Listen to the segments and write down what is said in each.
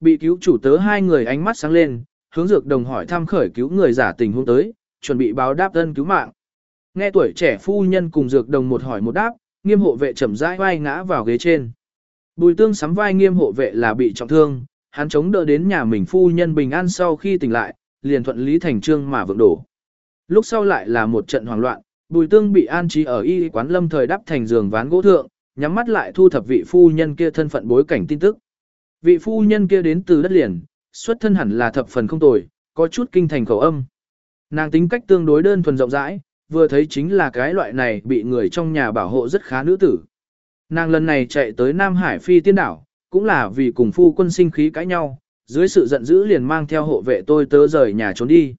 bị cứu chủ tớ hai người ánh mắt sáng lên, hướng dược đồng hỏi thăm khởi cứu người giả tình huống tới, chuẩn bị báo đáp ân cứu mạng. Nghe tuổi trẻ phu nhân cùng dược đồng một hỏi một đáp, nghiêm hộ vệ chậm rãi vai ngã vào ghế trên. Bùi tương sắm vai nghiêm hộ vệ là bị trọng thương, hắn chống đỡ đến nhà mình phu nhân bình an sau khi tỉnh lại, liền thuận lý thành trương mà vượng đổ. Lúc sau lại là một trận hoảng loạn, bùi tương bị an trí ở y quán lâm thời đắp thành giường ván gỗ thượng, nhắm mắt lại thu thập vị phu nhân kia thân phận bối cảnh tin tức. Vị phu nhân kia đến từ đất liền, xuất thân hẳn là thập phần không tồi, có chút kinh thành khẩu âm. Nàng tính cách tương đối đơn thuần rộng rãi, vừa thấy chính là cái loại này bị người trong nhà bảo hộ rất khá nữ tử. Nàng lần này chạy tới Nam Hải phi tiên đảo, cũng là vì cùng phu quân sinh khí cãi nhau, dưới sự giận dữ liền mang theo hộ vệ tôi tớ rời nhà trốn đi.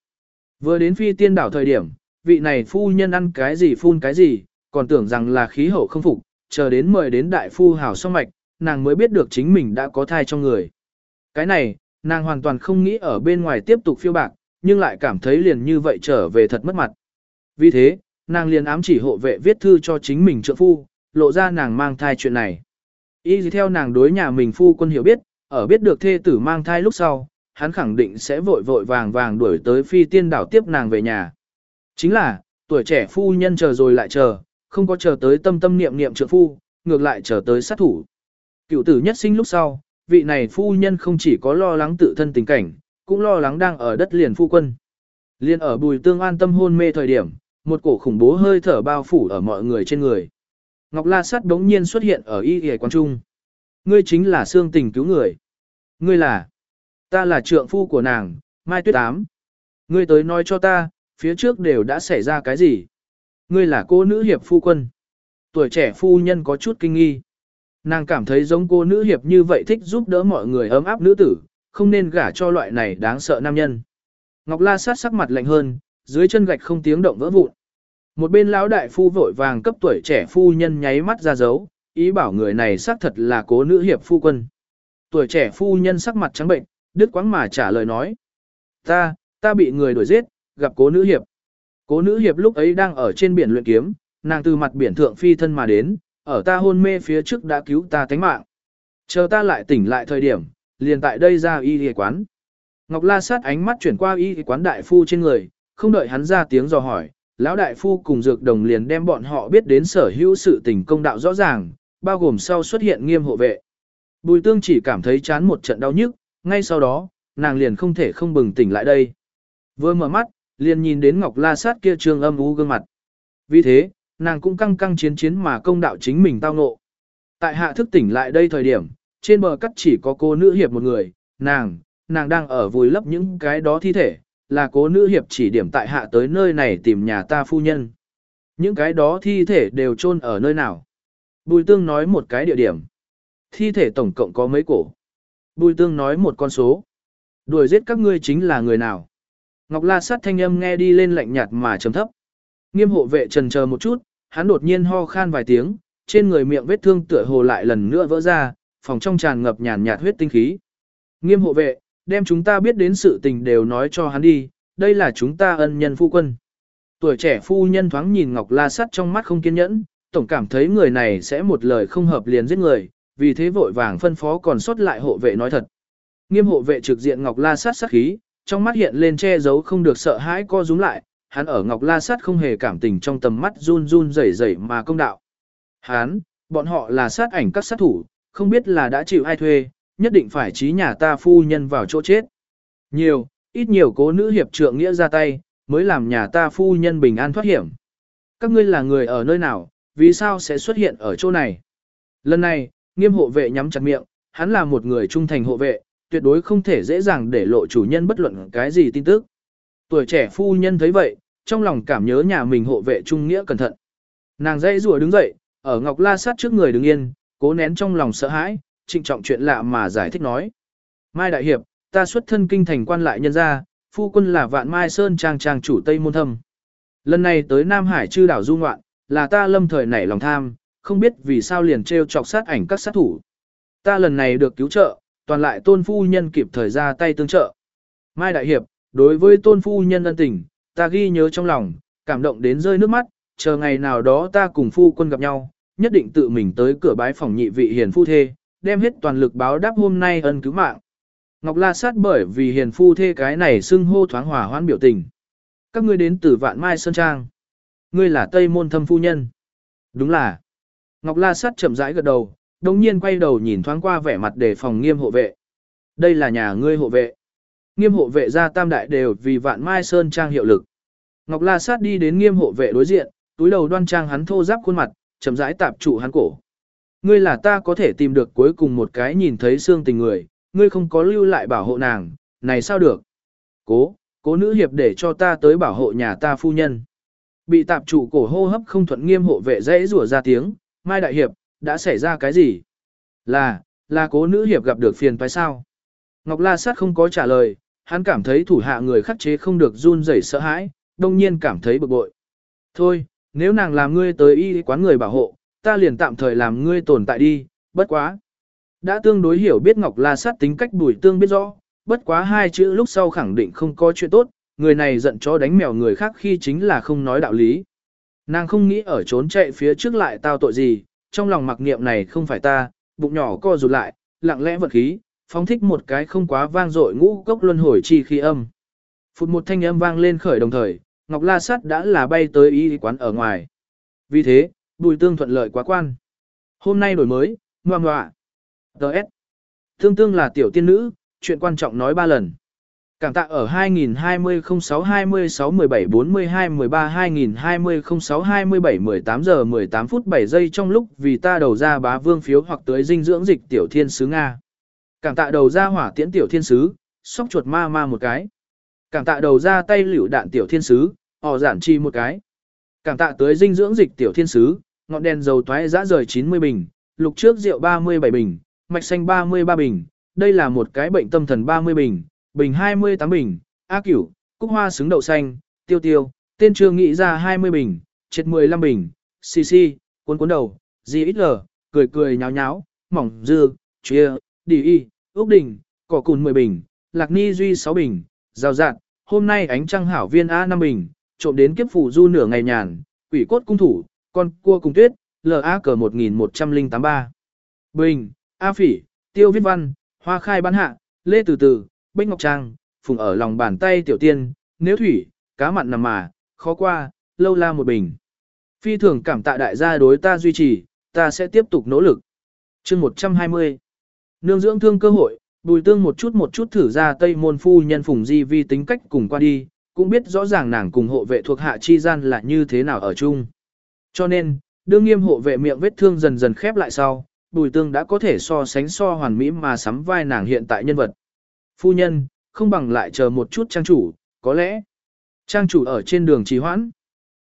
Vừa đến phi tiên đảo thời điểm, vị này phu nhân ăn cái gì phun cái gì, còn tưởng rằng là khí hậu không phục, chờ đến mời đến đại phu hảo song mạch, nàng mới biết được chính mình đã có thai trong người. Cái này, nàng hoàn toàn không nghĩ ở bên ngoài tiếp tục phiêu bạc, nhưng lại cảm thấy liền như vậy trở về thật mất mặt. Vì thế, nàng liền ám chỉ hộ vệ viết thư cho chính mình trợ phu, lộ ra nàng mang thai chuyện này. ý gì theo nàng đối nhà mình phu quân hiểu biết, ở biết được thê tử mang thai lúc sau, hắn khẳng định sẽ vội vội vàng vàng đuổi tới phi tiên đảo tiếp nàng về nhà. Chính là, tuổi trẻ phu nhân chờ rồi lại chờ, không có chờ tới tâm tâm niệm niệm trượng phu, ngược lại chờ tới sát thủ. Cựu tử nhất sinh lúc sau, vị này phu nhân không chỉ có lo lắng tự thân tình cảnh, cũng lo lắng đang ở đất liền phu quân. Liên ở bùi tương an tâm hôn mê thời điểm, một cổ khủng bố hơi thở bao phủ ở mọi người trên người. Ngọc La Sát đống nhiên xuất hiện ở y ghề quan trung. Ngươi chính là xương tình cứu người. Ngươi là, ta là trượng phu của nàng, Mai Tuyết Ám. Ngươi tới nói cho ta, phía trước đều đã xảy ra cái gì? Ngươi là cô nữ hiệp phu quân. Tuổi trẻ phu nhân có chút kinh nghi. Nàng cảm thấy giống cô nữ hiệp như vậy thích giúp đỡ mọi người ấm áp nữ tử, không nên gả cho loại này đáng sợ nam nhân. Ngọc La sát sắc mặt lạnh hơn, dưới chân gạch không tiếng động vỡ vụn. Một bên lão đại phu vội vàng cấp tuổi trẻ phu nhân nháy mắt ra dấu, ý bảo người này xác thật là cố nữ hiệp phu quân. Tuổi trẻ phu nhân sắc mặt trắng bệnh, đứt quãng mà trả lời nói. Ta, ta bị người đuổi giết, gặp cố nữ hiệp. Cố nữ hiệp lúc ấy đang ở trên biển luyện kiếm, nàng từ mặt biển thượng phi thân mà đến, ở ta hôn mê phía trước đã cứu ta tánh mạng. Chờ ta lại tỉnh lại thời điểm, liền tại đây ra y y quán. Ngọc La sát ánh mắt chuyển qua y y quán đại phu trên người, không đợi hắn ra tiếng dò hỏi, lão đại phu cùng dược đồng liền đem bọn họ biết đến sở hữu sự tình công đạo rõ ràng, bao gồm sau xuất hiện nghiêm hộ vệ. Bùi tương chỉ cảm thấy chán một trận đau nhức, ngay sau đó, nàng liền không thể không bừng tỉnh lại đây. Vừa mở mắt, liền nhìn đến Ngọc La sát kia trương âm u gương mặt. Vì thế, nàng cũng căng căng chiến chiến mà công đạo chính mình tao ngộ. Tại hạ thức tỉnh lại đây thời điểm, trên bờ cắt chỉ có cô nữ hiệp một người, nàng, nàng đang ở vùi lấp những cái đó thi thể, là cố nữ hiệp chỉ điểm tại hạ tới nơi này tìm nhà ta phu nhân. Những cái đó thi thể đều chôn ở nơi nào? Bùi tương nói một cái địa điểm. Thi thể tổng cộng có mấy cổ? Bùi tương nói một con số. Đuổi giết các ngươi chính là người nào? Ngọc La sát thanh âm nghe đi lên lạnh nhạt mà trầm thấp. Nghiêm hộ vệ trần chờ một chút, hắn đột nhiên ho khan vài tiếng, trên người miệng vết thương tựa hồ lại lần nữa vỡ ra, phòng trong tràn ngập nhàn nhạt huyết tinh khí. Nghiêm hộ vệ, đem chúng ta biết đến sự tình đều nói cho hắn đi, đây là chúng ta ân nhân phu quân. Tuổi trẻ phu nhân thoáng nhìn Ngọc La Sắt trong mắt không kiên nhẫn, tổng cảm thấy người này sẽ một lời không hợp liền giết người, vì thế vội vàng phân phó còn sót lại hộ vệ nói thật. Nghiêm hộ vệ trực diện Ngọc La Sắt sắc khí, trong mắt hiện lên che giấu không được sợ hãi co rúm lại, hắn ở Ngọc La sát không hề cảm tình trong tầm mắt run run rẩy rẩy mà công đạo. Hắn, bọn họ là sát ảnh các sát thủ, không biết là đã chịu ai thuê, nhất định phải trí nhà ta phu nhân vào chỗ chết. Nhiều, ít nhiều cố nữ hiệp trượng nghĩa ra tay, mới làm nhà ta phu nhân bình an thoát hiểm. Các ngươi là người ở nơi nào, vì sao sẽ xuất hiện ở chỗ này? Lần này, nghiêm hộ vệ nhắm chặt miệng, hắn là một người trung thành hộ vệ, tuyệt đối không thể dễ dàng để lộ chủ nhân bất luận cái gì tin tức. Tuổi trẻ phu nhân thấy vậy, trong lòng cảm nhớ nhà mình hộ vệ trung nghĩa cẩn thận. Nàng dây rùa đứng dậy, ở Ngọc La sát trước người đứng yên, cố nén trong lòng sợ hãi, trịnh trọng chuyện lạ mà giải thích nói. Mai Đại Hiệp, ta xuất thân kinh thành quan lại nhân gia, phu quân là vạn mai sơn trang trang chủ Tây Môn Thâm. Lần này tới Nam Hải chư đảo du ngoạn, là ta lâm thời nảy lòng tham, không biết vì sao liền treo chọc sát ảnh các sát thủ. Ta lần này được cứu trợ, toàn lại tôn phu nhân kịp thời ra tay tương trợ. Mai Đại Hiệp, đối với tôn phu nhân ân tình, ta ghi nhớ trong lòng, cảm động đến rơi nước mắt, chờ ngày nào đó ta cùng phu quân gặp nhau, nhất định tự mình tới cửa bái phòng nhị vị hiền phu thê, đem hết toàn lực báo đáp hôm nay ân cứu mạng. Ngọc La Sát bởi vì hiền phu thê cái này xưng hô thoáng hòa hoãn biểu tình. Các ngươi đến từ Vạn Mai Sơn Trang. Ngươi là Tây Môn Thâm Phu Nhân. Đúng là. Ngọc La Sát chậm rãi gật đầu, đồng nhiên quay đầu nhìn thoáng qua vẻ mặt để phòng nghiêm hộ vệ. Đây là nhà ngươi hộ vệ. Nghiêm hộ vệ gia tam đại đều vì Vạn Mai Sơn Trang hiệu lực. Ngọc La Sát đi đến nghiêm hộ vệ đối diện, túi đầu đoan trang hắn thô giáp khuôn mặt, chậm rãi tạp trụ hắn cổ. Ngươi là ta có thể tìm được cuối cùng một cái nhìn thấy xương tình người, ngươi không có lưu lại bảo hộ nàng, này sao được? Cố, cố nữ hiệp để cho ta tới bảo hộ nhà ta phu nhân. Bị tạp trụ cổ hô hấp không thuận nghiêm hộ vệ dễ rủa ra tiếng, Mai Đại Hiệp, đã xảy ra cái gì? Là, là cố nữ hiệp gặp được phiền phải sao? Ngọc La Sát không có trả lời, hắn cảm thấy thủ hạ người khắc chế không được run rẩy sợ hãi, đông nhiên cảm thấy bực bội. Thôi, nếu nàng làm ngươi tới y quán người bảo hộ, ta liền tạm thời làm ngươi tồn tại đi, bất quá. Đã tương đối hiểu biết Ngọc La Sát tính cách bùi tương biết rõ, bất quá hai chữ lúc sau khẳng định không có chuyện tốt, người này giận chó đánh mèo người khác khi chính là không nói đạo lý. Nàng không nghĩ ở trốn chạy phía trước lại tao tội gì, trong lòng mặc niệm này không phải ta, bụng nhỏ co rụt lại, lặng lẽ vật khí, phóng thích một cái không quá vang dội ngũ cốc luân hồi chi khí âm. Phụt một thanh âm vang lên khởi đồng thời, Ngọc La Sát đã là bay tới y quán ở ngoài. Vì thế, bùi tương thuận lợi quá quan. Hôm nay đổi mới, ngoan ngoạ. Đợt. Tương tương là tiểu tiên nữ, chuyện quan trọng nói ba lần. Cảm tạ ở 2020 06 26 17 42 13 2020 06 27 18 giờ 18 phút 7 giây trong lúc vì ta đầu ra bá vương phiếu hoặc tới dinh dưỡng dịch tiểu thiên sứ Nga. Cảm tạ đầu ra hỏa tiễn tiểu thiên sứ, sóc chuột ma ma một cái. Cảm tạ đầu ra tay liễu đạn tiểu thiên sứ, họ giản chi một cái. Cảm tạ tới dinh dưỡng dịch tiểu thiên sứ, ngọn đèn dầu toái dã rời 90 bình, lục trước rượu 37 bình, mạch xanh 33 bình, đây là một cái bệnh tâm thần 30 bình, bình 28 bình, A cửu, cúc hoa xứng đậu xanh, tiêu tiêu, tên trường nghĩ ra 20 bình, chết 15 bình, xì xì, cuốn cuốn đầu, gì ít lờ, cười cười nháo nháo, mỏng dư, chia, đi y, ước đình, cỏ cùn 10 bình, lạc ni duy 6 bình, giao rạt, hôm nay ánh trăng hảo viên A 5 bình, trộm đến kiếp phủ du nửa ngày nhàn, quỷ cốt cung thủ, con cua cùng tuyết, LA cờ 1183. Bình, A phỉ, tiêu viết văn, hoa khai bán hạ, lê từ từ, bích ngọc trang, phùng ở lòng bàn tay tiểu tiên, nếu thủy, cá mặn nằm mà, khó qua, lâu la một bình. Phi thường cảm tạ đại gia đối ta duy trì, ta sẽ tiếp tục nỗ lực. chương 120. Nương dưỡng thương cơ hội, bùi tương một chút một chút thử ra tây môn phu nhân phùng di vi tính cách cùng qua đi, cũng biết rõ ràng nàng cùng hộ vệ thuộc hạ chi gian là như thế nào ở chung. Cho nên, đương nghiêm hộ vệ miệng vết thương dần dần khép lại sau, bùi tương đã có thể so sánh so hoàn mỹ mà sắm vai nàng hiện tại nhân vật. Phu nhân, không bằng lại chờ một chút trang chủ, có lẽ. Trang chủ ở trên đường trì hoãn.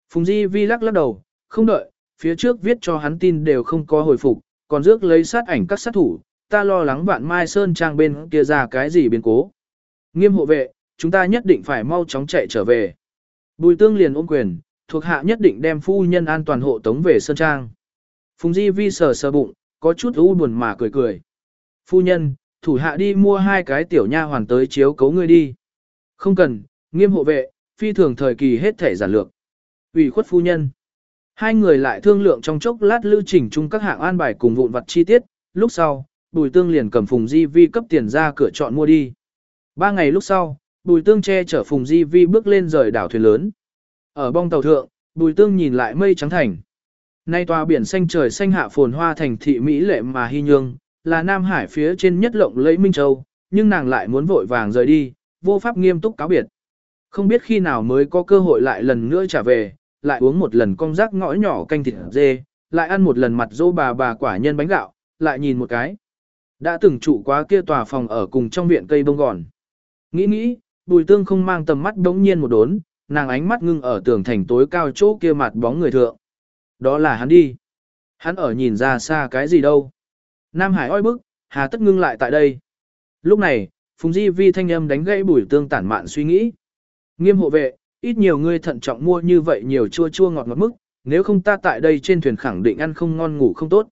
Phùng Di Vi lắc lắc đầu, không đợi, phía trước viết cho hắn tin đều không có hồi phục, còn rước lấy sát ảnh các sát thủ, ta lo lắng vạn mai sơn trang bên kia ra cái gì biến cố. Nghiêm hộ vệ, chúng ta nhất định phải mau chóng chạy trở về. Bùi tương liền ôm quyền, thuộc hạ nhất định đem phu nhân an toàn hộ tống về sơn trang. Phùng Di Vi sờ sờ bụng, có chút u buồn mà cười cười. Phu nhân, thủ hạ đi mua hai cái tiểu nha hoàn tới chiếu cấu ngươi đi. Không cần, nghiêm hộ vệ, phi thường thời kỳ hết thể giản lược. ủy khuất phu nhân. Hai người lại thương lượng trong chốc lát lưu trình chung các hạng an bài cùng vụn vặt chi tiết, lúc sau, bùi tương liền cầm phùng di vi cấp tiền ra cửa chọn mua đi. Ba ngày lúc sau, bùi tương che chở phùng di vi bước lên rời đảo thuyền lớn. Ở bong tàu thượng, bùi tương nhìn lại mây trắng thành. Nay tòa biển xanh trời xanh hạ phồn hoa thành thị Mỹ lệ mà hy nhương, là Nam Hải phía trên nhất lộng lẫy Minh Châu, nhưng nàng lại muốn vội vàng rời đi, vô pháp nghiêm túc cáo biệt. Không biết khi nào mới có cơ hội lại lần nữa trả về, lại uống một lần con rác ngõ nhỏ canh thịt dê, lại ăn một lần mặt dô bà bà quả nhân bánh gạo, lại nhìn một cái. Đã từng trụ quá kia tòa phòng ở cùng trong viện cây bông gòn. Nghĩ nghĩ, bùi tương không mang tầm mắt đống nhiên một đốn, nàng ánh mắt ngưng ở tường thành tối cao chỗ kia mặt bóng người thượng. Đó là hắn đi. Hắn ở nhìn ra xa cái gì đâu. Nam Hải oi bức, hà tất ngưng lại tại đây. Lúc này, Phùng Di Vi thanh âm đánh gãy bùi tương tản mạn suy nghĩ. Nghiêm hộ vệ, ít nhiều ngươi thận trọng mua như vậy nhiều chua chua ngọt ngọt mức, nếu không ta tại đây trên thuyền khẳng định ăn không ngon ngủ không tốt.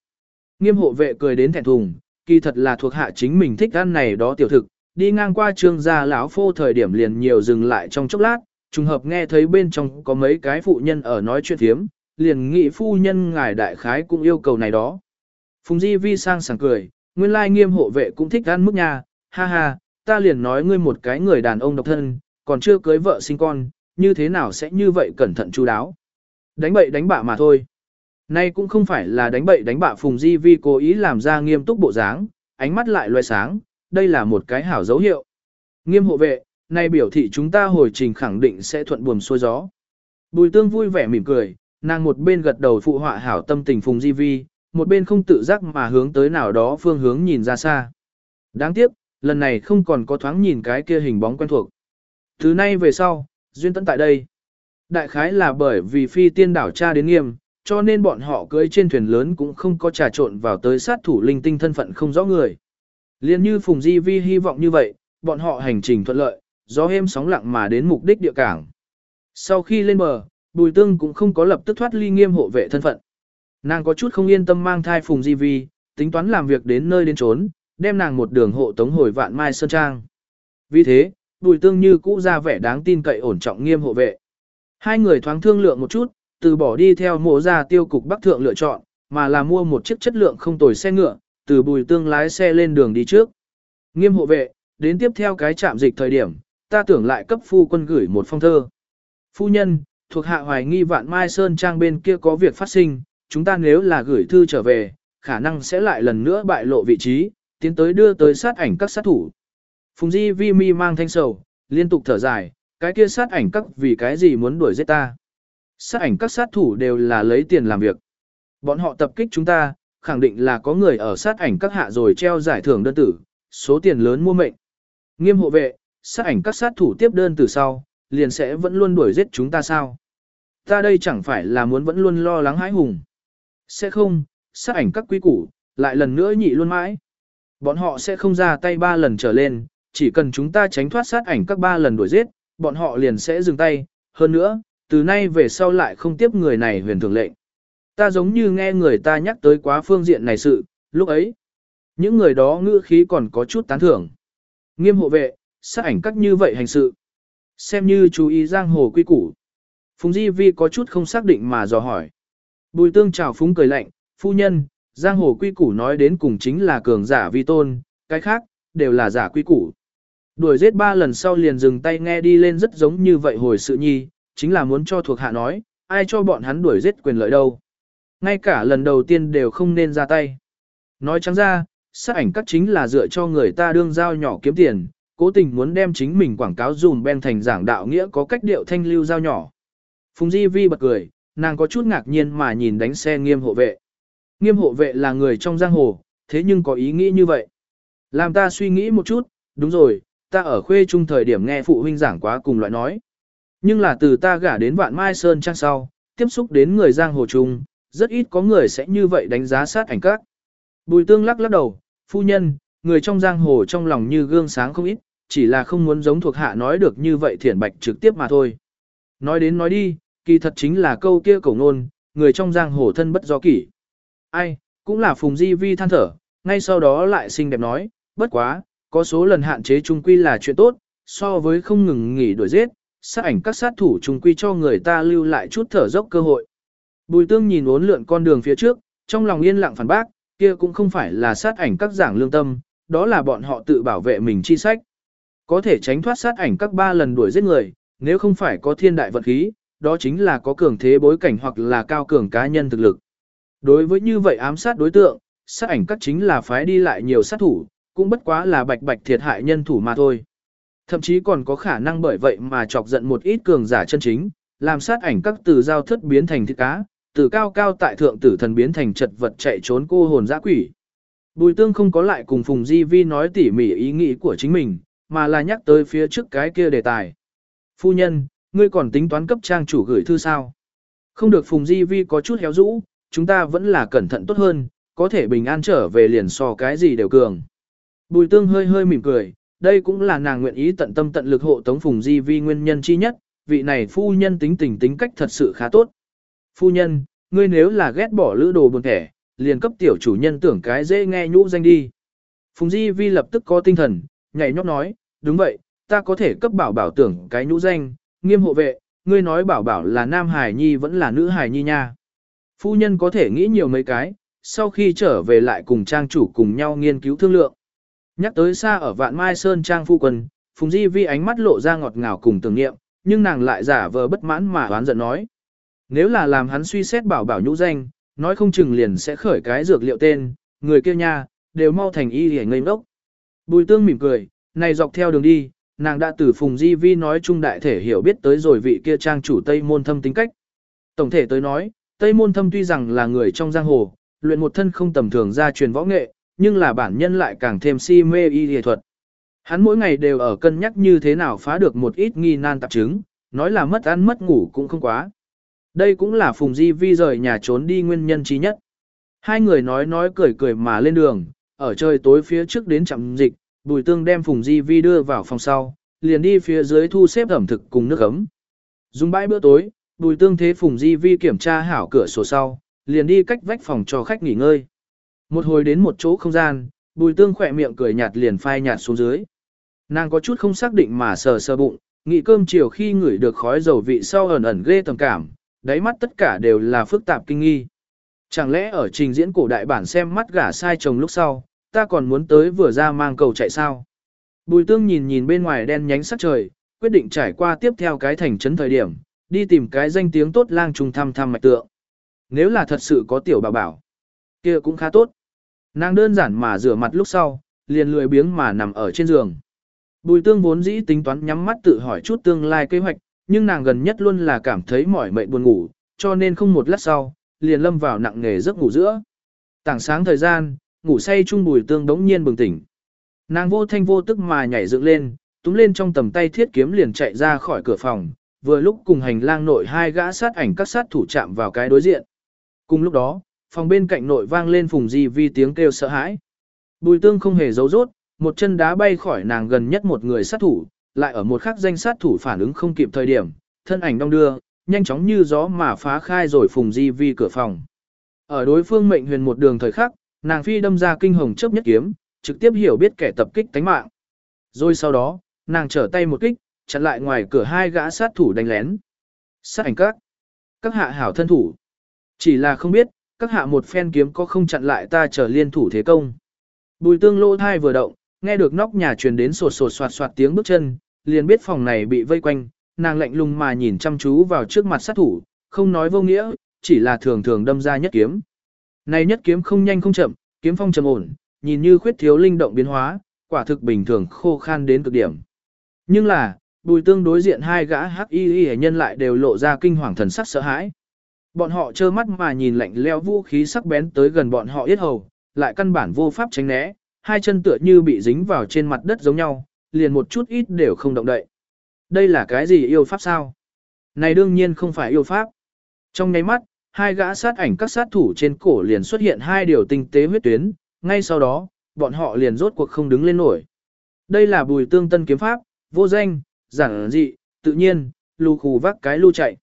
Nghiêm hộ vệ cười đến thẹn thùng, kỳ thật là thuộc hạ chính mình thích ăn này đó tiểu thực, đi ngang qua trương gia lão phô thời điểm liền nhiều dừng lại trong chốc lát, trùng hợp nghe thấy bên trong có mấy cái phụ nhân ở nói chuyện thiếm, liền nghị phu nhân ngài đại khái cũng yêu cầu này đó. Phùng Di Vi sang sảng cười, nguyên lai nghiêm hộ vệ cũng thích ăn mức nha, ha ha, ta liền nói ngươi một cái người đàn ông độc thân, còn chưa cưới vợ sinh con, như thế nào sẽ như vậy cẩn thận chú đáo. Đánh bậy đánh bạ mà thôi. Nay cũng không phải là đánh bậy đánh bạ Phùng Di Vi cố ý làm ra nghiêm túc bộ dáng, ánh mắt lại loe sáng, đây là một cái hảo dấu hiệu. Nghiêm hộ vệ, nay biểu thị chúng ta hồi trình khẳng định sẽ thuận buồm xuôi gió. Bùi tương vui vẻ mỉm cười, nàng một bên gật đầu phụ họa hảo tâm tình Phùng Di Vi, một bên không tự giác mà hướng tới nào đó phương hướng nhìn ra xa. Đáng tiếc, lần này không còn có thoáng nhìn cái kia hình bóng quen thuộc. Từ nay về sau, duyên tận tại đây. Đại khái là bởi vì phi tiên đảo cha đến nghiêm, cho nên bọn họ cưỡi trên thuyền lớn cũng không có trà trộn vào tới sát thủ linh tinh thân phận không rõ người. Liên như Phùng Di Vi hy vọng như vậy, bọn họ hành trình thuận lợi, gió êm sóng lặng mà đến mục đích địa cảng. Sau khi lên bờ, Bùi Tương cũng không có lập tức thoát ly nghiêm hộ vệ thân phận. Nàng có chút không yên tâm mang thai Phùng Di Vi, tính toán làm việc đến nơi đến trốn, đem nàng một đường hộ tống hồi vạn mai sơn trang. Vì thế, Bùi Tương như cũ ra vẻ đáng tin cậy ổn trọng nghiêm hộ vệ. Hai người thoáng thương lượng một chút, từ bỏ đi theo mộ ra tiêu cục Bắc Thượng lựa chọn, mà là mua một chiếc chất lượng không tồi xe ngựa, từ Bùi Tương lái xe lên đường đi trước. Nghiêm hộ vệ, đến tiếp theo cái trạm dịch thời điểm, ta tưởng lại cấp phu quân gửi một phong thơ. Phu nhân, thuộc hạ hoài nghi vạn mai sơn trang bên kia có việc phát sinh, chúng ta nếu là gửi thư trở về, khả năng sẽ lại lần nữa bại lộ vị trí, tiến tới đưa tới sát ảnh các sát thủ. Phùng Di Vi mi mang thanh sầu, liên tục thở dài, cái kia sát ảnh các vì cái gì muốn đuổi giết ta. Sát ảnh các sát thủ đều là lấy tiền làm việc. Bọn họ tập kích chúng ta, khẳng định là có người ở sát ảnh các hạ rồi treo giải thưởng đơn tử, số tiền lớn mua mệnh. Nghiêm hộ vệ, sát ảnh các sát thủ tiếp đơn từ sau, liền sẽ vẫn luôn đuổi giết chúng ta sao? Ta đây chẳng phải là muốn vẫn luôn lo lắng hãi hùng. Sẽ không, sát ảnh các quý củ, lại lần nữa nhị luôn mãi. Bọn họ sẽ không ra tay ba lần trở lên, chỉ cần chúng ta tránh thoát sát ảnh các ba lần đuổi giết, bọn họ liền sẽ dừng tay. Hơn nữa, từ nay về sau lại không tiếp người này huyền thường lệnh. Ta giống như nghe người ta nhắc tới quá phương diện này sự, lúc ấy. Những người đó ngữ khí còn có chút tán thưởng. Nghiêm hộ vệ, sát ảnh cắt như vậy hành sự. Xem như chú ý giang hồ quy củ. Phùng Di Vi có chút không xác định mà dò hỏi. Bùi tương chào phúng cười lạnh, phu nhân, giang hồ quy củ nói đến cùng chính là cường giả vi tôn, cái khác, đều là giả quy củ. Đuổi giết ba lần sau liền dừng tay nghe đi lên rất giống như vậy hồi sự nhi, chính là muốn cho thuộc hạ nói, ai cho bọn hắn đuổi giết quyền lợi đâu. Ngay cả lần đầu tiên đều không nên ra tay. Nói trắng ra, sát ảnh các chính là dựa cho người ta đương giao nhỏ kiếm tiền, cố tình muốn đem chính mình quảng cáo dùm ben thành giảng đạo nghĩa có cách điệu thanh lưu giao nhỏ. Phùng Di Vi bật cười, nàng có chút ngạc nhiên mà nhìn đánh xe nghiêm hộ vệ. Nghiêm hộ vệ là người trong giang hồ, thế nhưng có ý nghĩ như vậy. Làm ta suy nghĩ một chút, đúng rồi, ta ở khuê trung thời điểm nghe phụ huynh giảng quá cùng loại nói. Nhưng là từ ta gả đến vạn mai sơn trang sau, tiếp xúc đến người giang hồ chung, rất ít có người sẽ như vậy đánh giá sát ảnh các. Bùi tương lắc lắc đầu, phu nhân, người trong giang hồ trong lòng như gương sáng không ít, chỉ là không muốn giống thuộc hạ nói được như vậy thiển bạch trực tiếp mà thôi. Nói đến nói đi, kỳ thật chính là câu kia cổ ngôn, người trong giang hồ thân bất do kỷ. Ai, cũng là phùng di vi than thở, ngay sau đó lại xinh đẹp nói, bất quá, có số lần hạn chế trung quy là chuyện tốt, so với không ngừng nghỉ đuổi giết, sát ảnh các sát thủ trùng quy cho người ta lưu lại chút thở dốc cơ hội. Bùi tương nhìn uốn lượn con đường phía trước, trong lòng yên lặng phản bác, kia cũng không phải là sát ảnh các giảng lương tâm, đó là bọn họ tự bảo vệ mình chi sách. Có thể tránh thoát sát ảnh các ba lần đuổi giết người, nếu không phải có thiên đại vật khí, đó chính là có cường thế bối cảnh hoặc là cao cường cá nhân thực lực. Đối với như vậy ám sát đối tượng, sát ảnh các chính là phái đi lại nhiều sát thủ, cũng bất quá là bạch bạch thiệt hại nhân thủ mà thôi. Thậm chí còn có khả năng bởi vậy mà chọc giận một ít cường giả chân chính, làm sát ảnh các từ giao thất biến thành thịt cá, từ cao cao tại thượng tử thần biến thành chật vật chạy trốn cô hồn dã quỷ. Bùi tương không có lại cùng Phùng Di Vi nói tỉ mỉ ý nghĩ của chính mình, mà là nhắc tới phía trước cái kia đề tài. Phu nhân, ngươi còn tính toán cấp trang chủ gửi thư sao? Không được Phùng Di Vi có chút héo rũ, chúng ta vẫn là cẩn thận tốt hơn, có thể bình an trở về liền so cái gì đều cường. Bùi tương hơi hơi mỉm cười, đây cũng là nàng nguyện ý tận tâm tận lực hộ tống Phùng Di Vi nguyên nhân chi nhất, vị này phu nhân tính tình tính cách thật sự khá tốt. Phu nhân, ngươi nếu là ghét bỏ lữ đồ buồn thẻ, liền cấp tiểu chủ nhân tưởng cái dễ nghe nhũ danh đi. Phùng Di Vi lập tức có tinh thần, nhảy nhót nói, đúng vậy, ta có thể cấp bảo bảo tưởng cái nhũ danh, nghiêm hộ vệ, ngươi nói bảo bảo là nam hải nhi vẫn là nữ hải nhi nha. Phu nhân có thể nghĩ nhiều mấy cái, sau khi trở về lại cùng trang chủ cùng nhau nghiên cứu thương lượng. Nhắc tới xa ở vạn mai sơn trang phu quân, Phùng Di Vi ánh mắt lộ ra ngọt ngào cùng tưởng niệm, nhưng nàng lại giả vờ bất mãn mà oán giận nói. Nếu là làm hắn suy xét bảo bảo nhũ danh, nói không chừng liền sẽ khởi cái dược liệu tên, người kia nha, đều mau thành y hề ngây ngốc. Bùi tương mỉm cười, này dọc theo đường đi, nàng đã từ Phùng Di Vi nói chung đại thể hiểu biết tới rồi vị kia trang chủ Tây Môn Thâm tính cách. Tổng thể tới nói, Tây Môn Thâm tuy rằng là người trong giang hồ, luyện một thân không tầm thường ra truyền võ nghệ, nhưng là bản nhân lại càng thêm si mê y y thuật. Hắn mỗi ngày đều ở cân nhắc như thế nào phá được một ít nghi nan tạp chứng, nói là mất ăn mất ngủ cũng không quá. Đây cũng là Phùng Di Vi rời nhà trốn đi nguyên nhân trí nhất. Hai người nói nói cười cười mà lên đường, ở trời tối phía trước đến chậm dịch, Bùi Tương đem Phùng Di Vi đưa vào phòng sau, liền đi phía dưới thu xếp ẩm thực cùng nước ấm. Dùng bãi bữa tối, Bùi Tương thế Phùng Di Vi kiểm tra hảo cửa sổ sau, liền đi cách vách phòng cho khách nghỉ ngơi. Một hồi đến một chỗ không gian, Bùi Tương khỏe miệng cười nhạt liền phai nhạt xuống dưới. Nàng có chút không xác định mà sờ sờ bụng, nghĩ cơm chiều khi ngửi được khói dầu vị sau ẩn ẩn ghê tầm cảm, đáy mắt tất cả đều là phức tạp kinh nghi. Chẳng lẽ ở trình diễn cổ đại bản xem mắt gả sai chồng lúc sau, ta còn muốn tới vừa ra mang cầu chạy sao? Bùi tương nhìn nhìn bên ngoài đen nhánh sắc trời, quyết định trải qua tiếp theo cái thành trấn thời điểm, đi tìm cái danh tiếng tốt lang Trung thăm thăm mạch tượng. Nếu là thật sự có tiểu bảo bảo, kia cũng khá tốt. Nàng đơn giản mà rửa mặt lúc sau, liền lười biếng mà nằm ở trên giường. Bùi tương vốn dĩ tính toán nhắm mắt tự hỏi chút tương lai kế hoạch, nhưng nàng gần nhất luôn là cảm thấy mỏi mệt buồn ngủ, cho nên không một lát sau, liền lâm vào nặng nghề giấc ngủ giữa. Tảng sáng thời gian, ngủ say chung bùi tương đống nhiên bừng tỉnh. Nàng vô thanh vô tức mà nhảy dựng lên, túm lên trong tầm tay thiết kiếm liền chạy ra khỏi cửa phòng, vừa lúc cùng hành lang nội hai gã sát ảnh các sát thủ chạm vào cái đối diện. Cùng lúc đó, phòng bên cạnh nội vang lên phùng di vi tiếng kêu sợ hãi. Bùi tương không hề giấu rốt, một chân đá bay khỏi nàng gần nhất một người sát thủ, lại ở một khắc danh sát thủ phản ứng không kịp thời điểm, thân ảnh đong đưa, nhanh chóng như gió mà phá khai rồi phùng di vi cửa phòng. Ở đối phương mệnh huyền một đường thời khắc, nàng phi đâm ra kinh hồng chớp nhất kiếm, trực tiếp hiểu biết kẻ tập kích tánh mạng. Rồi sau đó, nàng trở tay một kích, chặn lại ngoài cửa hai gã sát thủ đánh lén. Sát ảnh các. Các hạ hảo thân thủ. Chỉ là không biết, các hạ một phen kiếm có không chặn lại ta trở liên thủ thế công. Bùi tương lô thai vừa động, nghe được nóc nhà truyền đến sột sột soạt soạt tiếng bước chân, liền biết phòng này bị vây quanh, nàng lạnh lùng mà nhìn chăm chú vào trước mặt sát thủ, không nói vô nghĩa, chỉ là thường thường đâm ra nhất kiếm. Này nhất kiếm không nhanh không chậm, kiếm phong trầm ổn, nhìn như khuyết thiếu linh động biến hóa, quả thực bình thường khô khan đến cực điểm. Nhưng là, bùi tương đối diện hai gã hắc y y nhân lại đều lộ ra kinh hoàng thần sắc sợ hãi. Bọn họ trơ mắt mà nhìn lạnh leo vũ khí sắc bén tới gần bọn họ yết hầu, lại căn bản vô pháp tránh né, hai chân tựa như bị dính vào trên mặt đất giống nhau, liền một chút ít đều không động đậy. Đây là cái gì yêu pháp sao? Này đương nhiên không phải yêu pháp. Trong nháy mắt, hai gã sát ảnh các sát thủ trên cổ liền xuất hiện hai điều tinh tế huyết tuyến, ngay sau đó, bọn họ liền rốt cuộc không đứng lên nổi. Đây là bùi tương tân kiếm pháp, vô danh, giản dị, tự nhiên, lù khù vác cái lưu chạy.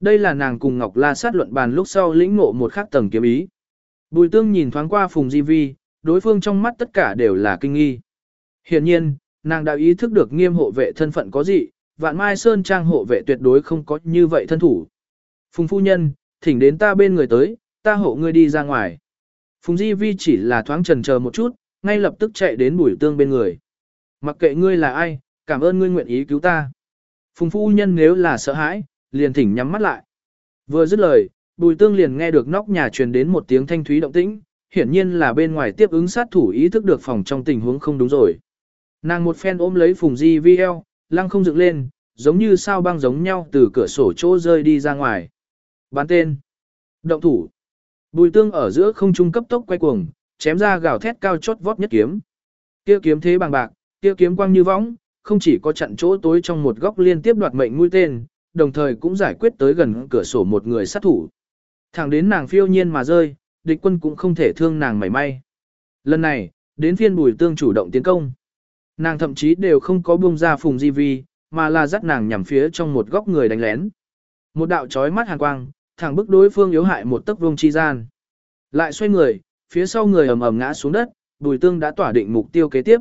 Đây là nàng cùng Ngọc La sát luận bàn lúc sau lĩnh ngộ một khắc tầng kiếm ý. Bùi tương nhìn thoáng qua Phùng Di Vi, đối phương trong mắt tất cả đều là kinh nghi. Hiện nhiên, nàng đã ý thức được nghiêm hộ vệ thân phận có gì, vạn mai sơn trang hộ vệ tuyệt đối không có như vậy thân thủ. Phùng phu nhân, thỉnh đến ta bên người tới, ta hộ ngươi đi ra ngoài. Phùng Di Vi chỉ là thoáng trần chờ một chút, ngay lập tức chạy đến bùi tương bên người. Mặc kệ ngươi là ai, cảm ơn ngươi nguyện ý cứu ta. Phùng phu nhân nếu là sợ hãi, liền thỉnh nhắm mắt lại. Vừa dứt lời, bùi tương liền nghe được nóc nhà truyền đến một tiếng thanh thúy động tĩnh, hiển nhiên là bên ngoài tiếp ứng sát thủ ý thức được phòng trong tình huống không đúng rồi. Nàng một phen ôm lấy Phùng Di Vi eo, lăng không dựng lên, giống như sao băng giống nhau từ cửa sổ chỗ rơi đi ra ngoài. Bán tên. Động thủ. Bùi tương ở giữa không trung cấp tốc quay cuồng, chém ra gào thét cao chót vót nhất kiếm. Kia kiếm thế bằng bạc, kia kiếm quang như võng, không chỉ có chặn chỗ tối trong một góc liên tiếp đoạt mệnh mũi tên, đồng thời cũng giải quyết tới gần cửa sổ một người sát thủ. Thẳng đến nàng phiêu nhiên mà rơi, địch quân cũng không thể thương nàng mảy may. Lần này, đến phiên bùi tương chủ động tiến công. Nàng thậm chí đều không có buông ra phùng di vi, mà là dắt nàng nhằm phía trong một góc người đánh lén. Một đạo chói mắt hàn quang, thẳng bức đối phương yếu hại một tấc vuông chi gian. Lại xoay người, phía sau người ầm ầm ngã xuống đất, Bùi Tương đã tỏa định mục tiêu kế tiếp.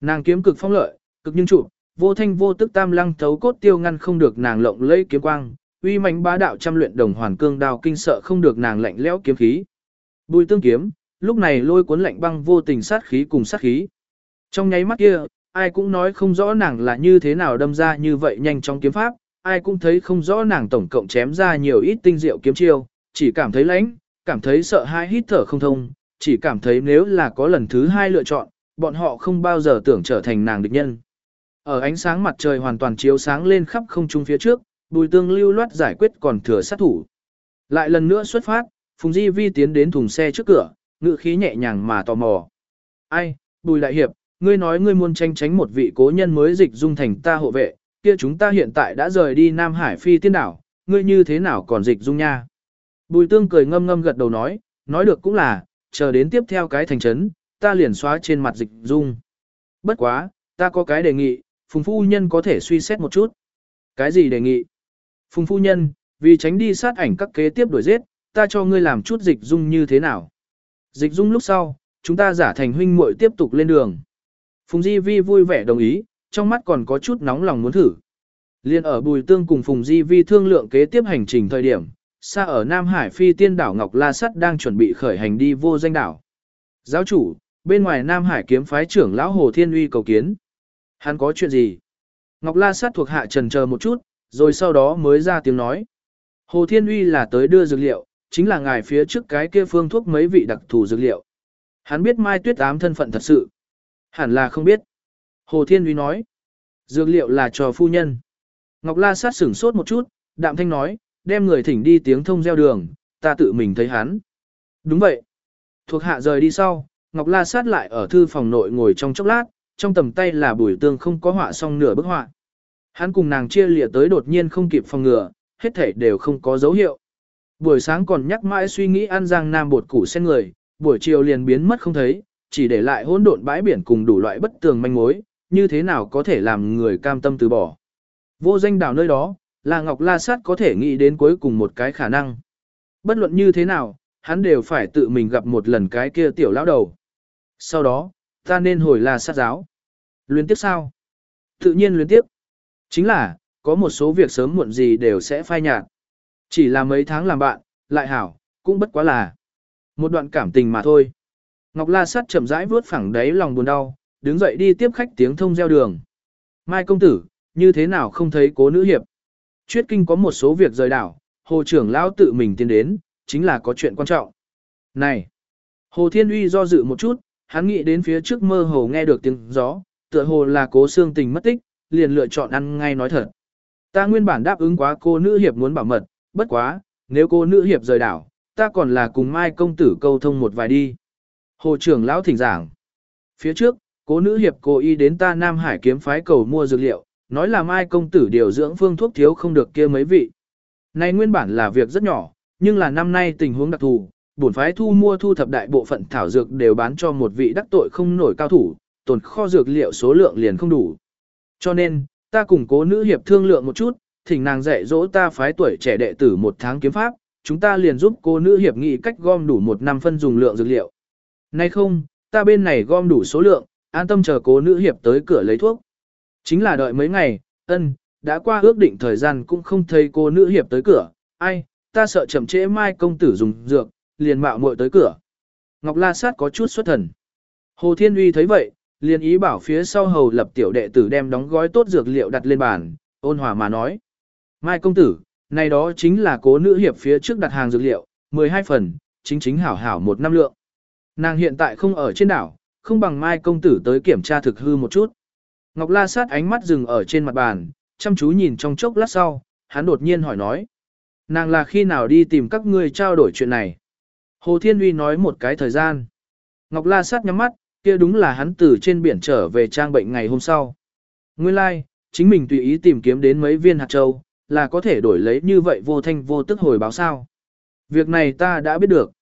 Nàng kiếm cực phong lợi, cực nhưng trụ, vô thanh vô tức tam lăng thấu cốt tiêu ngăn không được nàng lộng lẫy kiếm quang, uy mãnh bá đạo trăm luyện đồng hoàn cương đao kinh sợ không được nàng lạnh lẽo kiếm khí. Bùi Tương kiếm, lúc này lôi cuốn lạnh băng vô tình sát khí cùng sát khí. Trong nháy mắt kia, ai cũng nói không rõ nàng là như thế nào đâm ra như vậy nhanh trong kiếm pháp, ai cũng thấy không rõ nàng tổng cộng chém ra nhiều ít tinh diệu kiếm chiêu, chỉ cảm thấy lãnh, cảm thấy sợ hãi hít thở không thông, chỉ cảm thấy nếu là có lần thứ hai lựa chọn, bọn họ không bao giờ tưởng trở thành nàng địch nhân. Ở ánh sáng mặt trời hoàn toàn chiếu sáng lên khắp không trung phía trước, bùi tương lưu loát giải quyết còn thừa sát thủ. Lại lần nữa xuất phát, Phùng Di Vi tiến đến thùng xe trước cửa, ngự khí nhẹ nhàng mà tò mò. Ai, bùi đại hiệp, ngươi nói ngươi muốn tranh tránh một vị cố nhân mới dịch dung thành ta hộ vệ, kia chúng ta hiện tại đã rời đi Nam Hải phi tiên đảo, ngươi như thế nào còn dịch dung nha. Bùi tương cười ngâm ngâm gật đầu nói, nói được cũng là, chờ đến tiếp theo cái thành trấn, ta liền xóa trên mặt dịch dung. Bất quá, ta có cái đề nghị, Phùng Phu Nhân có thể suy xét một chút. Cái gì đề nghị? Phùng Phu Nhân, vì tránh đi sát ảnh các kế tiếp đuổi giết, ta cho ngươi làm chút dịch dung như thế nào? Dịch dung lúc sau, chúng ta giả thành huynh muội tiếp tục lên đường. Phùng Di Vi vui vẻ đồng ý, trong mắt còn có chút nóng lòng muốn thử. Liên ở Bùi Tương cùng Phùng Di Vi thương lượng kế tiếp hành trình thời điểm, xa ở Nam Hải phi tiên đảo Ngọc La Sắt đang chuẩn bị khởi hành đi vô danh đảo. Giáo chủ, bên ngoài Nam Hải kiếm phái trưởng lão Hồ Thiên Uy cầu kiến. Hắn có chuyện gì? Ngọc La Sát thuộc hạ trần chờ một chút, rồi sau đó mới ra tiếng nói. Hồ Thiên Uy là tới đưa dược liệu, chính là ngài phía trước cái kia phương thuốc mấy vị đặc thù dược liệu. Hắn biết Mai Tuyết ám thân phận thật sự. Hẳn là không biết. Hồ Thiên Uy nói. Dược liệu là cho phu nhân. Ngọc La sát sửng sốt một chút, đạm thanh nói, đem người thỉnh đi tiếng thông gieo đường, ta tự mình thấy hắn. Đúng vậy. Thuộc hạ rời đi sau, Ngọc La sát lại ở thư phòng nội ngồi trong chốc lát, trong tầm tay là bùi tương không có họa xong nửa bức họa. Hắn cùng nàng chia lìa tới đột nhiên không kịp phòng ngừa, hết thể đều không có dấu hiệu. Buổi sáng còn nhắc mãi suy nghĩ ăn giang nam bột củ sen người, buổi chiều liền biến mất không thấy, chỉ để lại hỗn độn bãi biển cùng đủ loại bất tường manh mối, như thế nào có thể làm người cam tâm từ bỏ. Vô danh đảo nơi đó, là Ngọc La Sát có thể nghĩ đến cuối cùng một cái khả năng. Bất luận như thế nào, hắn đều phải tự mình gặp một lần cái kia tiểu lão đầu. Sau đó, ta nên hồi là Sát giáo. Luyến tiếp sao? Tự nhiên luyến tiếp. Chính là, có một số việc sớm muộn gì đều sẽ phai nhạt. Chỉ là mấy tháng làm bạn, lại hảo, cũng bất quá là một đoạn cảm tình mà thôi. Ngọc La Sát chậm rãi vuốt phẳng đáy lòng buồn đau, đứng dậy đi tiếp khách tiếng thông gieo đường. Mai công tử, như thế nào không thấy cố nữ hiệp? Chuyết kinh có một số việc rời đảo, hồ trưởng lão tự mình tiến đến, chính là có chuyện quan trọng. Này! Hồ Thiên Uy do dự một chút, hắn nghĩ đến phía trước mơ hồ nghe được tiếng gió, tựa hồ là cố xương tình mất tích, liền lựa chọn ăn ngay nói thật. Ta nguyên bản đáp ứng quá cô nữ hiệp muốn bảo mật, bất quá, nếu cô nữ hiệp rời đảo, ta còn là cùng Mai công tử câu thông một vài đi. Hồ trưởng lão thỉnh giảng. Phía trước, cố nữ hiệp cố ý đến ta Nam Hải kiếm phái cầu mua dược liệu, nói là Mai công tử điều dưỡng phương thuốc thiếu không được kia mấy vị. Này nguyên bản là việc rất nhỏ, nhưng là năm nay tình huống đặc thù, bổn phái thu mua thu thập đại bộ phận thảo dược đều bán cho một vị đắc tội không nổi cao thủ, tồn kho dược liệu số lượng liền không đủ. Cho nên, ta cùng cố nữ hiệp thương lượng một chút, thỉnh nàng dạy dỗ ta phái tuổi trẻ đệ tử một tháng kiếm pháp, chúng ta liền giúp cô nữ hiệp nghị cách gom đủ một năm phân dùng lượng dược liệu. Nay không, ta bên này gom đủ số lượng, an tâm chờ cố nữ hiệp tới cửa lấy thuốc. Chính là đợi mấy ngày, ân, đã qua ước định thời gian cũng không thấy cô nữ hiệp tới cửa, ai, ta sợ chậm trễ mai công tử dùng dược, liền mạo muội tới cửa. Ngọc La Sát có chút xuất thần. Hồ Thiên Uy thấy vậy, liền ý bảo phía sau hầu lập tiểu đệ tử đem đóng gói tốt dược liệu đặt lên bàn, ôn hòa mà nói. Mai công tử, này đó chính là cố nữ hiệp phía trước đặt hàng dược liệu, 12 phần, chính chính hảo hảo một năm lượng. Nàng hiện tại không ở trên đảo, không bằng Mai công tử tới kiểm tra thực hư một chút. Ngọc La sát ánh mắt dừng ở trên mặt bàn, chăm chú nhìn trong chốc lát sau, hắn đột nhiên hỏi nói. Nàng là khi nào đi tìm các ngươi trao đổi chuyện này? Hồ Thiên Uy nói một cái thời gian. Ngọc La sát nhắm mắt, kia đúng là hắn từ trên biển trở về trang bệnh ngày hôm sau. Nguyên lai, like, chính mình tùy ý tìm kiếm đến mấy viên hạt châu, là có thể đổi lấy như vậy vô thanh vô tức hồi báo sao. Việc này ta đã biết được.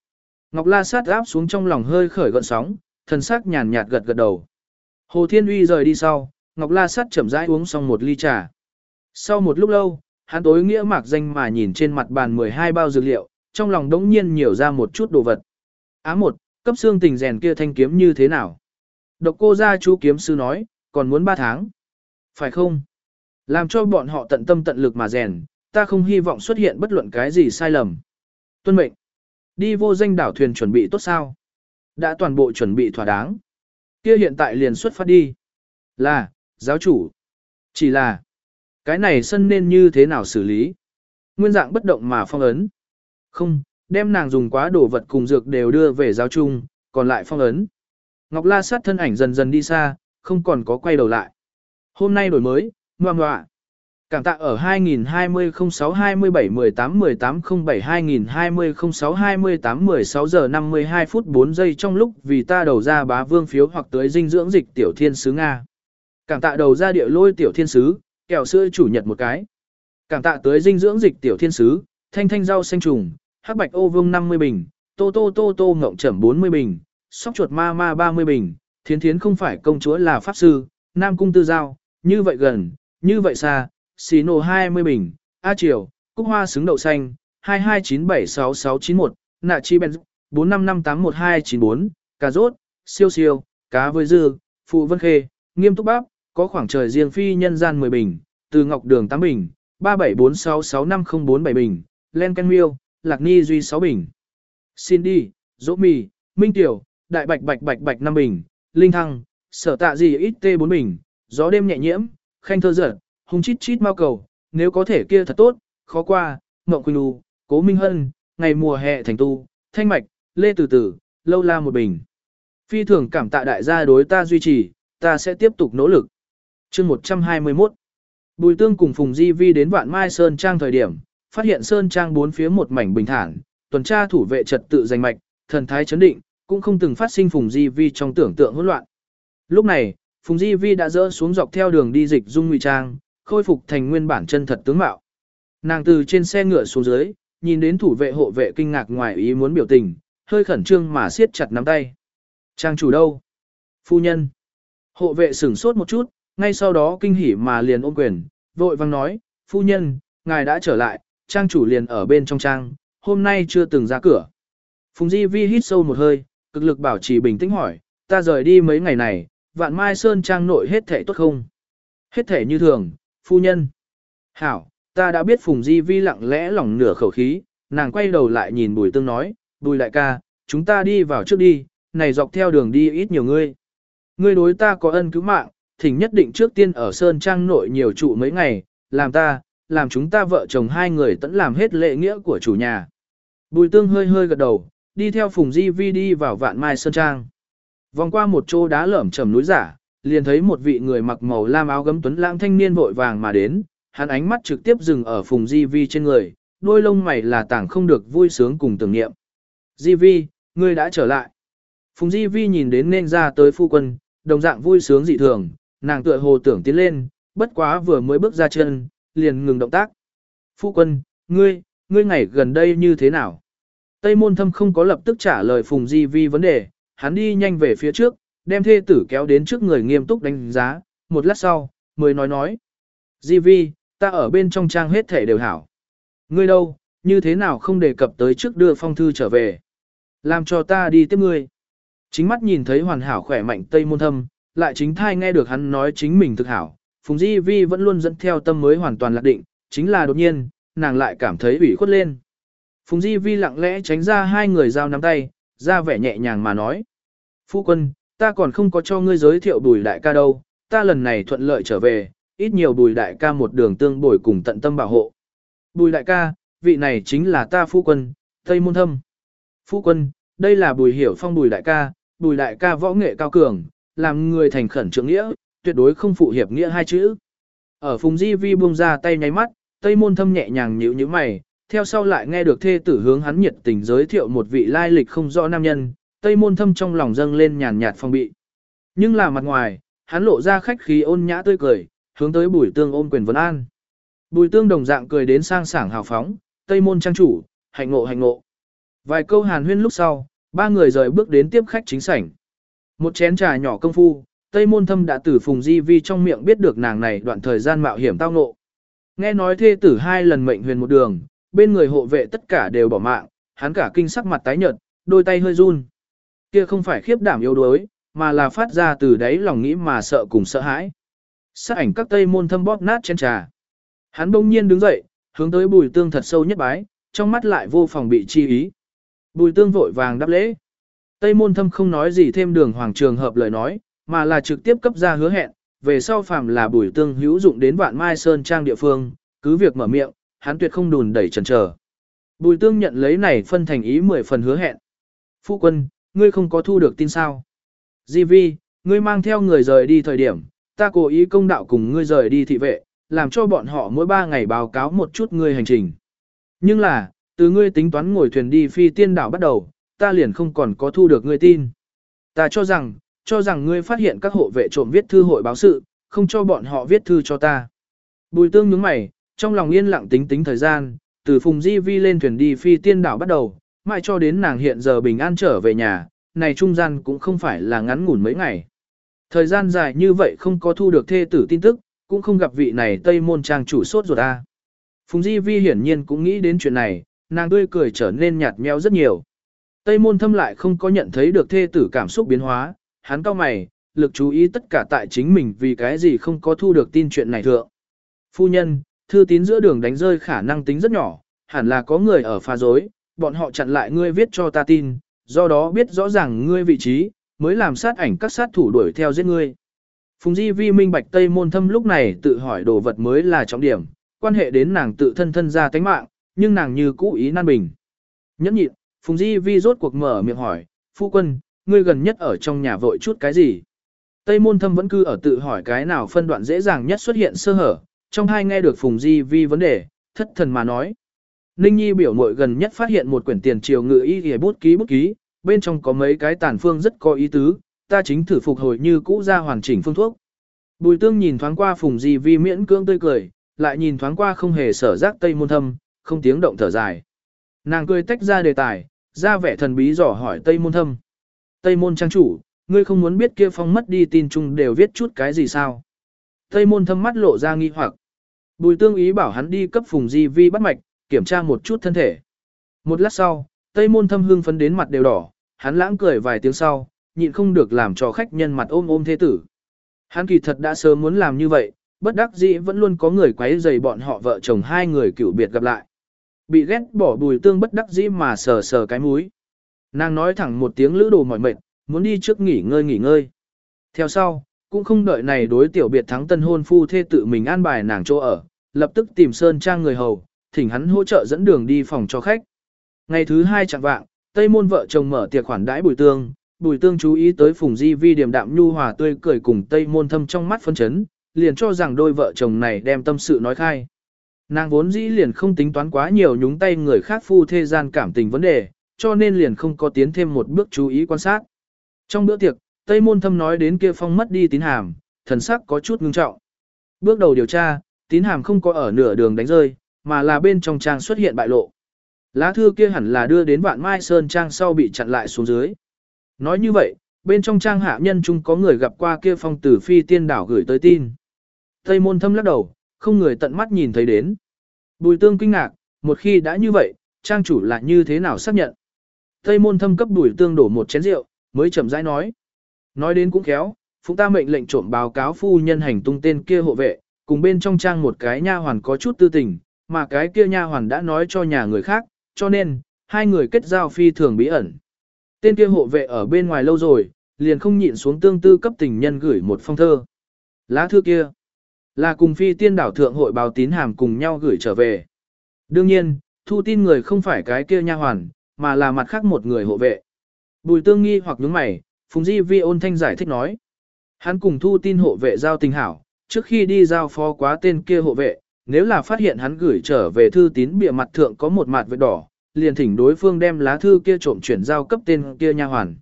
Ngọc La sát áp xuống trong lòng hơi khởi gợn sóng, thần sắc nhàn nhạt gật gật đầu. Hồ Thiên Uy rời đi sau, Ngọc La sát chậm rãi uống xong một ly trà. Sau một lúc lâu, hắn tối nghĩa mạc danh mà nhìn trên mặt bàn 12 bao dược liệu, trong lòng đống nhiên nhiều ra một chút đồ vật. Á một, cấp xương tình rèn kia thanh kiếm như thế nào? Độc cô gia chú kiếm sư nói, còn muốn 3 tháng. Phải không? Làm cho bọn họ tận tâm tận lực mà rèn, ta không hy vọng xuất hiện bất luận cái gì sai lầm. Tuân mệnh. Đi vô danh đảo thuyền chuẩn bị tốt sao? Đã toàn bộ chuẩn bị thỏa đáng. Kia hiện tại liền xuất phát đi. Là, giáo chủ. Chỉ là, cái này sân nên như thế nào xử lý? Nguyên dạng bất động mà phong ấn. Không, đem nàng dùng quá đồ vật cùng dược đều đưa về giáo trung, còn lại phong ấn. Ngọc La sát thân ảnh dần dần đi xa, không còn có quay đầu lại. Hôm nay đổi mới, ngoan ngoạ. Cảm tạ ở 2020-06-27-18-18-07-2020-06-28-16 giờ 52 phút 4 giây trong lúc vì ta đầu ra bá vương phiếu hoặc tới dinh dưỡng dịch tiểu thiên sứ Nga. Cảm tạ đầu ra địa lôi tiểu thiên sứ, kẹo sữa chủ nhật một cái. Cảm tạ tới dinh dưỡng dịch tiểu thiên sứ, thanh thanh rau xanh trùng, hắc bạch ô vương 50 bình, tô tô tô tô ngộng trầm 40 bình, sóc chuột ma ma 30 bình, thiến thiến không phải công chúa là pháp sư, nam cung tư giao, như vậy gần, như vậy xa, xì nổ 20 bình, A Triều, Cúc Hoa xứng đậu xanh, 22976691, Nạ Chi Ben, 45581294, cà rốt, siêu siêu, cá với dư, phụ vân khê, nghiêm túc bắp, có khoảng trời riêng phi nhân gian 10 bình, từ ngọc đường 8 bình, 37466504 bình, len ken miêu, lạc ni duy 6 bình. Cindy, dỗ mì, minh tiểu, đại bạch bạch bạch bạch 5 bình, linh thăng, sở tạ gì ít t 4 bình, gió đêm nhẹ nhiễm, khanh thơ giật, hung chít chít mau cầu, nếu có thể kia thật tốt, khó qua, Ngộng Quỳnh Lu, Cố Minh Hân, ngày mùa hè thành tu, thanh mạch, lê từ từ, lâu la một bình. Phi thường cảm tạ đại gia đối ta duy trì, ta sẽ tiếp tục nỗ lực. chương 121 Bùi tương cùng Phùng Di Vi đến Vạn Mai Sơn Trang thời điểm, phát hiện Sơn Trang bốn phía một mảnh bình thản, tuần tra thủ vệ trật tự danh mạch, thần thái chấn định, cũng không từng phát sinh Phùng Di Vi trong tưởng tượng hỗn loạn. Lúc này, Phùng Di Vi đã dỡ xuống dọc theo đường đi dịch dung ngụy trang, khôi phục thành nguyên bản chân thật tướng mạo. Nàng từ trên xe ngựa xuống dưới, nhìn đến thủ vệ hộ vệ kinh ngạc ngoài ý muốn biểu tình, hơi khẩn trương mà siết chặt nắm tay. Trang chủ đâu? Phu nhân. Hộ vệ sửng sốt một chút, ngay sau đó kinh hỉ mà liền ôm quyền, vội vang nói, phu nhân, ngài đã trở lại, trang chủ liền ở bên trong trang, hôm nay chưa từng ra cửa. Phùng Di Vi hít sâu một hơi, cực lực bảo trì bình tĩnh hỏi, ta rời đi mấy ngày này, vạn mai sơn trang nội hết thể tốt không? Hết thể như thường, phu nhân. Hảo, ta đã biết Phùng Di Vi lặng lẽ lỏng nửa khẩu khí, nàng quay đầu lại nhìn Bùi Tương nói, Bùi đại ca, chúng ta đi vào trước đi, này dọc theo đường đi ít nhiều ngươi. Ngươi đối ta có ân cứu mạng, thỉnh nhất định trước tiên ở Sơn Trang nội nhiều trụ mấy ngày, làm ta, làm chúng ta vợ chồng hai người tẫn làm hết lệ nghĩa của chủ nhà. Bùi Tương hơi hơi gật đầu, đi theo Phùng Di Vi đi vào Vạn Mai Sơn Trang. Vòng qua một chỗ đá lởm chầm núi giả, liền thấy một vị người mặc màu lam áo gấm tuấn lãng thanh niên vội vàng mà đến, hắn ánh mắt trực tiếp dừng ở Phùng Di Vi trên người, đôi lông mày là tảng không được vui sướng cùng tưởng niệm. Di Vi, ngươi đã trở lại. Phùng Di Vi nhìn đến nên ra tới phu quân, đồng dạng vui sướng dị thường, nàng tựa hồ tưởng tiến lên, bất quá vừa mới bước ra chân, liền ngừng động tác. Phu quân, ngươi, ngươi ngày gần đây như thế nào? Tây môn thâm không có lập tức trả lời Phùng Di Vi vấn đề, hắn đi nhanh về phía trước, đem thê tử kéo đến trước người nghiêm túc đánh giá, một lát sau, mới nói nói. Di vi, ta ở bên trong trang hết thể đều hảo. Ngươi đâu, như thế nào không đề cập tới trước đưa phong thư trở về. Làm cho ta đi tiếp ngươi. Chính mắt nhìn thấy hoàn hảo khỏe mạnh tây môn thâm, lại chính thai nghe được hắn nói chính mình thực hảo. Phùng Di Vi vẫn luôn dẫn theo tâm mới hoàn toàn lạc định, chính là đột nhiên, nàng lại cảm thấy ủy khuất lên. Phùng Di Vi lặng lẽ tránh ra hai người giao nắm tay, ra vẻ nhẹ nhàng mà nói. Phu quân, ta còn không có cho ngươi giới thiệu bùi đại ca đâu, ta lần này thuận lợi trở về, ít nhiều bùi đại ca một đường tương bồi cùng tận tâm bảo hộ. Bùi đại ca, vị này chính là ta phu quân, Tây Môn Thâm. Phu quân, đây là bùi hiểu phong bùi đại ca, bùi đại ca võ nghệ cao cường, làm người thành khẩn trưởng nghĩa, tuyệt đối không phụ hiệp nghĩa hai chữ. Ở Phùng Di Vi buông ra tay nháy mắt, Tây Môn Thâm nhẹ nhàng nhíu nhíu mày, theo sau lại nghe được thê tử hướng hắn nhiệt tình giới thiệu một vị lai lịch không rõ nam nhân, Tây Môn Thâm trong lòng dâng lên nhàn nhạt phong bị. Nhưng là mặt ngoài, hắn lộ ra khách khí ôn nhã tươi cười, hướng tới Bùi Tương ôm quyền vấn an. Bùi Tương đồng dạng cười đến sang sảng hào phóng, Tây Môn trang chủ, hạnh ngộ hạnh ngộ. Vài câu hàn huyên lúc sau, ba người rời bước đến tiếp khách chính sảnh. Một chén trà nhỏ công phu, Tây Môn Thâm đã từ Phùng Di Vi trong miệng biết được nàng này đoạn thời gian mạo hiểm tao ngộ. Nghe nói thê tử hai lần mệnh huyền một đường, bên người hộ vệ tất cả đều bỏ mạng, hắn cả kinh sắc mặt tái nhợt, đôi tay hơi run. Kia không phải khiếp đảm yếu đuối, mà là phát ra từ đáy lòng nghĩ mà sợ cùng sợ hãi. Sát ảnh các tây môn thâm bóp nát trên trà. Hắn bỗng nhiên đứng dậy, hướng tới bùi tương thật sâu nhất bái, trong mắt lại vô phòng bị chi ý. Bùi tương vội vàng đáp lễ. Tây môn thâm không nói gì thêm đường hoàng trường hợp lời nói, mà là trực tiếp cấp ra hứa hẹn, về sau phàm là bùi tương hữu dụng đến vạn mai sơn trang địa phương, cứ việc mở miệng, hắn tuyệt không đùn đẩy chần chờ. Bùi tương nhận lấy này phân thành ý 10 phần hứa hẹn. Phu quân, ngươi không có thu được tin sao. Di vi, ngươi mang theo người rời đi thời điểm, ta cố ý công đạo cùng ngươi rời đi thị vệ, làm cho bọn họ mỗi 3 ngày báo cáo một chút ngươi hành trình. Nhưng là, từ ngươi tính toán ngồi thuyền đi phi tiên đảo bắt đầu, ta liền không còn có thu được ngươi tin. Ta cho rằng, cho rằng ngươi phát hiện các hộ vệ trộm viết thư hội báo sự, không cho bọn họ viết thư cho ta. Bùi tương nhướng mày, trong lòng yên lặng tính tính thời gian, từ Phùng Di Vi lên thuyền đi phi tiên đảo bắt đầu, mãi cho đến nàng hiện giờ bình an trở về nhà, này trung gian cũng không phải là ngắn ngủn mấy ngày. Thời gian dài như vậy không có thu được thê tử tin tức, cũng không gặp vị này Tây Môn Trang chủ sốt ruột ta. Phùng Di Vi hiển nhiên cũng nghĩ đến chuyện này, nàng tươi cười trở nên nhạt nhẽo rất nhiều. Tây Môn Thâm lại không có nhận thấy được thê tử cảm xúc biến hóa, hắn cao mày, lực chú ý tất cả tại chính mình vì cái gì không có thu được tin chuyện này thượng. Phu nhân, thư tín giữa đường đánh rơi khả năng tính rất nhỏ, hẳn là có người ở pha dối, bọn họ chặn lại ngươi viết cho ta tin, do đó biết rõ ràng ngươi vị trí, mới làm sát ảnh các sát thủ đuổi theo giết ngươi. Phùng Di Vi minh bạch Tây Môn Thâm lúc này tự hỏi đồ vật mới là trọng điểm, quan hệ đến nàng tự thân thân ra tánh mạng, nhưng nàng như cũ ý nan bình. Nhẫn nhịn, Phùng Di Vi rốt cuộc mở miệng hỏi, phu quân, ngươi gần nhất ở trong nhà vội chút cái gì? Tây Môn Thâm vẫn cứ ở tự hỏi cái nào phân đoạn dễ dàng nhất xuất hiện sơ hở, trong hai nghe được Phùng Di Vi vấn đề, thất thần mà nói. Ninh Nhi biểu mội gần nhất phát hiện một quyển tiền triều ngự y ghi bút ký bút ký, bên trong có mấy cái tàn phương rất có ý tứ, ta chính thử phục hồi như cũ ra hoàn chỉnh phương thuốc. Bùi tương nhìn thoáng qua Phùng Di Vi miễn cưỡng tươi cười, lại nhìn thoáng qua không hề sở giác Tây Môn Thâm, không tiếng động thở dài. Nàng cười tách ra đề tài, ra vẻ thần bí dò hỏi Tây Môn Thâm. Tây Môn Trang chủ, ngươi không muốn biết kia phong mất đi tin chung đều viết chút cái gì sao? Tây Môn Thâm mắt lộ ra nghi hoặc. Bùi tương ý bảo hắn đi cấp Phùng Di Vi bắt mạch, kiểm tra một chút thân thể. Một lát sau, Tây Môn Thâm hương phấn đến mặt đều đỏ, hắn lãng cười vài tiếng sau, nhịn không được làm cho khách nhân mặt ôm ôm thế tử. Hắn kỳ thật đã sớm muốn làm như vậy, bất đắc dĩ vẫn luôn có người quấy rầy bọn họ vợ chồng hai người cựu biệt gặp lại. Bị ghét bỏ bùi tương bất đắc dĩ mà sờ sờ cái mũi. Nàng nói thẳng một tiếng lữ đồ mỏi mệt, muốn đi trước nghỉ ngơi nghỉ ngơi. Theo sau, cũng không đợi này đối tiểu biệt thắng tân hôn phu thê tự mình an bài nàng chỗ ở, lập tức tìm Sơn Trang người hầu, thỉnh hắn hỗ trợ dẫn đường đi phòng cho khách. Ngày thứ hai chẳng vạng, Tây môn vợ chồng mở tiệc khoản đãi bùi tương, bùi tương chú ý tới phùng di vi điểm đạm nhu hòa tươi cười cùng Tây môn thâm trong mắt phân chấn, liền cho rằng đôi vợ chồng này đem tâm sự nói khai. Nàng vốn dĩ liền không tính toán quá nhiều nhúng tay người khác phu thê gian cảm tình vấn đề, cho nên liền không có tiến thêm một bước chú ý quan sát. Trong bữa tiệc, Tây Môn Thâm nói đến kia phong mất đi tín hàm, thần sắc có chút ngưng trọng. Bước đầu điều tra, tín hàm không có ở nửa đường đánh rơi, mà là bên trong trang xuất hiện bại lộ. Lá thư kia hẳn là đưa đến vạn mai sơn trang sau bị chặn lại xuống dưới. Nói như vậy, bên trong trang hạ nhân chung có người gặp qua kia phong tử phi tiên đảo gửi tới tin. Tây môn thâm lắc đầu, không người tận mắt nhìn thấy đến. Bùi tương kinh ngạc, một khi đã như vậy, trang chủ là như thế nào xác nhận. Tây môn thâm cấp đuổi tương đổ một chén rượu, mới chậm rãi nói. Nói đến cũng khéo, phụng ta mệnh lệnh trộm báo cáo phu nhân hành tung tên kia hộ vệ, cùng bên trong trang một cái nha hoàn có chút tư tình, mà cái kia nha hoàn đã nói cho nhà người khác, cho nên, hai người kết giao phi thường bí ẩn. Tên kia hộ vệ ở bên ngoài lâu rồi, liền không nhịn xuống tương tư cấp tình nhân gửi một phong thơ. Lá thư kia, là cùng phi tiên đảo thượng hội báo tín hàm cùng nhau gửi trở về. Đương nhiên, thu tin người không phải cái kia nha hoàn, mà là mặt khác một người hộ vệ. Bùi tương nghi hoặc nhướng mày, Phùng Di Vi ôn thanh giải thích nói. Hắn cùng thu tin hộ vệ giao tình hảo, trước khi đi giao phó quá tên kia hộ vệ, nếu là phát hiện hắn gửi trở về thư tín bìa mặt thượng có một mặt vết đỏ, liền thỉnh đối phương đem lá thư kia trộm chuyển giao cấp tên kia nha hoàn.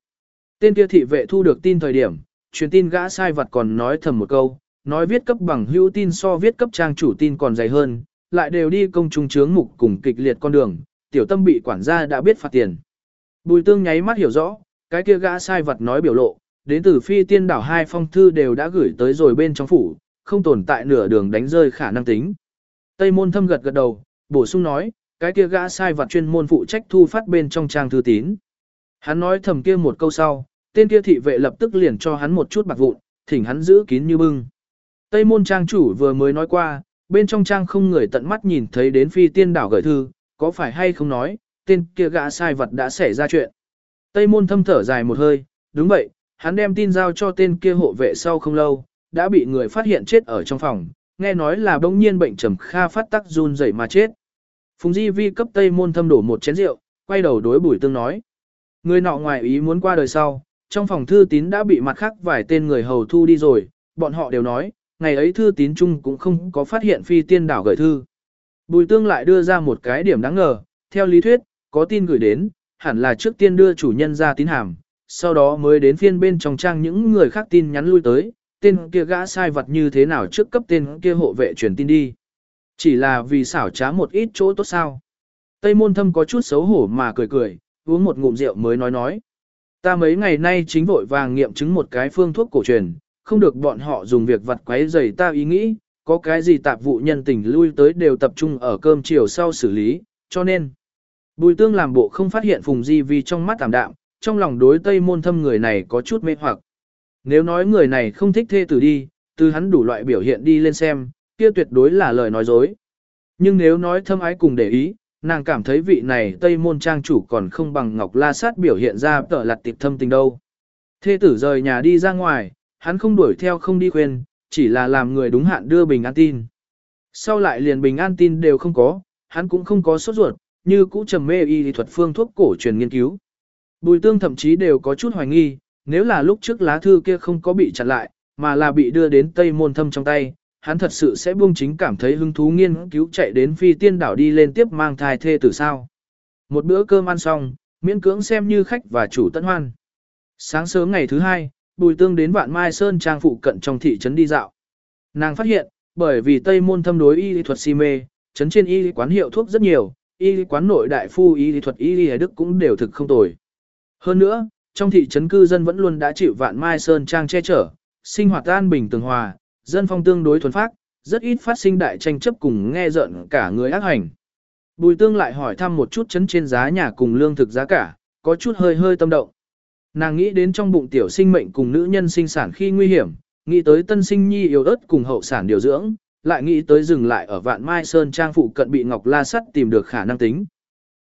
Tên kia thị vệ thu được tin thời điểm, truyền tin gã sai vật còn nói thầm một câu, nói viết cấp bằng hữu tin so viết cấp trang chủ tin còn dày hơn, lại đều đi công trung chướng mục cùng kịch liệt con đường, tiểu tâm bị quản gia đã biết phạt tiền. Bùi tương nháy mắt hiểu rõ, cái kia gã sai vật nói biểu lộ, đến từ phi tiên đảo hai phong thư đều đã gửi tới rồi bên trong phủ, không tồn tại nửa đường đánh rơi khả năng tính. Tây môn thâm gật gật đầu, bổ sung nói, cái kia gã sai vật chuyên môn phụ trách thu phát bên trong trang thư tín. Hắn nói thầm kia một câu sau, tên kia thị vệ lập tức liền cho hắn một chút bạc vụn, thỉnh hắn giữ kín như bưng. Tây môn trang chủ vừa mới nói qua, bên trong trang không người tận mắt nhìn thấy đến phi tiên đảo gửi thư, có phải hay không nói, tên kia gã sai vật đã xảy ra chuyện. Tây môn thâm thở dài một hơi, đúng vậy, hắn đem tin giao cho tên kia hộ vệ sau không lâu, đã bị người phát hiện chết ở trong phòng, nghe nói là bỗng nhiên bệnh trầm kha phát tắc run rẩy mà chết. Phùng Di Vi cấp Tây Môn Thâm đổ một chén rượu, quay đầu đối Bùi Tương nói. Người nọ ngoài ý muốn qua đời sau, trong phòng thư tín đã bị mặt khác vài tên người hầu thu đi rồi, bọn họ đều nói, ngày ấy thư tín chung cũng không có phát hiện phi tiên đảo gửi thư. Bùi Tương lại đưa ra một cái điểm đáng ngờ, theo lý thuyết, có tin gửi đến, hẳn là trước tiên đưa chủ nhân ra tín hàm, sau đó mới đến phiên bên trong trang những người khác tin nhắn lui tới, tên kia gã sai vật như thế nào trước cấp tên kia hộ vệ truyền tin đi. Chỉ là vì xảo trá một ít chỗ tốt sao. Tây môn thâm có chút xấu hổ mà cười cười, uống một ngụm rượu mới nói nói. Ta mấy ngày nay chính vội vàng nghiệm chứng một cái phương thuốc cổ truyền, không được bọn họ dùng việc vặt quấy rầy ta ý nghĩ, có cái gì tạp vụ nhân tình lui tới đều tập trung ở cơm chiều sau xử lý, cho nên. Bùi tương làm bộ không phát hiện phùng di vì trong mắt tạm đạm, trong lòng đối tây môn thâm người này có chút mê hoặc. Nếu nói người này không thích thê tử đi, từ hắn đủ loại biểu hiện đi lên xem, kia tuyệt đối là lời nói dối. Nhưng nếu nói thâm ái cùng để ý, nàng cảm thấy vị này Tây Môn Trang chủ còn không bằng Ngọc La Sát biểu hiện ra tở lặt tịp thâm tình đâu. Thê tử rời nhà đi ra ngoài, hắn không đuổi theo không đi khuyên, chỉ là làm người đúng hạn đưa bình an tin. Sau lại liền bình an tin đều không có, hắn cũng không có sốt ruột, như cũ trầm mê y thuật phương thuốc cổ truyền nghiên cứu. Bùi tương thậm chí đều có chút hoài nghi, nếu là lúc trước lá thư kia không có bị chặn lại, mà là bị đưa đến Tây Môn Thâm trong tay, hắn thật sự sẽ buông chính cảm thấy hứng thú nghiên cứu chạy đến phi tiên đảo đi lên tiếp mang thai thê tử sao. Một bữa cơm ăn xong, miễn cưỡng xem như khách và chủ tận hoan. Sáng sớm ngày thứ hai, Bùi Tương đến Vạn Mai Sơn trang phụ cận trong thị trấn đi dạo. Nàng phát hiện, bởi vì Tây môn thâm đối y lý thuật si mê, trấn trên y lý quán hiệu thuốc rất nhiều, y lý quán nội đại phu y lý thuật y lý đức cũng đều thực không tồi. Hơn nữa, trong thị trấn cư dân vẫn luôn đã chịu Vạn Mai Sơn trang che chở, sinh hoạt an bình tường hòa, dân phong tương đối thuần phát, rất ít phát sinh đại tranh chấp cùng nghe giận cả người ác hành. Bùi tương lại hỏi thăm một chút chấn trên giá nhà cùng lương thực giá cả, có chút hơi hơi tâm động. Nàng nghĩ đến trong bụng tiểu sinh mệnh cùng nữ nhân sinh sản khi nguy hiểm, nghĩ tới tân sinh nhi yếu ớt cùng hậu sản điều dưỡng, lại nghĩ tới dừng lại ở vạn mai sơn trang phụ cận bị ngọc la sắt tìm được khả năng tính.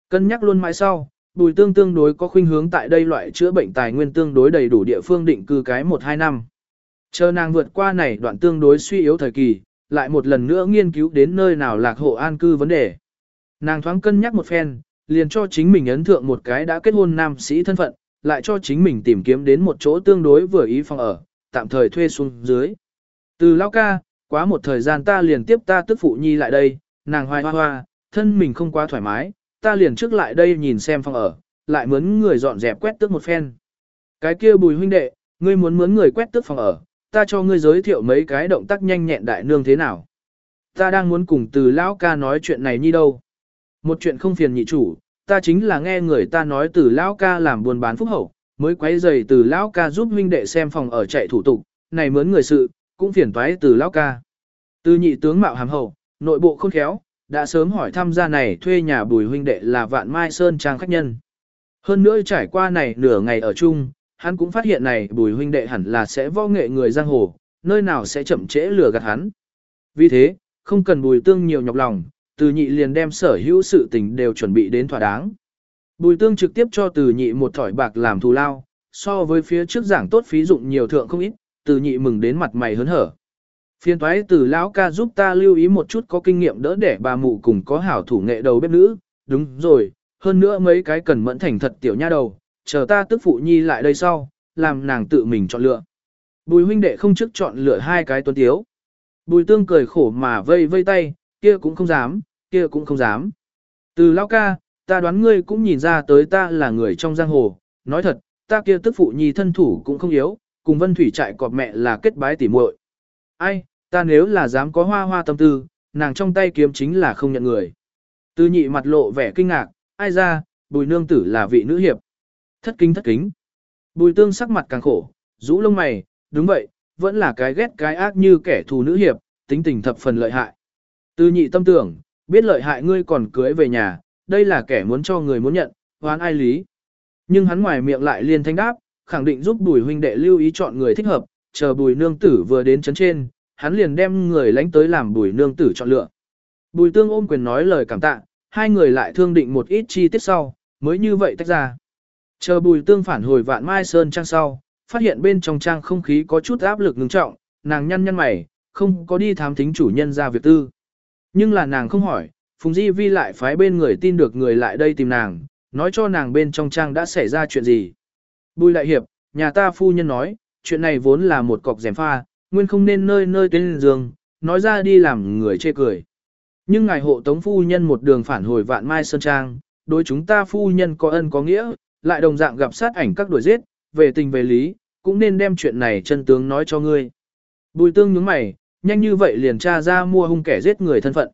Cân nhắc luôn mãi sau, bùi tương tương đối có khuynh hướng tại đây loại chữa bệnh tài nguyên tương đối đầy đủ địa phương định cư cái 1-2 năm. Chờ nàng vượt qua này đoạn tương đối suy yếu thời kỳ, lại một lần nữa nghiên cứu đến nơi nào lạc hộ an cư vấn đề. Nàng thoáng cân nhắc một phen, liền cho chính mình ấn thượng một cái đã kết hôn nam sĩ thân phận, lại cho chính mình tìm kiếm đến một chỗ tương đối vừa ý phòng ở, tạm thời thuê xuống dưới. Từ lao ca, quá một thời gian ta liền tiếp ta tức phụ nhi lại đây, nàng hoài hoa hoa, thân mình không quá thoải mái, ta liền trước lại đây nhìn xem phòng ở, lại mướn người dọn dẹp quét tước một phen. Cái kia bùi huynh đệ, ngươi muốn mướn người quét tước phòng ở, ta cho ngươi giới thiệu mấy cái động tác nhanh nhẹn đại nương thế nào. Ta đang muốn cùng từ lão ca nói chuyện này nhi đâu. Một chuyện không phiền nhị chủ, ta chính là nghe người ta nói từ lão ca làm buôn bán phúc hậu, mới quấy giày từ lão ca giúp huynh đệ xem phòng ở chạy thủ tục, này mướn người sự, cũng phiền toái từ lão ca. Từ nhị tướng mạo hàm hậu, nội bộ khôn khéo, đã sớm hỏi thăm gia này thuê nhà bùi huynh đệ là vạn mai sơn trang khách nhân. Hơn nữa trải qua này nửa ngày ở chung, hắn cũng phát hiện này bùi huynh đệ hẳn là sẽ võ nghệ người giang hồ, nơi nào sẽ chậm trễ lừa gạt hắn. Vì thế, không cần bùi tương nhiều nhọc lòng, từ nhị liền đem sở hữu sự tình đều chuẩn bị đến thỏa đáng. Bùi tương trực tiếp cho từ nhị một thỏi bạc làm thù lao, so với phía trước giảng tốt phí dụng nhiều thượng không ít, từ nhị mừng đến mặt mày hớn hở. Phiên thoái từ lão ca giúp ta lưu ý một chút có kinh nghiệm đỡ để bà mụ cùng có hảo thủ nghệ đầu bếp nữ, đúng rồi, hơn nữa mấy cái cần mẫn thành thật tiểu nha đầu, chờ ta tức phụ nhi lại đây sau, làm nàng tự mình chọn lựa. Bùi huynh đệ không trước chọn lựa hai cái tuấn tiếu. Bùi tương cười khổ mà vây vây tay, kia cũng không dám, kia cũng không dám. Từ lão ca, ta đoán ngươi cũng nhìn ra tới ta là người trong giang hồ, nói thật, ta kia tức phụ nhi thân thủ cũng không yếu, cùng vân thủy trại cọp mẹ là kết bái tỉ muội. Ai, ta nếu là dám có hoa hoa tâm tư, nàng trong tay kiếm chính là không nhận người. Từ nhị mặt lộ vẻ kinh ngạc, ai ra, bùi nương tử là vị nữ hiệp. Thất kính thất kính. Bùi tương sắc mặt càng khổ, rũ lông mày, đúng vậy, vẫn là cái ghét cái ác như kẻ thù nữ hiệp, tính tình thập phần lợi hại. Tư nhị tâm tưởng, biết lợi hại ngươi còn cưới về nhà, đây là kẻ muốn cho người muốn nhận, hoán ai lý. Nhưng hắn ngoài miệng lại liên thanh đáp, khẳng định giúp bùi huynh đệ lưu ý chọn người thích hợp, chờ bùi nương tử vừa đến chấn trên, hắn liền đem người lánh tới làm bùi nương tử chọn lựa. Bùi tương ôm quyền nói lời cảm tạ, hai người lại thương định một ít chi tiết sau, mới như vậy tách ra. Chờ bùi tương phản hồi vạn mai sơn trang sau, phát hiện bên trong trang không khí có chút áp lực ngưng trọng, nàng nhăn nhăn mày, không có đi thám thính chủ nhân ra việc tư. Nhưng là nàng không hỏi, Phùng Di Vi lại phái bên người tin được người lại đây tìm nàng, nói cho nàng bên trong trang đã xảy ra chuyện gì. Bùi đại hiệp, nhà ta phu nhân nói, chuyện này vốn là một cọc rèm pha, nguyên không nên nơi nơi tuyên giường, nói ra đi làm người chê cười. Nhưng ngài hộ tống phu nhân một đường phản hồi vạn mai sơn trang, đối chúng ta phu nhân có ân có nghĩa, lại đồng dạng gặp sát ảnh các đuổi giết, về tình về lý, cũng nên đem chuyện này chân tướng nói cho ngươi. Bùi tương nhướng mày, nhanh như vậy liền tra ra mua hung kẻ giết người thân phận.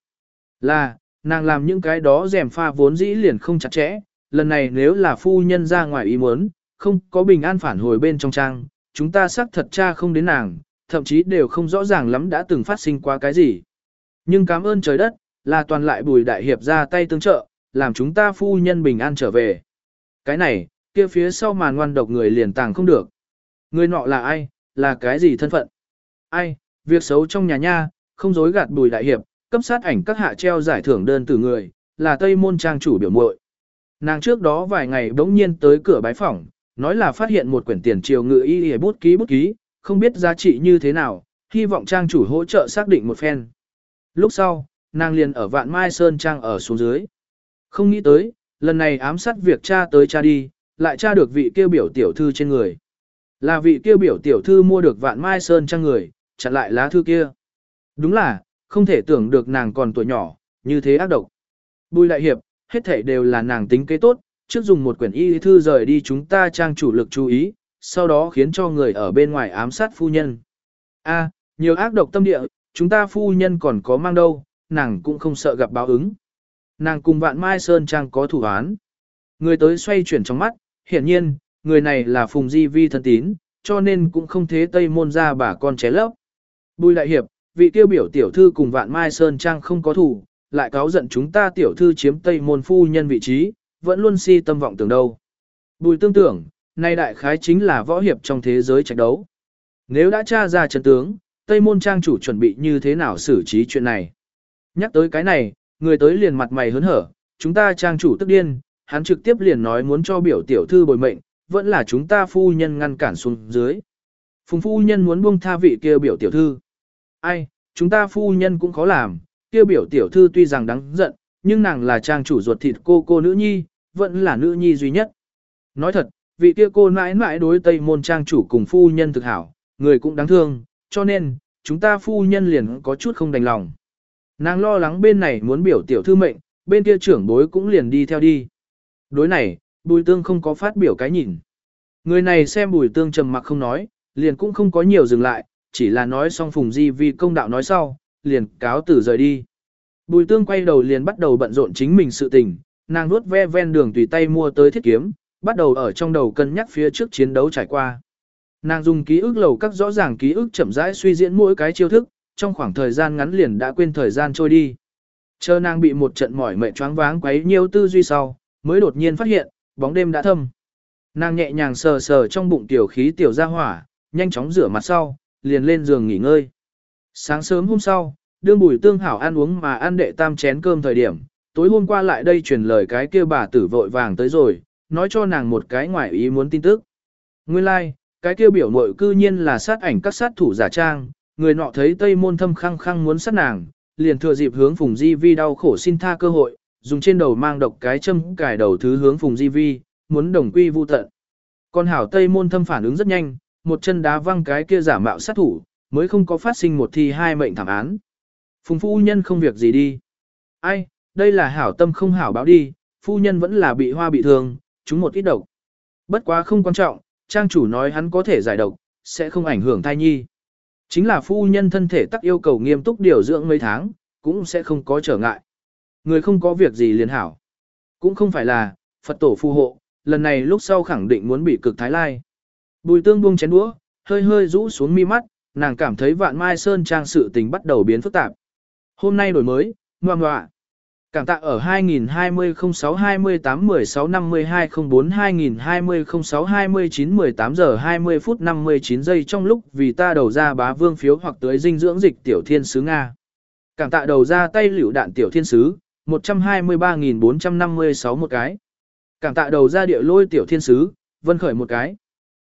Là, nàng làm những cái đó rèm pha vốn dĩ liền không chặt chẽ, lần này nếu là phu nhân ra ngoài ý muốn, không có bình an phản hồi bên trong trang, chúng ta xác thật cha không đến nàng, thậm chí đều không rõ ràng lắm đã từng phát sinh qua cái gì. Nhưng cảm ơn trời đất, là toàn lại bùi đại hiệp ra tay tương trợ, làm chúng ta phu nhân bình an trở về. Cái này, kia phía sau màn ngoan độc người liền tàng không được. Người nọ là ai, là cái gì thân phận? Ai, việc xấu trong nhà nha, không dối gạt bùi đại hiệp, cấp sát ảnh các hạ treo giải thưởng đơn từ người, là Tây Môn Trang chủ biểu muội. Nàng trước đó vài ngày bỗng nhiên tới cửa bái phỏng, nói là phát hiện một quyển tiền triều ngự y y bút ký bút ký, không biết giá trị như thế nào, hy vọng trang chủ hỗ trợ xác định một phen. Lúc sau, nàng liền ở vạn mai sơn trang ở xuống dưới. Không nghĩ tới, lần này ám sát việc cha tới cha đi, lại cha được vị kêu biểu tiểu thư trên người. Là vị kêu biểu tiểu thư mua được vạn mai sơn trang người, chặn lại lá thư kia. Đúng là, không thể tưởng được nàng còn tuổi nhỏ, như thế ác độc. Bùi đại hiệp, hết thể đều là nàng tính kế tốt, trước dùng một quyển y thư rời đi chúng ta trang chủ lực chú ý, sau đó khiến cho người ở bên ngoài ám sát phu nhân. A, nhiều ác độc tâm địa, chúng ta phu nhân còn có mang đâu, nàng cũng không sợ gặp báo ứng. Nàng cùng vạn mai sơn trang có thủ án. Người tới xoay chuyển trong mắt, hiển nhiên, người này là Phùng Di Vi thân tín, cho nên cũng không thế Tây môn ra bà con ché lấp. Bùi đại hiệp, vị tiêu biểu tiểu thư cùng vạn mai sơn trang không có thủ, lại cáo giận chúng ta tiểu thư chiếm Tây môn phu nhân vị trí, vẫn luôn si tâm vọng tưởng đâu. Bùi tương tưởng, nay đại khái chính là võ hiệp trong thế giới tranh đấu. Nếu đã tra ra chân tướng, Tây môn trang chủ chuẩn bị như thế nào xử trí chuyện này. Nhắc tới cái này, người tới liền mặt mày hớn hở, chúng ta trang chủ tức điên, hắn trực tiếp liền nói muốn cho biểu tiểu thư bồi mệnh, vẫn là chúng ta phu nhân ngăn cản xuống dưới. Phùng phu nhân muốn buông tha vị kia biểu tiểu thư. Ai, chúng ta phu nhân cũng khó làm, kia biểu tiểu thư tuy rằng đáng giận, nhưng nàng là trang chủ ruột thịt cô cô nữ nhi, vẫn là nữ nhi duy nhất. Nói thật, vị kia cô mãi mãi đối tây môn trang chủ cùng phu nhân thực hảo, người cũng đáng thương, cho nên, chúng ta phu nhân liền có chút không đành lòng. Nàng lo lắng bên này muốn biểu tiểu thư mệnh, bên kia trưởng bối cũng liền đi theo đi. Đối này, bùi tương không có phát biểu cái nhìn. Người này xem bùi tương trầm mặc không nói, liền cũng không có nhiều dừng lại, chỉ là nói xong phùng di vì công đạo nói sau, liền cáo tử rời đi. Bùi tương quay đầu liền bắt đầu bận rộn chính mình sự tình, nàng nuốt ve ven đường tùy tay mua tới thiết kiếm, bắt đầu ở trong đầu cân nhắc phía trước chiến đấu trải qua. Nàng dùng ký ức lầu các rõ ràng ký ức chậm rãi suy diễn mỗi cái chiêu thức, trong khoảng thời gian ngắn liền đã quên thời gian trôi đi. Chờ nàng bị một trận mỏi mệt choáng váng quấy nhiều tư duy sau, mới đột nhiên phát hiện, bóng đêm đã thâm. Nàng nhẹ nhàng sờ sờ trong bụng tiểu khí tiểu ra hỏa, nhanh chóng rửa mặt sau, liền lên giường nghỉ ngơi. Sáng sớm hôm sau, đương bùi tương hảo ăn uống mà ăn đệ tam chén cơm thời điểm, tối hôm qua lại đây truyền lời cái kia bà tử vội vàng tới rồi, nói cho nàng một cái ngoại ý muốn tin tức. Nguyên lai, like, cái kia biểu mội cư nhiên là sát ảnh các sát thủ giả trang, người nọ thấy Tây Môn Thâm khăng khăng muốn sát nàng, liền thừa dịp hướng Phùng Di Vi đau khổ xin tha cơ hội, dùng trên đầu mang độc cái châm cài đầu thứ hướng Phùng Di Vi, muốn đồng quy vu tận. Con hảo Tây Môn Thâm phản ứng rất nhanh, một chân đá văng cái kia giả mạo sát thủ, mới không có phát sinh một thi hai mệnh thảm án. Phùng phu nhân không việc gì đi. Ai, đây là hảo tâm không hảo báo đi, phu nhân vẫn là bị hoa bị thương, chúng một ít độc. Bất quá không quan trọng, trang chủ nói hắn có thể giải độc, sẽ không ảnh hưởng thai nhi. Chính là phu nhân thân thể tắc yêu cầu nghiêm túc điều dưỡng mấy tháng, cũng sẽ không có trở ngại. Người không có việc gì liền hảo. Cũng không phải là, Phật tổ phù hộ, lần này lúc sau khẳng định muốn bị cực thái lai. Bùi tương buông chén đũa, hơi hơi rũ xuống mi mắt, nàng cảm thấy vạn mai sơn trang sự tình bắt đầu biến phức tạp. Hôm nay đổi mới, ngoan ngoạ. Cảm tạ ở 2020 06 28 16 52 04 2020 06 29 18 giờ 20 phút 59 giây trong lúc vì ta đầu ra bá vương phiếu hoặc tới dinh dưỡng dịch tiểu thiên sứ Nga. Cảm tạ đầu ra tay liễu đạn tiểu thiên sứ, 123.456 một cái. Cảm tạ đầu ra địa lôi tiểu thiên sứ, vân khởi một cái.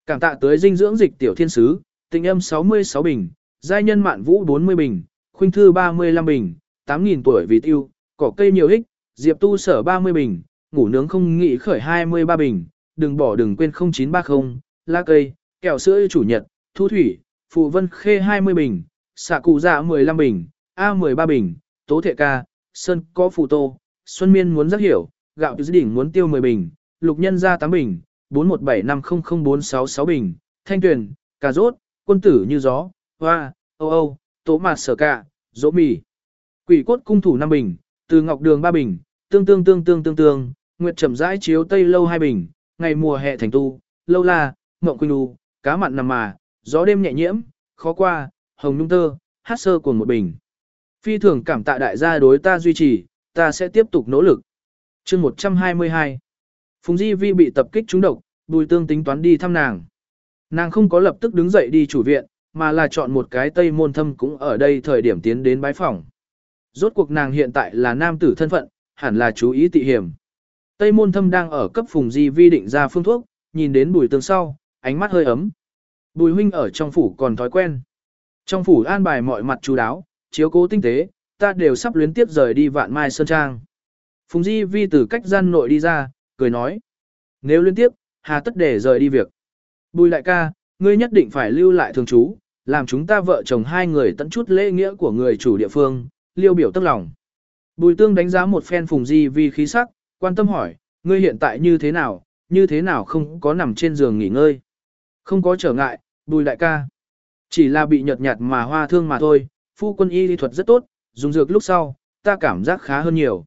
Cảm tạ tới dinh dưỡng dịch tiểu thiên sứ, tình âm 66 bình, giai nhân mạn vũ 40 bình, khuynh thư 35 bình, 8.000 tuổi vì tiêu, cỏ cây nhiều ích, diệp tu sở 30 bình, ngủ nướng không nghị khởi 23 bình, đừng bỏ đừng quên 0930, lá cây, kẹo sữa chủ nhật, thu thủy, phụ vân khê 20 bình, xạ cụ dạ 15 bình, A 13 bình, tố thệ ca, sơn có phụ tô, xuân miên muốn rất hiểu, gạo dự đỉnh muốn tiêu 10 bình, lục nhân ra 8 bình, 4175004666 bình, thanh tuyển, cà rốt, quân tử như gió, hoa, âu âu, tố mạt sở cạ, dỗ mì. Quỷ cốt cung thủ 5 bình, từ ngọc đường 3 bình, tương tương tương tương tương tương, nguyệt trầm rãi chiếu tây lâu 2 bình, ngày mùa hè thành tu, lâu la, mộng quỳnh đu, cá mặn nằm mà, gió đêm nhẹ nhiễm, khó qua, hồng nhung tơ, hát sơ cùng một bình. Phi thường cảm tạ đại gia đối ta duy trì, ta sẽ tiếp tục nỗ lực. chương 122 Phùng Di Vi bị tập kích trúng độc, bùi tương tính toán đi thăm nàng. Nàng không có lập tức đứng dậy đi chủ viện, mà là chọn một cái tây môn thâm cũng ở đây thời điểm tiến đến bái phòng. Rốt cuộc nàng hiện tại là nam tử thân phận, hẳn là chú ý tị hiểm. Tây môn thâm đang ở cấp Phùng Di Vi định ra phương thuốc, nhìn đến bùi tương sau, ánh mắt hơi ấm. Bùi huynh ở trong phủ còn thói quen. Trong phủ an bài mọi mặt chú đáo, chiếu cố tinh tế, ta đều sắp luyến tiếp rời đi vạn mai sơn trang. Phùng Di Vi từ cách gian nội đi ra, cười nói. Nếu liên tiếp, hà tất để rời đi việc. Bùi đại ca, ngươi nhất định phải lưu lại thường trú, làm chúng ta vợ chồng hai người tận chút lễ nghĩa của người chủ địa phương, liêu biểu tức lòng. Bùi tương đánh giá một phen Phùng Di vì khí sắc, quan tâm hỏi, ngươi hiện tại như thế nào, như thế nào không có nằm trên giường nghỉ ngơi. Không có trở ngại, bùi đại ca. Chỉ là bị nhợt nhạt mà hoa thương mà thôi, phu quân y lý thuật rất tốt, dùng dược lúc sau, ta cảm giác khá hơn nhiều.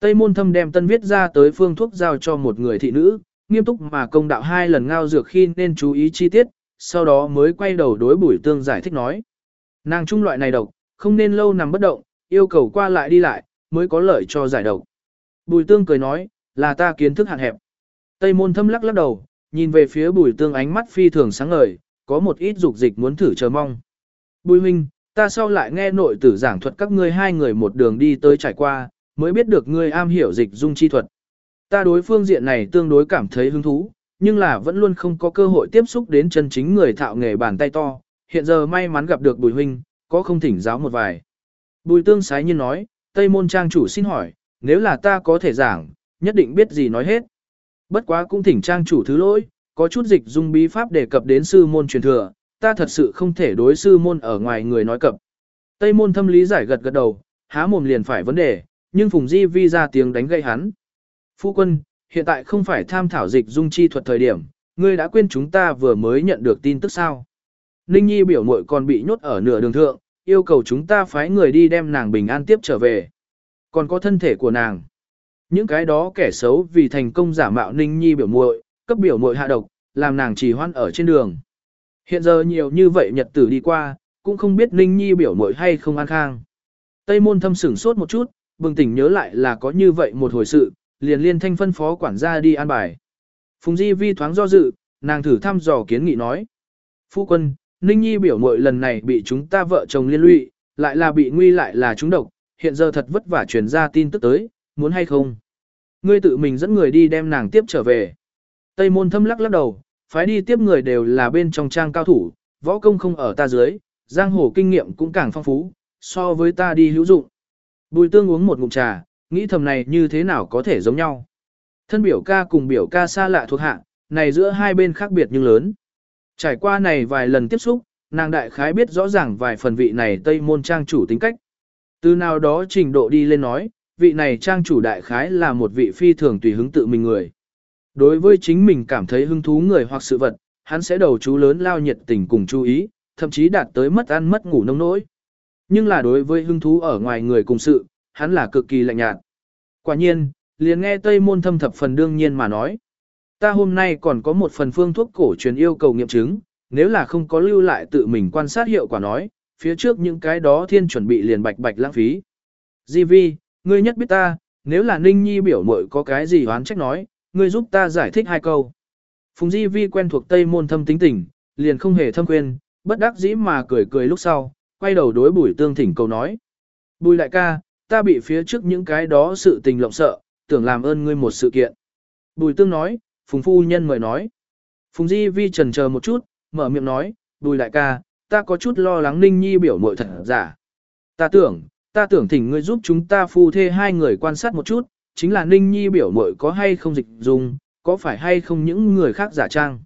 Tây môn thâm đem tân viết ra tới phương thuốc giao cho một người thị nữ, nghiêm túc mà công đạo hai lần ngao dược khi nên chú ý chi tiết, sau đó mới quay đầu đối bùi tương giải thích nói. Nàng trung loại này độc, không nên lâu nằm bất động, yêu cầu qua lại đi lại, mới có lợi cho giải độc. Bùi tương cười nói, là ta kiến thức hạn hẹp. Tây môn thâm lắc lắc đầu, nhìn về phía bùi tương ánh mắt phi thường sáng ngời, có một ít dục dịch muốn thử chờ mong. Bùi huynh, ta sau lại nghe nội tử giảng thuật các ngươi hai người một đường đi tới trải qua, mới biết được ngươi am hiểu dịch dung chi thuật. Ta đối phương diện này tương đối cảm thấy hứng thú, nhưng là vẫn luôn không có cơ hội tiếp xúc đến chân chính người thạo nghề bàn tay to, hiện giờ may mắn gặp được bùi huynh, có không thỉnh giáo một vài. Bùi tương sái nhiên nói, Tây môn trang chủ xin hỏi, nếu là ta có thể giảng, nhất định biết gì nói hết. Bất quá cũng thỉnh trang chủ thứ lỗi, có chút dịch dung bí pháp đề cập đến sư môn truyền thừa, ta thật sự không thể đối sư môn ở ngoài người nói cập. Tây môn thâm lý giải gật gật đầu, há mồm liền phải vấn đề, nhưng Phùng Di Vi ra tiếng đánh gây hắn. Phu quân, hiện tại không phải tham thảo dịch dung chi thuật thời điểm, ngươi đã quên chúng ta vừa mới nhận được tin tức sao. Ninh Nhi biểu muội còn bị nhốt ở nửa đường thượng, yêu cầu chúng ta phái người đi đem nàng bình an tiếp trở về. Còn có thân thể của nàng. Những cái đó kẻ xấu vì thành công giả mạo Ninh Nhi biểu muội, cấp biểu muội hạ độc, làm nàng trì hoãn ở trên đường. Hiện giờ nhiều như vậy nhật tử đi qua, cũng không biết Ninh Nhi biểu muội hay không an khang. Tây môn thâm sửng sốt một chút, bừng tỉnh nhớ lại là có như vậy một hồi sự, liền liên thanh phân phó quản gia đi an bài. Phùng Di Vi thoáng do dự, nàng thử thăm dò kiến nghị nói. Phu quân, Ninh Nhi biểu muội lần này bị chúng ta vợ chồng liên lụy, lại là bị nguy lại là chúng độc, hiện giờ thật vất vả truyền ra tin tức tới, muốn hay không? Ngươi tự mình dẫn người đi đem nàng tiếp trở về. Tây môn thâm lắc lắc đầu, phái đi tiếp người đều là bên trong trang cao thủ, võ công không ở ta dưới, giang hồ kinh nghiệm cũng càng phong phú, so với ta đi hữu dụng. Bùi tương uống một ngụm trà, nghĩ thầm này như thế nào có thể giống nhau. Thân biểu ca cùng biểu ca xa lạ thuộc hạ, này giữa hai bên khác biệt nhưng lớn. Trải qua này vài lần tiếp xúc, nàng đại khái biết rõ ràng vài phần vị này Tây môn trang chủ tính cách. Từ nào đó trình độ đi lên nói, vị này trang chủ đại khái là một vị phi thường tùy hứng tự mình người. Đối với chính mình cảm thấy hứng thú người hoặc sự vật, hắn sẽ đầu chú lớn lao nhiệt tình cùng chú ý, thậm chí đạt tới mất ăn mất ngủ nông nỗi. Nhưng là đối với hứng thú ở ngoài người cùng sự, hắn là cực kỳ lạnh nhạt. Quả nhiên, liền nghe Tây Môn thâm thập phần đương nhiên mà nói. Ta hôm nay còn có một phần phương thuốc cổ truyền yêu cầu nghiệm chứng, nếu là không có lưu lại tự mình quan sát hiệu quả nói, phía trước những cái đó thiên chuẩn bị liền bạch bạch lãng phí. Di vi, ngươi nhất biết ta, nếu là Ninh Nhi biểu muội có cái gì hoán trách nói, ngươi giúp ta giải thích hai câu. Phùng Di vi quen thuộc Tây Môn thâm tính tình, liền không hề thâm quên, bất đắc dĩ mà cười cười lúc sau, quay đầu đối bùi tương thỉnh cầu nói. Bùi đại ca, ta bị phía trước những cái đó sự tình lộng sợ, tưởng làm ơn ngươi một sự kiện. Bùi tương nói, phùng phu nhân mời nói. Phùng Di Vi trần chờ một chút, mở miệng nói, bùi đại ca, ta có chút lo lắng Ninh Nhi biểu mội thật giả. Ta tưởng, ta tưởng thỉnh ngươi giúp chúng ta phu thê hai người quan sát một chút, chính là Ninh Nhi biểu mội có hay không dịch dùng, có phải hay không những người khác giả trang.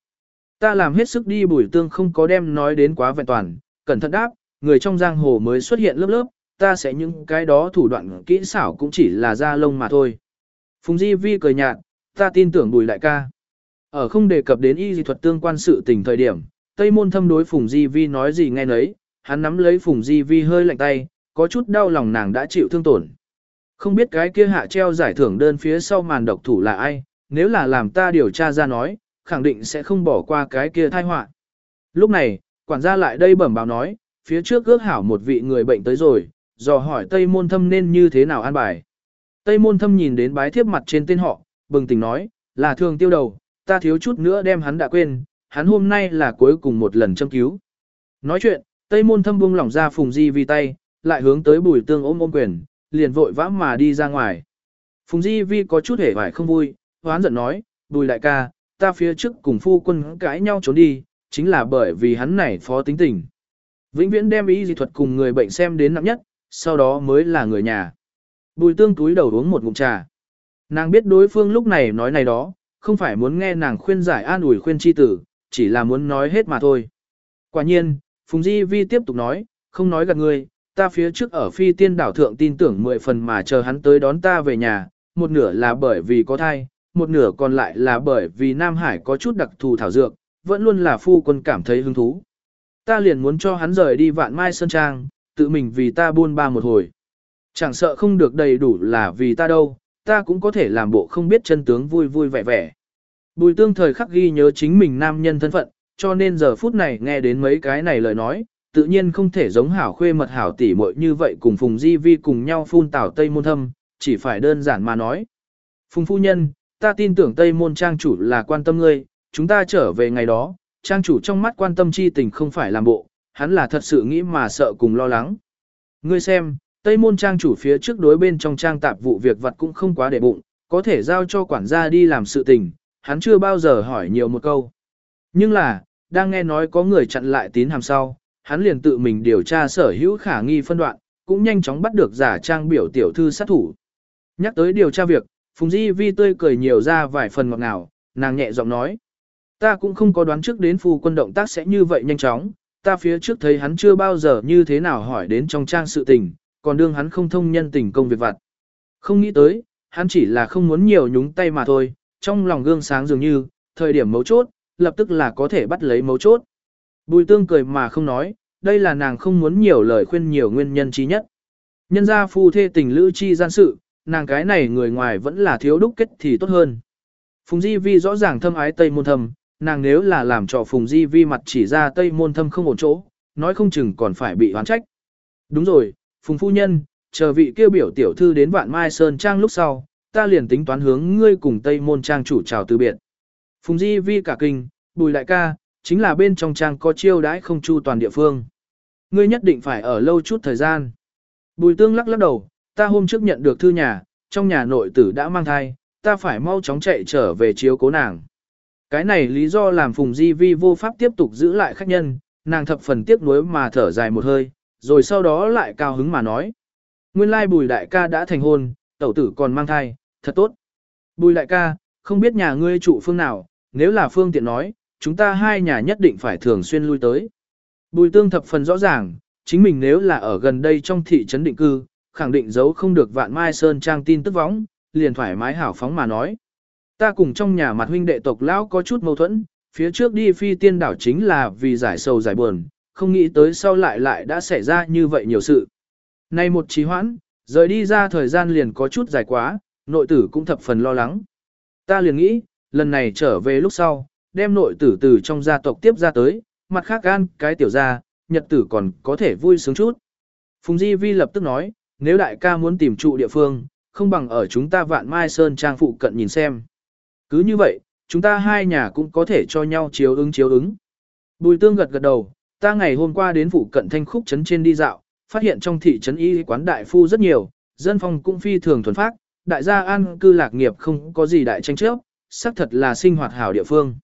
Ta làm hết sức đi bùi tương không có đem nói đến quá vẹn toàn, cẩn thận đáp, người trong giang hồ mới xuất hiện lớp lớp, ta sẽ những cái đó thủ đoạn kỹ xảo cũng chỉ là da lông mà thôi. Phùng Di Vi cười nhạt, ta tin tưởng bùi đại ca. Ở không đề cập đến y dị thuật tương quan sự tình thời điểm, Tây môn thâm đối Phùng Di Vi nói gì nghe nấy, hắn nắm lấy Phùng Di Vi hơi lạnh tay, có chút đau lòng nàng đã chịu thương tổn. Không biết cái kia hạ treo giải thưởng đơn phía sau màn độc thủ là ai, nếu là làm ta điều tra ra nói, khẳng định sẽ không bỏ qua cái kia thai họa. Lúc này, quản gia lại đây bẩm báo nói, phía trước ước hảo một vị người bệnh tới rồi, dò hỏi Tây Môn Thâm nên như thế nào an bài. Tây Môn Thâm nhìn đến bái thiếp mặt trên tên họ, bừng tỉnh nói, là thường tiêu đầu, ta thiếu chút nữa đem hắn đã quên, hắn hôm nay là cuối cùng một lần châm cứu. Nói chuyện, Tây Môn Thâm buông lỏng ra Phùng Di Vi tay, lại hướng tới Bùi Tương ôm ôm quyền, liền vội vã mà đi ra ngoài. Phùng Di Vi có chút hề vải không vui, hoán giận nói, Bùi đại ca, ta phía trước cùng phu quân cãi nhau trốn đi, chính là bởi vì hắn này phó tính tình. Vĩnh viễn đem ý dị thuật cùng người bệnh xem đến nặng nhất, sau đó mới là người nhà. Bùi tương túi đầu uống một ngụm trà. Nàng biết đối phương lúc này nói này đó, không phải muốn nghe nàng khuyên giải an ủi khuyên chi tử, chỉ là muốn nói hết mà thôi. Quả nhiên, Phùng Di Vi tiếp tục nói, không nói gạt ngươi, ta phía trước ở phi tiên đảo thượng tin tưởng mười phần mà chờ hắn tới đón ta về nhà, một nửa là bởi vì có thai, một nửa còn lại là bởi vì Nam Hải có chút đặc thù thảo dược, vẫn luôn là phu quân cảm thấy hứng thú. Ta liền muốn cho hắn rời đi vạn mai sơn trang, tự mình vì ta buôn ba một hồi. Chẳng sợ không được đầy đủ là vì ta đâu, ta cũng có thể làm bộ không biết chân tướng vui vui vẻ vẻ. Bùi tương thời khắc ghi nhớ chính mình nam nhân thân phận, cho nên giờ phút này nghe đến mấy cái này lời nói, tự nhiên không thể giống hảo khuê mật hảo tỉ muội như vậy cùng Phùng Di Vi cùng nhau phun tảo Tây Môn Thâm, chỉ phải đơn giản mà nói. Phùng Phu Nhân, ta tin tưởng Tây Môn Trang chủ là quan tâm ngươi, chúng ta trở về ngày đó, Trang chủ trong mắt quan tâm chi tình không phải làm bộ, hắn là thật sự nghĩ mà sợ cùng lo lắng. Ngươi xem, Tây Môn Trang chủ phía trước đối bên trong trang tạp vụ việc vật cũng không quá để bụng, có thể giao cho quản gia đi làm sự tình, hắn chưa bao giờ hỏi nhiều một câu. Nhưng là, đang nghe nói có người chặn lại tín hàm sau, hắn liền tự mình điều tra sở hữu khả nghi phân đoạn, cũng nhanh chóng bắt được giả trang biểu tiểu thư sát thủ. Nhắc tới điều tra việc, Phùng Di Vi tươi cười nhiều ra vài phần ngọt ngào, nàng nhẹ giọng nói. Ta cũng không có đoán trước đến phù quân động tác sẽ như vậy nhanh chóng, ta phía trước thấy hắn chưa bao giờ như thế nào hỏi đến trong trang sự tình, còn đương hắn không thông nhân tình công việc vặt. Không nghĩ tới, hắn chỉ là không muốn nhiều nhúng tay mà thôi, trong lòng gương sáng dường như, thời điểm mấu chốt, lập tức là có thể bắt lấy mấu chốt. Bùi tương cười mà không nói, đây là nàng không muốn nhiều lời khuyên nhiều nguyên nhân trí nhất. Nhân gia phu thê tình lữ chi gian sự, nàng cái này người ngoài vẫn là thiếu đúc kết thì tốt hơn. Phùng Di Vi rõ ràng thâm ái Tây Môn thầm nàng nếu là làm cho Phùng Di Vi mặt chỉ ra Tây Môn Thâm không ổn chỗ, nói không chừng còn phải bị oán trách. Đúng rồi, Phùng Phu Nhân, chờ vị kêu biểu tiểu thư đến Vạn Mai Sơn Trang lúc sau, ta liền tính toán hướng ngươi cùng Tây Môn Trang chủ chào từ biệt. Phùng Di Vi cả kinh, bùi đại ca, chính là bên trong trang có chiêu đãi không chu toàn địa phương. Ngươi nhất định phải ở lâu chút thời gian. Bùi tương lắc lắc đầu, ta hôm trước nhận được thư nhà, trong nhà nội tử đã mang thai, ta phải mau chóng chạy trở về chiếu cố nàng. Cái này lý do làm Phùng Di Vi vô pháp tiếp tục giữ lại khách nhân, nàng thập phần tiếc nuối mà thở dài một hơi, rồi sau đó lại cao hứng mà nói. Nguyên lai bùi đại ca đã thành hôn, tẩu tử còn mang thai, thật tốt. Bùi đại ca, không biết nhà ngươi trụ phương nào, nếu là phương tiện nói, chúng ta hai nhà nhất định phải thường xuyên lui tới. Bùi tương thập phần rõ ràng, chính mình nếu là ở gần đây trong thị trấn định cư, khẳng định giấu không được vạn mai sơn trang tin tức võng, liền thoải mái hảo phóng mà nói. Ta cùng trong nhà mặt huynh đệ tộc lão có chút mâu thuẫn, phía trước đi phi tiên đảo chính là vì giải sầu giải buồn, không nghĩ tới sau lại lại đã xảy ra như vậy nhiều sự. Nay một trí hoãn, rời đi ra thời gian liền có chút dài quá, nội tử cũng thập phần lo lắng. Ta liền nghĩ, lần này trở về lúc sau, đem nội tử từ trong gia tộc tiếp ra tới, mặt khác gan cái tiểu gia, nhật tử còn có thể vui sướng chút. Phùng Di Vi lập tức nói, nếu đại ca muốn tìm trụ địa phương, không bằng ở chúng ta vạn mai sơn trang phụ cận nhìn xem. Cứ như vậy, chúng ta hai nhà cũng có thể cho nhau chiếu ứng chiếu ứng. Bùi tương gật gật đầu, ta ngày hôm qua đến phụ cận thanh khúc trấn trên đi dạo, phát hiện trong thị trấn y quán đại phu rất nhiều, dân phong cũng phi thường thuần phát, đại gia an cư lạc nghiệp không có gì đại tranh chấp, xác thật là sinh hoạt hảo địa phương.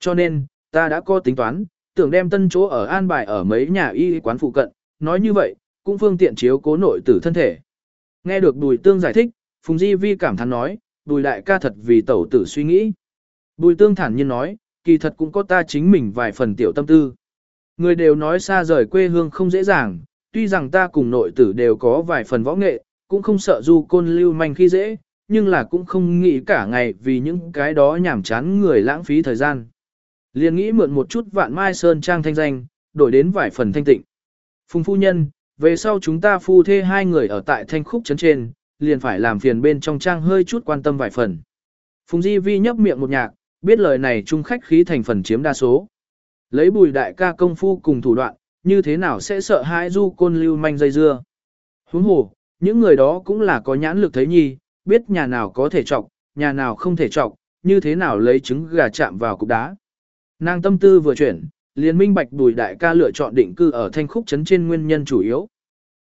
Cho nên, ta đã có tính toán, tưởng đem tân chỗ ở an bài ở mấy nhà y quán phụ cận, nói như vậy, cũng phương tiện chiếu cố nội tử thân thể. Nghe được Bùi Tương giải thích, Phùng Di Vi cảm thán nói, Bùi đại ca thật vì tẩu tử suy nghĩ. Bùi Tương thản nhiên nói, kỳ thật cũng có ta chính mình vài phần tiểu tâm tư. Người đều nói xa rời quê hương không dễ dàng, tuy rằng ta cùng nội tử đều có vài phần võ nghệ, cũng không sợ du côn lưu manh khi dễ, nhưng là cũng không nghĩ cả ngày vì những cái đó nhảm chán người lãng phí thời gian. Liền nghĩ mượn một chút vạn mai sơn trang thanh danh, đổi đến vài phần thanh tịnh. Phùng phu nhân, về sau chúng ta phu thê hai người ở tại thanh khúc trấn trên, liền phải làm phiền bên trong trang hơi chút quan tâm vài phần. Phùng Di Vi nhấp miệng một nhạc, biết lời này trung khách khí thành phần chiếm đa số. Lấy bùi đại ca công phu cùng thủ đoạn, như thế nào sẽ sợ hãi du côn lưu manh dây dưa. Huống hồ, những người đó cũng là có nhãn lực thấy nhi, biết nhà nào có thể trọng, nhà nào không thể trọng, như thế nào lấy trứng gà chạm vào cục đá. Nàng tâm tư vừa chuyển, liền minh bạch bùi đại ca lựa chọn định cư ở thanh khúc trấn trên nguyên nhân chủ yếu.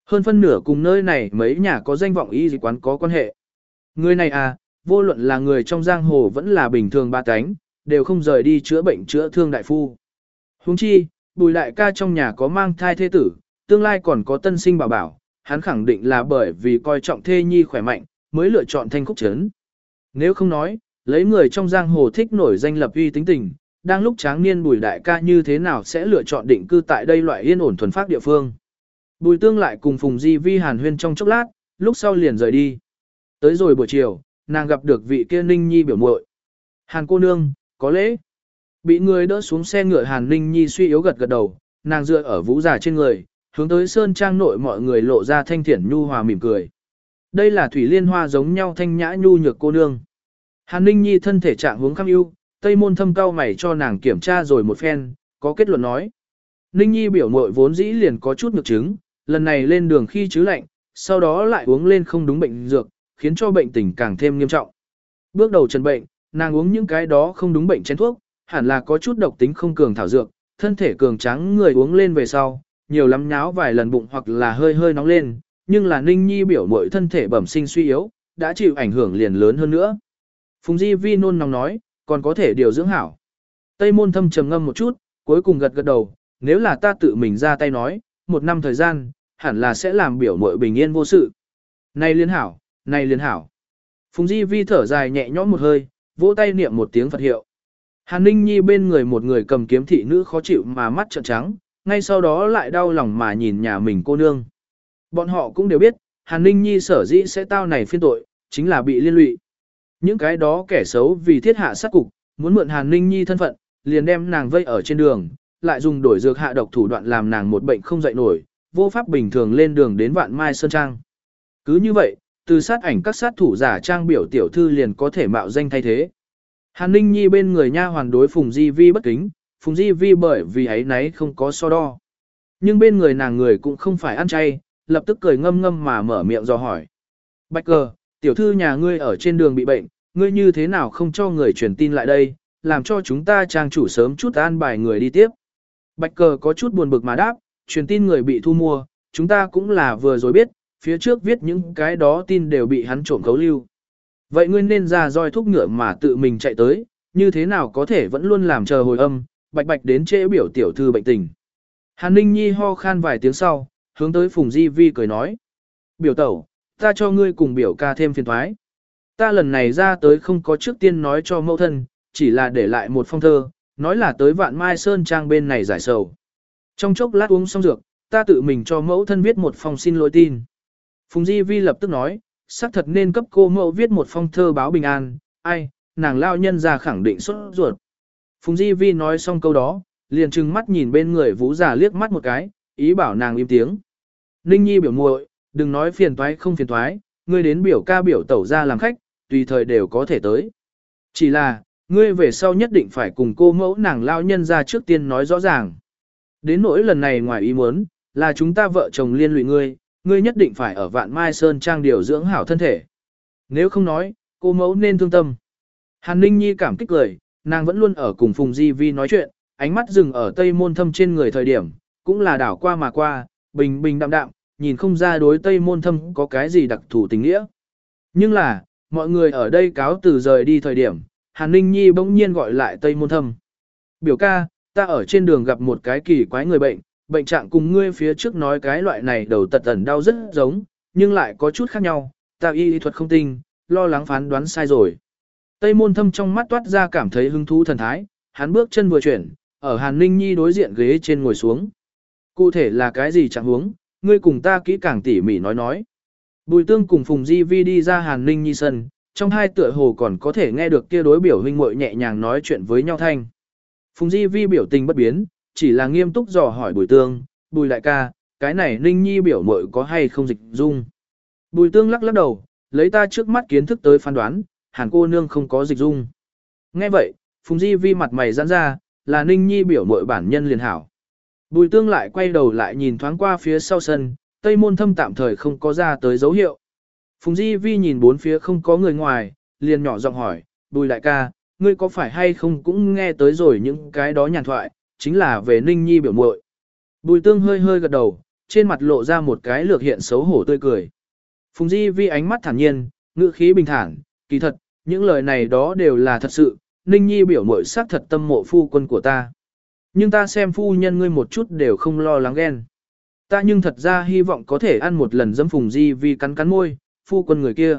Hơn phân nửa cùng nơi này mấy nhà có danh vọng y dịch quán có quan hệ. Người này à, vô luận là người trong giang hồ vẫn là bình thường ba cánh, đều không rời đi chữa bệnh chữa thương đại phu. Huống chi, bùi đại ca trong nhà có mang thai thế tử, tương lai còn có tân sinh bảo bảo, hắn khẳng định là bởi vì coi trọng thê nhi khỏe mạnh, mới lựa chọn thanh khúc trấn. Nếu không nói, lấy người trong giang hồ thích nổi danh lập uy tính tình, đang lúc tráng niên bùi đại ca như thế nào sẽ lựa chọn định cư tại đây loại yên ổn thuần phát địa phương. Bùi tương lại cùng Phùng Di Vi hàn huyên trong chốc lát, lúc sau liền rời đi. Tới rồi buổi chiều, nàng gặp được vị kia Ninh Nhi biểu muội. Hàn cô nương, có lễ. Bị người đỡ xuống xe ngựa Hàn Ninh Nhi suy yếu gật gật đầu, nàng dựa ở vũ giả trên người, hướng tới sơn trang nội mọi người lộ ra thanh thiện nhu hòa mỉm cười. Đây là thủy liên hoa giống nhau thanh nhã nhu nhược cô nương. Hàn Ninh Nhi thân thể trạng hướng khăm ưu, Tây môn thâm cao mày cho nàng kiểm tra rồi một phen, có kết luận nói. Ninh Nhi biểu muội vốn dĩ liền có chút ngược chứng, lần này lên đường khi chứ lạnh, sau đó lại uống lên không đúng bệnh dược, khiến cho bệnh tình càng thêm nghiêm trọng. Bước đầu trần bệnh, nàng uống những cái đó không đúng bệnh chén thuốc, hẳn là có chút độc tính không cường thảo dược, thân thể cường trắng người uống lên về sau, nhiều lắm nháo vài lần bụng hoặc là hơi hơi nóng lên, nhưng là Ninh Nhi biểu muội thân thể bẩm sinh suy yếu, đã chịu ảnh hưởng liền lớn hơn nữa. Phùng Di Vi nôn nóng nói, còn có thể điều dưỡng hảo. Tây môn thâm trầm ngâm một chút, cuối cùng gật gật đầu, nếu là ta tự mình ra tay nói, một năm thời gian, hẳn là sẽ làm biểu muội bình yên vô sự. Này liên hảo, này liên hảo. Phùng Di Vi thở dài nhẹ nhõm một hơi, vỗ tay niệm một tiếng Phật hiệu. Hàn Ninh Nhi bên người một người cầm kiếm thị nữ khó chịu mà mắt trợn trắng, ngay sau đó lại đau lòng mà nhìn nhà mình cô nương. Bọn họ cũng đều biết, Hàn Ninh Nhi sở dĩ sẽ tao này phiên tội, chính là bị liên lụy. Những cái đó kẻ xấu vì thiết hạ sát cục, muốn mượn Hàn Ninh Nhi thân phận, liền đem nàng vây ở trên đường, lại dùng đổi dược hạ độc thủ đoạn làm nàng một bệnh không dậy nổi, vô pháp bình thường lên đường đến vạn mai sơn trang. Cứ như vậy, từ sát ảnh các sát thủ giả trang biểu tiểu thư liền có thể mạo danh thay thế. Hàn Ninh Nhi bên người nha hoàn đối Phùng Di Vi bất kính, Phùng Di Vi bởi vì ấy nấy không có so đo. Nhưng bên người nàng người cũng không phải ăn chay, lập tức cười ngâm ngâm mà mở miệng do hỏi. Bạch cờ, tiểu thư nhà ngươi ở trên đường bị bệnh, ngươi như thế nào không cho người truyền tin lại đây, làm cho chúng ta trang chủ sớm chút an bài người đi tiếp. Bạch cờ có chút buồn bực mà đáp, truyền tin người bị thu mua, chúng ta cũng là vừa rồi biết, phía trước viết những cái đó tin đều bị hắn trộm cấu lưu. Vậy ngươi nên ra roi thúc ngựa mà tự mình chạy tới, như thế nào có thể vẫn luôn làm chờ hồi âm, bạch bạch đến trễ biểu tiểu thư bệnh tình. Hàn Ninh Nhi ho khan vài tiếng sau, hướng tới Phùng Di Vi cười nói. Biểu tẩu, ta cho ngươi cùng biểu ca thêm phiền thoái. Ta lần này ra tới không có trước tiên nói cho mẫu thân, chỉ là để lại một phong thơ, nói là tới vạn mai sơn trang bên này giải sầu. Trong chốc lát uống xong dược, ta tự mình cho mẫu thân viết một phong xin lỗi tin. Phùng Di Vi lập tức nói, xác thật nên cấp cô mẫu viết một phong thơ báo bình an, ai, nàng lao nhân ra khẳng định xuất ruột. Phùng Di Vi nói xong câu đó, liền trừng mắt nhìn bên người vũ già liếc mắt một cái, ý bảo nàng im tiếng. Ninh Nhi biểu muội, đừng nói phiền toái không phiền toái, ngươi đến biểu ca biểu tẩu ra làm khách, tùy thời đều có thể tới. Chỉ là, ngươi về sau nhất định phải cùng cô mẫu nàng lao nhân ra trước tiên nói rõ ràng. Đến nỗi lần này ngoài ý muốn, là chúng ta vợ chồng liên lụy ngươi, ngươi nhất định phải ở vạn mai sơn trang điều dưỡng hảo thân thể. Nếu không nói, cô mẫu nên thương tâm. Hàn Ninh Nhi cảm kích cười, nàng vẫn luôn ở cùng Phùng Di Vi nói chuyện, ánh mắt dừng ở tây môn thâm trên người thời điểm, cũng là đảo qua mà qua, bình bình đạm đạm, nhìn không ra đối tây môn thâm có cái gì đặc thù tình nghĩa. Nhưng là, mọi người ở đây cáo từ rời đi thời điểm, Hàn Ninh Nhi bỗng nhiên gọi lại tây môn thâm. Biểu ca, ta ở trên đường gặp một cái kỳ quái người bệnh, bệnh trạng cùng ngươi phía trước nói cái loại này đầu tật ẩn đau rất giống, nhưng lại có chút khác nhau, ta y lý thuật không tinh, lo lắng phán đoán sai rồi. Tây môn thâm trong mắt toát ra cảm thấy hứng thú thần thái, hắn bước chân vừa chuyển, ở Hàn Ninh Nhi đối diện ghế trên ngồi xuống. Cụ thể là cái gì chẳng huống, ngươi cùng ta kỹ càng tỉ mỉ nói nói. Bùi tương cùng Phùng Di Vi đi ra Hàn Ninh Nhi sân, trong hai tựa hồ còn có thể nghe được kia đối biểu huynh muội nhẹ nhàng nói chuyện với nhau thanh. Phùng Di Vi biểu tình bất biến, chỉ là nghiêm túc dò hỏi Bùi Tương, Bùi đại ca, cái này Ninh Nhi biểu muội có hay không dịch dung. Bùi Tương lắc lắc đầu, lấy ta trước mắt kiến thức tới phán đoán, hàn cô nương không có dịch dung. Nghe vậy, Phùng Di Vi mặt mày giãn ra, là Ninh Nhi biểu muội bản nhân liền hảo. Bùi Tương lại quay đầu lại nhìn thoáng qua phía sau sân, Tây Môn Thâm tạm thời không có ra tới dấu hiệu. Phùng Di Vi nhìn bốn phía không có người ngoài, liền nhỏ giọng hỏi, Bùi đại ca, ngươi có phải hay không cũng nghe tới rồi những cái đó nhàn thoại, chính là về Ninh Nhi biểu muội. Bùi tương hơi hơi gật đầu, trên mặt lộ ra một cái lược hiện xấu hổ tươi cười. Phùng Di Vi ánh mắt thản nhiên, ngữ khí bình thản, kỳ thật, những lời này đó đều là thật sự, Ninh Nhi biểu muội xác thật tâm mộ phu quân của ta. Nhưng ta xem phu nhân ngươi một chút đều không lo lắng ghen. Ta nhưng thật ra hy vọng có thể ăn một lần dâm Phùng Di Vi cắn cắn môi, phu quân người kia.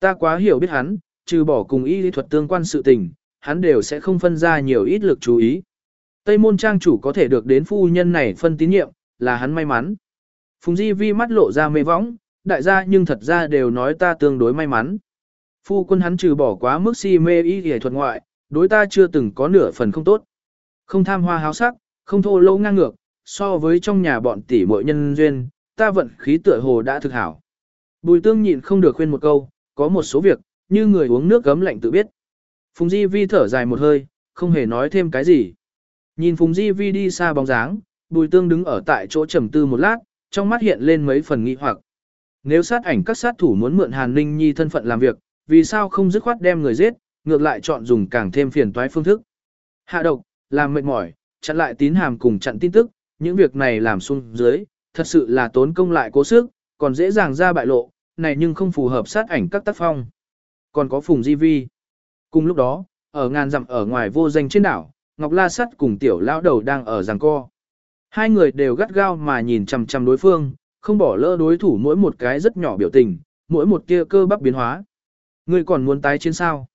Ta quá hiểu biết hắn, trừ bỏ cùng y lý thuật tương quan sự tình, hắn đều sẽ không phân ra nhiều ít lực chú ý. Tây môn trang chủ có thể được đến phu nhân này phân tín nhiệm, là hắn may mắn. Phùng Di Vi mắt lộ ra mê võng, đại gia nhưng thật ra đều nói ta tương đối may mắn. Phu quân hắn trừ bỏ quá mức si mê y y thuật ngoại, đối ta chưa từng có nửa phần không tốt. Không tham hoa háo sắc, không thô lâu ngang ngược, so với trong nhà bọn tỷ muội nhân duyên, ta vận khí tựa hồ đã thực hảo. Bùi tương nhịn không được khuyên một câu, có một số việc, như người uống nước gấm lạnh tự biết. Phùng Di Vi thở dài một hơi, không hề nói thêm cái gì. Nhìn Phùng Di Vi đi xa bóng dáng, Bùi Tương đứng ở tại chỗ trầm tư một lát, trong mắt hiện lên mấy phần nghi hoặc. Nếu sát ảnh các sát thủ muốn mượn Hàn Ninh Nhi thân phận làm việc, vì sao không dứt khoát đem người giết, ngược lại chọn dùng càng thêm phiền toái phương thức. Hạ độc, làm mệt mỏi, chặn lại tín hàm cùng chặn tin tức, những việc này làm xuống dưới, thật sự là tốn công lại cố sức, còn dễ dàng ra bại lộ, này nhưng không phù hợp sát ảnh các tác phong. Còn có Phùng Di Vi. Cùng lúc đó, ở ngàn dặm ở ngoài vô danh trên đảo, Ngọc La Sắt cùng tiểu lão đầu đang ở giằng co. Hai người đều gắt gao mà nhìn chằm chằm đối phương, không bỏ lỡ đối thủ mỗi một cái rất nhỏ biểu tình, mỗi một kia cơ bắp biến hóa. Ngươi còn muốn tái chiến sao?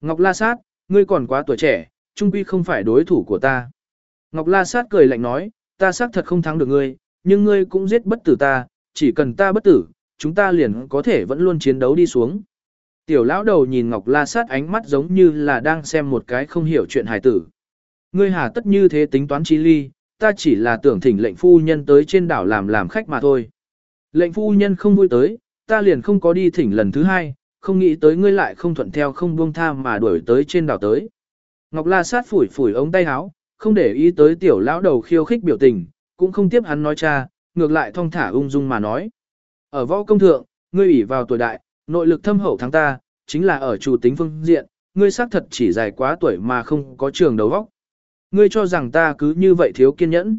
Ngọc La Sát, ngươi còn quá tuổi trẻ, trung quy không phải đối thủ của ta. Ngọc La Sát cười lạnh nói, ta xác thật không thắng được ngươi, nhưng ngươi cũng giết bất tử ta, chỉ cần ta bất tử, chúng ta liền có thể vẫn luôn chiến đấu đi xuống. Tiểu lão đầu nhìn Ngọc La Sát ánh mắt giống như là đang xem một cái không hiểu chuyện hài tử. Ngươi hà tất như thế tính toán chi ly, ta chỉ là tưởng thỉnh lệnh phu nhân tới trên đảo làm làm khách mà thôi. Lệnh phu nhân không vui tới, ta liền không có đi thỉnh lần thứ hai, không nghĩ tới ngươi lại không thuận theo không buông tha mà đuổi tới trên đảo tới. Ngọc La Sát phủi phủi ống tay áo, không để ý tới tiểu lão đầu khiêu khích biểu tình, cũng không tiếp hắn nói cha, ngược lại thong thả ung dung mà nói. Ở võ công thượng, ngươi ủy vào tuổi đại, nội lực thâm hậu thắng ta, chính là ở chủ tính phương diện, ngươi xác thật chỉ dài quá tuổi mà không có trường đầu vóc. Ngươi cho rằng ta cứ như vậy thiếu kiên nhẫn.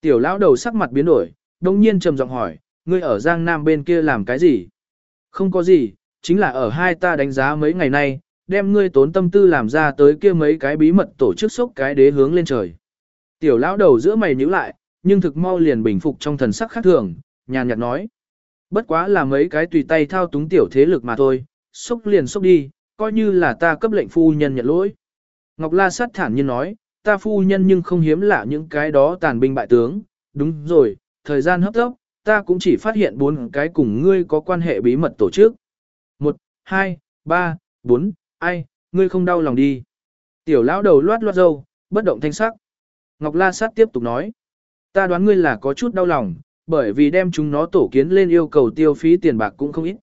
Tiểu lão đầu sắc mặt biến đổi, đồng nhiên trầm giọng hỏi, ngươi ở Giang Nam bên kia làm cái gì? Không có gì, chính là ở hai ta đánh giá mấy ngày nay, đem ngươi tốn tâm tư làm ra tới kia mấy cái bí mật tổ chức sốc cái đế hướng lên trời. Tiểu lão đầu giữa mày nhíu lại, nhưng thực mau liền bình phục trong thần sắc khác thường, nhàn nhạt nói. Bất quá là mấy cái tùy tay thao túng tiểu thế lực mà thôi, xúc liền xúc đi, coi như là ta cấp lệnh phu nhân nhận lỗi. Ngọc La sát thản nhiên nói, ta phu nhân nhưng không hiếm lạ những cái đó tàn binh bại tướng, đúng rồi, thời gian hấp tốc, ta cũng chỉ phát hiện bốn cái cùng ngươi có quan hệ bí mật tổ chức. Một, hai, ba, bốn, ai, ngươi không đau lòng đi. Tiểu lão đầu loát loát dâu, bất động thanh sắc. Ngọc La sát tiếp tục nói, ta đoán ngươi là có chút đau lòng, bởi vì đem chúng nó tổ kiến lên yêu cầu tiêu phí tiền bạc cũng không ít.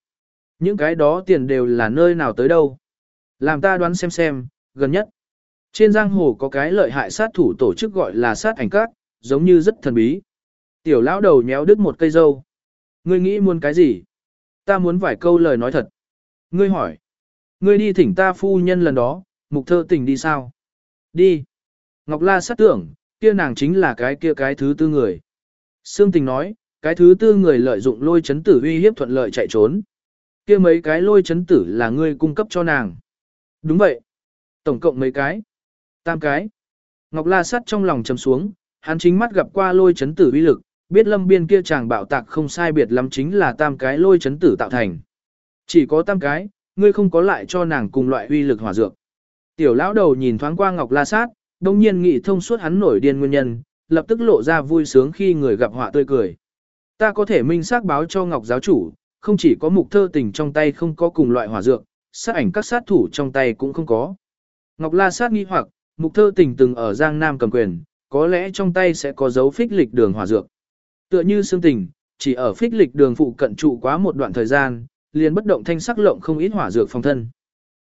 Những cái đó tiền đều là nơi nào tới đâu. Làm ta đoán xem xem, gần nhất. Trên giang hồ có cái lợi hại sát thủ tổ chức gọi là sát ảnh các, giống như rất thần bí. Tiểu lão đầu nhéo đứt một cây dâu. Ngươi nghĩ muốn cái gì? Ta muốn vài câu lời nói thật. Ngươi hỏi. Ngươi đi thỉnh ta phu nhân lần đó, mục thơ tỉnh đi sao? Đi. Ngọc La sát tưởng, kia nàng chính là cái kia cái thứ tư người. Sương tình nói, cái thứ tư người lợi dụng lôi chấn tử uy hiếp thuận lợi chạy trốn. kia mấy cái lôi chấn tử là ngươi cung cấp cho nàng. Đúng vậy. Tổng cộng mấy cái? Tam cái. Ngọc La Sắt trong lòng trầm xuống, hắn chính mắt gặp qua lôi chấn tử uy lực, biết lâm biên kia chàng bạo tạc không sai biệt lắm chính là tam cái lôi chấn tử tạo thành. Chỉ có tam cái, ngươi không có lại cho nàng cùng loại uy lực hỏa dược. Tiểu lão đầu nhìn thoáng qua Ngọc La Sát, đông nhiên nghĩ thông suốt hắn nổi điên nguyên nhân, lập tức lộ ra vui sướng khi người gặp họa tươi cười. Ta có thể minh xác báo cho Ngọc giáo chủ, không chỉ có mục thơ tình trong tay không có cùng loại hỏa dược, sát ảnh các sát thủ trong tay cũng không có. Ngọc La Sát nghi hoặc, mục thơ tình từng ở Giang Nam cầm quyền, có lẽ trong tay sẽ có dấu phích lịch đường hỏa dược. Tựa như xương tình, chỉ ở phích lịch đường phụ cận trụ quá một đoạn thời gian, liền bất động thanh sắc lộng không ít hỏa dược phòng thân.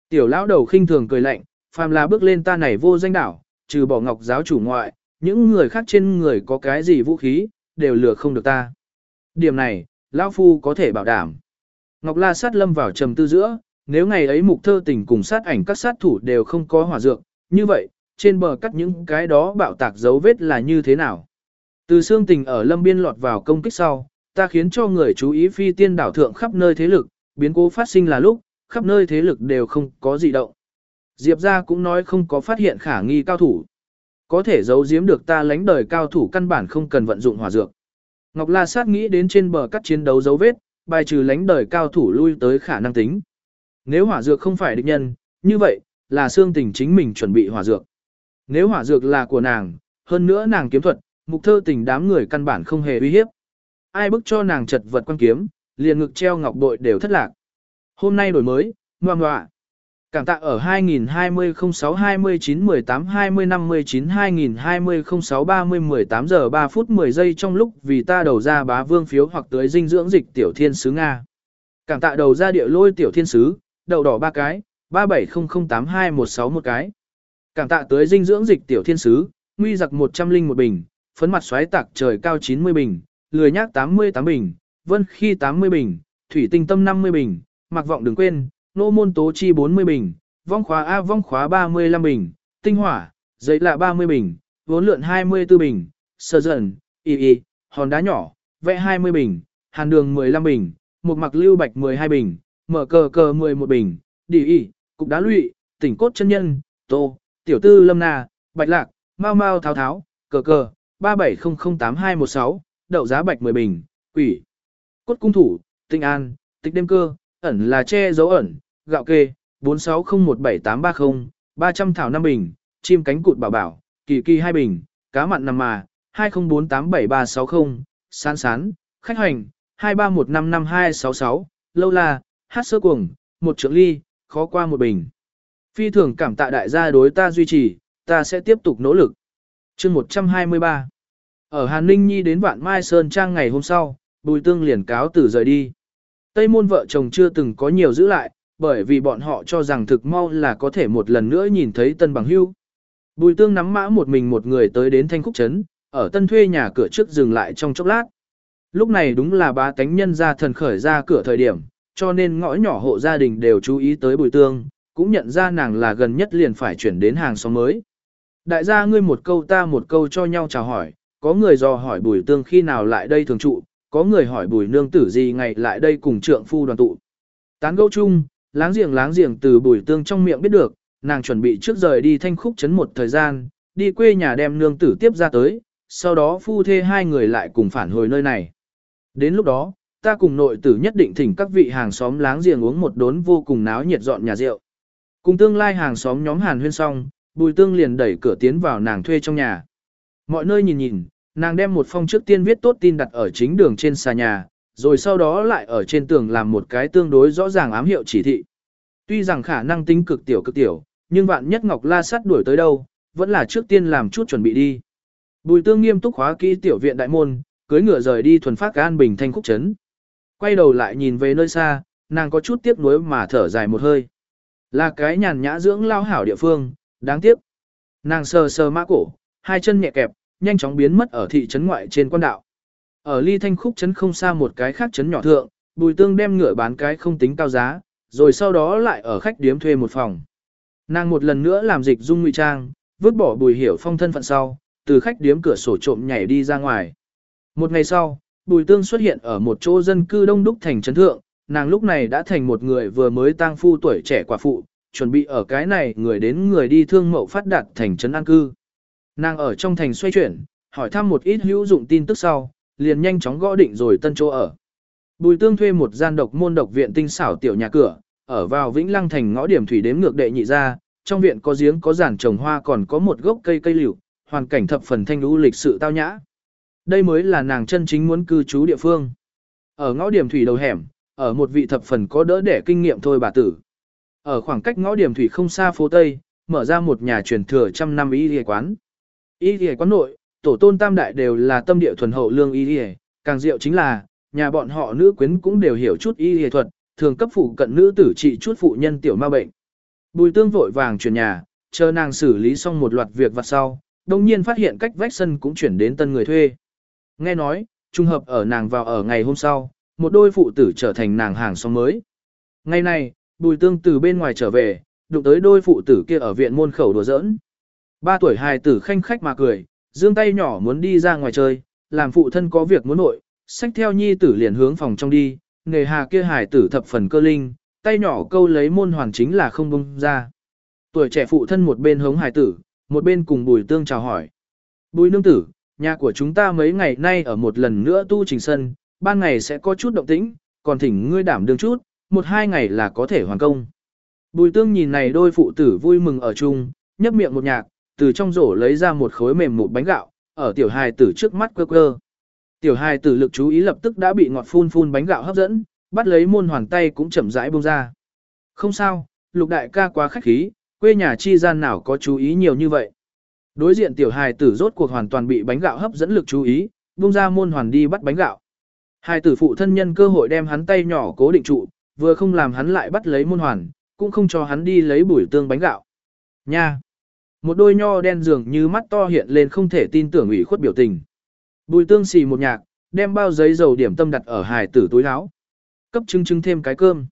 Tiểu lão đầu khinh thường cười lạnh, phàm là bước lên ta này vô danh đảo, trừ bỏ ngọc giáo chủ ngoại, những người khác trên người có cái gì vũ khí, đều lừa không được ta. Điểm này, lão phu có thể bảo đảm. Ngọc La sát lâm vào trầm tư giữa, nếu ngày ấy mục thơ tình cùng sát ảnh các sát thủ đều không có hỏa dược, như vậy, trên bờ cắt những cái đó bạo tạc dấu vết là như thế nào? Từ xương tình ở lâm biên lọt vào công kích sau, ta khiến cho người chú ý phi tiên đảo thượng khắp nơi thế lực, biến cố phát sinh là lúc, khắp nơi thế lực đều không có gì động. Diệp ra cũng nói không có phát hiện khả nghi cao thủ. Có thể giấu giếm được ta lánh đời cao thủ căn bản không cần vận dụng hỏa dược. Ngọc La Sát nghĩ đến trên bờ cắt chiến đấu dấu vết, bài trừ lánh đời cao thủ lui tới khả năng tính. Nếu hỏa dược không phải địch nhân, như vậy, là xương tình chính mình chuẩn bị hỏa dược. Nếu hỏa dược là của nàng, hơn nữa nàng kiếm thuật, mục thơ tình đám người căn bản không hề uy hiếp. Ai bức cho nàng chật vật quan kiếm, liền ngực treo ngọc bội đều thất lạc. Hôm nay đổi mới, ngoan ngoạ. Cảm tạ ở 2020 06 29 18 20 59 2020 06 30 18 giờ 3 phút 10 giây trong lúc vì ta đầu ra bá vương phiếu hoặc tới dinh dưỡng dịch tiểu thiên sứ Nga. Cảm tạ đầu ra địa lôi tiểu thiên sứ, đầu đỏ 3 cái, 37008216 một cái. Cảm tạ tới dinh dưỡng dịch tiểu thiên sứ, nguy giặc 101 bình, phấn mặt xoáy tạc trời cao 90 bình, lười nhác 88 bình, vân khi 80 bình, thủy tinh tâm 50 bình, mặc vọng đừng quên, nô môn tố chi 40 bình, vong khóa A vong khóa 35 bình, tinh hỏa, giấy lạ 30 bình, vốn lượn 24 bình, sơ dần, y y, hòn đá nhỏ, vẽ 20 bình, hàn đường 15 bình, một mặc lưu bạch 12 bình, mở cờ cờ 11 bình, đi y, cục đá lụy, tỉnh cốt chân nhân, tô, tiểu tư lâm na, bạch lạc, mau mau tháo tháo, cờ cờ, 37008216, đậu giá bạch 10 bình, quỷ. Cốt cung thủ, tinh an, tịch đêm cơ, ẩn là che dấu ẩn, gạo kê, 46017830, 300 thảo 5 bình, chim cánh cụt bảo bảo, kỳ kỳ 2 bình, cá mặn nằm mà, 20487360, sán sán, khách hành, 23155266, lâu la, hát sơ cuồng, một trượng ly, khó qua một bình. Phi thường cảm tạ đại gia đối ta duy trì, ta sẽ tiếp tục nỗ lực. chương 123 Ở Hàn Ninh Nhi đến Vạn Mai Sơn Trang ngày hôm sau, Bùi Tương liền cáo từ rời đi. Tây môn vợ chồng chưa từng có nhiều giữ lại, bởi vì bọn họ cho rằng thực mau là có thể một lần nữa nhìn thấy tân bằng hưu. Bùi Tương nắm mã một mình một người tới đến Thanh Khúc Trấn, ở tân thuê nhà cửa trước dừng lại trong chốc lát. Lúc này đúng là bá tánh nhân ra thần khởi ra cửa thời điểm, cho nên ngõ nhỏ hộ gia đình đều chú ý tới Bùi Tương, cũng nhận ra nàng là gần nhất liền phải chuyển đến hàng xóm mới. Đại gia ngươi một câu ta một câu cho nhau chào hỏi, có người dò hỏi Bùi Tương khi nào lại đây thường trụ, có người hỏi bùi nương tử gì ngày lại đây cùng trượng phu đoàn tụ. Tán gẫu chung, láng giềng láng giềng từ bùi tương trong miệng biết được, nàng chuẩn bị trước rời đi thanh khúc chấn một thời gian, đi quê nhà đem nương tử tiếp ra tới, sau đó phu thê hai người lại cùng phản hồi nơi này. Đến lúc đó, ta cùng nội tử nhất định thỉnh các vị hàng xóm láng giềng uống một đốn vô cùng náo nhiệt dọn nhà rượu. Cùng tương lai hàng xóm nhóm hàn huyên xong, bùi tương liền đẩy cửa tiến vào nàng thuê trong nhà. Mọi nơi nhìn nhìn, nàng đem một phong trước tiên viết tốt tin đặt ở chính đường trên xà nhà, rồi sau đó lại ở trên tường làm một cái tương đối rõ ràng ám hiệu chỉ thị. Tuy rằng khả năng tính cực tiểu cực tiểu, nhưng vạn nhất Ngọc La sát đuổi tới đâu, vẫn là trước tiên làm chút chuẩn bị đi. Bùi tương nghiêm túc khóa kỹ tiểu viện đại môn, cưới ngựa rời đi thuần phát an bình thanh khúc trấn. Quay đầu lại nhìn về nơi xa, nàng có chút tiếc nuối mà thở dài một hơi. Là cái nhàn nhã dưỡng lao hảo địa phương, đáng tiếc. Nàng sờ sờ mã cổ, hai chân nhẹ kẹp, nhanh chóng biến mất ở thị trấn ngoại trên quan đạo. Ở ly thanh khúc trấn không xa một cái khác trấn nhỏ thượng, bùi tương đem ngựa bán cái không tính cao giá, rồi sau đó lại ở khách điếm thuê một phòng. Nàng một lần nữa làm dịch dung ngụy trang, vứt bỏ bùi hiểu phong thân phận sau, từ khách điếm cửa sổ trộm nhảy đi ra ngoài. Một ngày sau, bùi tương xuất hiện ở một chỗ dân cư đông đúc thành trấn thượng, nàng lúc này đã thành một người vừa mới tang phu tuổi trẻ quả phụ, chuẩn bị ở cái này người đến người đi thương mậu phát đạt thành trấn an cư. Nàng ở trong thành xoay chuyển, hỏi thăm một ít hữu dụng tin tức sau, liền nhanh chóng gõ định rồi tân chỗ ở. Bùi tương thuê một gian độc môn độc viện tinh xảo tiểu nhà cửa, ở vào Vĩnh Lăng thành ngõ điểm thủy đếm ngược đệ nhị ra, trong viện có giếng có giản trồng hoa còn có một gốc cây cây liễu, hoàn cảnh thập phần thanh lũ lịch sự tao nhã. Đây mới là nàng chân chính muốn cư trú địa phương. Ở ngõ điểm thủy đầu hẻm, ở một vị thập phần có đỡ để kinh nghiệm thôi bà tử. Ở khoảng cách ngõ điểm thủy không xa phố Tây, mở ra một nhà truyền thừa trăm năm y y quán. Y y quán nội, tổ tôn tam đại đều là tâm địa thuần hậu lương y y, càng diệu chính là, nhà bọn họ nữ quyến cũng đều hiểu chút y y thuật, thường cấp phụ cận nữ tử trị chút phụ nhân tiểu ma bệnh. Bùi tương vội vàng chuyển nhà, chờ nàng xử lý xong một loạt việc vặt sau, đồng nhiên phát hiện cách vách sân cũng chuyển đến tân người thuê. Nghe nói, trùng hợp ở nàng vào ở ngày hôm sau, một đôi phụ tử trở thành nàng hàng xóm mới. Ngày này, bùi tương từ bên ngoài trở về, đụng tới đôi phụ tử kia ở viện môn khẩu đùa giỡn. Ba tuổi hài tử khanh khách mà cười, dương tay nhỏ muốn đi ra ngoài chơi, làm phụ thân có việc muốn nội, xách theo nhi tử liền hướng phòng trong đi, nghề hà kia hài tử thập phần cơ linh, tay nhỏ câu lấy môn hoàn chính là không bông ra. Tuổi trẻ phụ thân một bên hống hài tử, một bên cùng bùi tương chào hỏi. Bùi nương tử, nhà của chúng ta mấy ngày nay ở một lần nữa tu trình sân, ban ngày sẽ có chút động tĩnh, còn thỉnh ngươi đảm đương chút, một hai ngày là có thể hoàn công. Bùi tương nhìn này đôi phụ tử vui mừng ở chung, nhấp miệng một nhạc, từ trong rổ lấy ra một khối mềm một bánh gạo, ở tiểu hài tử trước mắt cơ cơ. Tiểu hài tử lực chú ý lập tức đã bị ngọt phun phun bánh gạo hấp dẫn, bắt lấy môn hoàn tay cũng chậm rãi buông ra. Không sao, lục đại ca quá khách khí, quê nhà chi gian nào có chú ý nhiều như vậy. Đối diện tiểu hài tử rốt cuộc hoàn toàn bị bánh gạo hấp dẫn lực chú ý, buông ra môn hoàn đi bắt bánh gạo. Hài tử phụ thân nhân cơ hội đem hắn tay nhỏ cố định trụ, vừa không làm hắn lại bắt lấy môn hoàn, cũng không cho hắn đi lấy bùi tương bánh gạo. Nha! Một đôi nho đen dường như mắt to hiện lên không thể tin tưởng ủy khuất biểu tình. Bùi tương xì một nhạc, đem bao giấy dầu điểm tâm đặt ở hài tử túi áo. Cấp chứng chứng thêm cái cơm.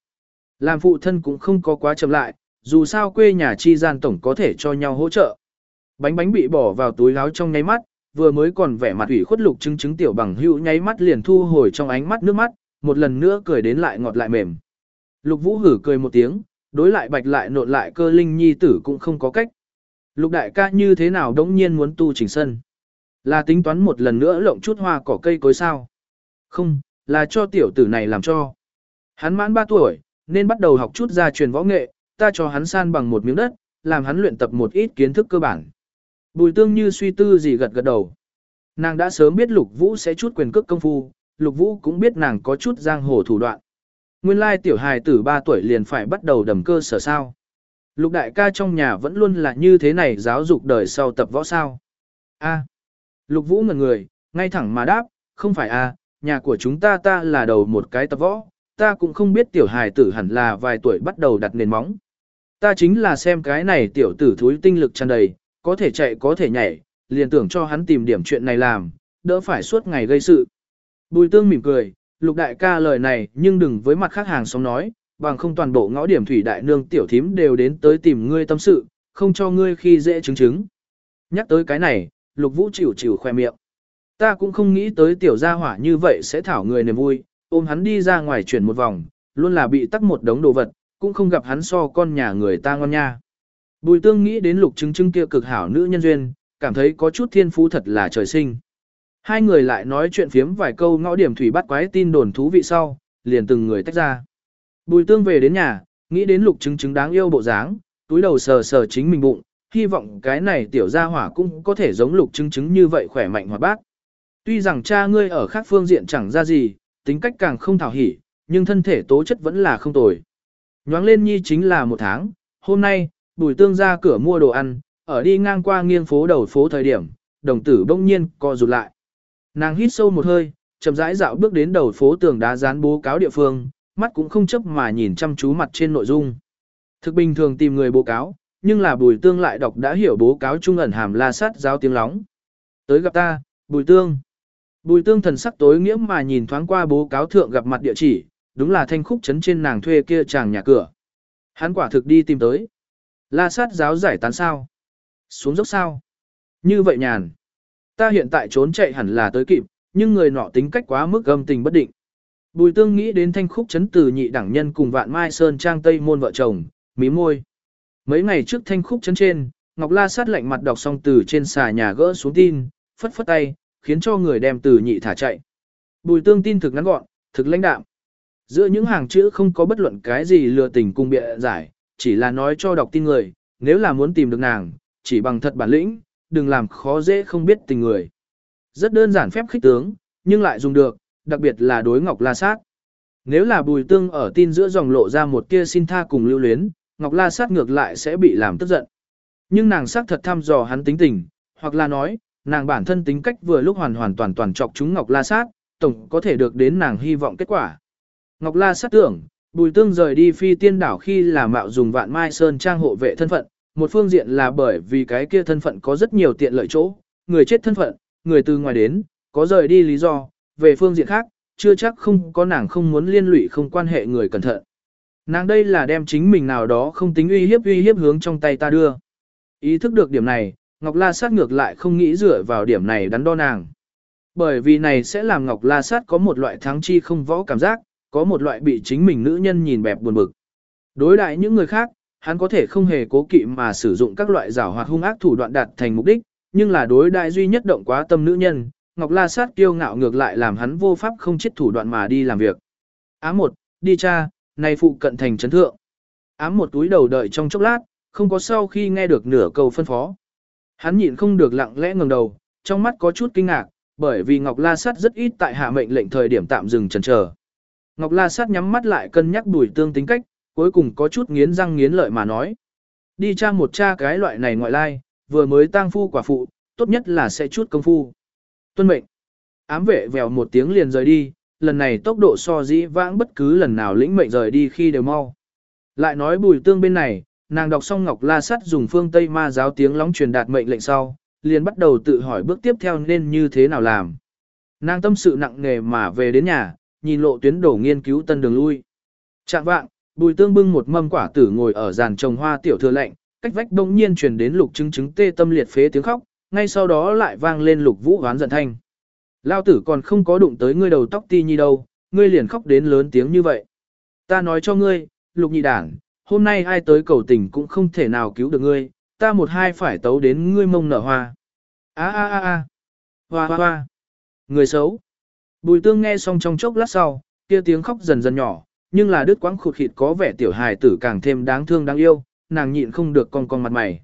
Làm phụ thân cũng không có quá chậm lại, dù sao quê nhà chi gian tổng có thể cho nhau hỗ trợ. Bánh bánh bị bỏ vào túi áo trong nháy mắt, vừa mới còn vẻ mặt ủy khuất lục chứng chứng tiểu bằng hữu nháy mắt liền thu hồi trong ánh mắt nước mắt, một lần nữa cười đến lại ngọt lại mềm. Lục vũ hử cười một tiếng, đối lại bạch lại nộn lại cơ linh nhi tử cũng không có cách. Lục đại ca như thế nào đống nhiên muốn tu chỉnh sân. Là tính toán một lần nữa lộng chút hoa cỏ cây cối sao. Không, là cho tiểu tử này làm cho. Hắn mãn 3 tuổi, nên bắt đầu học chút gia truyền võ nghệ, ta cho hắn san bằng một miếng đất, làm hắn luyện tập một ít kiến thức cơ bản. Bùi tương như suy tư gì gật gật đầu. Nàng đã sớm biết lục vũ sẽ chút quyền cước công phu, lục vũ cũng biết nàng có chút giang hồ thủ đoạn. Nguyên lai tiểu hài tử 3 tuổi liền phải bắt đầu đầm cơ sở sao. Lục đại ca trong nhà vẫn luôn là như thế này giáo dục đời sau tập võ sao. A. Lục vũ ngần người, ngay thẳng mà đáp, không phải a, nhà của chúng ta ta là đầu một cái tập võ, ta cũng không biết tiểu hài tử hẳn là vài tuổi bắt đầu đặt nền móng. Ta chính là xem cái này tiểu tử thúi tinh lực tràn đầy, có thể chạy có thể nhảy, liền tưởng cho hắn tìm điểm chuyện này làm, đỡ phải suốt ngày gây sự. Bùi tương mỉm cười, lục đại ca lời này nhưng đừng với mặt khác hàng xóm nói, bằng không toàn bộ ngõ điểm thủy đại nương tiểu thím đều đến tới tìm ngươi tâm sự, không cho ngươi khi dễ chứng chứng. Nhắc tới cái này, lục vũ chịu chịu khoe miệng. Ta cũng không nghĩ tới tiểu gia hỏa như vậy sẽ thảo người niềm vui, ôm hắn đi ra ngoài chuyển một vòng, luôn là bị tắc một đống đồ vật, cũng không gặp hắn so con nhà người ta ngon nha. Bùi tương nghĩ đến lục chứng chứng kia cực hảo nữ nhân duyên, cảm thấy có chút thiên phú thật là trời sinh. Hai người lại nói chuyện phiếm vài câu ngõ điểm thủy bắt quái tin đồn thú vị sau, liền từng người tách ra. Bùi tương về đến nhà, nghĩ đến lục chứng chứng đáng yêu bộ dáng, túi đầu sờ sờ chính mình bụng, hy vọng cái này tiểu gia hỏa cũng có thể giống lục chứng chứng như vậy khỏe mạnh hoạt bác. Tuy rằng cha ngươi ở khác phương diện chẳng ra gì, tính cách càng không thảo hỉ, nhưng thân thể tố chất vẫn là không tồi. Nhoáng lên nhi chính là một tháng, hôm nay, bùi tương ra cửa mua đồ ăn, ở đi ngang qua nghiêng phố đầu phố thời điểm, đồng tử bỗng nhiên co rụt lại. Nàng hít sâu một hơi, chậm rãi dạo bước đến đầu phố tường đá dán bố cáo địa phương, mắt cũng không chấp mà nhìn chăm chú mặt trên nội dung. Thực bình thường tìm người bố cáo, nhưng là bùi tương lại đọc đã hiểu bố cáo trung ẩn hàm la sát giáo tiếng lóng. Tới gặp ta, bùi tương. Bùi tương thần sắc tối nghĩa mà nhìn thoáng qua bố cáo thượng gặp mặt địa chỉ, đúng là thanh khúc trấn trên nàng thuê kia chàng nhà cửa. Hắn quả thực đi tìm tới. La sát giáo giải tán sao? Xuống dốc sao? Như vậy nhàn. Ta hiện tại trốn chạy hẳn là tới kịp, nhưng người nọ tính cách quá mức gâm tình bất định. Bùi tương nghĩ đến thanh khúc chấn từ nhị đẳng nhân cùng vạn mai sơn trang tây môn vợ chồng, mí môi. Mấy ngày trước thanh khúc chấn trên, Ngọc La sát lạnh mặt đọc xong từ trên xà nhà gỡ xuống tin, phất phất tay, khiến cho người đem từ nhị thả chạy. Bùi tương tin thực ngắn gọn, thực lãnh đạm. Giữa những hàng chữ không có bất luận cái gì lừa tình cung bịa giải, chỉ là nói cho đọc tin người, nếu là muốn tìm được nàng, chỉ bằng thật bản lĩnh, đừng làm khó dễ không biết tình người. Rất đơn giản phép khích tướng, nhưng lại dùng được, đặc biệt là đối Ngọc La Sát. Nếu là bùi tương ở tin giữa dòng lộ ra một tia xin tha cùng lưu luyến, Ngọc La Sát ngược lại sẽ bị làm tức giận. Nhưng nàng xác thật thăm dò hắn tính tình, hoặc là nói, nàng bản thân tính cách vừa lúc hoàn hoàn toàn toàn chọc chúng Ngọc La Sát, tổng có thể được đến nàng hy vọng kết quả. Ngọc La Sát tưởng, Bùi Tương rời đi phi tiên đảo khi là mạo dùng vạn mai sơn trang hộ vệ thân phận, một phương diện là bởi vì cái kia thân phận có rất nhiều tiện lợi chỗ, người chết thân phận, người từ ngoài đến, có rời đi lý do, về phương diện khác, chưa chắc không có nàng không muốn liên lụy không quan hệ người cẩn thận. Nàng đây là đem chính mình nào đó không tính uy hiếp uy hiếp hướng trong tay ta đưa. Ý thức được điểm này, Ngọc La Sát ngược lại không nghĩ dựa vào điểm này đắn đo nàng. Bởi vì này sẽ làm Ngọc La Sát có một loại thắng chi không võ cảm giác, có một loại bị chính mình nữ nhân nhìn bẹp buồn bực. Đối đại những người khác, hắn có thể không hề cố kỵ mà sử dụng các loại giảo hoạt hung ác thủ đoạn đạt thành mục đích, nhưng là đối đại duy nhất động quá tâm nữ nhân, Ngọc La Sát kiêu ngạo ngược lại làm hắn vô pháp không chết thủ đoạn mà đi làm việc. Ám một, đi cha, này phụ cận thành trấn thượng. Ám một túi đầu đợi trong chốc lát, không có sau khi nghe được nửa câu phân phó. Hắn nhịn không được lặng lẽ ngẩng đầu, trong mắt có chút kinh ngạc, bởi vì Ngọc La Sát rất ít tại hạ mệnh lệnh thời điểm tạm dừng chần chờ. Ngọc La Sát nhắm mắt lại cân nhắc đuổi tương tính cách, cuối cùng có chút nghiến răng nghiến lợi mà nói. Đi tra một cha cái loại này ngoại lai, vừa mới tang phu quả phụ, tốt nhất là sẽ chút công phu. Tuân mệnh. Ám vệ vèo một tiếng liền rời đi, lần này tốc độ so dĩ vãng bất cứ lần nào lĩnh mệnh rời đi khi đều mau. Lại nói bùi tương bên này, nàng đọc xong Ngọc La Sắt dùng phương Tây ma giáo tiếng lóng truyền đạt mệnh lệnh sau, liền bắt đầu tự hỏi bước tiếp theo nên như thế nào làm. Nàng tâm sự nặng nề mà về đến nhà, nhìn lộ tuyến đổ nghiên cứu tân đường lui. Trạng vạng, bùi tương bưng một mâm quả tử ngồi ở giàn trồng hoa tiểu thừa lệnh, cách vách đông nhiên truyền đến lục chứng chứng tê tâm liệt phế tiếng khóc, ngay sau đó lại vang lên lục vũ hoán giận thanh. Lao tử còn không có đụng tới ngươi đầu tóc ti nhi đâu, ngươi liền khóc đến lớn tiếng như vậy. Ta nói cho ngươi, lục nhị đảng, hôm nay ai tới cầu tình cũng không thể nào cứu được ngươi, ta một hai phải tấu đến ngươi mông nở hoa. Á á á á, hoa hoa hoa, người xấu. Bùi tương nghe xong trong chốc lát sau, kia tiếng khóc dần dần nhỏ, nhưng là đứt quãng khụt khịt có vẻ tiểu hài tử càng thêm đáng thương đáng yêu, nàng nhịn không được con con mặt mày.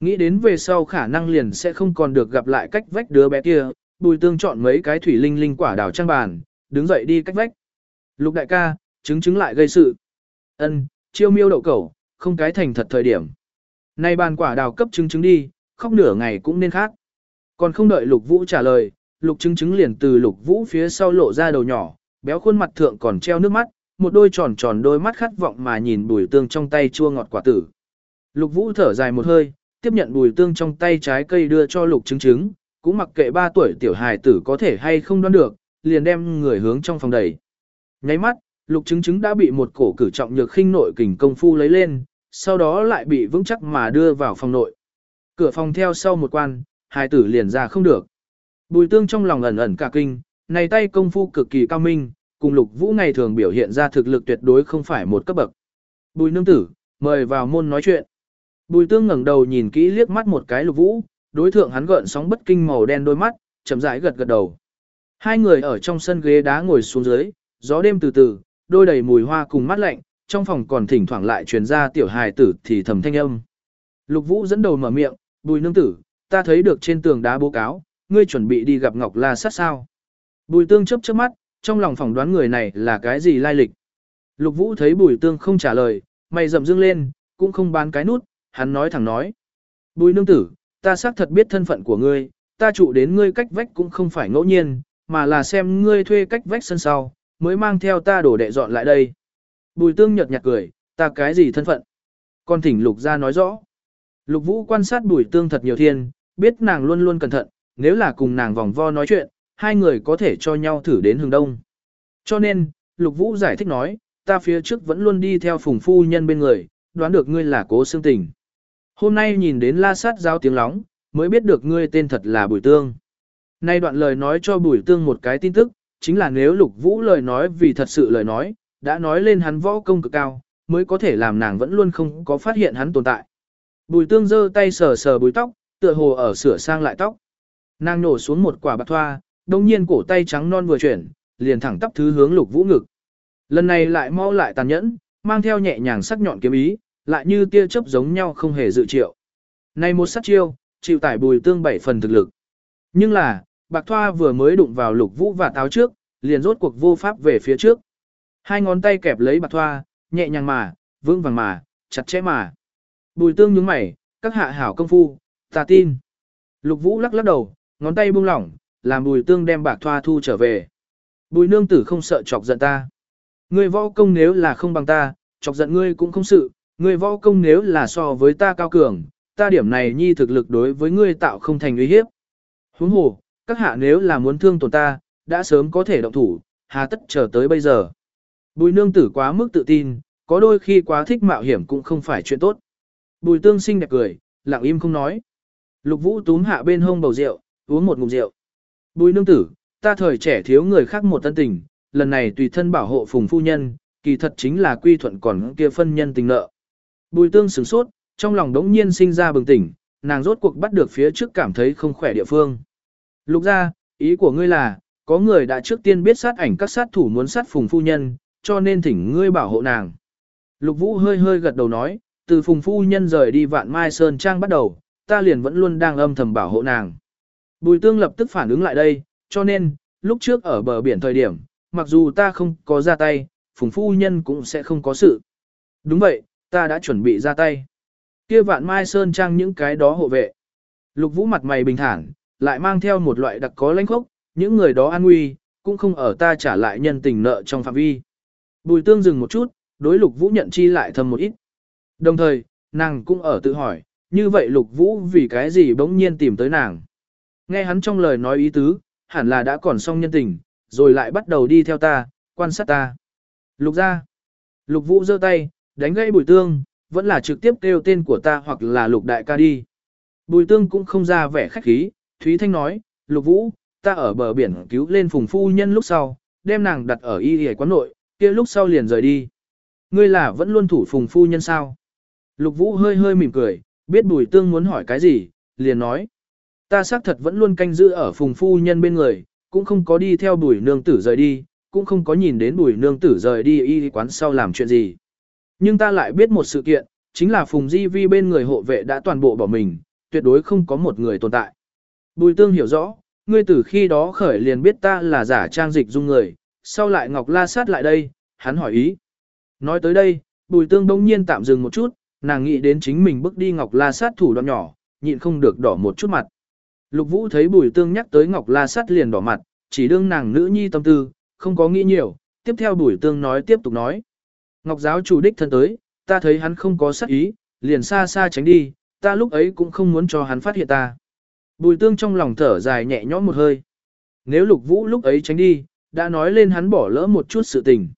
Nghĩ đến về sau khả năng liền sẽ không còn được gặp lại cách vách đứa bé kia, bùi tương chọn mấy cái thủy linh linh quả đào trang bàn, đứng dậy đi cách vách. Lục đại ca, chứng chứng lại gây sự. ân chiêu miêu đậu cẩu, không cái thành thật thời điểm. Nay bàn quả đào cấp chứng chứng đi, khóc nửa ngày cũng nên khác. Còn không đợi lục vũ trả lời, lục chứng chứng liền từ lục vũ phía sau lộ ra đầu nhỏ, béo khuôn mặt thượng còn treo nước mắt, một đôi tròn tròn đôi mắt khát vọng mà nhìn bùi tương trong tay chua ngọt quả tử. Lục vũ thở dài một hơi, tiếp nhận bùi tương trong tay trái cây đưa cho lục chứng chứng, cũng mặc kệ ba tuổi tiểu hài tử có thể hay không đoán được, liền đem người hướng trong phòng đẩy. Nháy mắt, lục chứng chứng đã bị một cổ cử trọng nhược khinh nội kình công phu lấy lên, sau đó lại bị vững chắc mà đưa vào phòng nội. Cửa phòng theo sau một quan, hài tử liền ra không được. Bùi tương trong lòng ẩn ẩn cả kinh, này tay công phu cực kỳ cao minh, cùng lục vũ ngày thường biểu hiện ra thực lực tuyệt đối không phải một cấp bậc. Bùi nương tử, mời vào môn nói chuyện. Bùi tương ngẩng đầu nhìn kỹ liếc mắt một cái lục vũ, đối thượng hắn gợn sóng bất kinh màu đen đôi mắt, chậm rãi gật gật đầu. Hai người ở trong sân ghế đá ngồi xuống dưới, gió đêm từ từ, đôi đầy mùi hoa cùng mát lạnh, trong phòng còn thỉnh thoảng lại truyền ra tiểu hài tử thì thầm thanh âm. Lục Vũ dẫn đầu mở miệng, bùi nương tử, ta thấy được trên tường đá báo cáo, ngươi chuẩn bị đi gặp Ngọc La sát sao. Bùi tương chớp chớp mắt, trong lòng phỏng đoán người này là cái gì lai lịch. Lục Vũ thấy bùi tương không trả lời, mày rậm dương lên, cũng không bán cái nút, hắn nói thẳng nói. Bùi nương tử, ta xác thật biết thân phận của ngươi, ta trụ đến ngươi cách vách cũng không phải ngẫu nhiên, mà là xem ngươi thuê cách vách sân sau, mới mang theo ta đổ đệ dọn lại đây. Bùi tương nhật nhạt cười, ta cái gì thân phận? Con thỉnh lục ra nói rõ. Lục vũ quan sát bùi tương thật nhiều thiên, biết nàng luôn luôn cẩn thận, nếu là cùng nàng vòng vo nói chuyện, hai người có thể cho nhau thử đến hướng đông. Cho nên, lục vũ giải thích nói, ta phía trước vẫn luôn đi theo phùng phu nhân bên người, đoán được ngươi là cố xương tình. Hôm nay nhìn đến la sát giao tiếng lóng, mới biết được ngươi tên thật là Bùi Tương. Nay đoạn lời nói cho Bùi Tương một cái tin tức, chính là nếu Lục Vũ lời nói vì thật sự lời nói, đã nói lên hắn võ công cực cao, mới có thể làm nàng vẫn luôn không có phát hiện hắn tồn tại. Bùi tương giơ tay sờ sờ bùi tóc, tựa hồ ở sửa sang lại tóc. Nàng nổ xuống một quả bạc thoa, đồng nhiên cổ tay trắng non vừa chuyển, liền thẳng tắp thứ hướng lục vũ ngực. Lần này lại mau lại tàn nhẫn, mang theo nhẹ nhàng sắc nhọn kiếm ý, lại như tia chớp giống nhau không hề dự triệu. Này một sát chiêu, chịu tải bùi tương bảy phần thực lực. Nhưng là, bạc thoa vừa mới đụng vào lục vũ và táo trước, liền rốt cuộc vô pháp về phía trước. Hai ngón tay kẹp lấy bạc thoa, nhẹ nhàng mà, vững vàng mà, chặt chẽ mà. Bùi tương nhướng mày, các hạ hảo công phu, ta tin. Lục vũ lắc lắc đầu, ngón tay buông lỏng, làm bùi tương đem bạc thoa thu trở về. Bùi nương tử không sợ chọc giận ta. Ngươi võ công nếu là không bằng ta, chọc giận ngươi cũng không sự, ngươi võ công nếu là so với ta cao cường, ta điểm này nhi thực lực đối với ngươi tạo không thành uy hiếp. Huống hồ, các hạ nếu là muốn thương tổn ta, đã sớm có thể động thủ, hà tất chờ tới bây giờ. Bùi nương tử quá mức tự tin, có đôi khi quá thích mạo hiểm cũng không phải chuyện tốt. Bùi tương sinh đẹp cười, lặng im không nói. Lục vũ túm hạ bên hông bầu rượu, uống một ngụm rượu. Bùi nương tử, ta thời trẻ thiếu người khác một tân tình, lần này tùy thân bảo hộ phùng phu nhân, kỳ thật chính là quy thuận còn kia phân nhân tình nợ. Bùi tương sửng sốt, trong lòng đống nhiên sinh ra bừng tỉnh, nàng rốt cuộc bắt được phía trước cảm thấy không khỏe địa phương. Lục ra, ý của ngươi là, có người đã trước tiên biết sát ảnh các sát thủ muốn sát phùng phu nhân, cho nên thỉnh ngươi bảo hộ nàng. Lục vũ hơi hơi gật đầu nói, từ phùng phu nhân rời đi vạn mai sơn trang bắt đầu, ta liền vẫn luôn đang âm thầm bảo hộ nàng. Bùi tương lập tức phản ứng lại đây, cho nên, lúc trước ở bờ biển thời điểm, mặc dù ta không có ra tay, phùng phu nhân cũng sẽ không có sự. Đúng vậy, ta đã chuẩn bị ra tay. Kia vạn mai sơn trang những cái đó hộ vệ. Lục vũ mặt mày bình thản, lại mang theo một loại đặc có lãnh khốc, những người đó an nguy, cũng không ở ta trả lại nhân tình nợ trong phạm vi. Bùi tương dừng một chút, đối lục vũ nhận chi lại thầm một ít. Đồng thời, nàng cũng ở tự hỏi, như vậy lục vũ vì cái gì bỗng nhiên tìm tới nàng. Nghe hắn trong lời nói ý tứ, hẳn là đã còn xong nhân tình, rồi lại bắt đầu đi theo ta, quan sát ta. Lục ra. Lục vũ giơ tay, đánh gãy bùi tương, vẫn là trực tiếp kêu tên của ta hoặc là lục đại ca đi. Bùi tương cũng không ra vẻ khách khí, Thúy Thanh nói, lục vũ, ta ở bờ biển cứu lên phùng phu nhân lúc sau, đem nàng đặt ở y hề quán nội, kia lúc sau liền rời đi. Ngươi là vẫn luôn thủ phùng phu nhân sao? Lục vũ hơi hơi mỉm cười, biết bùi tương muốn hỏi cái gì, liền nói. Ta xác thật vẫn luôn canh giữ ở phùng phu nhân bên người, cũng không có đi theo bùi nương tử rời đi, cũng không có nhìn đến bùi nương tử rời đi y quán sau làm chuyện gì. Nhưng ta lại biết một sự kiện, chính là phùng di vi bên người hộ vệ đã toàn bộ bỏ mình, tuyệt đối không có một người tồn tại. Bùi tương hiểu rõ, ngươi từ khi đó khởi liền biết ta là giả trang dịch dung người, sau lại Ngọc La sát lại đây, hắn hỏi ý. Nói tới đây, bùi tương đông nhiên tạm dừng một chút, nàng nghĩ đến chính mình bước đi Ngọc La sát thủ đoạn nhỏ, nhịn không được đỏ một chút mặt. Lục Vũ thấy Bùi Tương nhắc tới Ngọc La Sát liền đỏ mặt, chỉ đương nàng nữ nhi tâm tư, không có nghĩ nhiều, tiếp theo Bùi Tương nói tiếp tục nói. Ngọc giáo chủ đích thân tới, ta thấy hắn không có sát ý, liền xa xa tránh đi, ta lúc ấy cũng không muốn cho hắn phát hiện ta. Bùi Tương trong lòng thở dài nhẹ nhõm một hơi. Nếu Lục Vũ lúc ấy tránh đi, đã nói lên hắn bỏ lỡ một chút sự tình.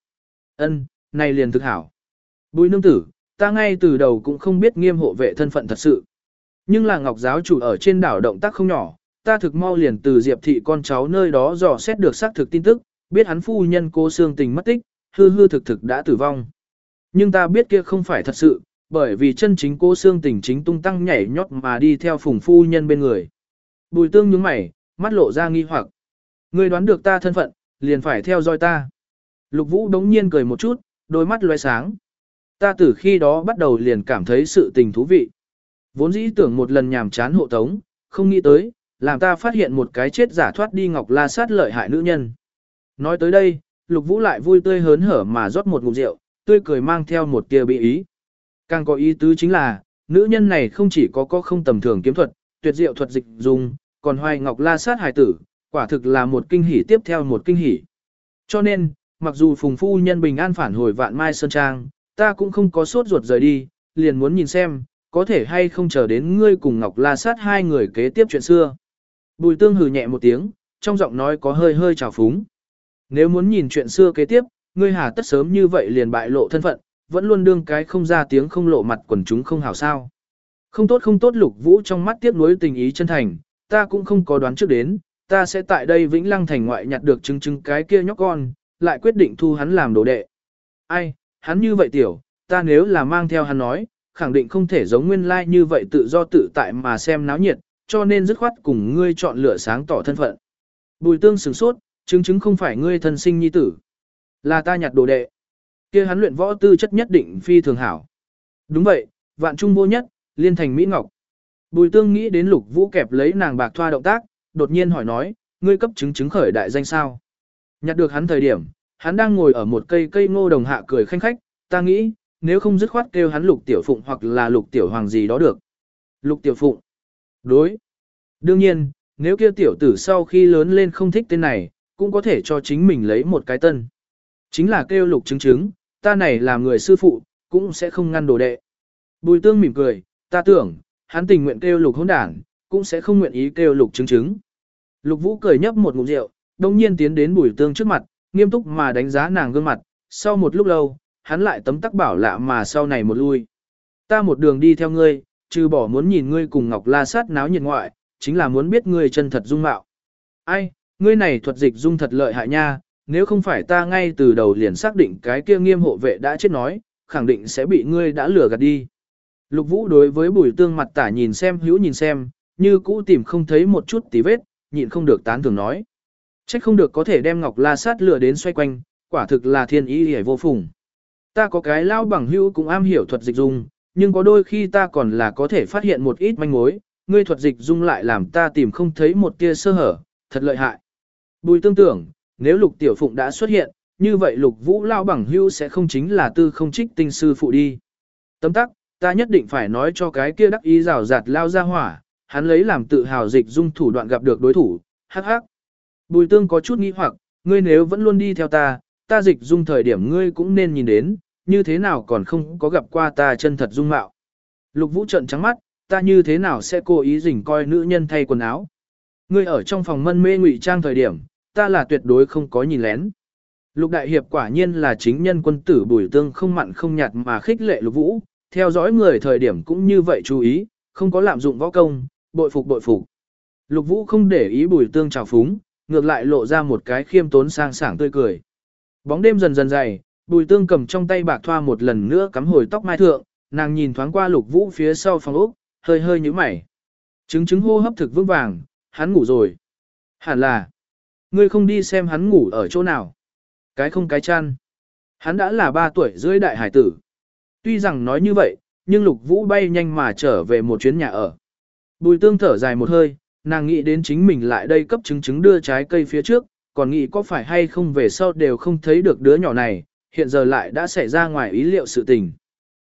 Ân, này liền thực hảo. Bùi nương tử, ta ngay từ đầu cũng không biết nghiêm hộ vệ thân phận thật sự. Nhưng là Ngọc giáo chủ ở trên đảo động tác không nhỏ, ta thực mau liền từ Diệp thị con cháu nơi đó dò xét được xác thực tin tức, biết hắn phu nhân cô xương tình mất tích, hư hư thực thực đã tử vong. Nhưng ta biết kia không phải thật sự, bởi vì chân chính cô xương tình chính tung tăng nhảy nhót mà đi theo phùng phu nhân bên người. Bùi tương nhướng mày, mắt lộ ra nghi hoặc. Ngươi đoán được ta thân phận, liền phải theo dõi ta. Lục vũ đống nhiên cười một chút, đôi mắt loe sáng. Ta từ khi đó bắt đầu liền cảm thấy sự tình thú vị. Vốn dĩ tưởng một lần nhàm chán hộ tống, không nghĩ tới, làm ta phát hiện một cái chết giả thoát đi ngọc la sát lợi hại nữ nhân. Nói tới đây, lục vũ lại vui tươi hớn hở mà rót một ngụm rượu, tươi cười mang theo một tia bị ý. Càng có ý tứ chính là, nữ nhân này không chỉ có có không tầm thường kiếm thuật, tuyệt diệu thuật dịch dùng, còn hoài ngọc la sát hài tử, quả thực là một kinh hỉ tiếp theo một kinh hỉ. Cho nên, mặc dù phùng phu nhân bình an phản hồi vạn mai sơn trang, ta cũng không có sốt ruột rời đi, liền muốn nhìn xem, có thể hay không chờ đến ngươi cùng Ngọc La Sát hai người kế tiếp chuyện xưa. Bùi tương hừ nhẹ một tiếng, trong giọng nói có hơi hơi trào phúng. Nếu muốn nhìn chuyện xưa kế tiếp, ngươi hà tất sớm như vậy liền bại lộ thân phận, vẫn luôn đương cái không ra tiếng không lộ mặt quần chúng không hảo sao. Không tốt không tốt lục vũ trong mắt tiếc nuối tình ý chân thành, ta cũng không có đoán trước đến, ta sẽ tại đây vĩnh lăng thành ngoại nhặt được chứng chứng cái kia nhóc con, lại quyết định thu hắn làm đồ đệ. Ai, hắn như vậy tiểu, ta nếu là mang theo hắn nói, khẳng định không thể giống nguyên lai like như vậy tự do tự tại mà xem náo nhiệt, cho nên dứt khoát cùng ngươi chọn lựa sáng tỏ thân phận. Bùi tương sửng sốt, chứng chứng không phải ngươi thân sinh nhi tử. Là ta nhặt đồ đệ. kia hắn luyện võ tư chất nhất định phi thường hảo. Đúng vậy, vạn trung vô nhất, liên thành Mỹ Ngọc. Bùi tương nghĩ đến lục vũ kẹp lấy nàng bạc thoa động tác, đột nhiên hỏi nói, ngươi cấp chứng chứng khởi đại danh sao. Nhặt được hắn thời điểm, hắn đang ngồi ở một cây cây ngô đồng hạ cười khanh khách, ta nghĩ, nếu không dứt khoát kêu hắn lục tiểu phụng hoặc là lục tiểu hoàng gì đó được. Lục tiểu phụng. Đối. Đương nhiên, nếu kia tiểu tử sau khi lớn lên không thích tên này, cũng có thể cho chính mình lấy một cái tân. Chính là kêu lục chứng chứng, ta này là người sư phụ, cũng sẽ không ngăn đồ đệ. Bùi tương mỉm cười, ta tưởng, hắn tình nguyện kêu lục hỗn đản, cũng sẽ không nguyện ý kêu lục chứng chứng. Lục vũ cười nhấp một ngụm rượu, đồng nhiên tiến đến bùi tương trước mặt, nghiêm túc mà đánh giá nàng gương mặt, sau một lúc lâu, hắn lại tấm tắc bảo lạ mà sau này một lui. Ta một đường đi theo ngươi, trừ bỏ muốn nhìn ngươi cùng Ngọc La sát náo nhiệt ngoại, chính là muốn biết ngươi chân thật dung mạo. Ai, ngươi này thuật dịch dung thật lợi hại nha, nếu không phải ta ngay từ đầu liền xác định cái kia nghiêm hộ vệ đã chết nói, khẳng định sẽ bị ngươi đã lừa gạt đi. Lục Vũ đối với bùi tương mặt tả nhìn xem hữu nhìn xem, như cũ tìm không thấy một chút tí vết, nhịn không được tán thường nói. Trách không được có thể đem Ngọc La sát lừa đến xoay quanh, quả thực là thiên ý hề vô phùng. Ta có cái lao bằng hữu cũng am hiểu thuật dịch dung, nhưng có đôi khi ta còn là có thể phát hiện một ít manh mối, ngươi thuật dịch dung lại làm ta tìm không thấy một tia sơ hở, thật lợi hại. Bùi tương tưởng, nếu lục tiểu phụng đã xuất hiện, như vậy lục vũ lao bằng hưu sẽ không chính là tư không trích tinh sư phụ đi. Tấm tắc, ta nhất định phải nói cho cái kia đắc ý rào rạt lao ra hỏa, hắn lấy làm tự hào dịch dung thủ đoạn gặp được đối thủ, hắc hắc. Bùi tương có chút nghi hoặc, ngươi nếu vẫn luôn đi theo ta, ta dịch dung thời điểm ngươi cũng nên nhìn đến, như thế nào còn không có gặp qua ta chân thật dung mạo. Lục vũ trận trắng mắt, ta như thế nào sẽ cố ý rình coi nữ nhân thay quần áo. Ngươi ở trong phòng mân mê ngụy trang thời điểm, ta là tuyệt đối không có nhìn lén. Lục đại hiệp quả nhiên là chính nhân quân tử bùi tương không mặn không nhạt mà khích lệ lục vũ, theo dõi người thời điểm cũng như vậy chú ý, không có lạm dụng võ công, bội phục bội phục. Lục vũ không để ý bùi tương trào phúng, ngược lại lộ ra một cái khiêm tốn sang sảng tươi cười. Bóng đêm dần dần dày, bùi tương cầm trong tay bạc thoa một lần nữa cắm hồi tóc mai thượng, nàng nhìn thoáng qua lục vũ phía sau phòng ốc, hơi hơi nhíu mày. Chứng chứng hô hấp thực vững vàng, hắn ngủ rồi. Hẳn là, ngươi không đi xem hắn ngủ ở chỗ nào. Cái không cái chăn. Hắn đã là ba tuổi rưỡi đại hải tử. Tuy rằng nói như vậy, nhưng lục vũ bay nhanh mà trở về một chuyến nhà ở. Bùi tương thở dài một hơi, nàng nghĩ đến chính mình lại đây cấp chứng chứng đưa trái cây phía trước, còn nghĩ có phải hay không về sau đều không thấy được đứa nhỏ này, hiện giờ lại đã xảy ra ngoài ý liệu sự tình.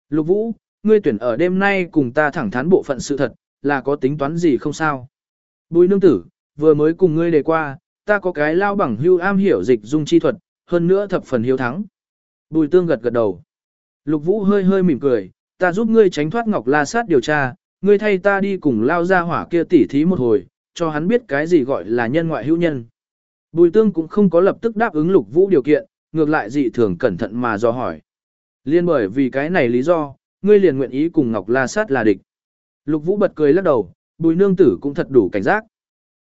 Lục Vũ, ngươi tuyển ở đêm nay cùng ta thẳng thắn bộ phận sự thật, là có tính toán gì không sao? Bùi nương tử, vừa mới cùng ngươi đề qua, ta có cái lao bằng hưu am hiểu dịch dung chi thuật, hơn nữa thập phần hiếu thắng. Bùi tương gật gật đầu. Lục Vũ hơi hơi mỉm cười, ta giúp ngươi tránh thoát Ngọc La Sát điều tra, ngươi thay ta đi cùng lao ra hỏa kia tỉ thí một hồi, cho hắn biết cái gì gọi là nhân ngoại hữu nhân. Bùi tương cũng không có lập tức đáp ứng lục vũ điều kiện, ngược lại dị thường cẩn thận mà do hỏi. Liên bởi vì cái này lý do, ngươi liền nguyện ý cùng Ngọc La Sát là địch. Lục vũ bật cười lắc đầu, bùi nương tử cũng thật đủ cảnh giác.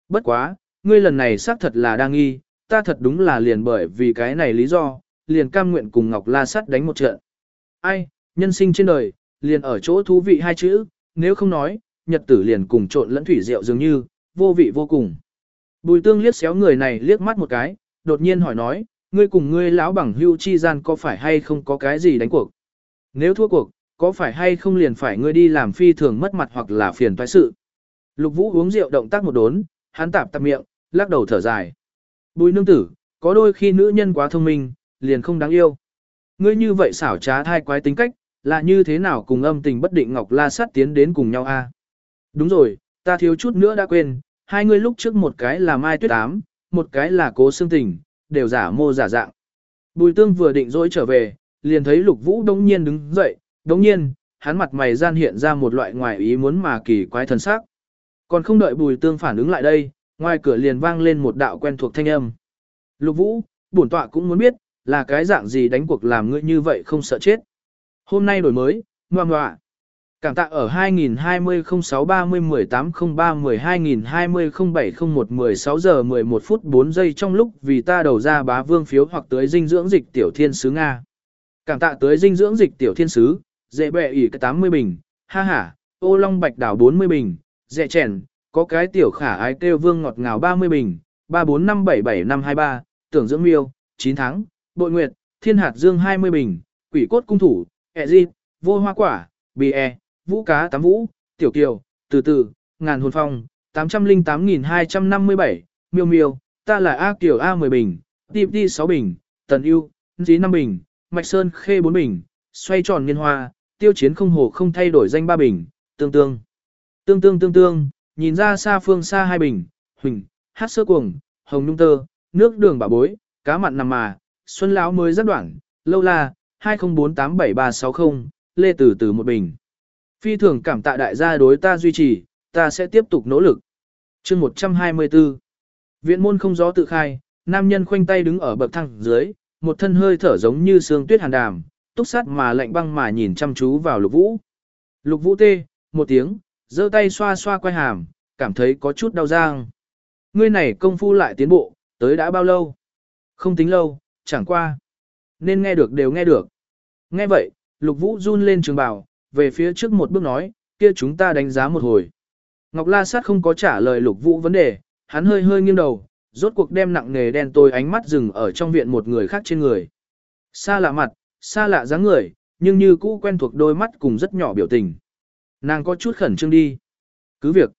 Bất quá, ngươi lần này xác thật là đang nghi, ta thật đúng là liền bởi vì cái này lý do, liền cam nguyện cùng Ngọc La Sát đánh một trận. Ai, nhân sinh trên đời, liền ở chỗ thú vị hai chữ, nếu không nói, nhật tử liền cùng trộn lẫn thủy rượu dường như, vô vị vô cùng. Bùi tương liếc xéo người này liếc mắt một cái, đột nhiên hỏi nói, ngươi cùng ngươi lão bằng hưu chi gian có phải hay không có cái gì đánh cuộc? Nếu thua cuộc, có phải hay không liền phải ngươi đi làm phi thường mất mặt hoặc là phiền toái sự? Lục vũ uống rượu động tác một đốn, hắn tạp tạp miệng, lắc đầu thở dài. Bùi nương tử, có đôi khi nữ nhân quá thông minh, liền không đáng yêu. Ngươi như vậy xảo trá thai quái tính cách, là như thế nào cùng âm tình bất định Ngọc La Sát tiến đến cùng nhau a? Đúng rồi, ta thiếu chút nữa đã quên, hai người lúc trước một cái là Mai Tuyết Ám, một cái là Cố Sương Tình, đều giả mô giả dạng. Bùi tương vừa định dỗi trở về, liền thấy Lục Vũ đống nhiên đứng dậy, đống nhiên, hắn mặt mày gian hiện ra một loại ngoài ý muốn mà kỳ quái thần sắc. Còn không đợi bùi tương phản ứng lại đây, ngoài cửa liền vang lên một đạo quen thuộc thanh âm. Lục Vũ, bổn tọa cũng muốn biết, là cái dạng gì đánh cuộc làm ngươi như vậy không sợ chết. Hôm nay đổi mới, ngoà ngoạ. Cảm tạ ở 2020-06-30-18-03-12-2020-07-01-16 giờ 11 phút 4 giây trong lúc vì ta đầu ra bá vương phiếu hoặc tới dinh dưỡng dịch tiểu thiên sứ Nga. Cảm tạ tới dinh dưỡng dịch tiểu thiên sứ, dễ bẹ ỉ 80 bình, ha ha, ô long bạch đảo 40 bình, dễ chèn, có cái tiểu khả ái kêu vương ngọt ngào 30 bình, 345777523, tưởng dưỡng miêu, 9 tháng, bội nguyệt, thiên hạt dương 20 bình, quỷ cốt cung thủ, ẹ di, vô hoa quả, bì e, vũ cá tám vũ, tiểu kiều, từ từ, ngàn hồn phong, 808.257, miêu miêu, ta là A Kiều A10 bình, Tiệp Ti 6 bình, Tần Yêu, Dí 5 bình, Mạch Sơn Khê 4 bình, xoay tròn niên hoa, tiêu chiến không hồ không thay đổi danh ba bình, tương tương. Tương tương tương tương, nhìn ra xa phương xa hai bình, huỳnh, hát sơ cuồng, hồng nhung tơ, nước đường bà bối, cá mặn nằm mà, xuân lão mới rất đoạn, lâu la, 20487360, lê từ từ một bình. Phi thường cảm tạ đại gia đối ta duy trì, ta sẽ tiếp tục nỗ lực. chương 124 Viện môn không gió tự khai, nam nhân khoanh tay đứng ở bậc thang dưới, một thân hơi thở giống như sương tuyết hàn đàm, túc sát mà lạnh băng mà nhìn chăm chú vào lục vũ. Lục vũ tê, một tiếng, giơ tay xoa xoa quay hàm, cảm thấy có chút đau giang. Ngươi này công phu lại tiến bộ, tới đã bao lâu? Không tính lâu, chẳng qua. Nên nghe được đều nghe được. Nghe vậy, lục vũ run lên trường bào, về phía trước một bước nói, kia chúng ta đánh giá một hồi. Ngọc La Sát không có trả lời lục vũ vấn đề, hắn hơi hơi nghiêng đầu, rốt cuộc đem nặng nghề đen tôi ánh mắt dừng ở trong viện một người khác trên người. Xa lạ mặt, xa lạ dáng người, nhưng như cũ quen thuộc đôi mắt cùng rất nhỏ biểu tình. Nàng có chút khẩn trương đi. Cứ việc.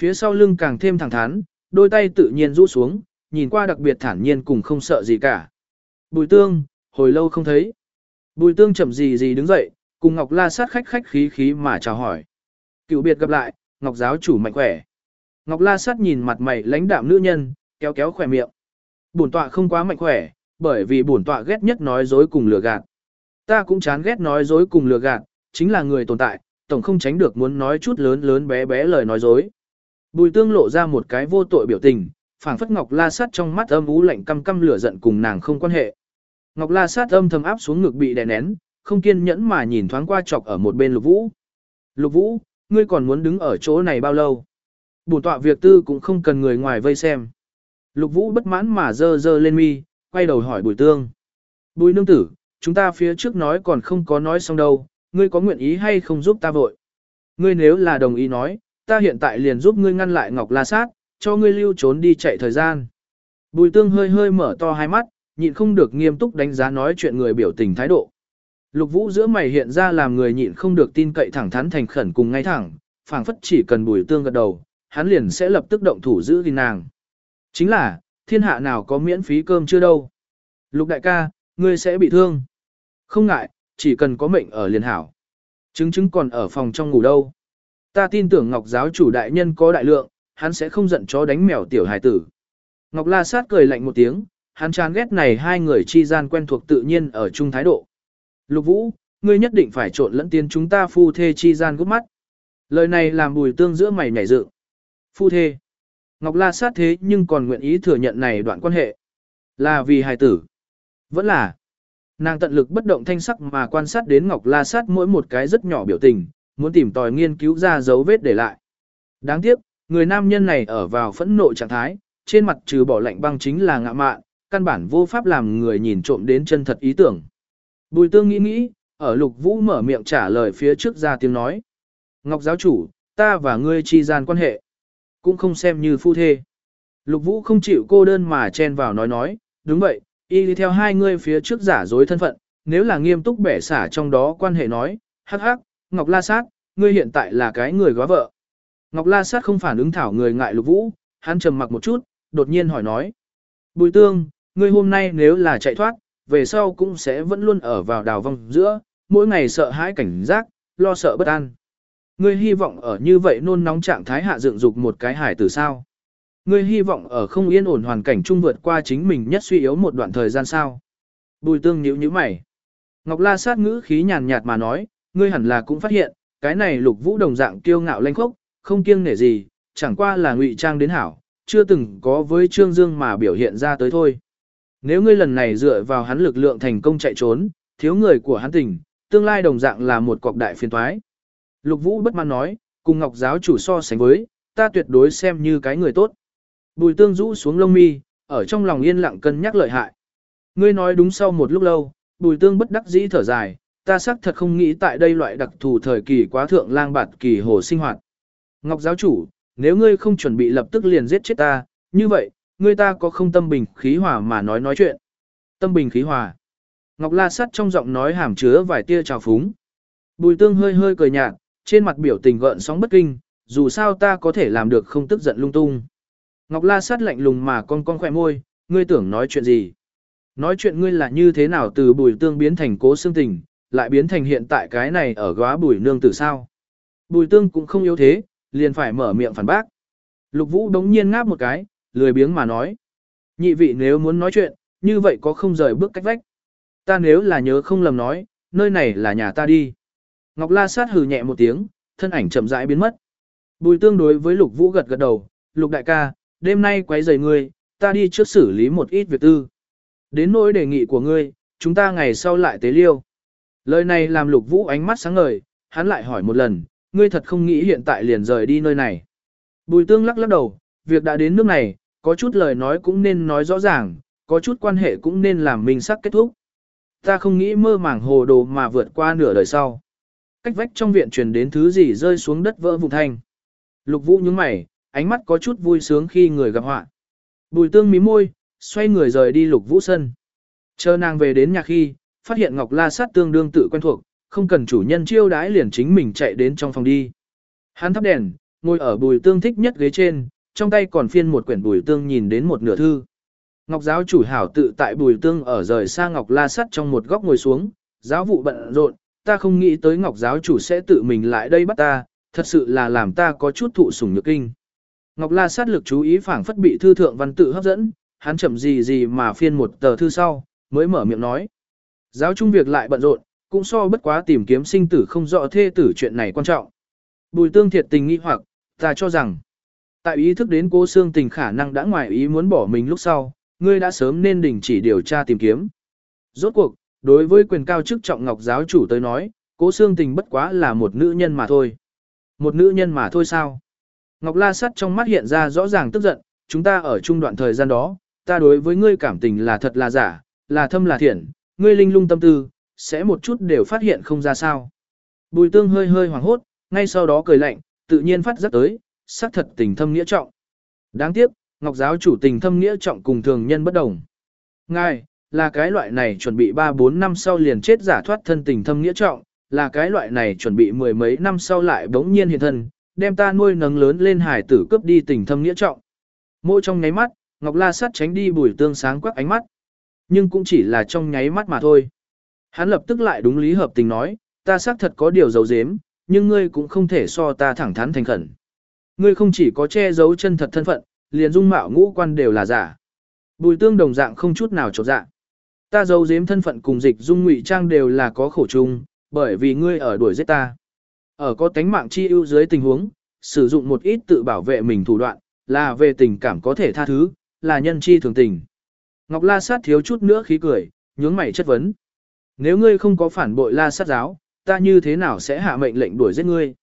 Phía sau lưng càng thêm thẳng thắn, đôi tay tự nhiên rũ xuống, nhìn qua đặc biệt thản nhiên cùng không sợ gì cả. Bùi tương, hồi lâu không thấy. Bùi tương chậm gì gì đứng dậy, cùng Ngọc La sát khách khách khí khí mà chào hỏi. Cựu biệt gặp lại, Ngọc giáo chủ mạnh khỏe. Ngọc La sát nhìn mặt mày lãnh đạm nữ nhân, kéo kéo khỏe miệng. Bổn tọa không quá mạnh khỏe, bởi vì bổn tọa ghét nhất nói dối cùng lừa gạt. Ta cũng chán ghét nói dối cùng lừa gạt, chính là người tồn tại, tổng không tránh được muốn nói chút lớn lớn bé bé lời nói dối. Bùi tương lộ ra một cái vô tội biểu tình, phảng phất Ngọc La Sát trong mắt âm ú lạnh căm căm lửa giận cùng nàng không quan hệ. Ngọc La Sát âm thầm áp xuống ngực bị đè nén, không kiên nhẫn mà nhìn thoáng qua chọc ở một bên Lục Vũ. Lục Vũ, ngươi còn muốn đứng ở chỗ này bao lâu? Bổn tọa việc tư cũng không cần người ngoài vây xem. Lục Vũ bất mãn mà dơ dơ lên mi, quay đầu hỏi Bùi Tương. Bùi nương tử, chúng ta phía trước nói còn không có nói xong đâu, ngươi có nguyện ý hay không giúp ta vội? Ngươi nếu là đồng ý nói, ta hiện tại liền giúp ngươi ngăn lại Ngọc La Sát, cho ngươi lưu trốn đi chạy thời gian. Bùi Tương hơi hơi mở to hai mắt, nhịn không được nghiêm túc đánh giá nói chuyện người biểu tình thái độ. Lục Vũ giữa mày hiện ra làm người nhịn không được tin cậy thẳng thắn thành khẩn cùng ngay thẳng, phảng phất chỉ cần Bùi Tương gật đầu, hắn liền sẽ lập tức động thủ giữ gìn nàng. Chính là, thiên hạ nào có miễn phí cơm chưa đâu. Lục đại ca, ngươi sẽ bị thương. Không ngại, chỉ cần có mệnh ở liền hảo. Chứng chứng còn ở phòng trong ngủ đâu. Ta tin tưởng Ngọc giáo chủ đại nhân có đại lượng, hắn sẽ không giận chó đánh mèo tiểu hài tử. Ngọc La Sát cười lạnh một tiếng, hắn chán ghét này hai người chi gian quen thuộc tự nhiên ở chung thái độ. Lục Vũ, ngươi nhất định phải trộn lẫn tiên chúng ta phu thê chi gian gút mắt. Lời này làm bùi tương giữa mày nhảy dựng. Phu thê. Ngọc La sát thế nhưng còn nguyện ý thừa nhận này đoạn quan hệ. Là vì hài tử. Vẫn là. Nàng tận lực bất động thanh sắc mà quan sát đến Ngọc La sát mỗi một cái rất nhỏ biểu tình, muốn tìm tòi nghiên cứu ra dấu vết để lại. Đáng tiếc, người nam nhân này ở vào phẫn nộ trạng thái, trên mặt trừ bỏ lạnh băng chính là ngạ mạn, căn bản vô pháp làm người nhìn trộm đến chân thật ý tưởng. Bùi tương nghĩ nghĩ, ở lục vũ mở miệng trả lời phía trước ra tiếng nói. Ngọc giáo chủ, ta và ngươi chi gian quan hệ cũng không xem như phu thê. Lục Vũ không chịu cô đơn mà chen vào nói nói, đúng vậy, y đi theo hai người phía trước giả dối thân phận, nếu là nghiêm túc bẻ xả trong đó quan hệ nói, hắc hắc, Ngọc La Sát, ngươi hiện tại là cái người góa vợ. Ngọc La Sát không phản ứng thảo người ngại Lục Vũ, hắn trầm mặc một chút, đột nhiên hỏi nói. Bùi tương, ngươi hôm nay nếu là chạy thoát, về sau cũng sẽ vẫn luôn ở vào đào vong giữa, mỗi ngày sợ hãi cảnh giác, lo sợ bất an. Ngươi hy vọng ở như vậy nôn nóng trạng thái hạ dựng dục một cái hải tử sao? Ngươi hy vọng ở không yên ổn hoàn cảnh chung vượt qua chính mình nhất suy yếu một đoạn thời gian sao? Bùi tương nhíu nhíu mày. Ngọc La sát ngữ khí nhàn nhạt mà nói, ngươi hẳn là cũng phát hiện, cái này lục vũ đồng dạng kiêu ngạo lanh khốc, không kiêng nể gì, chẳng qua là ngụy trang đến hảo, chưa từng có với Trương Dương mà biểu hiện ra tới thôi. Nếu ngươi lần này dựa vào hắn lực lượng thành công chạy trốn, thiếu người của hắn tỉnh, tương lai đồng dạng là một cọc đại phiền toái. Lục Vũ bất mãn nói, cùng Ngọc giáo chủ so sánh với, ta tuyệt đối xem như cái người tốt. Bùi tương rũ xuống lông mi, ở trong lòng yên lặng cân nhắc lợi hại. Ngươi nói đúng sau một lúc lâu, bùi tương bất đắc dĩ thở dài, ta xác thật không nghĩ tại đây loại đặc thù thời kỳ quá thượng lang bạt kỳ hồ sinh hoạt. Ngọc giáo chủ, nếu ngươi không chuẩn bị lập tức liền giết chết ta, như vậy, ngươi ta có không tâm bình khí hòa mà nói nói chuyện. Tâm bình khí hòa. Ngọc La Sắt trong giọng nói hàm chứa vài tia trào phúng. Bùi tương hơi hơi cười nhạt, trên mặt biểu tình gợn sóng bất kinh, dù sao ta có thể làm được không tức giận lung tung. Ngọc La sát lạnh lùng mà con con khỏe môi, ngươi tưởng nói chuyện gì? Nói chuyện ngươi là như thế nào từ bùi tương biến thành cố xương tình, lại biến thành hiện tại cái này ở góa bùi nương tử sao? Bùi tương cũng không yếu thế, liền phải mở miệng phản bác. Lục vũ đống nhiên ngáp một cái, lười biếng mà nói. Nhị vị nếu muốn nói chuyện, như vậy có không rời bước cách vách. Ta nếu là nhớ không lầm nói, nơi này là nhà ta đi. Ngọc La sát hừ nhẹ một tiếng, thân ảnh chậm rãi biến mất. Bùi tương đối với lục vũ gật gật đầu, lục đại ca, đêm nay quấy rầy ngươi, ta đi trước xử lý một ít việc tư. Đến nỗi đề nghị của ngươi, chúng ta ngày sau lại tế liêu. Lời này làm lục vũ ánh mắt sáng ngời, hắn lại hỏi một lần, ngươi thật không nghĩ hiện tại liền rời đi nơi này. Bùi tương lắc lắc đầu, việc đã đến nước này, có chút lời nói cũng nên nói rõ ràng, có chút quan hệ cũng nên làm minh sắc kết thúc. Ta không nghĩ mơ màng hồ đồ mà vượt qua nửa đời sau. Cách vách trong viện truyền đến thứ gì rơi xuống đất vỡ vụn thanh. Lục vũ nhướng mày, ánh mắt có chút vui sướng khi người gặp họa. Bùi tương mí môi, xoay người rời đi lục vũ sân. Chờ nàng về đến nhà khi, phát hiện Ngọc La Sát tương đương tự quen thuộc, không cần chủ nhân chiêu đãi liền chính mình chạy đến trong phòng đi. Hắn thắp đèn, ngồi ở bùi tương thích nhất ghế trên, trong tay còn phiên một quyển bùi tương nhìn đến một nửa thư. Ngọc giáo chủ hảo tự tại bùi tương ở rời xa Ngọc La Sát trong một góc ngồi xuống, giáo vụ bận rộn, ta không nghĩ tới Ngọc giáo chủ sẽ tự mình lại đây bắt ta, thật sự là làm ta có chút thụ sủng nhược kinh. Ngọc La sát lực chú ý phảng phất bị thư thượng văn tự hấp dẫn, hắn chậm gì gì mà phiên một tờ thư sau, mới mở miệng nói. Giáo trung việc lại bận rộn, cũng so bất quá tìm kiếm sinh tử không rõ thê tử chuyện này quan trọng. Bùi tương thiệt tình nghi hoặc, ta cho rằng, tại ý thức đến cố xương tình khả năng đã ngoài ý muốn bỏ mình lúc sau, ngươi đã sớm nên đình chỉ điều tra tìm kiếm. Rốt cuộc, đối với quyền cao chức trọng ngọc giáo chủ tới nói, cố xương tình bất quá là một nữ nhân mà thôi. Một nữ nhân mà thôi sao? Ngọc La Sắt trong mắt hiện ra rõ ràng tức giận, chúng ta ở trung đoạn thời gian đó, ta đối với ngươi cảm tình là thật là giả, là thâm là thiện, ngươi linh lung tâm tư, sẽ một chút đều phát hiện không ra sao. Bùi tương hơi hơi hoảng hốt, ngay sau đó cười lạnh, tự nhiên phát giác tới, xác thật tình thâm nghĩa trọng. Đáng tiếc, Ngọc giáo chủ tình thâm nghĩa trọng cùng thường nhân bất đồng. Ngài, là cái loại này chuẩn bị 3-4 năm sau liền chết giả thoát thân tình thâm nghĩa trọng, là cái loại này chuẩn bị mười mấy năm sau lại bỗng nhiên hiện thân, đem ta nuôi nấng lớn lên hải tử cướp đi tình thâm nghĩa trọng. Mỗi trong nháy mắt, Ngọc La Sát tránh đi bùi tương sáng quắc ánh mắt. Nhưng cũng chỉ là trong nháy mắt mà thôi. Hắn lập tức lại đúng lý hợp tình nói, ta xác thật có điều giấu giếm, nhưng ngươi cũng không thể so ta thẳng thắn thành khẩn. Ngươi không chỉ có che giấu chân thật thân phận, liền dung mạo ngũ quan đều là giả. Bùi tương đồng dạng không chút nào trột dạng Ta giấu giếm thân phận cùng dịch dung ngụy trang đều là có khổ chung, bởi vì ngươi ở đuổi giết ta. Ở có tánh mạng chi ưu dưới tình huống, sử dụng một ít tự bảo vệ mình thủ đoạn, là về tình cảm có thể tha thứ, là nhân chi thường tình. Ngọc La Sát thiếu chút nữa khí cười, nhướng mày chất vấn. Nếu ngươi không có phản bội La Sát giáo, ta như thế nào sẽ hạ mệnh lệnh đuổi giết ngươi?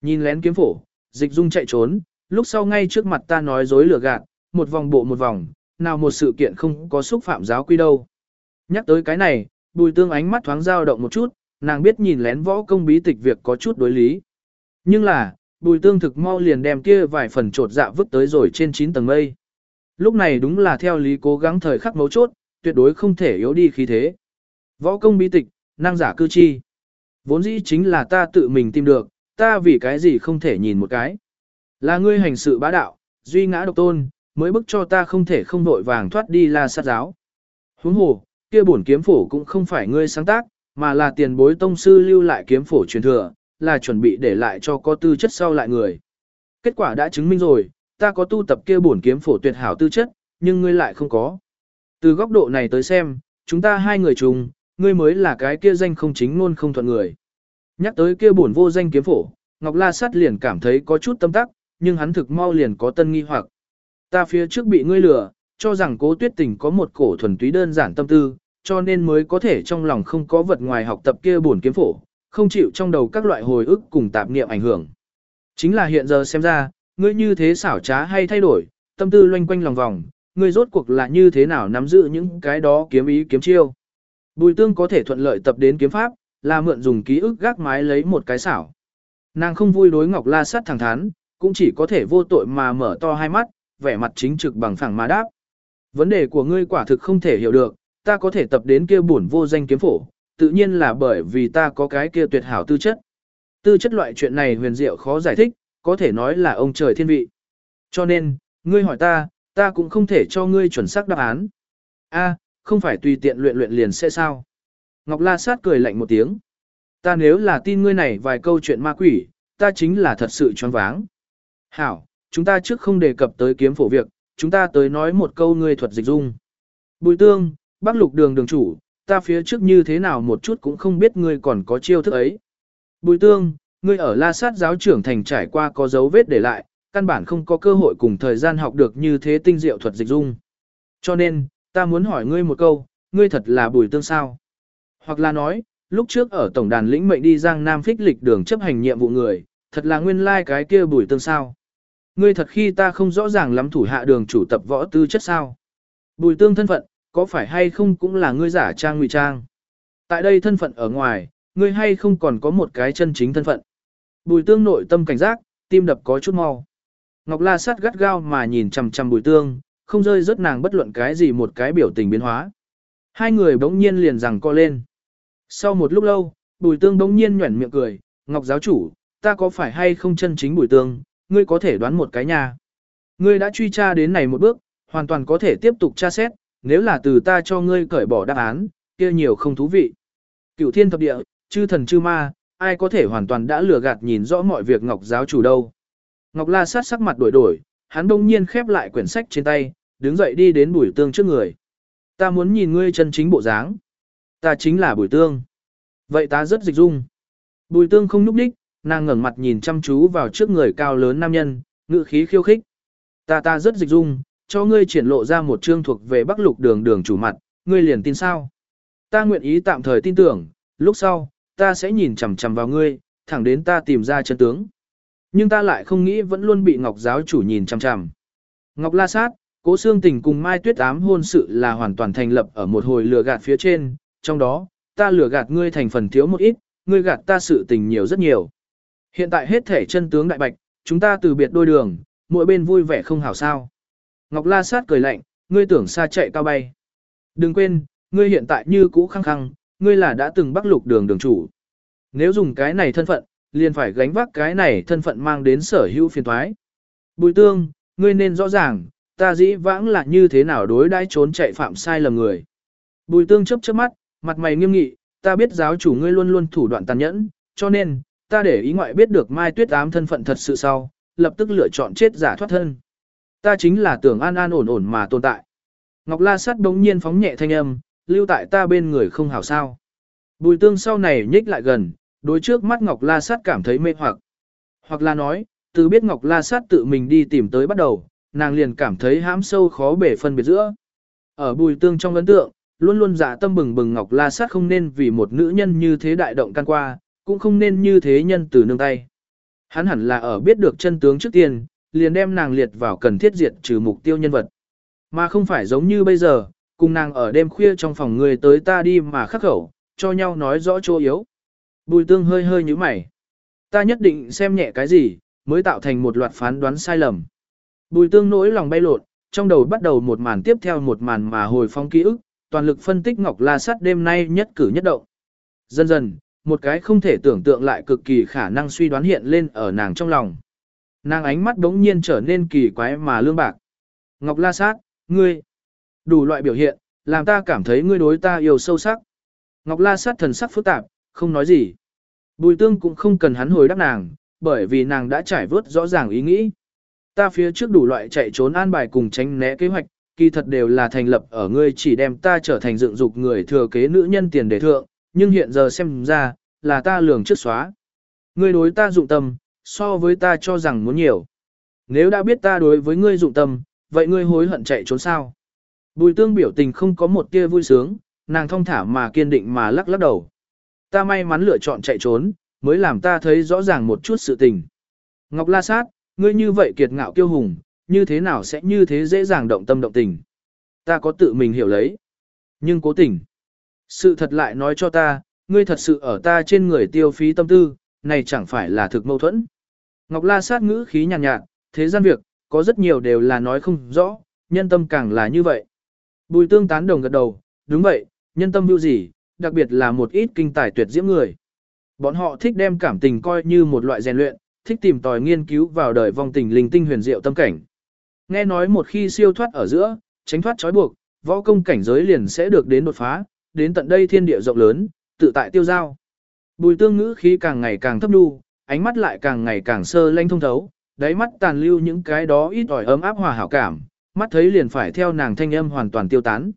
Nhìn lén kiếm phổ, dịch dung chạy trốn, lúc sau ngay trước mặt ta nói dối lừa gạt, một vòng bộ một vòng, nào một sự kiện không có xúc phạm giáo quy đâu. Nhắc tới cái này, bùi tương ánh mắt thoáng dao động một chút, nàng biết nhìn lén võ công bí tịch việc có chút đối lý. Nhưng là, bùi tương thực mau liền đem kia vài phần trột dạ vứt tới rồi trên 9 tầng mây. Lúc này đúng là theo lý cố gắng thời khắc mấu chốt, tuyệt đối không thể yếu đi khí thế. Võ công bí tịch, năng giả cư chi. Vốn dĩ chính là ta tự mình tìm được, ta vì cái gì không thể nhìn một cái. Là ngươi hành sự bá đạo, duy ngã độc tôn, mới bức cho ta không thể không đội vàng thoát đi la sát giáo. Huống hồ, kia bổn kiếm phổ cũng không phải ngươi sáng tác, mà là tiền bối tông sư lưu lại kiếm phổ truyền thừa, là chuẩn bị để lại cho có tư chất sau lại người. Kết quả đã chứng minh rồi, ta có tu tập kia bổn kiếm phổ tuyệt hảo tư chất, nhưng ngươi lại không có. Từ góc độ này tới xem, chúng ta hai người chung, ngươi mới là cái kia danh không chính luôn không thuận người. Nhắc tới kia bổn vô danh kiếm phổ, Ngọc La Sát liền cảm thấy có chút tâm tắc, nhưng hắn thực mau liền có tân nghi hoặc. Ta phía trước bị ngươi lừa, cho rằng cố tuyết tình có một cổ thuần túy đơn giản tâm tư, cho nên mới có thể trong lòng không có vật ngoài học tập kia buồn kiếm phổ, không chịu trong đầu các loại hồi ức cùng tạp niệm ảnh hưởng. Chính là hiện giờ xem ra, ngươi như thế xảo trá hay thay đổi, tâm tư loanh quanh lòng vòng, ngươi rốt cuộc là như thế nào nắm giữ những cái đó kiếm ý kiếm chiêu. Bùi tương có thể thuận lợi tập đến kiếm pháp, là mượn dùng ký ức gác mái lấy một cái xảo. Nàng không vui đối Ngọc La Sát thẳng thắn, cũng chỉ có thể vô tội mà mở to hai mắt, vẻ mặt chính trực bằng phẳng mà đáp. Vấn đề của ngươi quả thực không thể hiểu được, ta có thể tập đến kia bổn vô danh kiếm phổ, tự nhiên là bởi vì ta có cái kia tuyệt hảo tư chất. Tư chất loại chuyện này huyền diệu khó giải thích, có thể nói là ông trời thiên vị. Cho nên, ngươi hỏi ta, ta cũng không thể cho ngươi chuẩn xác đáp án. A, không phải tùy tiện luyện luyện liền sẽ sao. Ngọc La Sát cười lạnh một tiếng. Ta nếu là tin ngươi này vài câu chuyện ma quỷ, ta chính là thật sự choáng váng. Hảo, chúng ta trước không đề cập tới kiếm phổ việc, chúng ta tới nói một câu ngươi thuật dịch dung. Bùi tương, bác lục đường đường chủ, ta phía trước như thế nào một chút cũng không biết ngươi còn có chiêu thức ấy. Bùi tương, ngươi ở la sát giáo trưởng thành trải qua có dấu vết để lại, căn bản không có cơ hội cùng thời gian học được như thế tinh diệu thuật dịch dung. Cho nên, ta muốn hỏi ngươi một câu, ngươi thật là bùi tương sao? Hoặc là nói, lúc trước ở tổng đàn lĩnh mệnh đi Giang Nam phích lịch đường chấp hành nhiệm vụ người, thật là nguyên lai like cái kia bùi tương sao? Ngươi thật khi ta không rõ ràng lắm thủ hạ đường chủ tập võ tư chất sao? Bùi tương thân phận, có phải hay không cũng là ngươi giả trang ngụy trang? Tại đây thân phận ở ngoài, ngươi hay không còn có một cái chân chính thân phận? Bùi tương nội tâm cảnh giác, tim đập có chút mau. Ngọc La sát gắt gao mà nhìn chằm chằm bùi tương, không rơi rớt nàng bất luận cái gì một cái biểu tình biến hóa. Hai người bỗng nhiên liền rằng co lên. Sau một lúc lâu, bùi tương bỗng nhiên nhuẩn miệng cười, Ngọc giáo chủ, ta có phải hay không chân chính bùi tương, ngươi có thể đoán một cái nhà Ngươi đã truy tra đến này một bước, hoàn toàn có thể tiếp tục tra xét, nếu là từ ta cho ngươi cởi bỏ đáp án, kia nhiều không thú vị. Cửu thiên thập địa, chư thần chư ma, ai có thể hoàn toàn đã lừa gạt nhìn rõ mọi việc Ngọc giáo chủ đâu. Ngọc La sát sắc mặt đổi đổi, hắn đông nhiên khép lại quyển sách trên tay, đứng dậy đi đến bùi tương trước người. Ta muốn nhìn ngươi chân chính bộ dáng. Ta chính là bùi tương. Vậy ta rất dịch dung. Bùi tương không núp đích, nàng ngẩng mặt nhìn chăm chú vào trước người cao lớn nam nhân, ngự khí khiêu khích. Ta ta rất dịch dung, cho ngươi triển lộ ra một chương thuộc về Bắc Lục Đường đường chủ mặt, ngươi liền tin sao? Ta nguyện ý tạm thời tin tưởng, lúc sau, ta sẽ nhìn chằm chằm vào ngươi, thẳng đến ta tìm ra chân tướng. Nhưng ta lại không nghĩ vẫn luôn bị Ngọc giáo chủ nhìn chằm chằm. Ngọc La Sát, Cố Sương Tình cùng Mai Tuyết ám hôn sự là hoàn toàn thành lập ở một hồi lừa gạt phía trên, trong đó, ta lừa gạt ngươi thành phần thiếu một ít, ngươi gạt ta sự tình nhiều rất nhiều. Hiện tại hết thể chân tướng đại bạch, chúng ta từ biệt đôi đường, mỗi bên vui vẻ không hảo sao. Ngọc La Sát cười lạnh, ngươi tưởng xa chạy cao bay. Đừng quên, ngươi hiện tại như cũ khăng khăng, ngươi là đã từng bắc lục đường đường chủ. Nếu dùng cái này thân phận, liền phải gánh vác cái này thân phận mang đến sở hữu phiền thoái. Bùi tương, ngươi nên rõ ràng, ta dĩ vãng là như thế nào đối đãi trốn chạy phạm sai lầm người. Bùi tương chấp chớp mắt, mặt mày nghiêm nghị, ta biết giáo chủ ngươi luôn luôn thủ đoạn tàn nhẫn, cho nên, ta để ý ngoại biết được Mai Tuyết ám thân phận thật sự sau, lập tức lựa chọn chết giả thoát thân. Ta chính là tưởng an an ổn ổn mà tồn tại. Ngọc La Sát đống nhiên phóng nhẹ thanh âm, lưu tại ta bên người không hảo sao. Bùi tương sau này nhích lại gần, đối trước mắt Ngọc La Sát cảm thấy mê hoặc. Hoặc là nói, từ biết Ngọc La Sát tự mình đi tìm tới bắt đầu, nàng liền cảm thấy hãm sâu khó bể phân biệt giữa. Ở bùi tương trong ấn tượng, luôn luôn dạ tâm bừng bừng Ngọc La Sát không nên vì một nữ nhân như thế đại động can qua, cũng không nên như thế nhân từ nương tay. Hắn hẳn là ở biết được chân tướng trước tiên, liền đem nàng liệt vào cần thiết diệt trừ mục tiêu nhân vật. Mà không phải giống như bây giờ, cùng nàng ở đêm khuya trong phòng người tới ta đi mà khắc khẩu, cho nhau nói rõ chỗ yếu. Bùi tương hơi hơi như mày. Ta nhất định xem nhẹ cái gì, mới tạo thành một loạt phán đoán sai lầm. Bùi tương nỗi lòng bay lộn, trong đầu bắt đầu một màn tiếp theo một màn mà hồi phong ký ức, toàn lực phân tích Ngọc La sắt đêm nay nhất cử nhất động. Dần dần, một cái không thể tưởng tượng lại cực kỳ khả năng suy đoán hiện lên ở nàng trong lòng. Nàng ánh mắt đống nhiên trở nên kỳ quái mà lương bạc. Ngọc La Sát, ngươi, đủ loại biểu hiện, làm ta cảm thấy ngươi đối ta yêu sâu sắc. Ngọc La Sát thần sắc phức tạp, không nói gì. Bùi tương cũng không cần hắn hồi đáp nàng, bởi vì nàng đã trải vớt rõ ràng ý nghĩ. Ta phía trước đủ loại chạy trốn an bài cùng tránh né kế hoạch, kỳ thật đều là thành lập ở ngươi chỉ đem ta trở thành dựng dục người thừa kế nữ nhân tiền đề thượng, nhưng hiện giờ xem ra, là ta lường trước xóa. Ngươi đối ta dụng tâm, so với ta cho rằng muốn nhiều. Nếu đã biết ta đối với ngươi dụng tâm, vậy ngươi hối hận chạy trốn sao? Bùi tương biểu tình không có một tia vui sướng, nàng thong thả mà kiên định mà lắc lắc đầu. Ta may mắn lựa chọn chạy trốn, mới làm ta thấy rõ ràng một chút sự tình. Ngọc La Sát, ngươi như vậy kiệt ngạo kiêu hùng, như thế nào sẽ như thế dễ dàng động tâm động tình. Ta có tự mình hiểu lấy. Nhưng cố tình. Sự thật lại nói cho ta, ngươi thật sự ở ta trên người tiêu phí tâm tư, này chẳng phải là thực mâu thuẫn. Ngọc La sát ngữ khí nhàn nhạt, nhạt, thế gian việc, có rất nhiều đều là nói không rõ, nhân tâm càng là như vậy. Bùi tương tán đồng gật đầu, đúng vậy, nhân tâm hữu gì, đặc biệt là một ít kinh tài tuyệt diễm người. Bọn họ thích đem cảm tình coi như một loại rèn luyện, thích tìm tòi nghiên cứu vào đời vong tình linh tinh huyền diệu tâm cảnh. Nghe nói một khi siêu thoát ở giữa, tránh thoát trói buộc, võ công cảnh giới liền sẽ được đến đột phá, đến tận đây thiên địa rộng lớn, tự tại tiêu giao. Bùi tương ngữ khí càng ngày càng thấp đu, ánh mắt lại càng ngày càng sơ lanh thông thấu, đáy mắt tàn lưu những cái đó ít ỏi ấm áp hòa hảo cảm, mắt thấy liền phải theo nàng thanh âm hoàn toàn tiêu tán.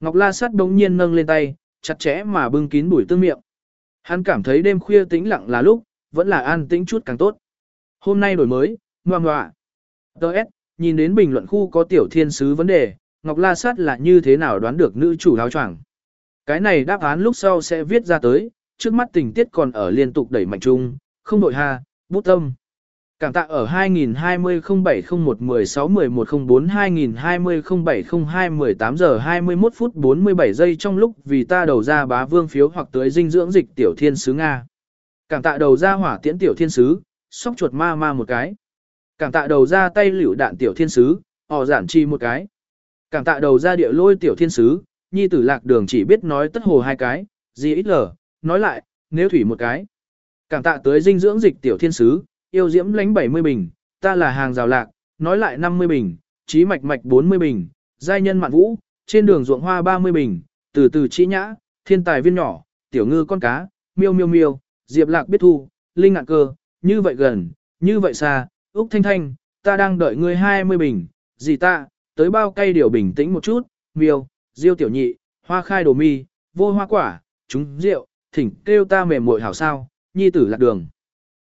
Ngọc La Sát đống nhiên nâng lên tay, chặt chẽ mà bưng kín bùi tương miệng. Hắn cảm thấy đêm khuya tĩnh lặng là lúc, vẫn là an tĩnh chút càng tốt. Hôm nay đổi mới, ngoan ngoạ. Đợt, nhìn đến bình luận khu có tiểu thiên sứ vấn đề, Ngọc La Sát là như thế nào đoán được nữ chủ áo choàng. Cái này đáp án lúc sau sẽ viết ra tới, trước mắt tình tiết còn ở liên tục đẩy mạnh chung, không đội hà, bút tâm. Cảm tạ ở 2020-07-01-16-11-04 2020-07-02-18 giờ 21 phút 47 giây trong lúc vì ta đầu ra bá vương phiếu hoặc tới dinh dưỡng dịch tiểu thiên sứ Nga. Cảm tạ đầu ra hỏa tiễn tiểu thiên sứ, sóc chuột ma ma một cái. Cảm tạ đầu ra tay liễu đạn tiểu thiên sứ, họ giản chi một cái. Cảm tạ đầu ra địa lôi tiểu thiên sứ, nhi tử lạc đường chỉ biết nói tất hồ hai cái, gì ít lở, nói lại, nếu thủy một cái. Cảm tạ tới dinh dưỡng dịch tiểu thiên sứ, yêu diễm lánh 70 bình, ta là hàng rào lạc, nói lại 50 bình, trí mạch mạch 40 bình, giai nhân mạn vũ, trên đường ruộng hoa 30 bình, từ từ trí nhã, thiên tài viên nhỏ, tiểu ngư con cá, miêu miêu miêu, diệp lạc biết thu, linh ngạn cơ, như vậy gần, như vậy xa, Úc Thanh Thanh, ta đang đợi ngươi 20 bình, gì ta, tới bao cây điều bình tĩnh một chút, miêu, diêu tiểu nhị, hoa khai đồ mi, vô hoa quả, chúng rượu, thỉnh kêu ta mềm muội hảo sao, nhi tử lạc đường.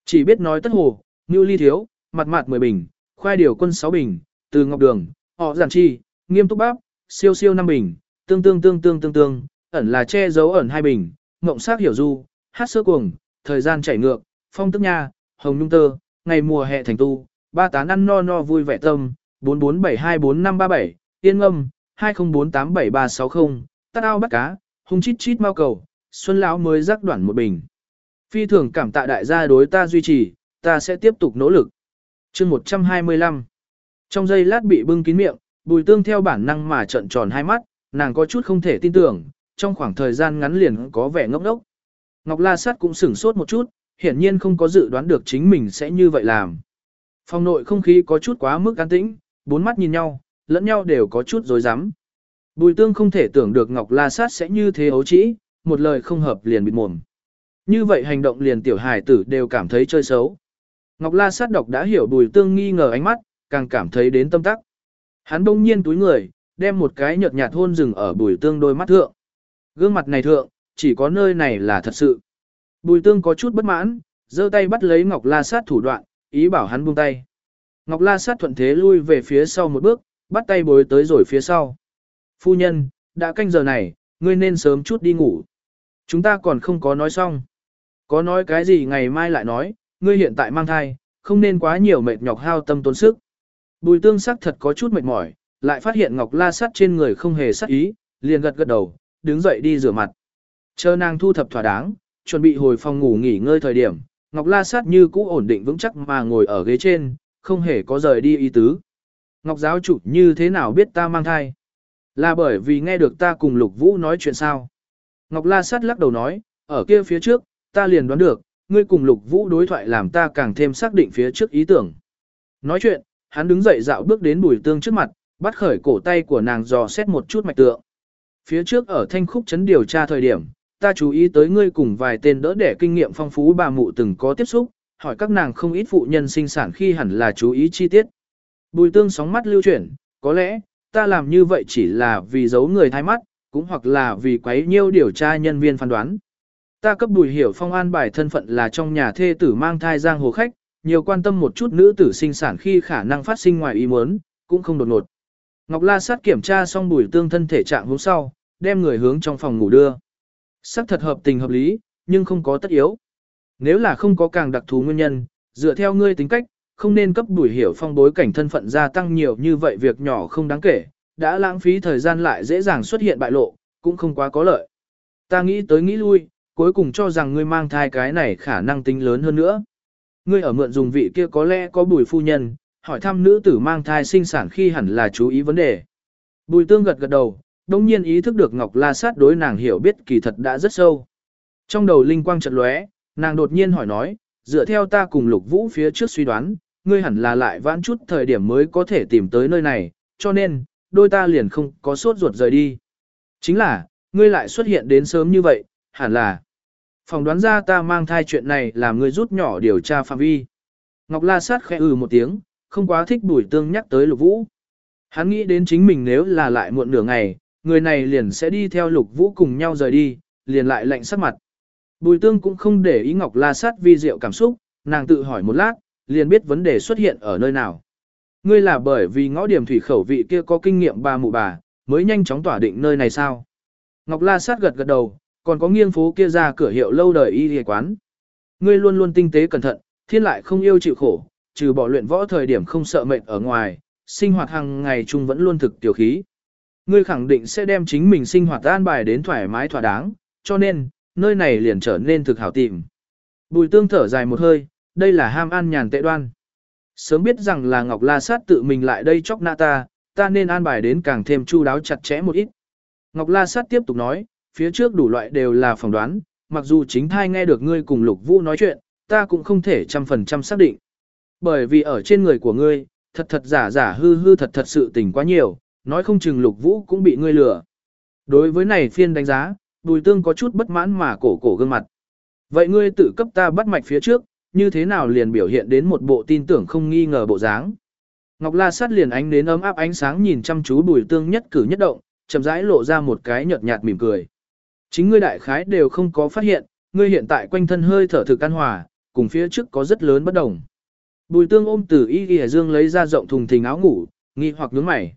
Chỉ biết nói tất hồ, ngưu ly thiếu, mặt mặt 10 bình, khoai điều quân 6 bình, từ ngọc đường, họ giản chi, nghiêm túc bắp, siêu siêu 5 bình, tương tương tương tương tương tương, ẩn là che giấu ẩn 2 bình, ngộng sát hiểu du, hát sơ cuồng, thời gian chảy ngược, phong tức nha, hồng nhung tơ, ngày mùa hè thành tu, ba tán ăn no no vui vẻ tâm, 44724537, yên ngâm, 20487360, tát ao bắt cá, hung chít chít mau cầu, xuân lão mới rắc đoạn một bình. Phi thường cảm tạ đại gia đối ta duy trì, ta sẽ tiếp tục nỗ lực. chương 125 Trong giây lát bị bưng kín miệng, bùi tương theo bản năng mà trận tròn hai mắt, nàng có chút không thể tin tưởng, trong khoảng thời gian ngắn liền có vẻ ngốc đốc. Ngọc La Sát cũng sửng sốt một chút, hiển nhiên không có dự đoán được chính mình sẽ như vậy làm. Phòng nội không khí có chút quá mức an tĩnh, bốn mắt nhìn nhau, lẫn nhau đều có chút dối rắm Bùi tương không thể tưởng được Ngọc La Sát sẽ như thế ấu trĩ, một lời không hợp liền bịt mồm. Như vậy hành động liền tiểu hài tử đều cảm thấy chơi xấu. Ngọc La sát độc đã hiểu bùi tương nghi ngờ ánh mắt, càng cảm thấy đến tâm tắc. Hắn đông nhiên túi người, đem một cái nhợt nhạt hôn rừng ở bùi tương đôi mắt thượng. Gương mặt này thượng, chỉ có nơi này là thật sự. Bùi tương có chút bất mãn, giơ tay bắt lấy Ngọc La sát thủ đoạn, ý bảo hắn buông tay. Ngọc La sát thuận thế lui về phía sau một bước, bắt tay bối tới rồi phía sau. Phu nhân, đã canh giờ này, ngươi nên sớm chút đi ngủ. Chúng ta còn không có nói xong. Có nói cái gì ngày mai lại nói, ngươi hiện tại mang thai, không nên quá nhiều mệt nhọc hao tâm tốn sức. Bùi tương sắc thật có chút mệt mỏi, lại phát hiện ngọc la sắt trên người không hề sắc ý, liền gật gật đầu, đứng dậy đi rửa mặt. Chờ nàng thu thập thỏa đáng, chuẩn bị hồi phòng ngủ nghỉ ngơi thời điểm, ngọc la sắt như cũ ổn định vững chắc mà ngồi ở ghế trên, không hề có rời đi ý tứ. Ngọc giáo chủ như thế nào biết ta mang thai? Là bởi vì nghe được ta cùng lục vũ nói chuyện sao? Ngọc la sắt lắc đầu nói, ở kia phía trước, ta liền đoán được, ngươi cùng lục vũ đối thoại làm ta càng thêm xác định phía trước ý tưởng. Nói chuyện, hắn đứng dậy dạo bước đến bùi tương trước mặt, bắt khởi cổ tay của nàng dò xét một chút mạch tượng. Phía trước ở thanh khúc chấn điều tra thời điểm, ta chú ý tới ngươi cùng vài tên đỡ đẻ kinh nghiệm phong phú bà mụ từng có tiếp xúc, hỏi các nàng không ít phụ nhân sinh sản khi hẳn là chú ý chi tiết. Bùi tương sóng mắt lưu chuyển, có lẽ, ta làm như vậy chỉ là vì giấu người thay mắt, cũng hoặc là vì quấy nhiêu điều tra nhân viên phán đoán. Ta cấp bùi hiểu phong an bài thân phận là trong nhà thê tử mang thai giang hồ khách, nhiều quan tâm một chút nữ tử sinh sản khi khả năng phát sinh ngoài ý muốn, cũng không đột ngột. Ngọc La sát kiểm tra xong bùi tương thân thể trạng hôm sau, đem người hướng trong phòng ngủ đưa. Sắc thật hợp tình hợp lý, nhưng không có tất yếu. Nếu là không có càng đặc thù nguyên nhân, dựa theo ngươi tính cách, không nên cấp bùi hiểu phong bối cảnh thân phận gia tăng nhiều như vậy việc nhỏ không đáng kể, đã lãng phí thời gian lại dễ dàng xuất hiện bại lộ, cũng không quá có lợi. Ta nghĩ tới nghĩ lui, cuối cùng cho rằng ngươi mang thai cái này khả năng tính lớn hơn nữa. Ngươi ở mượn dùng vị kia có lẽ có bùi phu nhân, hỏi thăm nữ tử mang thai sinh sản khi hẳn là chú ý vấn đề. Bùi tương gật gật đầu, đồng nhiên ý thức được Ngọc La Sát đối nàng hiểu biết kỳ thật đã rất sâu. Trong đầu linh quang chợt lóe, nàng đột nhiên hỏi nói, dựa theo ta cùng lục vũ phía trước suy đoán, ngươi hẳn là lại vãn chút thời điểm mới có thể tìm tới nơi này, cho nên, đôi ta liền không có sốt ruột rời đi. Chính là, ngươi lại xuất hiện đến sớm như vậy, hẳn là. Phòng đoán ra ta mang thai chuyện này làm ngươi rút nhỏ điều tra phạm vi. Ngọc La Sát khẽ ừ một tiếng, không quá thích bùi tương nhắc tới lục vũ. Hắn nghĩ đến chính mình nếu là lại muộn nửa ngày, người này liền sẽ đi theo lục vũ cùng nhau rời đi, liền lại lạnh sắc mặt. Bùi tương cũng không để ý Ngọc La Sát vi diệu cảm xúc, nàng tự hỏi một lát, liền biết vấn đề xuất hiện ở nơi nào. Ngươi là bởi vì ngõ điểm thủy khẩu vị kia có kinh nghiệm bà mụ bà, mới nhanh chóng tỏa định nơi này sao? Ngọc La Sát gật gật đầu, còn có nghiêng phố kia ra cửa hiệu lâu đời y y quán. Ngươi luôn luôn tinh tế cẩn thận, thiên lại không yêu chịu khổ, trừ bỏ luyện võ thời điểm không sợ mệt ở ngoài, sinh hoạt hàng ngày chung vẫn luôn thực tiểu khí. Ngươi khẳng định sẽ đem chính mình sinh hoạt an bài đến thoải mái thỏa đáng, cho nên, nơi này liền trở nên thực hảo tìm. Bùi tương thở dài một hơi, đây là ham ăn nhàn tệ đoan. Sớm biết rằng là Ngọc La Sát tự mình lại đây chóc nạ ta, ta nên an bài đến càng thêm chu đáo chặt chẽ một ít. Ngọc La Sát tiếp tục nói, phía trước đủ loại đều là phỏng đoán, mặc dù chính thai nghe được ngươi cùng Lục Vũ nói chuyện, ta cũng không thể trăm phần trăm xác định. Bởi vì ở trên người của ngươi, thật thật giả giả hư hư thật thật sự tình quá nhiều, nói không chừng Lục Vũ cũng bị ngươi lừa. Đối với này phiên đánh giá, Bùi Tương có chút bất mãn mà cổ cổ gương mặt. Vậy ngươi tự cấp ta bắt mạch phía trước, như thế nào liền biểu hiện đến một bộ tin tưởng không nghi ngờ bộ dáng. Ngọc La Sát liền ánh đến ấm áp ánh sáng nhìn chăm chú Bùi Tương nhất cử nhất động, chậm rãi lộ ra một cái nhợt nhạt mỉm cười. Chính ngươi đại khái đều không có phát hiện, ngươi hiện tại quanh thân hơi thở thực an hòa, cùng phía trước có rất lớn bất đồng. Bùi Tương ôm từ y ghi dương lấy ra rộng thùng thình áo ngủ, nghi hoặc nhướng mày.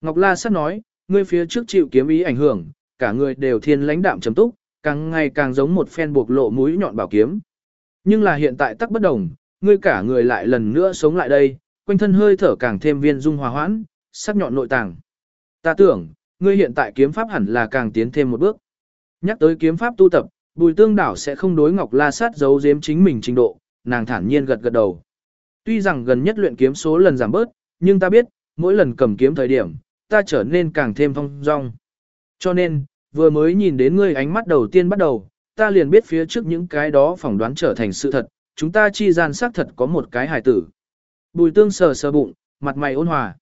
Ngọc La Sát nói, ngươi phía trước chịu kiếm ý ảnh hưởng, cả người đều thiên lãnh đạm trầm túc, càng ngày càng giống một phen buộc lộ mũi nhọn bảo kiếm. Nhưng là hiện tại tắc bất đồng, ngươi cả người lại lần nữa sống lại đây, quanh thân hơi thở càng thêm viên dung hòa hoãn, sắc nhọn nội tàng. Ta tưởng, ngươi hiện tại kiếm pháp hẳn là càng tiến thêm một bước. Nhắc tới kiếm pháp tu tập, Bùi Tương Đảo sẽ không đối Ngọc La Sát giấu giếm chính mình trình độ, nàng thản nhiên gật gật đầu. Tuy rằng gần nhất luyện kiếm số lần giảm bớt, nhưng ta biết, mỗi lần cầm kiếm thời điểm, ta trở nên càng thêm phong dong. Cho nên, vừa mới nhìn đến ngươi ánh mắt đầu tiên bắt đầu, ta liền biết phía trước những cái đó phỏng đoán trở thành sự thật, chúng ta chi gian xác thật có một cái hài tử. Bùi tương sờ sờ bụng, mặt mày ôn hòa.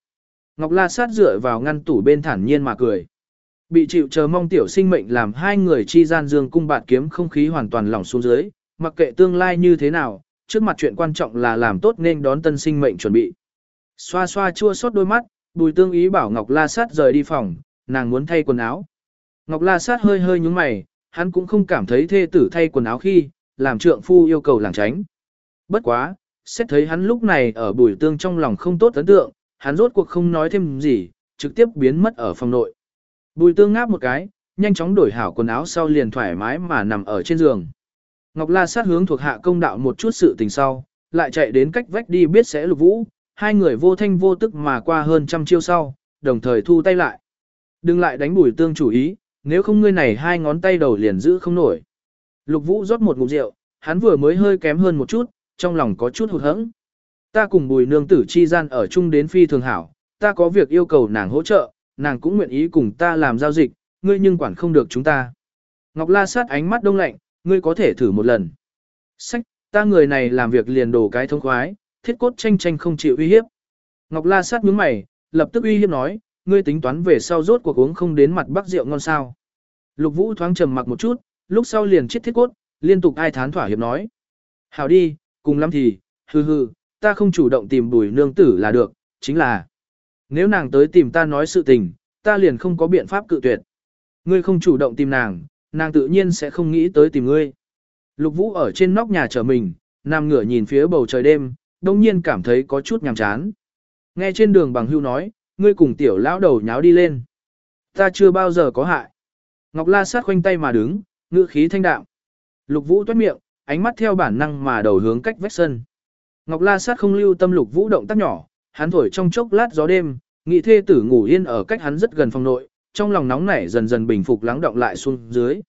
Ngọc La sát dựa vào ngăn tủ bên thản nhiên mà cười. Bị chịu chờ mong tiểu sinh mệnh làm hai người chi gian dương cung bạt kiếm không khí hoàn toàn lỏng xuống dưới, mặc kệ tương lai như thế nào, trước mặt chuyện quan trọng là làm tốt nên đón tân sinh mệnh chuẩn bị. Xoa xoa chua xót đôi mắt, bùi tương ý bảo Ngọc La sát rời đi phòng, nàng muốn thay quần áo. Ngọc La sát hơi hơi nhúng mày, hắn cũng không cảm thấy thê tử thay quần áo khi, làm trượng phu yêu cầu làng tránh. Bất quá, xét thấy hắn lúc này ở bùi tương trong lòng không tốt ấn tượng, hắn rốt cuộc không nói thêm gì, trực tiếp biến mất ở phòng nội. Bùi tương ngáp một cái, nhanh chóng đổi hảo quần áo sau liền thoải mái mà nằm ở trên giường. Ngọc La sát hướng thuộc hạ công đạo một chút sự tình sau, lại chạy đến cách vách đi biết sẽ lục vũ, hai người vô thanh vô tức mà qua hơn trăm chiêu sau, đồng thời thu tay lại. Đừng lại đánh bùi tương chủ ý, nếu không ngươi này hai ngón tay đầu liền giữ không nổi. Lục Vũ rót một ngụm rượu, hắn vừa mới hơi kém hơn một chút, trong lòng có chút hụt hẫng. Ta cùng bùi nương tử chi gian ở chung đến phi thường hảo, ta có việc yêu cầu nàng hỗ trợ, nàng cũng nguyện ý cùng ta làm giao dịch, ngươi nhưng quản không được chúng ta. Ngọc La sát ánh mắt đông lạnh, ngươi có thể thử một lần. Sách, ta người này làm việc liền đổ cái thông khoái, thiết cốt tranh tranh không chịu uy hiếp. Ngọc La sát nhướng mày, lập tức uy hiếp nói, ngươi tính toán về sau rốt cuộc uống không đến mặt bắc rượu ngon sao. Lục Vũ thoáng trầm mặc một chút, lúc sau liền chết thiết cốt, liên tục ai thán thỏa hiệp nói. Hảo đi, cùng lắm thì, hừ hừ, ta không chủ động tìm bùi nương tử là được, chính là. Nếu nàng tới tìm ta nói sự tình, ta liền không có biện pháp cự tuyệt. Ngươi không chủ động tìm nàng, nàng tự nhiên sẽ không nghĩ tới tìm ngươi. Lục Vũ ở trên nóc nhà chờ mình, nằm ngửa nhìn phía bầu trời đêm, đông nhiên cảm thấy có chút nhàm chán. Nghe trên đường bằng hưu nói, ngươi cùng tiểu lão đầu nháo đi lên. Ta chưa bao giờ có hại. Ngọc La sát khoanh tay mà đứng, ngữ khí thanh đạm. Lục Vũ toát miệng, ánh mắt theo bản năng mà đầu hướng cách vách sân. Ngọc La sát không lưu tâm Lục Vũ động tác nhỏ, hắn thổi trong chốc lát gió đêm, nghị thê tử ngủ yên ở cách hắn rất gần phòng nội, trong lòng nóng nảy dần dần bình phục lắng động lại xuống dưới.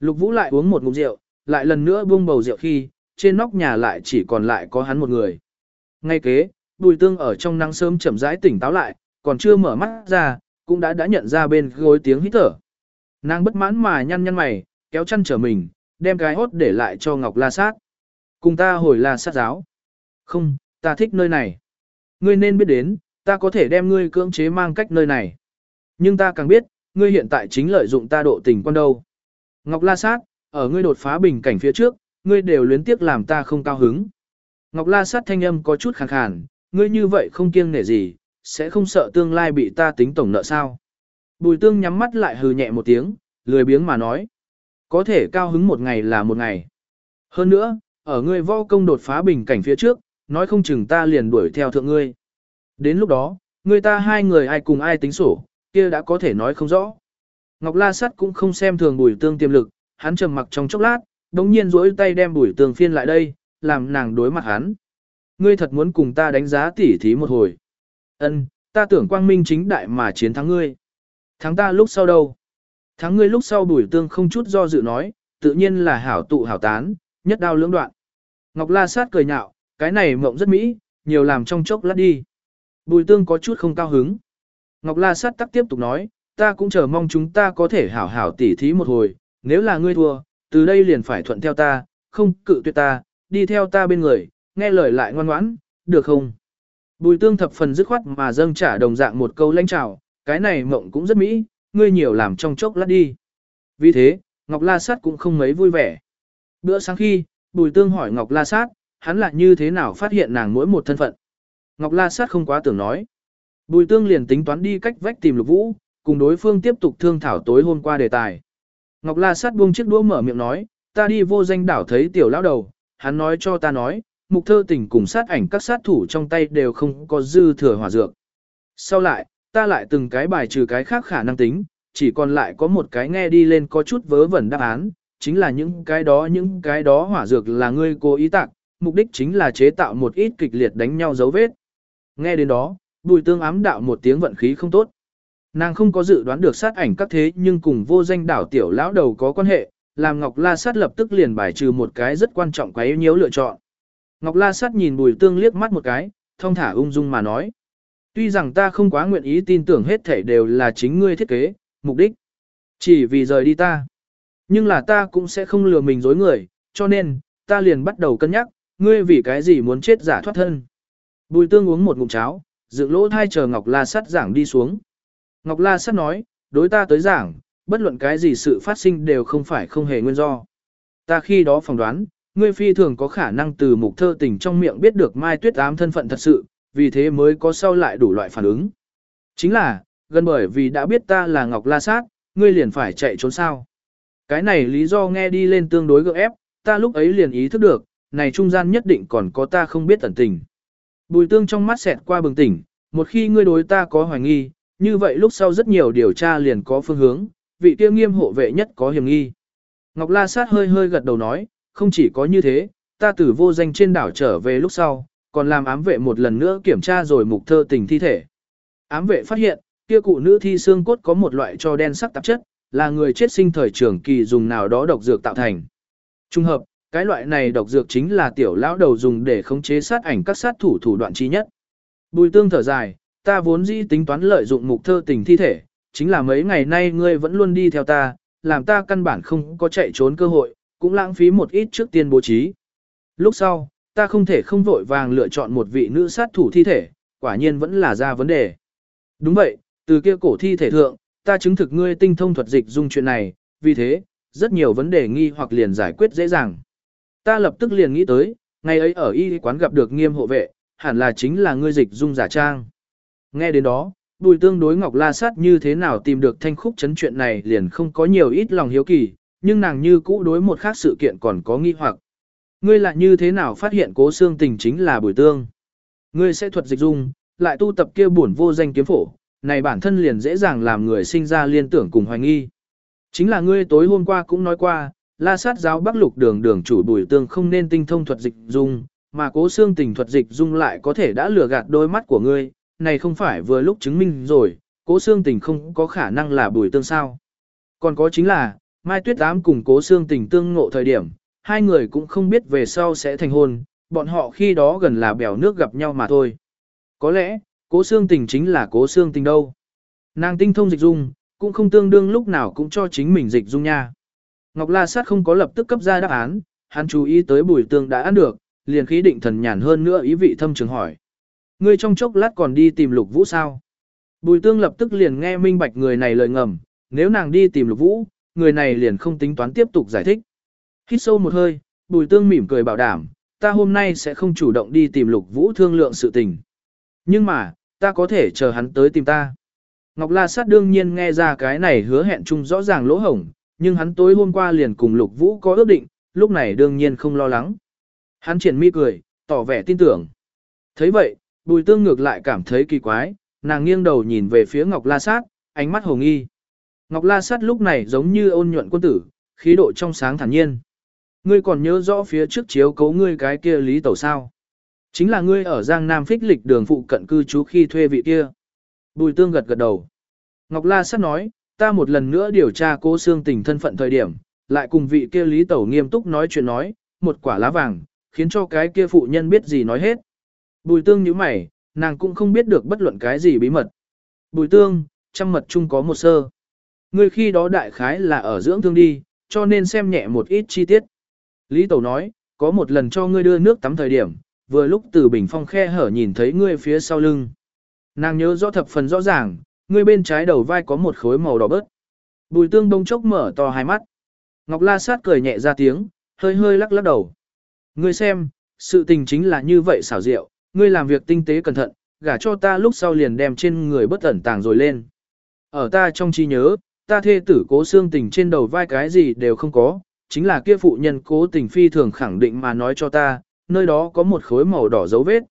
Lục Vũ lại uống một ngụm rượu, lại lần nữa buông bầu rượu khi, trên nóc nhà lại chỉ còn lại có hắn một người. Ngay kế, Bùi Tương ở trong nắng sớm chậm rãi tỉnh táo lại, còn chưa mở mắt ra, cũng đã đã nhận ra bên gối tiếng hít thở. Nàng bất mãn mà nhăn nhăn mày, kéo chăn trở mình, đem cái hốt để lại cho Ngọc La Sát. Cùng ta hồi La Sát giáo. Không, ta thích nơi này. Ngươi nên biết đến, ta có thể đem ngươi cưỡng chế mang cách nơi này. Nhưng ta càng biết, ngươi hiện tại chính lợi dụng ta độ tình quan đâu. Ngọc La Sát, ở ngươi đột phá bình cảnh phía trước, ngươi đều luyến tiếc làm ta không cao hứng. Ngọc La Sát thanh âm có chút khàn khàn, ngươi như vậy không kiêng nể gì, sẽ không sợ tương lai bị ta tính tổng nợ sao. Bùi tương nhắm mắt lại hừ nhẹ một tiếng, lười biếng mà nói. Có thể cao hứng một ngày là một ngày. Hơn nữa, ở ngươi võ công đột phá bình cảnh phía trước, nói không chừng ta liền đuổi theo thượng ngươi. Đến lúc đó, người ta hai người ai cùng ai tính sổ, kia đã có thể nói không rõ. Ngọc La Sắt cũng không xem thường bùi tương tiềm lực, hắn trầm mặc trong chốc lát, đống nhiên duỗi tay đem bùi tương phiên lại đây, làm nàng đối mặt hắn. Ngươi thật muốn cùng ta đánh giá tỉ thí một hồi. Ân, ta tưởng quang minh chính đại mà chiến thắng ngươi. Thắng ta lúc sau đâu? Thắng ngươi lúc sau bùi tương không chút do dự nói, tự nhiên là hảo tụ hảo tán, nhất đao lưỡng đoạn. Ngọc La Sát cười nhạo, cái này mộng rất mỹ, nhiều làm trong chốc lát đi. Bùi tương có chút không cao hứng. Ngọc La Sát tắc tiếp tục nói, ta cũng chờ mong chúng ta có thể hảo hảo tỉ thí một hồi, nếu là ngươi thua, từ đây liền phải thuận theo ta, không cự tuyệt ta, đi theo ta bên người, nghe lời lại ngoan ngoãn, được không? Bùi tương thập phần dứt khoát mà dâng trả đồng dạng một câu lãnh trào, cái này mộng cũng rất mỹ, ngươi nhiều làm trong chốc lát đi. Vì thế, Ngọc La Sát cũng không mấy vui vẻ. Bữa sáng khi, Bùi Tương hỏi Ngọc La Sát, hắn lại như thế nào phát hiện nàng mỗi một thân phận. Ngọc La Sát không quá tưởng nói. Bùi Tương liền tính toán đi cách vách tìm Lục Vũ, cùng đối phương tiếp tục thương thảo tối hôm qua đề tài. Ngọc La Sát buông chiếc đũa mở miệng nói, ta đi vô danh đảo thấy tiểu lão đầu, hắn nói cho ta nói, mục thơ tình cùng sát ảnh các sát thủ trong tay đều không có dư thừa hỏa dược. Sau lại, ta lại từng cái bài trừ cái khác khả năng tính, chỉ còn lại có một cái nghe đi lên có chút vớ vẩn đáp án, chính là những cái đó những cái đó hỏa dược là ngươi cố ý tặng, mục đích chính là chế tạo một ít kịch liệt đánh nhau dấu vết. Nghe đến đó, bùi tương ám đạo một tiếng vận khí không tốt. Nàng không có dự đoán được sát ảnh các thế nhưng cùng vô danh đảo tiểu lão đầu có quan hệ, làm Ngọc La Sát lập tức liền bài trừ một cái rất quan trọng quái nhiễu lựa chọn. Ngọc La Sát nhìn bùi tương liếc mắt một cái, thông thả ung dung mà nói. Tuy rằng ta không quá nguyện ý tin tưởng hết thể đều là chính ngươi thiết kế, mục đích. Chỉ vì rời đi ta. Nhưng là ta cũng sẽ không lừa mình dối người, cho nên, ta liền bắt đầu cân nhắc, ngươi vì cái gì muốn chết giả thoát thân. Bùi tương uống một ngụm cháo, dựng lỗ thai chờ Ngọc La Sắt giảng đi xuống. Ngọc La Sắt nói, đối ta tới giảng, bất luận cái gì sự phát sinh đều không phải không hề nguyên do. Ta khi đó phỏng đoán, ngươi phi thường có khả năng từ mục thơ tình trong miệng biết được Mai Tuyết ám thân phận thật sự, vì thế mới có sau lại đủ loại phản ứng. Chính là, gần bởi vì đã biết ta là Ngọc La Sát, ngươi liền phải chạy trốn sao. Cái này lý do nghe đi lên tương đối gượng ép, ta lúc ấy liền ý thức được, này trung gian nhất định còn có ta không biết tẩn tình. Bùi tương trong mắt xẹt qua bừng tỉnh, một khi ngươi đối ta có hoài nghi, như vậy lúc sau rất nhiều điều tra liền có phương hướng, vị kia nghiêm hộ vệ nhất có hiểm nghi. Ngọc La Sát hơi hơi gật đầu nói, không chỉ có như thế, ta từ vô danh trên đảo trở về lúc sau, còn làm ám vệ một lần nữa kiểm tra rồi mục thơ tình thi thể. Ám vệ phát hiện, kia cụ nữ thi xương cốt có một loại cho đen sắc tạp chất, là người chết sinh thời trưởng kỳ dùng nào đó độc dược tạo thành. Trung hợp, cái loại này độc dược chính là tiểu lão đầu dùng để khống chế sát ảnh các sát thủ thủ đoạn chi nhất. Bùi tương thở dài, ta vốn dĩ tính toán lợi dụng mục thơ tình thi thể, chính là mấy ngày nay ngươi vẫn luôn đi theo ta, làm ta căn bản không có chạy trốn cơ hội, cũng lãng phí một ít trước tiên bố trí. Lúc sau, ta không thể không vội vàng lựa chọn một vị nữ sát thủ thi thể, quả nhiên vẫn là ra vấn đề. Đúng vậy, từ kia cổ thi thể thượng, ta chứng thực ngươi tinh thông thuật dịch dung chuyện này, vì thế, rất nhiều vấn đề nghi hoặc liền giải quyết dễ dàng. Ta lập tức liền nghĩ tới, ngày ấy ở y quán gặp được nghiêm hộ vệ, hẳn là chính là ngươi dịch dung giả trang. Nghe đến đó, bùi tương đối ngọc la sát như thế nào tìm được thanh khúc chấn chuyện này liền không có nhiều ít lòng hiếu kỳ, nhưng nàng như cũ đối một khác sự kiện còn có nghi hoặc. Ngươi lại như thế nào phát hiện cố xương tình chính là bùi tương? Ngươi sẽ thuật dịch dung, lại tu tập kia bổn vô danh kiếm phổ, này bản thân liền dễ dàng làm người sinh ra liên tưởng cùng hoài nghi. Chính là ngươi tối hôm qua cũng nói qua, la sát giáo bắc lục đường đường chủ bùi tương không nên tinh thông thuật dịch dung, mà cố xương tình thuật dịch dung lại có thể đã lừa gạt đôi mắt của ngươi, này không phải vừa lúc chứng minh rồi, cố xương tình không có khả năng là bùi tương sao. Còn có chính là, Mai Tuyết Ám cùng cố xương tình tương ngộ thời điểm, hai người cũng không biết về sau sẽ thành hôn, bọn họ khi đó gần là bèo nước gặp nhau mà thôi. Có lẽ, cố xương tình chính là cố xương tình đâu. Nàng tinh thông dịch dung, cũng không tương đương lúc nào cũng cho chính mình dịch dung nha. Ngọc La Sát không có lập tức cấp ra đáp án, hắn chú ý tới bùi tương đã ăn được, liền khí định thần nhàn hơn nữa ý vị thâm trường hỏi. Ngươi trong chốc lát còn đi tìm lục vũ sao? Bùi tương lập tức liền nghe minh bạch người này lời ngầm, nếu nàng đi tìm lục vũ, người này liền không tính toán tiếp tục giải thích. Hít sâu một hơi, bùi tương mỉm cười bảo đảm, ta hôm nay sẽ không chủ động đi tìm lục vũ thương lượng sự tình. Nhưng mà, ta có thể chờ hắn tới tìm ta. Ngọc La Sát đương nhiên nghe ra cái này hứa hẹn chung rõ ràng lỗ hổng, nhưng hắn tối hôm qua liền cùng Lục Vũ có ước định, lúc này đương nhiên không lo lắng. Hắn triển mi cười, tỏ vẻ tin tưởng. thấy vậy, Bùi Tương ngược lại cảm thấy kỳ quái, nàng nghiêng đầu nhìn về phía Ngọc La Sát, ánh mắt hồ nghi. Ngọc La Sát lúc này giống như ôn nhuận quân tử, khí độ trong sáng thản nhiên. Ngươi còn nhớ rõ phía trước chiếu cấu ngươi cái kia lý tẩu sao? Chính là ngươi ở Giang Nam phích lịch đường phụ cận cư trú khi thuê vị kia. Bùi tương gật gật đầu. Ngọc La Sát nói, ta một lần nữa điều tra cố xương tình thân phận thời điểm, lại cùng vị kia Lý Tẩu nghiêm túc nói chuyện nói, một quả lá vàng, khiến cho cái kia phụ nhân biết gì nói hết. Bùi tương như mày, nàng cũng không biết được bất luận cái gì bí mật. Bùi tương, trăm mật chung có một sơ. Ngươi khi đó đại khái là ở dưỡng thương đi, cho nên xem nhẹ một ít chi tiết. Lý Tẩu nói, có một lần cho ngươi đưa nước tắm thời điểm, vừa lúc từ bình phong khe hở nhìn thấy ngươi phía sau lưng. Nàng nhớ rõ thập phần rõ ràng, ngươi bên trái đầu vai có một khối màu đỏ bớt. Bùi tương đông chốc mở to hai mắt. Ngọc La Sát cười nhẹ ra tiếng, hơi hơi lắc lắc đầu. Ngươi xem, sự tình chính là như vậy xảo diệu, ngươi làm việc tinh tế cẩn thận, gả cho ta lúc sau liền đem trên người bất ẩn tàng rồi lên. Ở ta trong trí nhớ, ta thê tử cố xương tình trên đầu vai cái gì đều không có, chính là kia phụ nhân cố tình phi thường khẳng định mà nói cho ta, nơi đó có một khối màu đỏ dấu vết.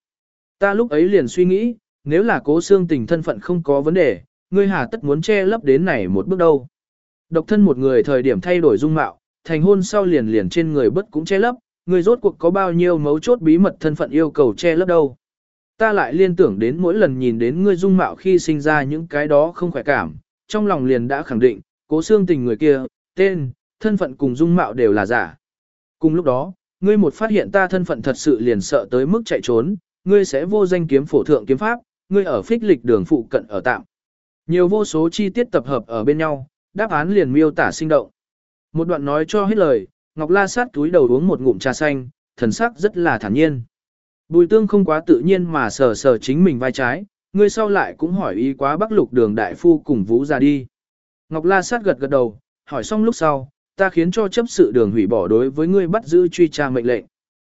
Ta lúc ấy liền suy nghĩ, nếu là cố xương tình thân phận không có vấn đề, ngươi hà tất muốn che lấp đến này một bước đâu. Độc thân một người thời điểm thay đổi dung mạo, thành hôn sau liền liền trên người bất cũng che lấp, ngươi rốt cuộc có bao nhiêu mấu chốt bí mật thân phận yêu cầu che lấp đâu. Ta lại liên tưởng đến mỗi lần nhìn đến ngươi dung mạo khi sinh ra những cái đó không khỏe cảm, trong lòng liền đã khẳng định, cố xương tình người kia, tên, thân phận cùng dung mạo đều là giả. Cùng lúc đó, ngươi một phát hiện ta thân phận thật sự liền sợ tới mức chạy trốn, ngươi sẽ vô danh kiếm phổ thượng kiếm pháp, ngươi ở phích lịch đường phụ cận ở tạm. Nhiều vô số chi tiết tập hợp ở bên nhau, đáp án liền miêu tả sinh động. Một đoạn nói cho hết lời, Ngọc La sát túi đầu uống một ngụm trà xanh, thần sắc rất là thản nhiên. Bùi tương không quá tự nhiên mà sờ sờ chính mình vai trái, ngươi sau lại cũng hỏi ý quá bắc lục đường đại phu cùng vũ ra đi. Ngọc La sát gật gật đầu, hỏi xong lúc sau, ta khiến cho chấp sự đường hủy bỏ đối với ngươi bắt giữ truy tra mệnh lệnh.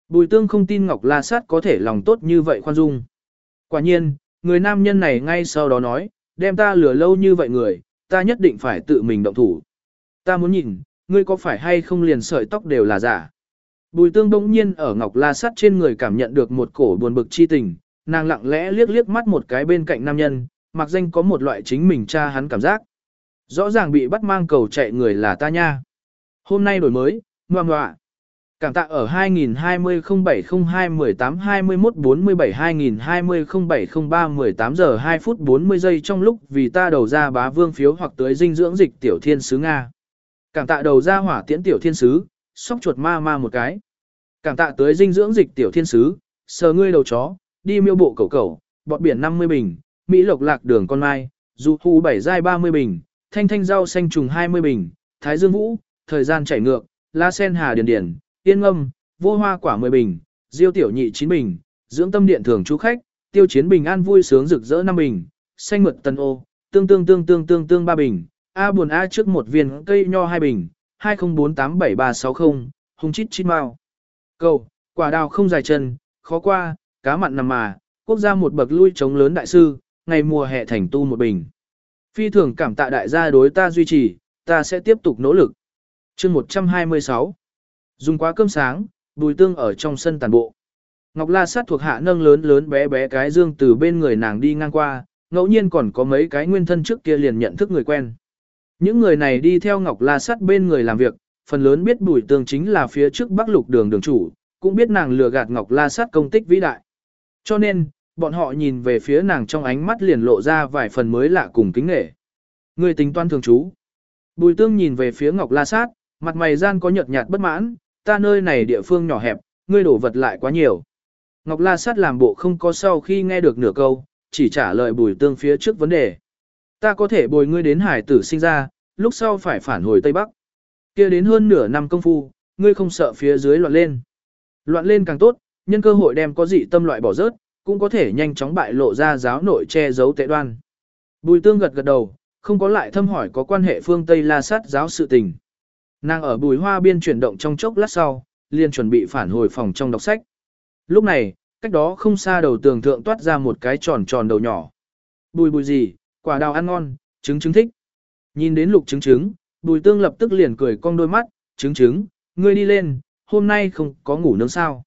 Bùi tương không tin Ngọc La sát có thể lòng tốt như vậy khoan dung. Quả nhiên, người nam nhân này ngay sau đó nói, đem ta lừa lâu như vậy người, ta nhất định phải tự mình động thủ. Ta muốn nhìn, ngươi có phải hay không liền sợi tóc đều là giả. Bùi tương đông nhiên ở ngọc la sắt trên người cảm nhận được một cổ buồn bực chi tình, nàng lặng lẽ liếc liếc mắt một cái bên cạnh nam nhân, mặc danh có một loại chính mình cha hắn cảm giác. Rõ ràng bị bắt mang cầu chạy người là ta nha. Hôm nay đổi mới, ngoan ngoạ. Cảm tạ ở 2020-07-02-18-21-47-2020-07-03-18 giờ 2 phút 40 giây trong lúc vì ta đầu ra bá vương phiếu hoặc tới dinh dưỡng dịch tiểu thiên sứ Nga. Cảm tạ đầu ra hỏa tiễn tiểu thiên sứ, sóc chuột ma ma một cái. Cảm tạ tới dinh dưỡng dịch tiểu thiên sứ, sờ ngươi đầu chó, đi miêu bộ cầu cầu, bọt biển 50 bình, Mỹ lộc lạc đường con mai, du thu 7 dai 30 bình, thanh thanh rau xanh trùng 20 bình, thái dương vũ, thời gian chảy ngược, la sen hà điền điền yên ngâm, vô hoa quả 10 bình, diêu tiểu nhị 9 bình, dưỡng tâm điện thường chú khách, tiêu chiến bình an vui sướng rực rỡ 5 bình, xanh mượt tần ô, tương tương tương tương tương tương 3 bình, A buồn A trước một viên cây nho 2 bình, 20487360, hung chít chít mau. Cầu, quả đào không dài chân, khó qua, cá mặn nằm mà, quốc gia một bậc lui chống lớn đại sư, ngày mùa hè thành tu một bình. Phi thường cảm tạ đại gia đối ta duy trì, ta sẽ tiếp tục nỗ lực. chương 126 Dùng quá cơm sáng, bùi tương ở trong sân tàn bộ. Ngọc La sát thuộc hạ nâng lớn lớn bé bé cái dương từ bên người nàng đi ngang qua, ngẫu nhiên còn có mấy cái nguyên thân trước kia liền nhận thức người quen. Những người này đi theo Ngọc La sát bên người làm việc, phần lớn biết bùi tương chính là phía trước bắc lục đường đường chủ, cũng biết nàng lừa gạt Ngọc La sát công tích vĩ đại. Cho nên, bọn họ nhìn về phía nàng trong ánh mắt liền lộ ra vài phần mới lạ cùng kính nghệ. Người tính toán thường chú. Bùi tương nhìn về phía Ngọc La Sát, mặt mày gian có nhợt nhạt bất mãn, ta nơi này địa phương nhỏ hẹp, ngươi đổ vật lại quá nhiều. Ngọc La Sát làm bộ không có sau khi nghe được nửa câu, chỉ trả lời bùi tương phía trước vấn đề. Ta có thể bồi ngươi đến hải tử sinh ra, lúc sau phải phản hồi Tây Bắc. kia đến hơn nửa năm công phu, ngươi không sợ phía dưới loạn lên. Loạn lên càng tốt, nhân cơ hội đem có dị tâm loại bỏ rớt, cũng có thể nhanh chóng bại lộ ra giáo nội che giấu tệ đoan. Bùi tương gật gật đầu, không có lại thâm hỏi có quan hệ phương Tây La Sát giáo sự tình. Nàng ở bùi hoa biên chuyển động trong chốc lát sau, liền chuẩn bị phản hồi phòng trong đọc sách. Lúc này, cách đó không xa đầu tường thượng toát ra một cái tròn tròn đầu nhỏ. Bùi bùi gì, quả đào ăn ngon, trứng trứng thích. Nhìn đến lục trứng trứng, bùi tương lập tức liền cười cong đôi mắt, trứng trứng, ngươi đi lên, hôm nay không có ngủ nướng sao.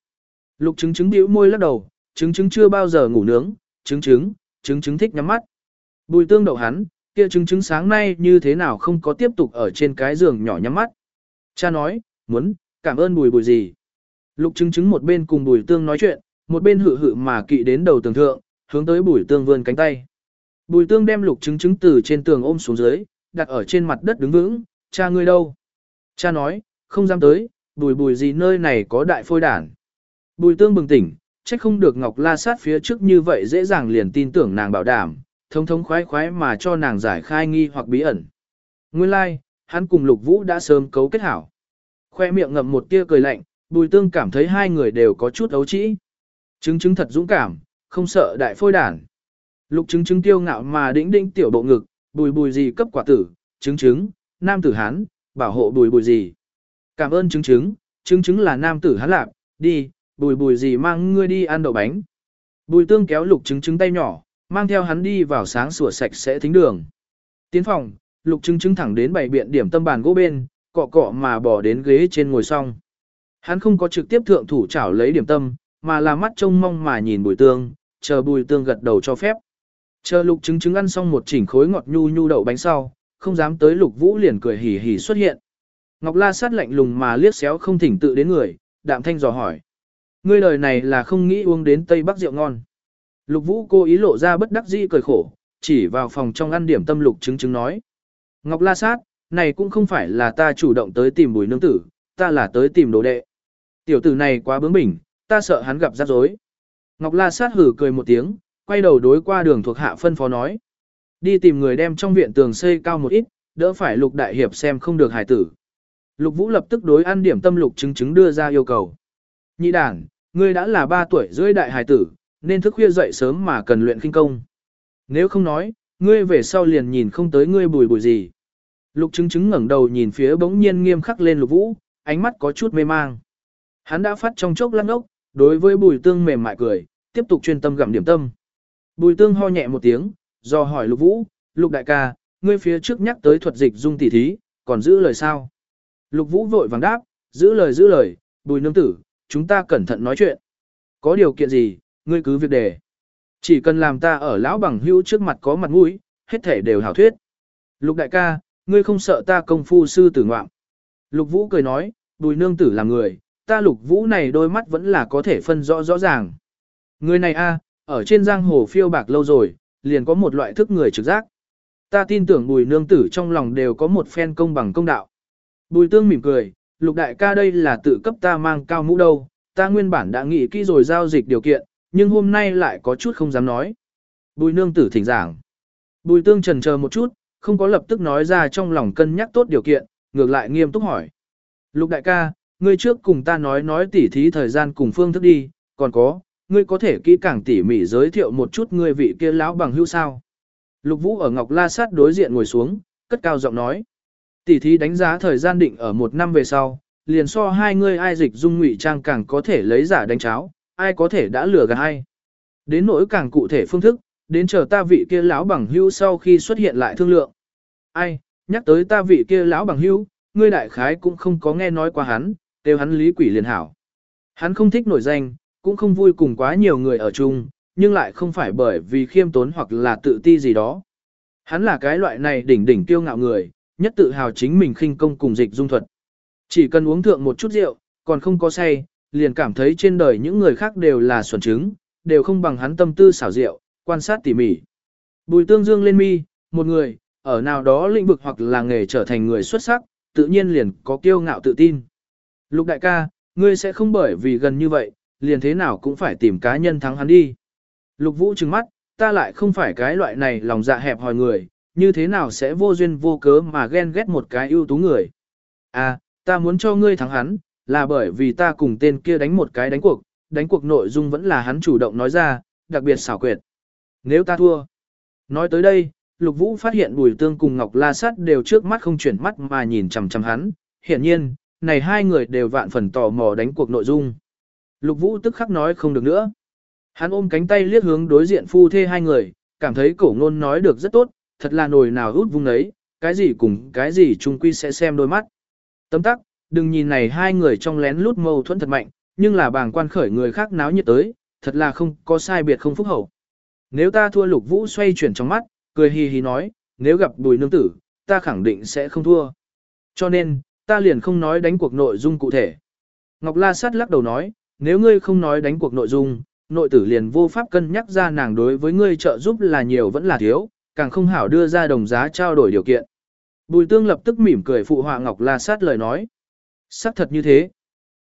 Lục trứng trứng bĩu môi lắc đầu, trứng trứng chưa bao giờ ngủ nướng, trứng trứng, trứng trứng thích nhắm mắt. Bùi tương đậu hắn, kia trứng trứng sáng nay như thế nào không có tiếp tục ở trên cái giường nhỏ nhắm mắt. Cha nói, muốn, cảm ơn bùi bùi gì. Lục chứng chứng một bên cùng bùi tương nói chuyện, một bên hự hự mà kỵ đến đầu tường thượng, hướng tới bùi tương vươn cánh tay. Bùi tương đem lục chứng chứng từ trên tường ôm xuống dưới, đặt ở trên mặt đất đứng vững, cha ngươi đâu? Cha nói, không dám tới, bùi bùi gì nơi này có đại phôi đản. Bùi tương bừng tỉnh, trách không được Ngọc La sát phía trước như vậy dễ dàng liền tin tưởng nàng bảo đảm, thông thống khoái khoái mà cho nàng giải khai nghi hoặc bí ẩn. Nguyên lai, like, hắn cùng Lục Vũ đã sớm cấu kết hảo. Khoe miệng ngậm một tia cười lạnh, Bùi Tương cảm thấy hai người đều có chút ấu trĩ. Chứng chứng thật dũng cảm, không sợ đại phôi đản. Lục chứng chứng tiêu ngạo mà đĩnh đĩnh tiểu bộ ngực, bùi bùi gì cấp quả tử, chứng chứng, nam tử hán, bảo hộ bùi bùi gì. Cảm ơn chứng chứng, chứng chứng là nam tử hán lạc, đi, bùi bùi gì mang ngươi đi ăn đậu bánh. Bùi tương kéo lục chứng chứng tay nhỏ, mang theo hắn đi vào sáng sủa sạch sẽ thính đường. Tiến phòng, lục chứng chứng thẳng đến bảy biện điểm tâm bàn gỗ bên, cọ cọ mà bỏ đến ghế trên ngồi xong. Hắn không có trực tiếp thượng thủ chảo lấy điểm tâm, mà là mắt trông mong mà nhìn bùi tương, chờ bùi tương gật đầu cho phép. Chờ lục chứng chứng ăn xong một chỉnh khối ngọt nhu nhu đậu bánh sau, không dám tới lục vũ liền cười hỉ hỉ xuất hiện. Ngọc La sát lạnh lùng mà liếc xéo không thỉnh tự đến người, đạm thanh dò hỏi. Ngươi lời này là không nghĩ uống đến Tây Bắc rượu ngon. Lục vũ cô ý lộ ra bất đắc dĩ cười khổ, chỉ vào phòng trong ăn điểm tâm lục chứng chứng nói. Ngọc La sát, này cũng không phải là ta chủ động tới tìm bùi nương tử, ta là tới tìm đồ đệ. Tiểu tử này quá bướng bỉnh, ta sợ hắn gặp rắc rối. Ngọc La sát hử cười một tiếng, quay đầu đối qua đường thuộc hạ phân phó nói. Đi tìm người đem trong viện tường xây cao một ít, đỡ phải lục đại hiệp xem không được hải tử. Lục vũ lập tức đối ăn điểm tâm lục chứng chứng đưa ra yêu cầu. Nhị đàn, ngươi đã là ba tuổi rưỡi đại hải tử, nên thức khuya dậy sớm mà cần luyện kinh công. Nếu không nói, ngươi về sau liền nhìn không tới ngươi bùi bùi gì. Lục chứng chứng ngẩng đầu nhìn phía bỗng nhiên nghiêm khắc lên lục vũ, ánh mắt có chút mê mang. Hắn đã phát trong chốc lăn ốc, đối với bùi tương mềm mại cười, tiếp tục chuyên tâm gặm điểm tâm. Bùi tương ho nhẹ một tiếng, do hỏi lục vũ, lục đại ca, ngươi phía trước nhắc tới thuật dịch dung tỷ thí, còn giữ lời sao? Lục vũ vội vàng đáp, giữ lời giữ lời, bùi nương tử, chúng ta cẩn thận nói chuyện. Có điều kiện gì, ngươi cứ việc đề. Chỉ cần làm ta ở lão bằng hữu trước mặt có mặt mũi, hết thể đều hảo thuyết. Lục đại ca, ngươi không sợ ta công phu sư tử ngoạm. Lục vũ cười nói, bùi nương tử là người, ta lục vũ này đôi mắt vẫn là có thể phân rõ rõ ràng. Người này a, ở trên giang hồ phiêu bạc lâu rồi, liền có một loại thức người trực giác. Ta tin tưởng bùi nương tử trong lòng đều có một phen công bằng công đạo. Bùi tương mỉm cười, lục đại ca đây là tự cấp ta mang cao mũ đâu, ta nguyên bản đã nghĩ kỹ rồi giao dịch điều kiện, nhưng hôm nay lại có chút không dám nói. Bùi nương tử thỉnh giảng. Bùi tương trần chờ một chút, không có lập tức nói ra trong lòng cân nhắc tốt điều kiện, ngược lại nghiêm túc hỏi. Lục đại ca, ngươi trước cùng ta nói nói tỉ thí thời gian cùng phương thức đi, còn có, ngươi có thể kỹ càng tỉ mỉ giới thiệu một chút ngươi vị kia lão bằng hữu sao. Lục Vũ ở Ngọc La Sát đối diện ngồi xuống, cất cao giọng nói. Tỉ thí đánh giá thời gian định ở một năm về sau, liền so hai ngươi ai dịch dung ngụy trang càng có thể lấy giả đánh cháo, ai có thể đã lừa gạt ai. Đến nỗi càng cụ thể phương thức, đến chờ ta vị kia lão bằng hưu sau khi xuất hiện lại thương lượng. Ai, nhắc tới ta vị kia lão bằng hưu, ngươi đại khái cũng không có nghe nói qua hắn, đều hắn lý quỷ liền hảo. Hắn không thích nổi danh, cũng không vui cùng quá nhiều người ở chung, nhưng lại không phải bởi vì khiêm tốn hoặc là tự ti gì đó. Hắn là cái loại này đỉnh đỉnh kiêu ngạo người, nhất tự hào chính mình khinh công cùng dịch dung thuật. Chỉ cần uống thượng một chút rượu, còn không có say, liền cảm thấy trên đời những người khác đều là xuẩn trứng, đều không bằng hắn tâm tư xảo rượu, quan sát tỉ mỉ. Bùi tương dương lên mi, một người, ở nào đó lĩnh vực hoặc là nghề trở thành người xuất sắc, tự nhiên liền có kiêu ngạo tự tin. Lục đại ca, ngươi sẽ không bởi vì gần như vậy, liền thế nào cũng phải tìm cá nhân thắng hắn đi. Lục vũ trừng mắt, ta lại không phải cái loại này lòng dạ hẹp hòi người, như thế nào sẽ vô duyên vô cớ mà ghen ghét một cái ưu tú người. À, ta muốn cho ngươi thắng hắn, là bởi vì ta cùng tên kia đánh một cái đánh cuộc, đánh cuộc nội dung vẫn là hắn chủ động nói ra, đặc biệt xảo quyệt. Nếu ta thua. Nói tới đây, Lục Vũ phát hiện Bùi Tương cùng Ngọc La Sát đều trước mắt không chuyển mắt mà nhìn chằm chằm hắn, hiển nhiên, này hai người đều vạn phần tò mò đánh cuộc nội dung. Lục Vũ tức khắc nói không được nữa. Hắn ôm cánh tay liếc hướng đối diện phu thê hai người, cảm thấy cổ ngôn nói được rất tốt, thật là nồi nào hút vung ấy, cái gì cùng cái gì chung quy sẽ xem đôi mắt. Tấm tắc, đừng nhìn này hai người trong lén lút mâu thuẫn thật mạnh, nhưng là bàng quan khởi người khác náo nhiệt tới, thật là không có sai biệt không phúc hậu. Nếu ta thua lục vũ xoay chuyển trong mắt, cười hì hì nói, nếu gặp bùi nương tử, ta khẳng định sẽ không thua. Cho nên, ta liền không nói đánh cuộc nội dung cụ thể. Ngọc La Sát lắc đầu nói, nếu ngươi không nói đánh cuộc nội dung, nội tử liền vô pháp cân nhắc ra nàng đối với ngươi trợ giúp là nhiều vẫn là thiếu, càng không hảo đưa ra đồng giá trao đổi điều kiện. Bùi tương lập tức mỉm cười phụ họa Ngọc La Sát lời nói. Sắc thật như thế.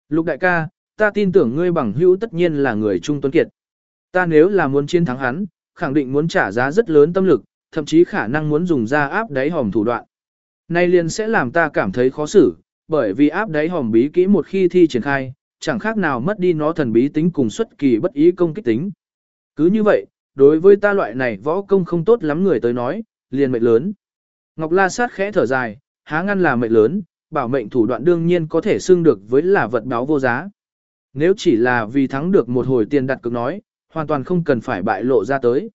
Lục đại ca, ta tin tưởng ngươi bằng hữu tất nhiên là người trung tuấn kiệt. Ta nếu là muốn chiến thắng hắn, khẳng định muốn trả giá rất lớn tâm lực, thậm chí khả năng muốn dùng ra áp đáy hòm thủ đoạn. Nay liền sẽ làm ta cảm thấy khó xử, bởi vì áp đáy hòm bí kỹ một khi thi triển khai, chẳng khác nào mất đi nó thần bí tính cùng xuất kỳ bất ý công kích tính. Cứ như vậy, đối với ta loại này võ công không tốt lắm người tới nói, liền mệnh lớn. Ngọc La sát khẽ thở dài, há ngăn là mệnh lớn, bảo mệnh thủ đoạn đương nhiên có thể xưng được với là vật báo vô giá. Nếu chỉ là vì thắng được một hồi tiền đặt cược nói, hoàn toàn không cần phải bại lộ ra tới.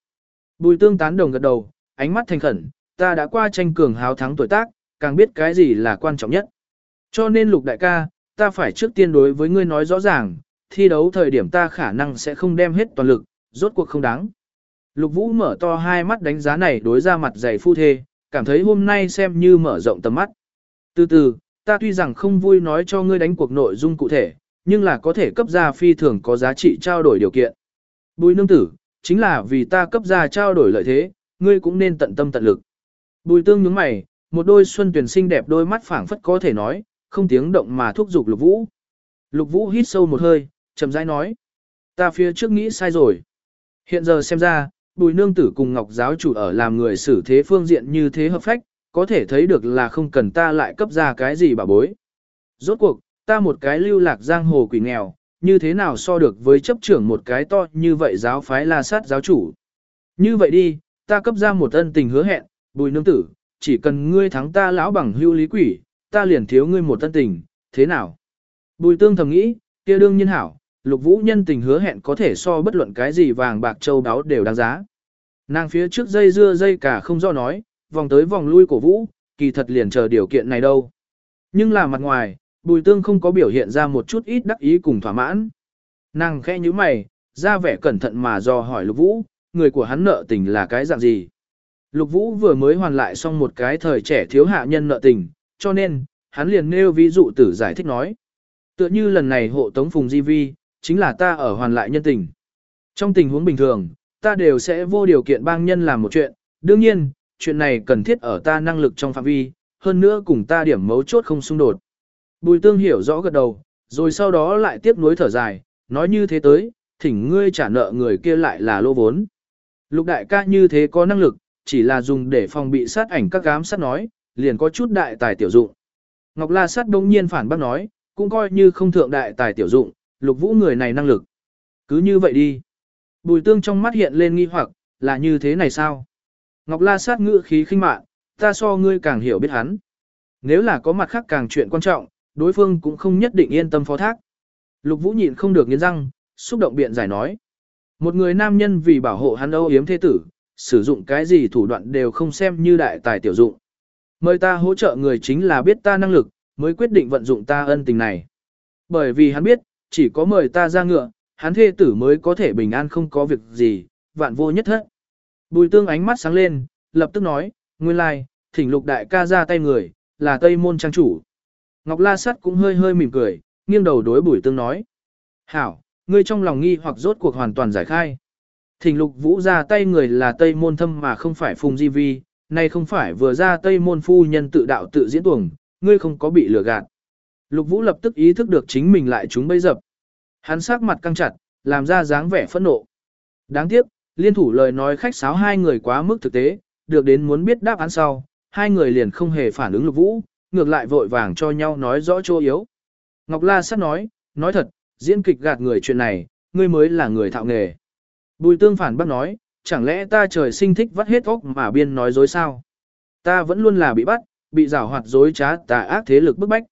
Bùi tương tán đồng gật đầu, ánh mắt thành khẩn, ta đã qua tranh cường háo thắng tuổi tác, càng biết cái gì là quan trọng nhất. Cho nên lục đại ca, ta phải trước tiên đối với ngươi nói rõ ràng, thi đấu thời điểm ta khả năng sẽ không đem hết toàn lực, rốt cuộc không đáng. Lục vũ mở to hai mắt đánh giá này đối ra mặt dày phu thê, cảm thấy hôm nay xem như mở rộng tầm mắt. Từ từ, ta tuy rằng không vui nói cho ngươi đánh cuộc nội dung cụ thể, nhưng là có thể cấp ra phi thường có giá trị trao đổi điều kiện. Bùi nương tử, chính là vì ta cấp ra trao đổi lợi thế, ngươi cũng nên tận tâm tận lực. Bùi tương nhướng mày, một đôi xuân tuyển xinh đẹp đôi mắt phảng phất có thể nói, không tiếng động mà thúc giục lục vũ. Lục vũ hít sâu một hơi, chậm rãi nói. Ta phía trước nghĩ sai rồi. Hiện giờ xem ra, bùi nương tử cùng ngọc giáo chủ ở làm người xử thế phương diện như thế hợp phách, có thể thấy được là không cần ta lại cấp ra cái gì bà bối. Rốt cuộc, ta một cái lưu lạc giang hồ quỷ nghèo, như thế nào so được với chấp trưởng một cái to như vậy giáo phái la sát giáo chủ. Như vậy đi, ta cấp ra một ân tình hứa hẹn, bùi nương tử, chỉ cần ngươi thắng ta lão bằng hưu lý quỷ, ta liền thiếu ngươi một ân tình, thế nào? Bùi tương thầm nghĩ, kia đương nhiên hảo, lục vũ nhân tình hứa hẹn có thể so bất luận cái gì vàng bạc châu đáo đều đáng giá. Nàng phía trước dây dưa dây cả không do nói, vòng tới vòng lui cổ vũ, kỳ thật liền chờ điều kiện này đâu. Nhưng là mặt ngoài, bùi tương không có biểu hiện ra một chút ít đắc ý cùng thỏa mãn. Nàng khẽ như mày, ra vẻ cẩn thận mà do hỏi lục vũ, người của hắn nợ tình là cái dạng gì. Lục vũ vừa mới hoàn lại xong một cái thời trẻ thiếu hạ nhân nợ tình, cho nên, hắn liền nêu ví dụ tử giải thích nói. Tựa như lần này hộ tống phùng di vi, chính là ta ở hoàn lại nhân tình. Trong tình huống bình thường, ta đều sẽ vô điều kiện bang nhân làm một chuyện, đương nhiên, chuyện này cần thiết ở ta năng lực trong phạm vi, hơn nữa cùng ta điểm mấu chốt không xung đột. Bùi tương hiểu rõ gật đầu, rồi sau đó lại tiếp nối thở dài, nói như thế tới, thỉnh ngươi trả nợ người kia lại là lô vốn. Lục đại ca như thế có năng lực, chỉ là dùng để phòng bị sát ảnh các gám sát nói, liền có chút đại tài tiểu dụng. Ngọc La sát đông nhiên phản bác nói, cũng coi như không thượng đại tài tiểu dụng, lục vũ người này năng lực. Cứ như vậy đi. Bùi tương trong mắt hiện lên nghi hoặc, là như thế này sao? Ngọc La sát ngữ khí khinh mạn, ta so ngươi càng hiểu biết hắn. Nếu là có mặt khác càng chuyện quan trọng, đối phương cũng không nhất định yên tâm phó thác. Lục Vũ nhịn không được nghiến răng, xúc động biện giải nói. Một người nam nhân vì bảo hộ hắn âu yếm thế tử, sử dụng cái gì thủ đoạn đều không xem như đại tài tiểu dụng. Mời ta hỗ trợ người chính là biết ta năng lực, mới quyết định vận dụng ta ân tình này. Bởi vì hắn biết, chỉ có mời ta ra ngựa, hắn thê tử mới có thể bình an không có việc gì, vạn vô nhất hết. Bùi tương ánh mắt sáng lên, lập tức nói, nguyên lai, thỉnh lục đại ca ra tay người, là Tây Môn Trang chủ. Ngọc La Sắt cũng hơi hơi mỉm cười, nghiêng đầu đối bùi tương nói. Hảo, ngươi trong lòng nghi hoặc rốt cuộc hoàn toàn giải khai. Thỉnh lục vũ ra tay người là Tây Môn Thâm mà không phải Phùng Di Vi, này không phải vừa ra Tây Môn Phu Nhân tự đạo tự diễn tuồng, ngươi không có bị lừa gạt. Lục Vũ lập tức ý thức được chính mình lại chúng bây dập. Hắn sắc mặt căng chặt, làm ra dáng vẻ phẫn nộ. Đáng tiếc, liên thủ lời nói khách sáo hai người quá mức thực tế, được đến muốn biết đáp án sau, hai người liền không hề phản ứng Lục Vũ, ngược lại vội vàng cho nhau nói rõ chỗ yếu. Ngọc La sát nói, nói thật, diễn kịch gạt người chuyện này, ngươi mới là người thạo nghề. Bùi tương phản bác nói, chẳng lẽ ta trời sinh thích vắt hết óc mà biên nói dối sao? Ta vẫn luôn là bị bắt, bị rào hoạt dối trá tà ác thế lực bức bách.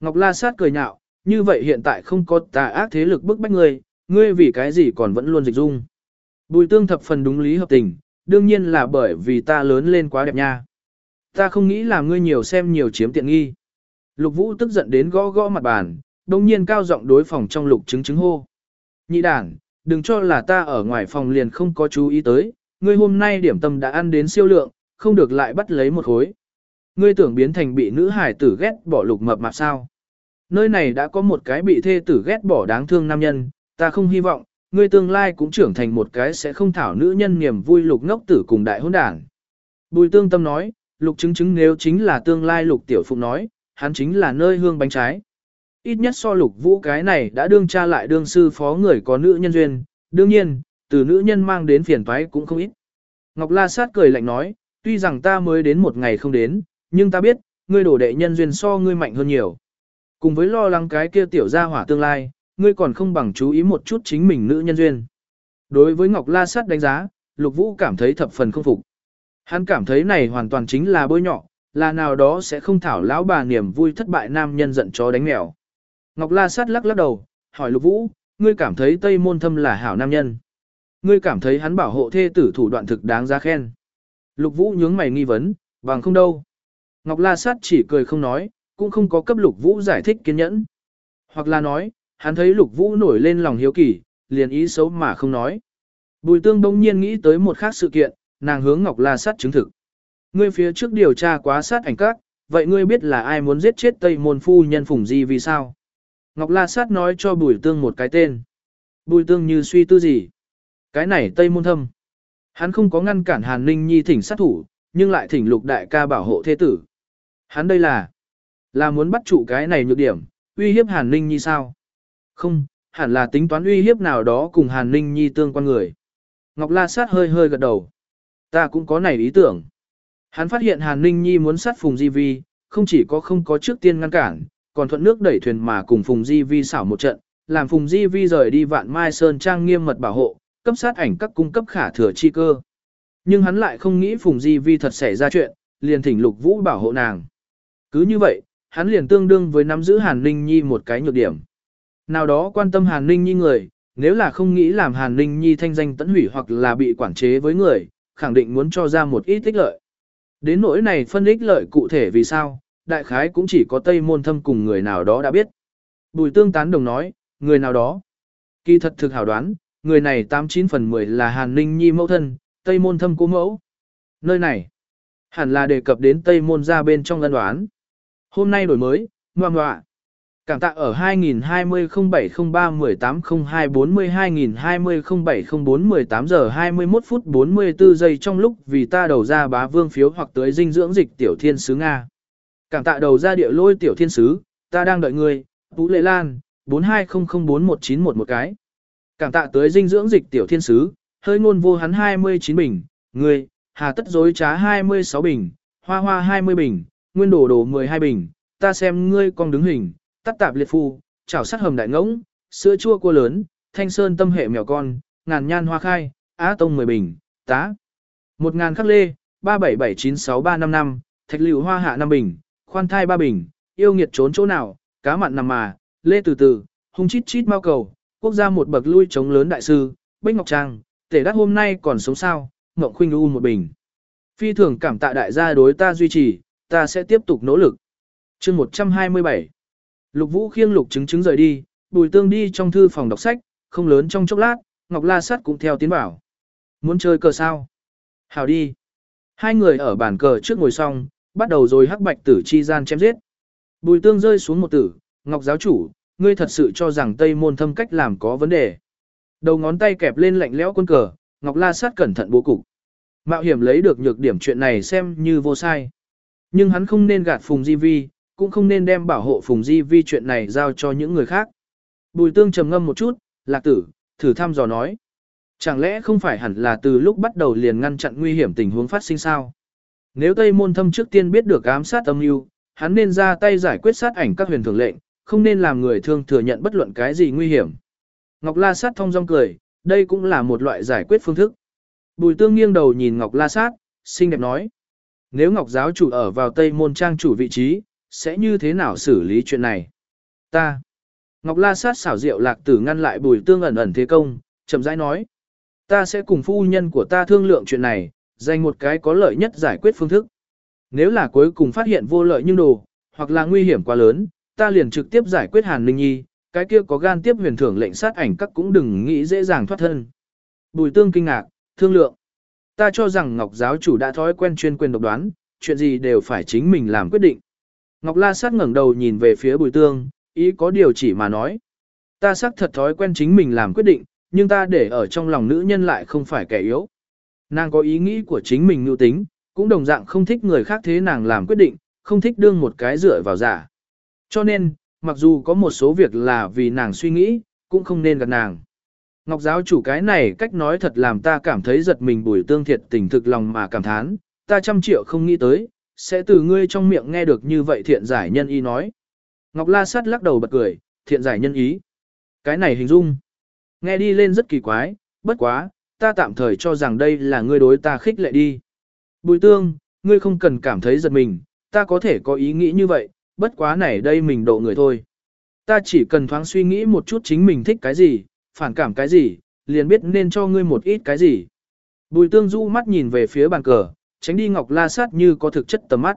Ngọc La Sát cười nhạo, như vậy hiện tại không có tà ác thế lực bức bách ngươi, ngươi vì cái gì còn vẫn luôn dịch dung. Bùi tương thập phần đúng lý hợp tình, đương nhiên là bởi vì ta lớn lên quá đẹp nha. Ta không nghĩ là ngươi nhiều xem nhiều chiếm tiện nghi. Lục Vũ tức giận đến gõ gõ mặt bàn, đồng nhiên cao giọng đối phòng trong lục chứng chứng hô. Nhị đảng, đừng cho là ta ở ngoài phòng liền không có chú ý tới, ngươi hôm nay điểm tâm đã ăn đến siêu lượng, không được lại bắt lấy một khối. Ngươi tưởng biến thành bị nữ hải tử ghét bỏ lục mập mạp sao. Nơi này đã có một cái bị thê tử ghét bỏ đáng thương nam nhân, ta không hy vọng, ngươi tương lai cũng trưởng thành một cái sẽ không thảo nữ nhân niềm vui lục ngốc tử cùng đại hôn đảng. Bùi tương tâm nói, lục chứng chứng nếu chính là tương lai lục tiểu phụng nói, hắn chính là nơi hương bánh trái. Ít nhất so lục vũ cái này đã đương cha lại đương sư phó người có nữ nhân duyên, đương nhiên, từ nữ nhân mang đến phiền toái cũng không ít. Ngọc La Sát cười lạnh nói, tuy rằng ta mới đến một ngày không đến, nhưng ta biết, ngươi đổ đệ nhân duyên so ngươi mạnh hơn nhiều. Cùng với lo lắng cái kia tiểu gia hỏa tương lai, ngươi còn không bằng chú ý một chút chính mình nữ nhân duyên. Đối với Ngọc La Sát đánh giá, Lục Vũ cảm thấy thập phần không phục. Hắn cảm thấy này hoàn toàn chính là bôi nhọ, là nào đó sẽ không thảo lão bà niềm vui thất bại nam nhân giận chó đánh mèo. Ngọc La Sát lắc lắc đầu, hỏi Lục Vũ, ngươi cảm thấy Tây Môn Thâm là hảo nam nhân. Ngươi cảm thấy hắn bảo hộ thê tử thủ đoạn thực đáng giá khen. Lục Vũ nhướng mày nghi vấn, bằng không đâu. Ngọc La Sát chỉ cười không nói, cũng không có cấp Lục Vũ giải thích kiên nhẫn. Hoặc là nói, hắn thấy Lục Vũ nổi lên lòng hiếu kỳ, liền ý xấu mà không nói. Bùi tương bỗng nhiên nghĩ tới một khác sự kiện, nàng hướng Ngọc La Sát chứng thực. Ngươi phía trước điều tra quá sát ảnh các, vậy ngươi biết là ai muốn giết chết Tây Môn Phu nhân Phùng Di vì sao? Ngọc La Sát nói cho Bùi Tương một cái tên. Bùi Tương như suy tư gì? Cái này Tây Môn Thâm. Hắn không có ngăn cản Hàn Ninh Nhi thỉnh sát thủ, nhưng lại thỉnh lục đại ca bảo hộ thế tử. Hắn đây là, là muốn bắt trụ cái này nhược điểm, uy hiếp Hàn Ninh Nhi sao? Không, hẳn là tính toán uy hiếp nào đó cùng Hàn Ninh Nhi tương quan người. Ngọc La Sát hơi hơi gật đầu. Ta cũng có này ý tưởng. Hắn phát hiện Hàn Ninh Nhi muốn sát Phùng Di Vi, không chỉ có không có trước tiên ngăn cản, còn thuận nước đẩy thuyền mà cùng Phùng Di Vi xảo một trận, làm Phùng Di Vi rời đi vạn mai sơn trang nghiêm mật bảo hộ, cấp sát ảnh các cung cấp khả thừa chi cơ. Nhưng hắn lại không nghĩ Phùng Di Vi thật xảy ra chuyện, liền thỉnh Lục Vũ bảo hộ nàng. Cứ như vậy, hắn liền tương đương với nắm giữ Hàn Ninh Nhi một cái nhược điểm. Nào đó quan tâm Hàn Ninh Nhi người, nếu là không nghĩ làm Hàn Ninh Nhi thanh danh tẫn hủy hoặc là bị quản chế với người, khẳng định muốn cho ra một ít ích lợi. Đến nỗi này phân ích lợi cụ thể vì sao, đại khái cũng chỉ có Tây Môn Thâm cùng người nào đó đã biết. Bùi tương tán đồng nói, người nào đó. Kỳ thật thực hảo đoán, người này 89 phần 10 là Hàn Ninh Nhi mẫu thân, Tây Môn Thâm cố mẫu. Nơi này, hẳn là đề cập đến Tây Môn ra bên trong ngân đoán. Hôm nay đổi mới, ngoan ngoạ. Cảm tạ ở 2020-0703-1802-40-2020-0704-18 giờ 21 phút 44 giây trong lúc vì ta đầu ra bá vương phiếu hoặc tới dinh dưỡng dịch tiểu thiên sứ Nga. Cảm tạ đầu ra địa lôi tiểu thiên sứ, ta đang đợi người, Tú Lệ Lan, 42004191 cái. Cảm tạ tới dinh dưỡng dịch tiểu thiên sứ, hơi ngôn vô hắn 29 bình, người, hà tất dối trá 26 bình, hoa hoa 20 bình, nguyên đổ đồ 12 bình, ta xem ngươi con đứng hình, tắt tạp liệt phu, chảo sắt hầm đại ngỗng, sữa chua cua lớn, thanh sơn tâm hệ mèo con, ngàn nhan hoa khai, á tông 10 bình, tá. Một ngàn khắc lê, 377963555, thạch liệu hoa hạ năm bình, khoan thai ba bình, yêu nghiệt trốn chỗ nào, cá mặn nằm mà, lê từ từ, hung chít chít mau cầu, quốc gia một bậc lui chống lớn đại sư, Bích Ngọc Trang, tể đắt hôm nay còn sống sao, Ngọc Khuynh U một bình. Phi thường cảm tạ đại gia đối ta duy trì, ta sẽ tiếp tục nỗ lực. chương 127 Lục Vũ khiêng lục chứng chứng rời đi, bùi tương đi trong thư phòng đọc sách, không lớn trong chốc lát, Ngọc La Sát cũng theo tiến bảo. Muốn chơi cờ sao? Hào đi. Hai người ở bàn cờ trước ngồi xong, bắt đầu rồi hắc bạch tử chi gian chém giết. Bùi tương rơi xuống một tử, Ngọc giáo chủ, ngươi thật sự cho rằng Tây môn thâm cách làm có vấn đề. Đầu ngón tay kẹp lên lạnh lẽo quân cờ, Ngọc La Sát cẩn thận bố cục. Mạo hiểm lấy được nhược điểm chuyện này xem như vô sai. Nhưng hắn không nên gạt Phùng Di Vi, cũng không nên đem bảo hộ Phùng Di Vi chuyện này giao cho những người khác. Bùi tương trầm ngâm một chút, lạc tử, thử thăm dò nói. Chẳng lẽ không phải hẳn là từ lúc bắt đầu liền ngăn chặn nguy hiểm tình huống phát sinh sao? Nếu Tây Môn Thâm trước tiên biết được ám sát âm mưu, hắn nên ra tay giải quyết sát ảnh các huyền thường lệnh, không nên làm người thương thừa nhận bất luận cái gì nguy hiểm. Ngọc La Sát thông dong cười, đây cũng là một loại giải quyết phương thức. Bùi tương nghiêng đầu nhìn Ngọc La Sát, xinh đẹp nói. Nếu Ngọc giáo chủ ở vào Tây Môn Trang chủ vị trí, sẽ như thế nào xử lý chuyện này? Ta. Ngọc La Sát xảo diệu lạc tử ngăn lại bùi tương ẩn ẩn thế công, chậm rãi nói. Ta sẽ cùng phu nhân của ta thương lượng chuyện này, dành một cái có lợi nhất giải quyết phương thức. Nếu là cuối cùng phát hiện vô lợi nhưng đồ, hoặc là nguy hiểm quá lớn, ta liền trực tiếp giải quyết Hàn Ninh Nhi, cái kia có gan tiếp huyền thưởng lệnh sát ảnh các cũng đừng nghĩ dễ dàng thoát thân. Bùi tương kinh ngạc, thương lượng. Ta cho rằng Ngọc giáo chủ đã thói quen chuyên quyền độc đoán, chuyện gì đều phải chính mình làm quyết định. Ngọc La sát ngẩng đầu nhìn về phía bùi tương, ý có điều chỉ mà nói. Ta xác thật thói quen chính mình làm quyết định, nhưng ta để ở trong lòng nữ nhân lại không phải kẻ yếu. Nàng có ý nghĩ của chính mình nưu tính, cũng đồng dạng không thích người khác thế nàng làm quyết định, không thích đương một cái dựa vào giả. Cho nên, mặc dù có một số việc là vì nàng suy nghĩ, cũng không nên gặp nàng. Ngọc giáo chủ cái này cách nói thật làm ta cảm thấy giật mình bùi tương thiệt tình thực lòng mà cảm thán, ta trăm triệu không nghĩ tới, sẽ từ ngươi trong miệng nghe được như vậy thiện giải nhân ý nói. Ngọc la sát lắc đầu bật cười, thiện giải nhân ý. Cái này hình dung. Nghe đi lên rất kỳ quái, bất quá, ta tạm thời cho rằng đây là ngươi đối ta khích lệ đi. Bùi tương, ngươi không cần cảm thấy giật mình, ta có thể có ý nghĩ như vậy, bất quá này đây mình độ người thôi. Ta chỉ cần thoáng suy nghĩ một chút chính mình thích cái gì, phản cảm cái gì, liền biết nên cho ngươi một ít cái gì. Bùi tương du mắt nhìn về phía bàn cờ, tránh đi Ngọc La Sát như có thực chất tầm mắt.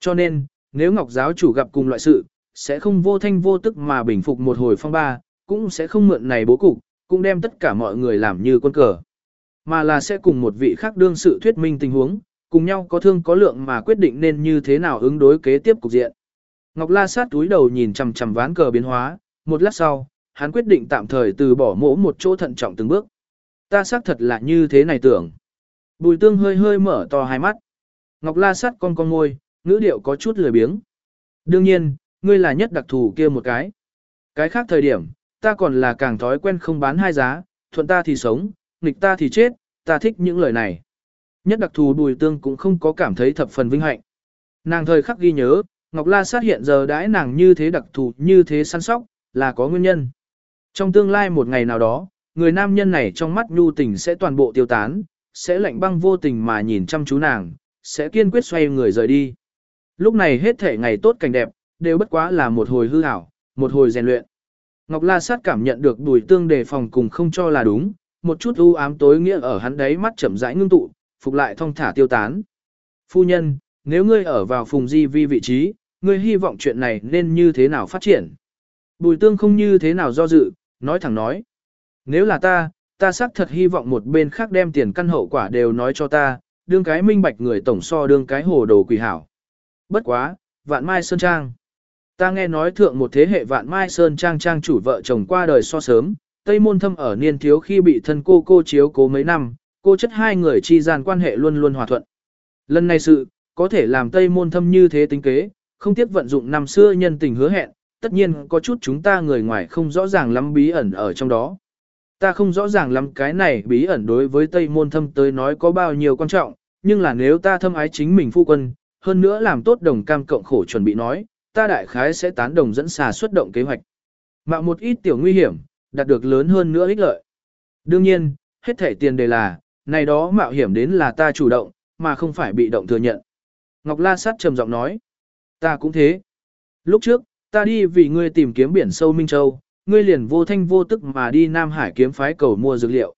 Cho nên, nếu Ngọc giáo chủ gặp cùng loại sự, sẽ không vô thanh vô tức mà bình phục một hồi phong ba, cũng sẽ không mượn này bố cục, cũng đem tất cả mọi người làm như quân cờ. Mà là sẽ cùng một vị khác đương sự thuyết minh tình huống, cùng nhau có thương có lượng mà quyết định nên như thế nào ứng đối kế tiếp cục diện. Ngọc La sát túi đầu nhìn chằm chằm ván cờ biến hóa, một lát sau, hắn quyết định tạm thời từ bỏ mỗ một chỗ thận trọng từng bước. Ta xác thật là như thế này tưởng. Bùi tương hơi hơi mở to hai mắt. Ngọc La sát con con môi, ngữ điệu có chút lười biếng. Đương nhiên, ngươi là nhất đặc thù kia một cái. Cái khác thời điểm, ta còn là càng thói quen không bán hai giá, thuận ta thì sống, nghịch ta thì chết, ta thích những lời này. Nhất đặc thù bùi tương cũng không có cảm thấy thập phần vinh hạnh. Nàng thời khắc ghi nhớ, Ngọc La sát hiện giờ đãi nàng như thế đặc thù như thế săn sóc, là có nguyên nhân. Trong tương lai một ngày nào đó, người nam nhân này trong mắt nhu tình sẽ toàn bộ tiêu tán, sẽ lạnh băng vô tình mà nhìn chăm chú nàng, sẽ kiên quyết xoay người rời đi. Lúc này hết thể ngày tốt cảnh đẹp, đều bất quá là một hồi hư ảo, một hồi rèn luyện. Ngọc La Sát cảm nhận được đùi tương đề phòng cùng không cho là đúng, một chút u ám tối nghĩa ở hắn đấy mắt chậm rãi ngưng tụ, phục lại thong thả tiêu tán. Phu nhân, nếu ngươi ở vào phùng di vi vị trí, ngươi hy vọng chuyện này nên như thế nào phát triển. Bùi tương không như thế nào do dự, nói thẳng nói. Nếu là ta, ta xác thật hy vọng một bên khác đem tiền căn hậu quả đều nói cho ta, đương cái minh bạch người tổng so đương cái hồ đồ quỷ hảo. Bất quá, vạn mai sơn trang. Ta nghe nói thượng một thế hệ vạn mai sơn trang trang chủ vợ chồng qua đời so sớm, Tây Môn Thâm ở niên thiếu khi bị thân cô cô chiếu cố mấy năm, cô chất hai người chi gian quan hệ luôn luôn hòa thuận. Lần này sự, có thể làm Tây Môn Thâm như thế tính kế, không tiếc vận dụng năm xưa nhân tình hứa hẹn, tất nhiên có chút chúng ta người ngoài không rõ ràng lắm bí ẩn ở trong đó. Ta không rõ ràng lắm cái này bí ẩn đối với Tây Môn Thâm tới nói có bao nhiêu quan trọng, nhưng là nếu ta thâm ái chính mình phu quân, hơn nữa làm tốt đồng cam cộng khổ chuẩn bị nói, ta đại khái sẽ tán đồng dẫn xà xuất động kế hoạch. Mạo một ít tiểu nguy hiểm, đạt được lớn hơn nữa ích lợi. Đương nhiên, hết thể tiền đề là, này đó mạo hiểm đến là ta chủ động, mà không phải bị động thừa nhận. Ngọc La Sát trầm giọng nói, ta cũng thế. Lúc trước, ta đi vì ngươi tìm kiếm biển sâu Minh Châu, ngươi liền vô thanh vô tức mà đi Nam Hải kiếm phái cầu mua dược liệu.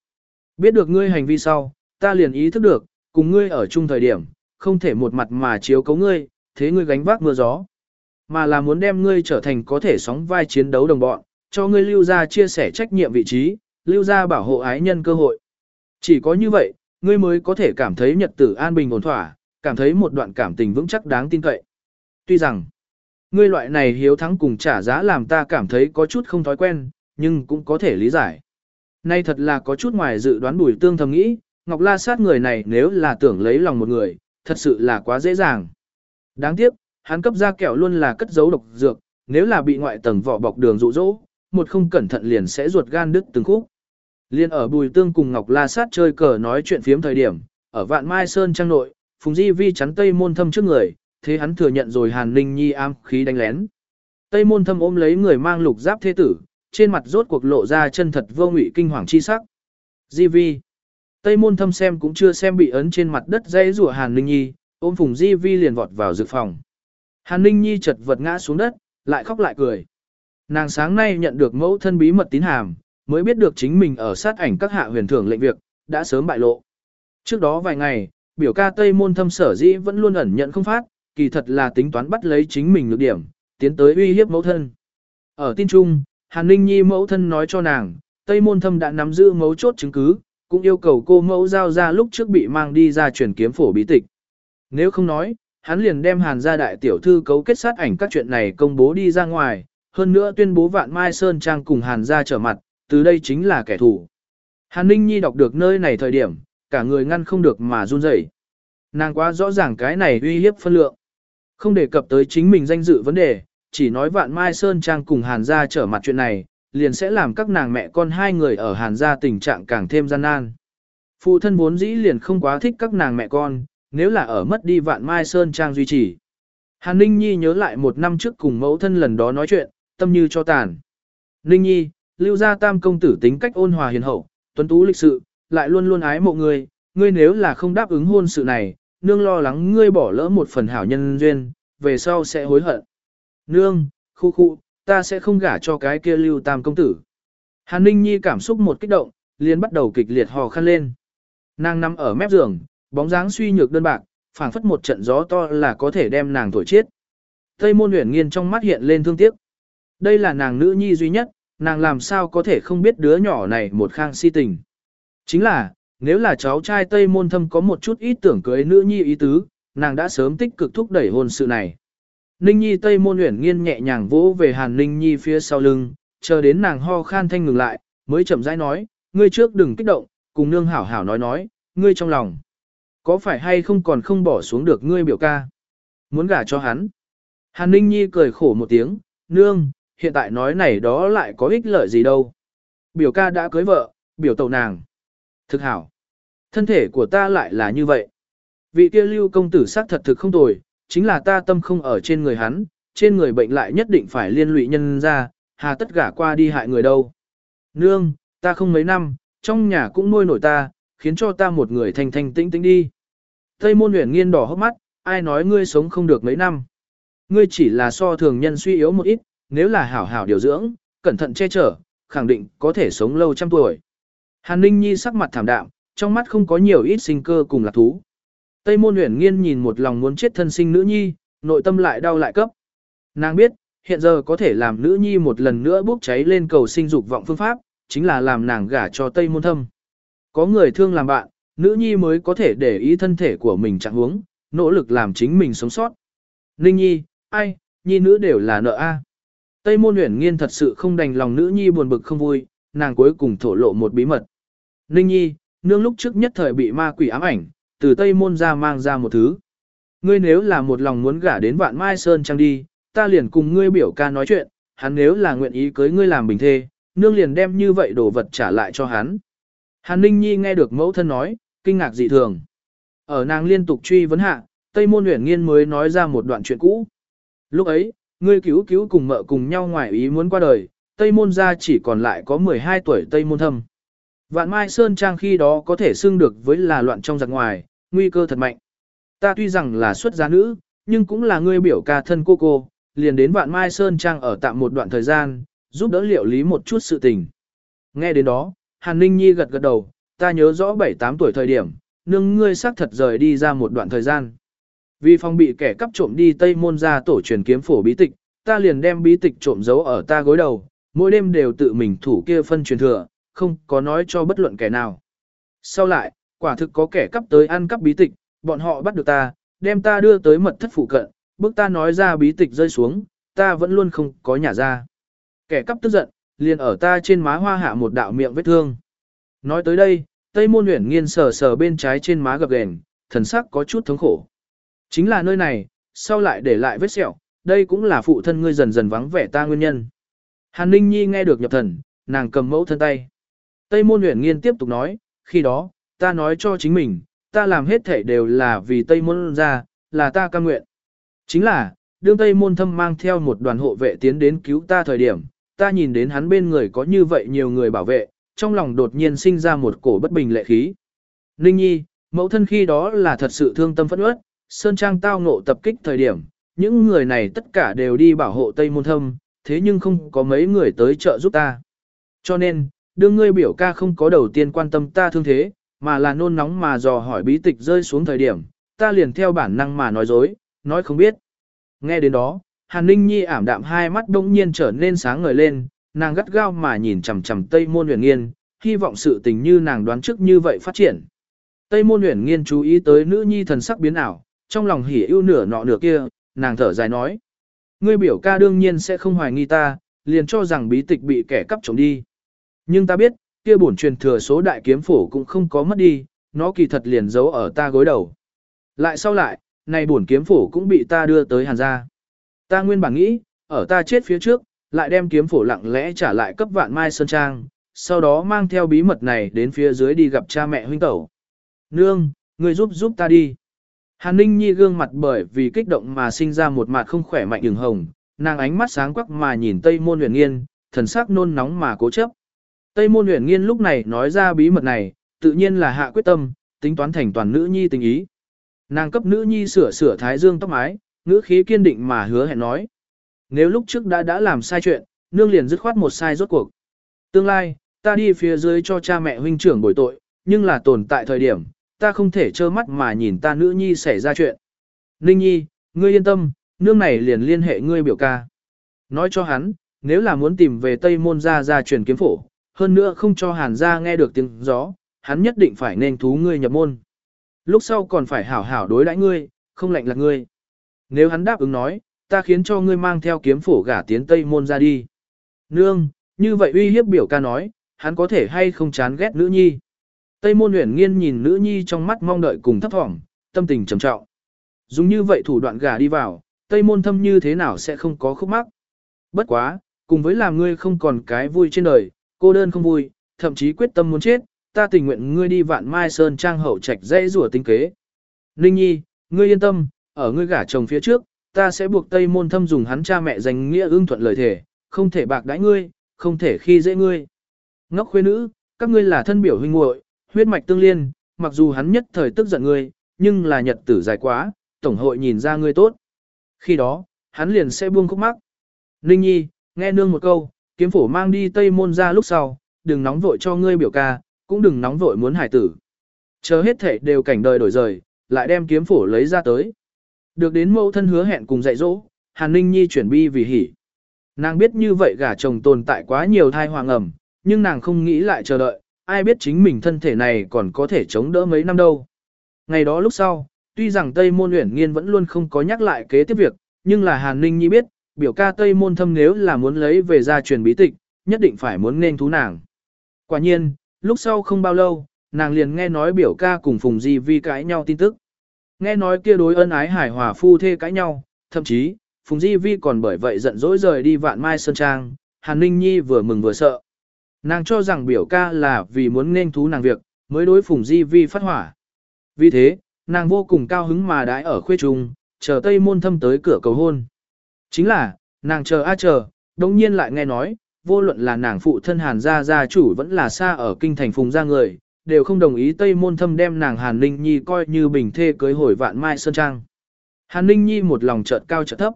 Biết được ngươi hành vi sau, ta liền ý thức được, cùng ngươi ở chung thời điểm, không thể một mặt mà chiếu cấu ngươi, thế ngươi gánh vác mưa gió. Mà là muốn đem ngươi trở thành có thể sóng vai chiến đấu đồng bọn, cho ngươi lưu ra chia sẻ trách nhiệm vị trí, lưu ra bảo hộ ái nhân cơ hội. Chỉ có như vậy, ngươi mới có thể cảm thấy nhật tử an bình ổn thỏa, cảm thấy một đoạn cảm tình vững chắc đáng tin cậy. Tuy rằng, ngươi loại này hiếu thắng cùng trả giá làm ta cảm thấy có chút không thói quen, nhưng cũng có thể lý giải. Nay thật là có chút ngoài dự đoán bùi tương thầm nghĩ, Ngọc La Sát người này nếu là tưởng lấy lòng một người, thật sự là quá dễ dàng. Đáng tiếc, hắn cấp ra kẹo luôn là cất giấu độc dược, nếu là bị ngoại tầng vỏ bọc đường dụ dỗ, một không cẩn thận liền sẽ ruột gan đứt từng khúc. Liên ở Bùi Tương cùng Ngọc La Sát chơi cờ nói chuyện phiếm thời điểm, ở Vạn Mai Sơn trang nội, Phùng Di Vi chắn Tây Môn Thâm trước người, thế hắn thừa nhận rồi Hàn Ninh Nhi am khí đánh lén. Tây Môn Thâm ôm lấy người mang lục giáp thế tử, trên mặt rốt cuộc lộ ra chân thật vô ngụy kinh hoàng chi sắc. Di Vi. Tây Môn Thâm xem cũng chưa xem bị ấn trên mặt đất dây rủa Hàn Ninh Nhi, ôm Phùng Di Vi liền vọt vào dược phòng. Hàn Ninh Nhi chật vật ngã xuống đất, lại khóc lại cười. Nàng sáng nay nhận được mẫu thân bí mật tín hàm, mới biết được chính mình ở sát ảnh các hạ huyền thưởng lệnh việc, đã sớm bại lộ. Trước đó vài ngày, biểu ca Tây Môn Thâm sở dĩ vẫn luôn ẩn nhận không phát, kỳ thật là tính toán bắt lấy chính mình lược điểm, tiến tới uy hiếp mẫu thân. Ở tin chung, Hàn Ninh Nhi mẫu thân nói cho nàng, Tây Môn Thâm đã nắm giữ mấu chốt chứng cứ, cũng yêu cầu cô mẫu giao ra lúc trước bị mang đi ra truyền kiếm phổ bí tịch. Nếu không nói, hắn liền đem Hàn gia đại tiểu thư cấu kết sát ảnh các chuyện này công bố đi ra ngoài, hơn nữa tuyên bố Vạn Mai Sơn Trang cùng Hàn gia trở mặt, từ đây chính là kẻ thù. Hàn Ninh Nhi đọc được nơi này thời điểm, cả người ngăn không được mà run rẩy. Nàng quá rõ ràng cái này uy hiếp phân lượng. Không đề cập tới chính mình danh dự vấn đề, chỉ nói Vạn Mai Sơn Trang cùng Hàn gia trở mặt chuyện này, liền sẽ làm các nàng mẹ con hai người ở Hàn gia tình trạng càng thêm gian nan. Phụ thân vốn dĩ liền không quá thích các nàng mẹ con, nếu là ở mất đi Vạn Mai Sơn Trang duy trì. Hàn Ninh Nhi nhớ lại một năm trước cùng mẫu thân lần đó nói chuyện, tâm như cho tàn. Ninh Nhi, lưu gia tam công tử tính cách ôn hòa hiền hậu, tuấn tú lịch sự, lại luôn luôn ái mộ người. ngươi nếu là không đáp ứng hôn sự này, nương lo lắng ngươi bỏ lỡ một phần hảo nhân duyên, về sau sẽ hối hận. Nương, khu khu, ta sẽ không gả cho cái kia lưu tam công tử. Hàn Ninh Nhi cảm xúc một kích động, liền bắt đầu kịch liệt hò khăn lên. Nàng nằm ở mép giường, bóng dáng suy nhược đơn bạc, phảng phất một trận gió to là có thể đem nàng thổi chết. Tây môn uyển nghiên trong mắt hiện lên thương tiếc. Đây là nàng nữ nhi duy nhất, nàng làm sao có thể không biết đứa nhỏ này một khang si tình. Chính là, nếu là cháu trai Tây Môn Thâm có một chút ít tưởng cưới nữ nhi ý tứ, nàng đã sớm tích cực thúc đẩy hôn sự này. Ninh Nhi Tây Môn Uyển nghiên nhẹ nhàng vỗ về Hàn Ninh Nhi phía sau lưng, chờ đến nàng ho khan thanh ngừng lại, mới chậm rãi nói, ngươi trước đừng kích động, cùng nương hảo hảo nói nói, ngươi trong lòng. Có phải hay không còn không bỏ xuống được ngươi biểu ca? Muốn gả cho hắn. Hàn Ninh Nhi cười khổ một tiếng, nương, hiện tại nói này đó lại có ích lợi gì đâu. Biểu ca đã cưới vợ, biểu tàu nàng. Thực hảo. Thân thể của ta lại là như vậy. Vị kia lưu công tử xác thật thực không tồi, chính là ta tâm không ở trên người hắn, trên người bệnh lại nhất định phải liên lụy nhân ra, hà tất gả qua đi hại người đâu. Nương, ta không mấy năm, trong nhà cũng nuôi nổi ta, khiến cho ta một người thanh thanh tĩnh tĩnh đi. Tây môn huyền nghiên đỏ hốc mắt, ai nói ngươi sống không được mấy năm. Ngươi chỉ là so thường nhân suy yếu một ít, nếu là hảo hảo điều dưỡng, cẩn thận che chở, khẳng định có thể sống lâu trăm tuổi. Hàn Ninh Nhi sắc mặt thảm đạm, trong mắt không có nhiều ít sinh cơ cùng lạc thú. Tây môn Uyển nghiên nhìn một lòng muốn chết thân sinh nữ nhi, nội tâm lại đau lại cấp. Nàng biết, hiện giờ có thể làm nữ nhi một lần nữa bốc cháy lên cầu sinh dục vọng phương pháp, chính là làm nàng gả cho Tây môn thâm. Có người thương làm bạn, nữ nhi mới có thể để ý thân thể của mình trạng huống, nỗ lực làm chính mình sống sót. Ninh nhi, ai, nhi nữ đều là nợ a. Tây môn Uyển nghiên thật sự không đành lòng nữ nhi buồn bực không vui, nàng cuối cùng thổ lộ một bí mật. Ninh nhi, nương lúc trước nhất thời bị ma quỷ ám ảnh, từ Tây Môn ra mang ra một thứ. Ngươi nếu là một lòng muốn gả đến vạn mai sơn trang đi, ta liền cùng ngươi biểu ca nói chuyện, hắn nếu là nguyện ý cưới ngươi làm bình thê, nương liền đem như vậy đồ vật trả lại cho hắn. Hàn Ninh Nhi nghe được mẫu thân nói, kinh ngạc dị thường. Ở nàng liên tục truy vấn hạ, Tây Môn Uyển Nghiên mới nói ra một đoạn chuyện cũ. Lúc ấy, ngươi cứu cứu cùng mợ cùng nhau ngoài ý muốn qua đời, Tây Môn gia chỉ còn lại có 12 tuổi Tây Môn Thâm. Vạn Mai Sơn Trang khi đó có thể xưng được với là loạn trong giặc ngoài, nguy cơ thật mạnh. Ta tuy rằng là xuất gia nữ, nhưng cũng là ngươi biểu ca thân cô cô, liền đến Vạn Mai Sơn Trang ở tạm một đoạn thời gian, giúp đỡ liệu lý một chút sự tình. Nghe đến đó, Hàn Ninh Nhi gật gật đầu, ta nhớ rõ 7-8 tuổi thời điểm, nương ngươi xác thật rời đi ra một đoạn thời gian. Vì phòng bị kẻ cắp trộm đi Tây Môn ra tổ truyền kiếm phổ bí tịch, ta liền đem bí tịch trộm giấu ở ta gối đầu, mỗi đêm đều tự mình thủ kia phân truyền thừa, không có nói cho bất luận kẻ nào. Sau lại, quả thực có kẻ cắp tới ăn cắp bí tịch, bọn họ bắt được ta, đem ta đưa tới mật thất phụ cận, bước ta nói ra bí tịch rơi xuống, ta vẫn luôn không có nhả ra. Kẻ cắp tức giận, liền ở ta trên má hoa hạ một đạo miệng vết thương. Nói tới đây, Tây môn uyển nghiên sờ sờ bên trái trên má gập ghềnh, thần sắc có chút thống khổ. Chính là nơi này, sau lại để lại vết sẹo, đây cũng là phụ thân ngươi dần dần vắng vẻ ta nguyên nhân. Hàn Ninh Nhi nghe được nhập thần, nàng cầm mẫu thân tay. Tây môn uyển nghiên tiếp tục nói, khi đó, ta nói cho chính mình, ta làm hết thể đều là vì Tây môn ra, là ta cam nguyện. Chính là, đương Tây môn thâm mang theo một đoàn hộ vệ tiến đến cứu ta thời điểm, ta nhìn đến hắn bên người có như vậy nhiều người bảo vệ, trong lòng đột nhiên sinh ra một cổ bất bình lệ khí. Ninh Nhi, mẫu thân khi đó là thật sự thương tâm phẫn uất, Sơn Trang tao ngộ tập kích thời điểm, những người này tất cả đều đi bảo hộ Tây Môn Thâm, thế nhưng không có mấy người tới trợ giúp ta. Cho nên, đương ngươi biểu ca không có đầu tiên quan tâm ta thương thế, mà là nôn nóng mà dò hỏi bí tịch rơi xuống thời điểm, ta liền theo bản năng mà nói dối, nói không biết. Nghe đến đó, Hàn Ninh Nhi ảm đạm hai mắt đông nhiên trở nên sáng ngời lên, nàng gắt gao mà nhìn chằm chằm Tây Môn Huyền Nghiên, hy vọng sự tình như nàng đoán trước như vậy phát triển. Tây Môn Huyền Nghiên chú ý tới nữ nhi thần sắc biến ảo, trong lòng hỉ ưu nửa nọ nửa kia, nàng thở dài nói: "Ngươi biểu ca đương nhiên sẽ không hoài nghi ta, liền cho rằng bí tịch bị kẻ cắp trộm đi. Nhưng ta biết, kia bổn truyền thừa số đại kiếm phổ cũng không có mất đi, nó kỳ thật liền giấu ở ta gối đầu. Lại sau lại, này bổn kiếm phổ cũng bị ta đưa tới Hàn gia. Ta nguyên bản nghĩ, ở ta chết phía trước, lại đem kiếm phổ lặng lẽ trả lại cấp vạn mai sơn trang, sau đó mang theo bí mật này đến phía dưới đi gặp cha mẹ huynh tẩu. Nương, người giúp giúp ta đi. Hàn Ninh Nhi gương mặt bởi vì kích động mà sinh ra một mặt không khỏe mạnh đường hồng, nàng ánh mắt sáng quắc mà nhìn Tây Môn Huyền Nghiên, thần sắc nôn nóng mà cố chấp. Tây Môn Huyền Nghiên lúc này nói ra bí mật này, tự nhiên là hạ quyết tâm, tính toán thành toàn nữ nhi tình ý. Nàng cấp nữ nhi sửa sửa thái dương tóc mái, ngữ khí kiên định mà hứa hẹn nói. Nếu lúc trước đã đã làm sai chuyện, nương liền dứt khoát một sai rốt cuộc. Tương lai, ta đi phía dưới cho cha mẹ huynh trưởng bồi tội, nhưng là tồn tại thời điểm, ta không thể trơ mắt mà nhìn ta nữ nhi xảy ra chuyện. Ninh nhi, ngươi yên tâm, nương này liền liên hệ ngươi biểu ca. Nói cho hắn, nếu là muốn tìm về Tây Môn ra ra truyền kiếm phổ, hơn nữa không cho hàn ra nghe được tiếng gió, hắn nhất định phải nên thú ngươi nhập môn. Lúc sau còn phải hảo hảo đối đãi ngươi, không lạnh lạc ngươi. Nếu hắn đáp ứng nói, ta khiến cho ngươi mang theo kiếm phổ gả tiến Tây Môn ra đi. Nương, như vậy uy hiếp biểu ca nói, hắn có thể hay không chán ghét nữ nhi. Tây Môn Uyển Nghiên nhìn nữ nhi trong mắt mong đợi cùng thấp thỏm, tâm tình trầm trọng. Dùng như vậy thủ đoạn gả đi vào, Tây Môn Thâm như thế nào sẽ không có khúc mắc. Bất quá, cùng với làm ngươi không còn cái vui trên đời, cô đơn không vui, thậm chí quyết tâm muốn chết, ta tình nguyện ngươi đi vạn mai sơn trang hậu trạch dãy rủa tinh kế. Ninh nhi, ngươi yên tâm, ở ngươi gả chồng phía trước, ta sẽ buộc Tây Môn Thâm dùng hắn cha mẹ danh nghĩa ưng thuận lời thể, không thể bạc đãi ngươi, không thể khi dễ ngươi. Ngốc khuê nữ, các ngươi là thân biểu huynh muội, huyết mạch tương liên, mặc dù hắn nhất thời tức giận ngươi, nhưng là nhật tử dài quá, tổng hội nhìn ra ngươi tốt. Khi đó, hắn liền sẽ buông khúc mắc. Ninh nhi, nghe nương một câu, kiếm phổ mang đi Tây Môn ra lúc sau, đừng nóng vội cho ngươi biểu ca, cũng đừng nóng vội muốn hải tử. Chờ hết thể đều cảnh đời đổi rời, lại đem kiếm phổ lấy ra tới. Được đến mẫu thân hứa hẹn cùng dạy dỗ, Hàn Ninh Nhi chuyển bi vì hỉ. Nàng biết như vậy gả chồng tồn tại quá nhiều thai hoàng ẩm, nhưng nàng không nghĩ lại chờ đợi, ai biết chính mình thân thể này còn có thể chống đỡ mấy năm đâu. Ngày đó lúc sau, tuy rằng Tây Môn Uyển Nghiên vẫn luôn không có nhắc lại kế tiếp việc, nhưng là Hàn Ninh Nhi biết, biểu ca Tây Môn Thâm nếu là muốn lấy về gia truyền bí tịch, nhất định phải muốn nên thú nàng. Quả nhiên, lúc sau không bao lâu, nàng liền nghe nói biểu ca cùng Phùng Di Vi cãi nhau tin tức. Nghe nói kia đối ân ái hải hòa phu thê cãi nhau, thậm chí, Phùng Di Vi còn bởi vậy giận dỗi rời đi vạn mai sơn trang, Hàn Ninh Nhi vừa mừng vừa sợ. Nàng cho rằng biểu ca là vì muốn nên thú nàng việc, mới đối Phùng Di Vi phát hỏa. Vì thế, nàng vô cùng cao hứng mà đãi ở khuê trung, chờ Tây Môn Thâm tới cửa cầu hôn. Chính là, nàng chờ a chờ, đồng nhiên lại nghe nói, vô luận là nàng phụ thân Hàn gia gia chủ vẫn là xa ở kinh thành Phùng gia người, đều không đồng ý Tây Môn Thâm đem nàng Hàn Ninh Nhi coi như bình thê cưới hồi vạn mai sơn trang. Hàn Ninh Nhi một lòng chợt cao chợt thấp.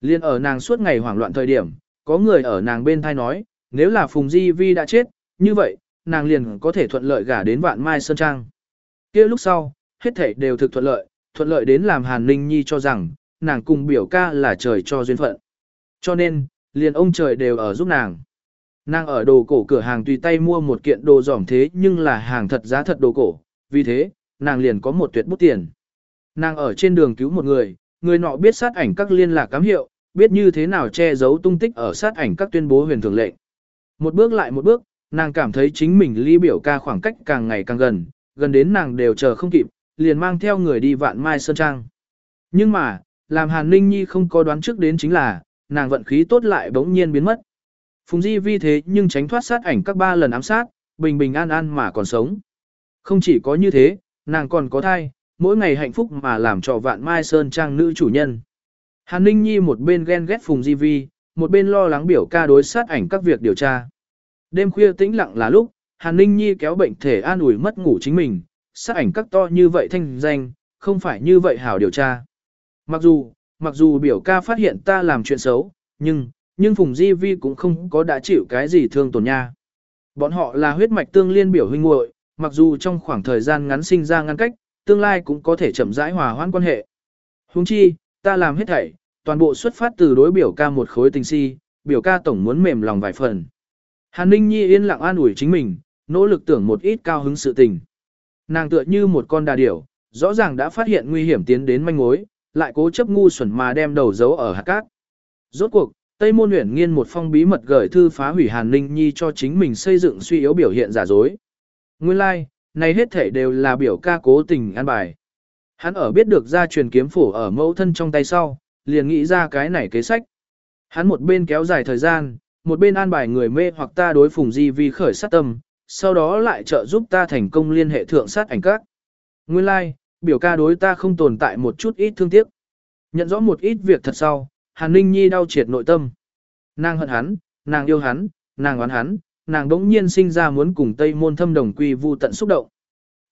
Liên ở nàng suốt ngày hoảng loạn thời điểm, có người ở nàng bên thai nói, nếu là Phùng Di Vi đã chết, như vậy, nàng liền có thể thuận lợi gả đến vạn mai sơn trang. kia lúc sau, hết thảy đều thực thuận lợi, thuận lợi đến làm Hàn Ninh Nhi cho rằng, nàng cùng biểu ca là trời cho duyên phận. Cho nên, liền ông trời đều ở giúp nàng. Nàng ở đồ cổ cửa hàng tùy tay mua một kiện đồ giỏm thế nhưng là hàng thật giá thật đồ cổ, vì thế, nàng liền có một tuyệt bút tiền. Nàng ở trên đường cứu một người, người nọ biết sát ảnh các liên lạc cám hiệu, biết như thế nào che giấu tung tích ở sát ảnh các tuyên bố huyền thường lệnh. Một bước lại một bước, nàng cảm thấy chính mình ly biểu ca khoảng cách càng ngày càng gần, gần đến nàng đều chờ không kịp, liền mang theo người đi vạn mai sơn trang. Nhưng mà, làm Hàn Ninh Nhi không có đoán trước đến chính là, nàng vận khí tốt lại bỗng nhiên biến mất. Phùng Di vi thế nhưng tránh thoát sát ảnh các ba lần ám sát, bình bình an an mà còn sống. Không chỉ có như thế, nàng còn có thai, mỗi ngày hạnh phúc mà làm cho vạn mai sơn trang nữ chủ nhân. Hàn Ninh Nhi một bên ghen ghét Phùng Di Vi, một bên lo lắng biểu ca đối sát ảnh các việc điều tra. Đêm khuya tĩnh lặng là lúc, Hàn Ninh Nhi kéo bệnh thể an ủi mất ngủ chính mình, sát ảnh các to như vậy thanh danh, không phải như vậy hảo điều tra. Mặc dù, mặc dù biểu ca phát hiện ta làm chuyện xấu, nhưng, nhưng Phùng Di Vi cũng không có đã chịu cái gì thương tổn nha. Bọn họ là huyết mạch tương liên biểu huynh muội, mặc dù trong khoảng thời gian ngắn sinh ra ngăn cách, tương lai cũng có thể chậm rãi hòa hoãn quan hệ. Huống chi, ta làm hết thảy, toàn bộ xuất phát từ đối biểu ca một khối tình si, biểu ca tổng muốn mềm lòng vài phần. Hàn Ninh Nhi yên lặng an ủi chính mình, nỗ lực tưởng một ít cao hứng sự tình. Nàng tựa như một con đà điểu, rõ ràng đã phát hiện nguy hiểm tiến đến manh mối, lại cố chấp ngu xuẩn mà đem đầu giấu ở hạt cát. Rốt cuộc, Tây Môn Uyển Nghiên một phong bí mật gửi thư phá hủy Hàn Ninh Nhi cho chính mình xây dựng suy yếu biểu hiện giả dối. Nguyên lai, like, này hết thể đều là biểu ca cố tình an bài. Hắn ở biết được ra truyền kiếm phủ ở mẫu thân trong tay sau, liền nghĩ ra cái này kế sách. Hắn một bên kéo dài thời gian, một bên an bài người mê hoặc ta đối phùng di vi khởi sát tâm, sau đó lại trợ giúp ta thành công liên hệ thượng sát ảnh các. Nguyên lai, like, biểu ca đối ta không tồn tại một chút ít thương tiếc. Nhận rõ một ít việc thật sau, Hàn Ninh Nhi đau triệt nội tâm. Nàng hận hắn, nàng yêu hắn, nàng oán hắn, nàng đống nhiên sinh ra muốn cùng Tây Môn thâm đồng quy vu tận xúc động.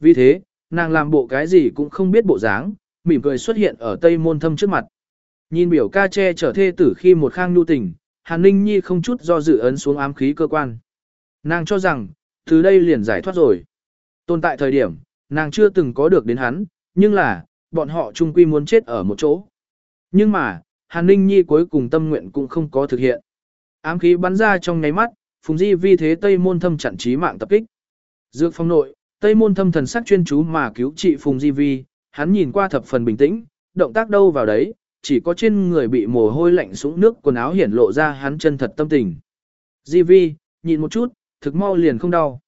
Vì thế, nàng làm bộ cái gì cũng không biết bộ dáng, mỉm cười xuất hiện ở Tây Môn thâm trước mặt. Nhìn biểu ca che chở thê tử khi một khang nhu tình, Hàn Ninh Nhi không chút do dự ấn xuống ám khí cơ quan. Nàng cho rằng, từ đây liền giải thoát rồi. Tồn tại thời điểm, nàng chưa từng có được đến hắn, nhưng là, bọn họ chung quy muốn chết ở một chỗ. Nhưng mà, Hàn Ninh Nhi cuối cùng tâm nguyện cũng không có thực hiện. Ám khí bắn ra trong nháy mắt, Phùng Di vi thế Tây Môn Thâm chặn trí mạng tập kích. Dược phong nội, Tây Môn Thâm thần sắc chuyên chú mà cứu trị Phùng Di vi, hắn nhìn qua thập phần bình tĩnh, động tác đâu vào đấy, chỉ có trên người bị mồ hôi lạnh sũng nước quần áo hiển lộ ra hắn chân thật tâm tình. Di vi, nhìn một chút, thực mau liền không đau.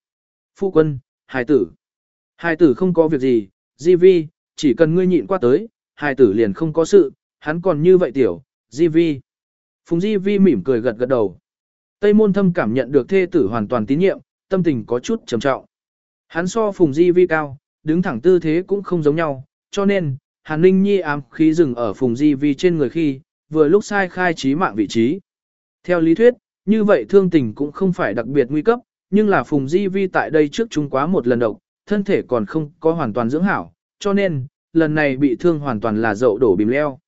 Phu quân, hài tử. Hài tử không có việc gì, Di vi, chỉ cần ngươi nhịn qua tới, hài tử liền không có sự, hắn còn như vậy tiểu, Di vi. Phùng Di vi mỉm cười gật gật đầu. Tây môn thâm cảm nhận được thê tử hoàn toàn tín nhiệm, tâm tình có chút trầm trọng. Hắn so Phùng Di vi cao, đứng thẳng tư thế cũng không giống nhau, cho nên, Hàn Ninh Nhi ám khí dừng ở Phùng Di Vi trên người khi, vừa lúc sai khai trí mạng vị trí. Theo lý thuyết, như vậy thương tình cũng không phải đặc biệt nguy cấp, nhưng là Phùng Di Vi tại đây trước chúng quá một lần độc, thân thể còn không có hoàn toàn dưỡng hảo, cho nên, lần này bị thương hoàn toàn là dậu đổ bìm leo.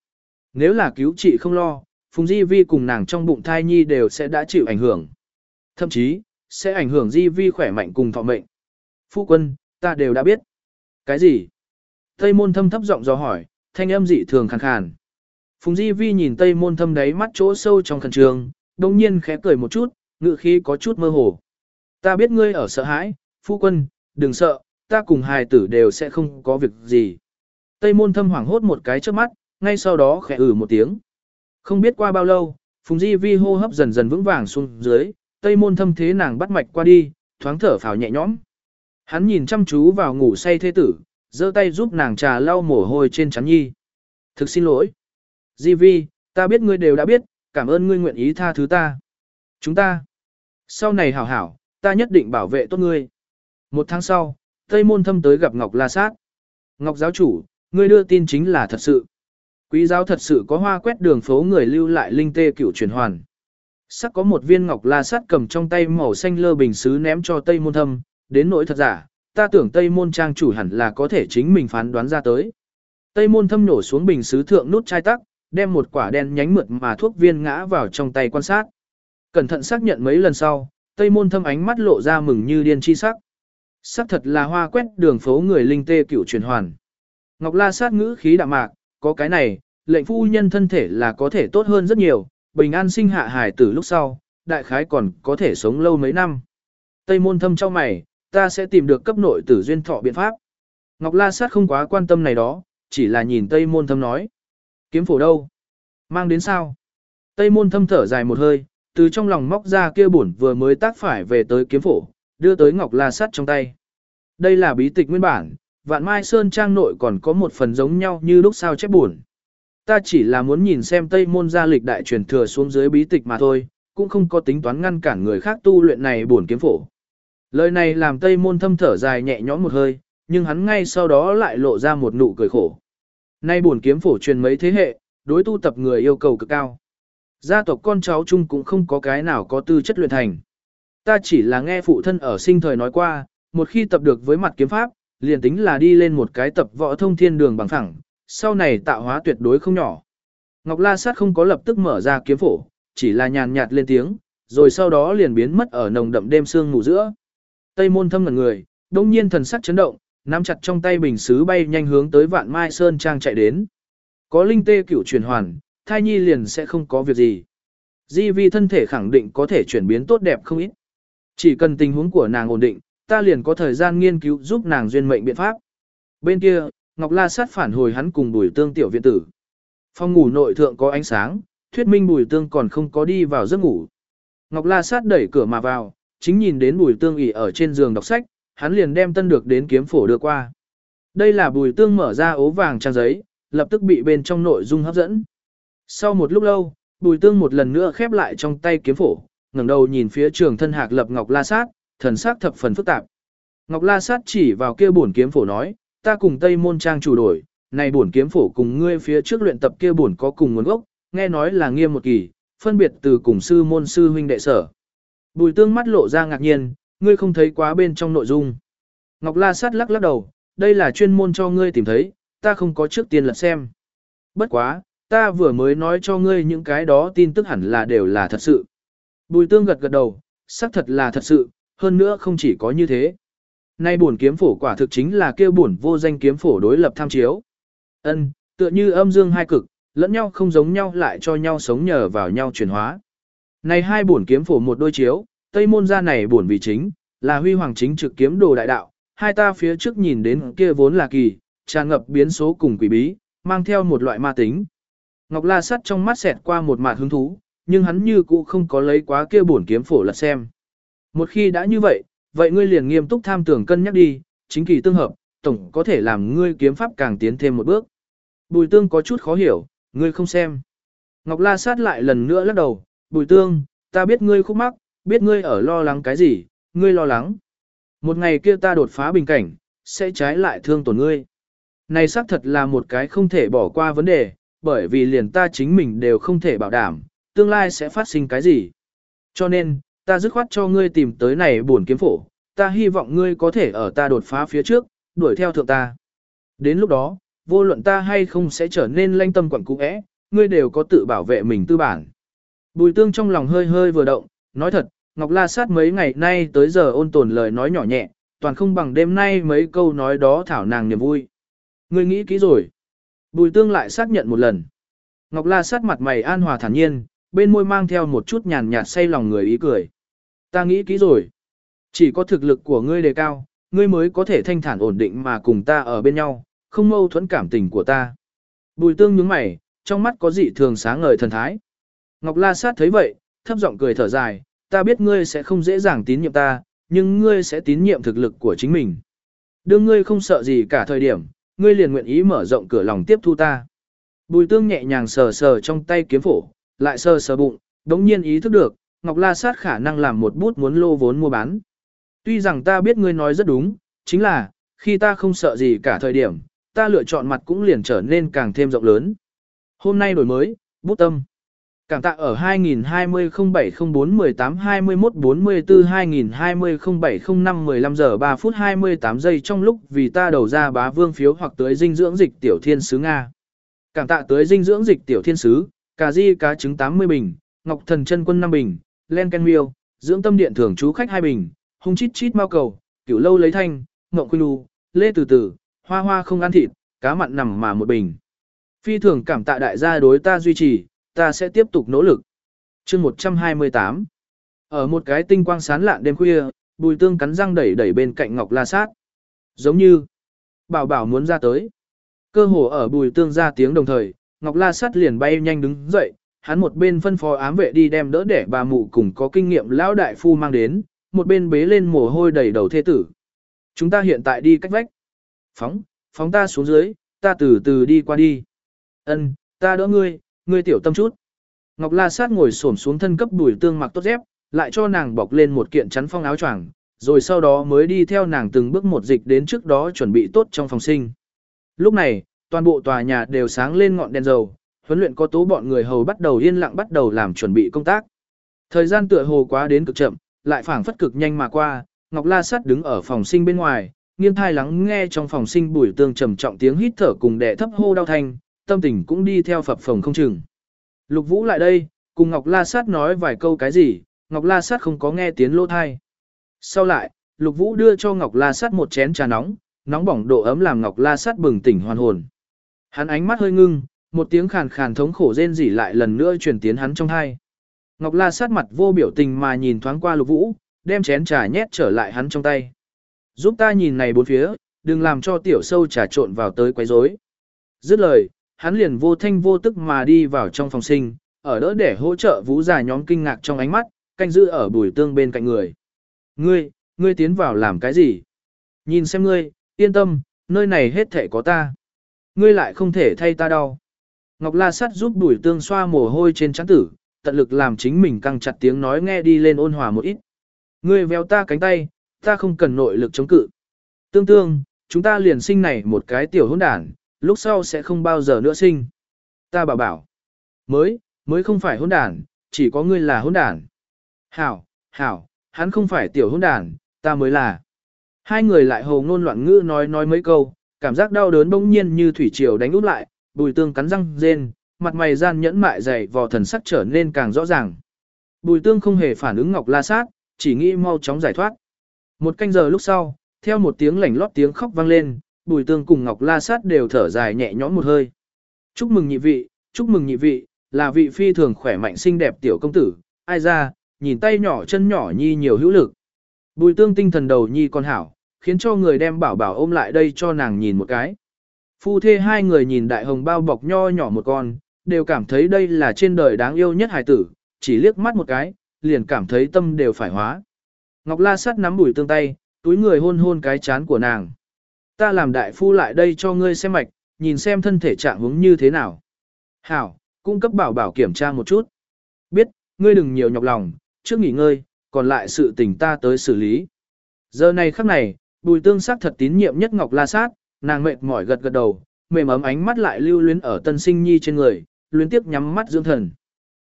Nếu là cứu trị không lo, Phùng Di Vi cùng nàng trong bụng thai nhi đều sẽ đã chịu ảnh hưởng. Thậm chí, sẽ ảnh hưởng Di Vi khỏe mạnh cùng thọ mệnh. Phu quân, ta đều đã biết. Cái gì? Tây môn thâm thấp giọng dò hỏi, thanh âm dị thường khàn khàn. Phùng Di Vi nhìn Tây môn thâm đáy mắt chỗ sâu trong khẩn trường, đồng nhiên khẽ cười một chút, ngự khí có chút mơ hồ. Ta biết ngươi ở sợ hãi, phu quân, đừng sợ, ta cùng hài tử đều sẽ không có việc gì. Tây môn thâm hoảng hốt một cái trước mắt, ngay sau đó khẽ ử một tiếng. Không biết qua bao lâu, Phùng Di Vi hô hấp dần dần vững vàng xuống dưới, Tây môn thâm thế nàng bắt mạch qua đi, thoáng thở phào nhẹ nhõm. Hắn nhìn chăm chú vào ngủ say thế tử, giơ tay giúp nàng trà lau mồ hôi trên trán nhi. Thực xin lỗi. Di Vi, ta biết ngươi đều đã biết, cảm ơn ngươi nguyện ý tha thứ ta. Chúng ta. Sau này hảo hảo, ta nhất định bảo vệ tốt ngươi. Một tháng sau, Tây Môn Thâm tới gặp Ngọc La Sát. Ngọc giáo chủ, ngươi đưa tin chính là thật sự. Quý giáo thật sự có hoa quét đường phố người lưu lại linh tê cửu truyền hoàn. Sắc có một viên Ngọc La Sát cầm trong tay màu xanh lơ bình sứ ném cho Tây Môn Thâm, đến nỗi thật giả, ta tưởng Tây Môn Trang chủ hẳn là có thể chính mình phán đoán ra tới. Tây Môn thâm nổ xuống bình sứ thượng nút chai tắc, đem một quả đen nhánh mượt mà thuốc viên ngã vào trong tay quan sát. Cẩn thận xác nhận mấy lần sau, Tây Môn thâm ánh mắt lộ ra mừng như điên chi sắc. Sắc thật là hoa quét đường phố người linh tê cửu truyền hoàn. Ngọc La sát ngữ khí đạm mạc, có cái này, lệnh phu nhân thân thể là có thể tốt hơn rất nhiều, bình an sinh hạ hài tử lúc sau, đại khái còn có thể sống lâu mấy năm. Tây môn thâm cho mày, ta sẽ tìm được cấp nội tử duyên thọ biện pháp. Ngọc La Sát không quá quan tâm này đó, chỉ là nhìn Tây Môn Thâm nói. Kiếm phổ đâu? Mang đến sao? Tây Môn Thâm thở dài một hơi, từ trong lòng móc ra kia bổn vừa mới tác phải về tới kiếm phổ, đưa tới Ngọc La Sát trong tay. Đây là bí tịch nguyên bản, Vạn Mai Sơn Trang nội còn có một phần giống nhau như lúc sao chép buồn. Ta chỉ là muốn nhìn xem Tây Môn gia lịch đại truyền thừa xuống dưới bí tịch mà thôi, cũng không có tính toán ngăn cản người khác tu luyện này buồn kiếm phổ. Lời này làm Tây Môn thâm thở dài nhẹ nhõm một hơi, nhưng hắn ngay sau đó lại lộ ra một nụ cười khổ. Nay buồn kiếm phổ truyền mấy thế hệ, đối tu tập người yêu cầu cực cao. Gia tộc con cháu chung cũng không có cái nào có tư chất luyện thành. Ta chỉ là nghe phụ thân ở sinh thời nói qua, một khi tập được với mặt kiếm pháp, liền tính là đi lên một cái tập võ thông thiên đường bằng thẳng, sau này tạo hóa tuyệt đối không nhỏ. Ngọc La Sát không có lập tức mở ra kiếm phổ, chỉ là nhàn nhạt lên tiếng, rồi sau đó liền biến mất ở nồng đậm đêm sương ngủ giữa. Tây môn thâm ngẩn người, đông nhiên thần sắc chấn động, nắm chặt trong tay bình sứ bay nhanh hướng tới vạn mai sơn trang chạy đến. Có linh tê cửu chuyển hoàn, thai nhi liền sẽ không có việc gì. Di vi thân thể khẳng định có thể chuyển biến tốt đẹp không ít. Chỉ cần tình huống của nàng ổn định, ta liền có thời gian nghiên cứu giúp nàng duyên mệnh biện pháp. Bên kia, Ngọc La sát phản hồi hắn cùng bùi tương tiểu viện tử. Phòng ngủ nội thượng có ánh sáng, thuyết minh bùi tương còn không có đi vào giấc ngủ. Ngọc La sát đẩy cửa mà vào, chính nhìn đến bùi tương ỉ ở trên giường đọc sách, hắn liền đem tân được đến kiếm phổ đưa qua. Đây là bùi tương mở ra ố vàng trang giấy, lập tức bị bên trong nội dung hấp dẫn. Sau một lúc lâu, bùi tương một lần nữa khép lại trong tay kiếm phổ, ngẩng đầu nhìn phía trường thân hạc lập Ngọc La Sát, thần sắc thập phần phức tạp. Ngọc La Sát chỉ vào kia bổn kiếm phổ nói, ta cùng Tây Môn Trang chủ đổi, này bổn kiếm phổ cùng ngươi phía trước luyện tập kia bổn có cùng nguồn gốc, nghe nói là nghiêm một kỳ, phân biệt từ cùng sư môn sư huynh đệ sở. Bùi tương mắt lộ ra ngạc nhiên, ngươi không thấy quá bên trong nội dung. Ngọc La Sát lắc lắc đầu, đây là chuyên môn cho ngươi tìm thấy, ta không có trước tiên lật xem. Bất quá, ta vừa mới nói cho ngươi những cái đó tin tức hẳn là đều là thật sự. Bùi tương gật gật đầu, xác thật là thật sự, hơn nữa không chỉ có như thế. Nay bổn kiếm phổ quả thực chính là kêu bổn vô danh kiếm phổ đối lập tham chiếu. Ân, tựa như âm dương hai cực, lẫn nhau không giống nhau lại cho nhau sống nhờ vào nhau chuyển hóa. Này hai bổn kiếm phổ một đôi chiếu, tây môn gia này bổn vị chính, là huy hoàng chính trực kiếm đồ đại đạo, hai ta phía trước nhìn đến kia vốn là kỳ, tràn ngập biến số cùng quỷ bí, mang theo một loại ma tính. Ngọc La Sắt trong mắt xẹt qua một mạt hứng thú, nhưng hắn như cũ không có lấy quá kia bổn kiếm phổ lật xem. Một khi đã như vậy, vậy ngươi liền nghiêm túc tham tưởng cân nhắc đi, chính kỳ tương hợp, tổng có thể làm ngươi kiếm pháp càng tiến thêm một bước. Bùi tương có chút khó hiểu, ngươi không xem. Ngọc La sát lại lần nữa lắc đầu, bùi tương, ta biết ngươi khúc mắc, biết ngươi ở lo lắng cái gì, ngươi lo lắng. Một ngày kia ta đột phá bình cảnh, sẽ trái lại thương tổn ngươi. Này xác thật là một cái không thể bỏ qua vấn đề, bởi vì liền ta chính mình đều không thể bảo đảm, tương lai sẽ phát sinh cái gì. Cho nên, ta dứt khoát cho ngươi tìm tới này buồn kiếm phổ, ta hy vọng ngươi có thể ở ta đột phá phía trước, đuổi theo thượng ta. Đến lúc đó, vô luận ta hay không sẽ trở nên lanh tâm quẩn cũ ẽ, ngươi đều có tự bảo vệ mình tư bản. Bùi tương trong lòng hơi hơi vừa động, nói thật, Ngọc La Sát mấy ngày nay tới giờ ôn tồn lời nói nhỏ nhẹ, toàn không bằng đêm nay mấy câu nói đó thảo nàng niềm vui. Ngươi nghĩ kỹ rồi. Bùi tương lại xác nhận một lần. Ngọc La Sát mặt mày an hòa thản nhiên, bên môi mang theo một chút nhàn nhạt say lòng người ý cười. Ta nghĩ kỹ rồi. Chỉ có thực lực của ngươi đề cao, ngươi mới có thể thanh thản ổn định mà cùng ta ở bên nhau, không mâu thuẫn cảm tình của ta. Bùi tương nhướng mày, trong mắt có dị thường sáng ngời thần thái. Ngọc La Sát thấy vậy, thấp giọng cười thở dài, ta biết ngươi sẽ không dễ dàng tín nhiệm ta, nhưng ngươi sẽ tín nhiệm thực lực của chính mình. Đương ngươi không sợ gì cả thời điểm, ngươi liền nguyện ý mở rộng cửa lòng tiếp thu ta. Bùi tương nhẹ nhàng sờ sờ trong tay kiếm phổ, lại sờ sờ bụng, đống nhiên ý thức được, Ngọc La Sát khả năng làm một bút muốn lô vốn mua bán. Tuy rằng ta biết ngươi nói rất đúng, chính là, khi ta không sợ gì cả thời điểm, ta lựa chọn mặt cũng liền trở nên càng thêm rộng lớn. Hôm nay đổi mới, bút tâm. Cảm tạ ở 2020-07-04-18-21-44-2020-07-05-15 giờ 3 phút 28 giây trong lúc vì ta đầu ra bá vương phiếu hoặc tới dinh dưỡng dịch tiểu thiên sứ Nga. Cảm tạ tới dinh dưỡng dịch tiểu thiên sứ, cà di cá trứng 80 bình, ngọc thần chân quân 5 bình, len ken miêu, dưỡng tâm điện thưởng chú khách 2 bình, hung chít chít mau cầu, cửu lâu lấy thanh, ngộng quy đu, lê từ từ, hoa hoa không ăn thịt, cá mặn nằm mà một bình. Phi thường cảm tạ đại gia đối ta duy trì, ta sẽ tiếp tục nỗ lực. chương 128 Ở một cái tinh quang sán lạn đêm khuya, bùi tương cắn răng đẩy đẩy bên cạnh ngọc la sát. Giống như, bảo bảo muốn ra tới. Cơ hồ ở bùi tương ra tiếng đồng thời, ngọc la sát liền bay nhanh đứng dậy, hắn một bên phân phó ám vệ đi đem đỡ để bà mụ cùng có kinh nghiệm lão đại phu mang đến, một bên bế lên mồ hôi đầy đầu thê tử. Chúng ta hiện tại đi cách vách. Phóng, phóng ta xuống dưới, ta từ từ đi qua đi. Ân, ta đỡ ngươi, ngươi tiểu tâm chút. Ngọc La Sát ngồi xổm xuống thân cấp đùi tương mặc tốt dép, lại cho nàng bọc lên một kiện chắn phong áo choàng, rồi sau đó mới đi theo nàng từng bước một dịch đến trước đó chuẩn bị tốt trong phòng sinh. Lúc này, toàn bộ tòa nhà đều sáng lên ngọn đèn dầu, huấn luyện có tố bọn người hầu bắt đầu yên lặng bắt đầu làm chuẩn bị công tác. Thời gian tựa hồ quá đến cực chậm, lại phảng phất cực nhanh mà qua, Ngọc La Sát đứng ở phòng sinh bên ngoài, nghiêng thai lắng nghe trong phòng sinh bùi tương trầm trọng tiếng hít thở cùng đẻ thấp hô đau thanh, tâm tình cũng đi theo phập phồng không chừng. Lục Vũ lại đây, cùng Ngọc La Sát nói vài câu cái gì, Ngọc La Sát không có nghe tiếng lỗ thai. Sau lại, Lục Vũ đưa cho Ngọc La Sát một chén trà nóng, nóng bỏng độ ấm làm Ngọc La Sát bừng tỉnh hoàn hồn. Hắn ánh mắt hơi ngưng, một tiếng khàn khàn thống khổ rên rỉ lại lần nữa truyền tiến hắn trong hai. Ngọc La Sát mặt vô biểu tình mà nhìn thoáng qua Lục Vũ, đem chén trà nhét trở lại hắn trong tay. Giúp ta nhìn này bốn phía, đừng làm cho tiểu sâu trà trộn vào tới quấy rối. Dứt lời, hắn liền vô thanh vô tức mà đi vào trong phòng sinh, ở đỡ để hỗ trợ vũ già nhóm kinh ngạc trong ánh mắt, canh giữ ở bùi tương bên cạnh người. Ngươi, ngươi tiến vào làm cái gì? Nhìn xem ngươi, yên tâm, nơi này hết thể có ta. Ngươi lại không thể thay ta đau. Ngọc La Sắt giúp bùi tương xoa mồ hôi trên trán tử, tận lực làm chính mình căng chặt tiếng nói nghe đi lên ôn hòa một ít. Ngươi véo ta cánh tay, ta không cần nội lực chống cự. Tương tương, chúng ta liền sinh này một cái tiểu hỗn đản, lúc sau sẽ không bao giờ nữa sinh. Ta bảo bảo. Mới, mới không phải hỗn đản, chỉ có ngươi là hỗn đản. Hảo, hảo, hắn không phải tiểu hỗn đản, ta mới là. Hai người lại hồ ngôn loạn ngữ nói nói mấy câu, cảm giác đau đớn bỗng nhiên như thủy triều đánh út lại, bùi tương cắn răng rên, mặt mày gian nhẫn mại dày vò thần sắc trở nên càng rõ ràng. Bùi tương không hề phản ứng ngọc la sát, chỉ nghĩ mau chóng giải thoát. Một canh giờ lúc sau, theo một tiếng lảnh lót tiếng khóc vang lên, bùi tương cùng ngọc la sát đều thở dài nhẹ nhõm một hơi. Chúc mừng nhị vị, chúc mừng nhị vị, là vị phi thường khỏe mạnh xinh đẹp tiểu công tử, ai ra, nhìn tay nhỏ chân nhỏ nhi nhiều hữu lực. Bùi tương tinh thần đầu nhi con hảo, khiến cho người đem bảo bảo ôm lại đây cho nàng nhìn một cái. Phu thê hai người nhìn đại hồng bao bọc nho nhỏ một con, đều cảm thấy đây là trên đời đáng yêu nhất hài tử, chỉ liếc mắt một cái, liền cảm thấy tâm đều phải hóa. Ngọc La Sát nắm bùi tương tay, túi người hôn hôn cái chán của nàng. Ta làm đại phu lại đây cho ngươi xem mạch, nhìn xem thân thể trạng huống như thế nào. Hảo, cung cấp bảo bảo kiểm tra một chút. Biết, ngươi đừng nhiều nhọc lòng, trước nghỉ ngơi, còn lại sự tình ta tới xử lý. Giờ này khắc này, bùi tương sắc thật tín nhiệm nhất Ngọc La Sát, nàng mệt mỏi gật gật đầu, mềm ấm ánh mắt lại lưu luyến ở tân sinh nhi trên người, luyến tiếp nhắm mắt dưỡng thần.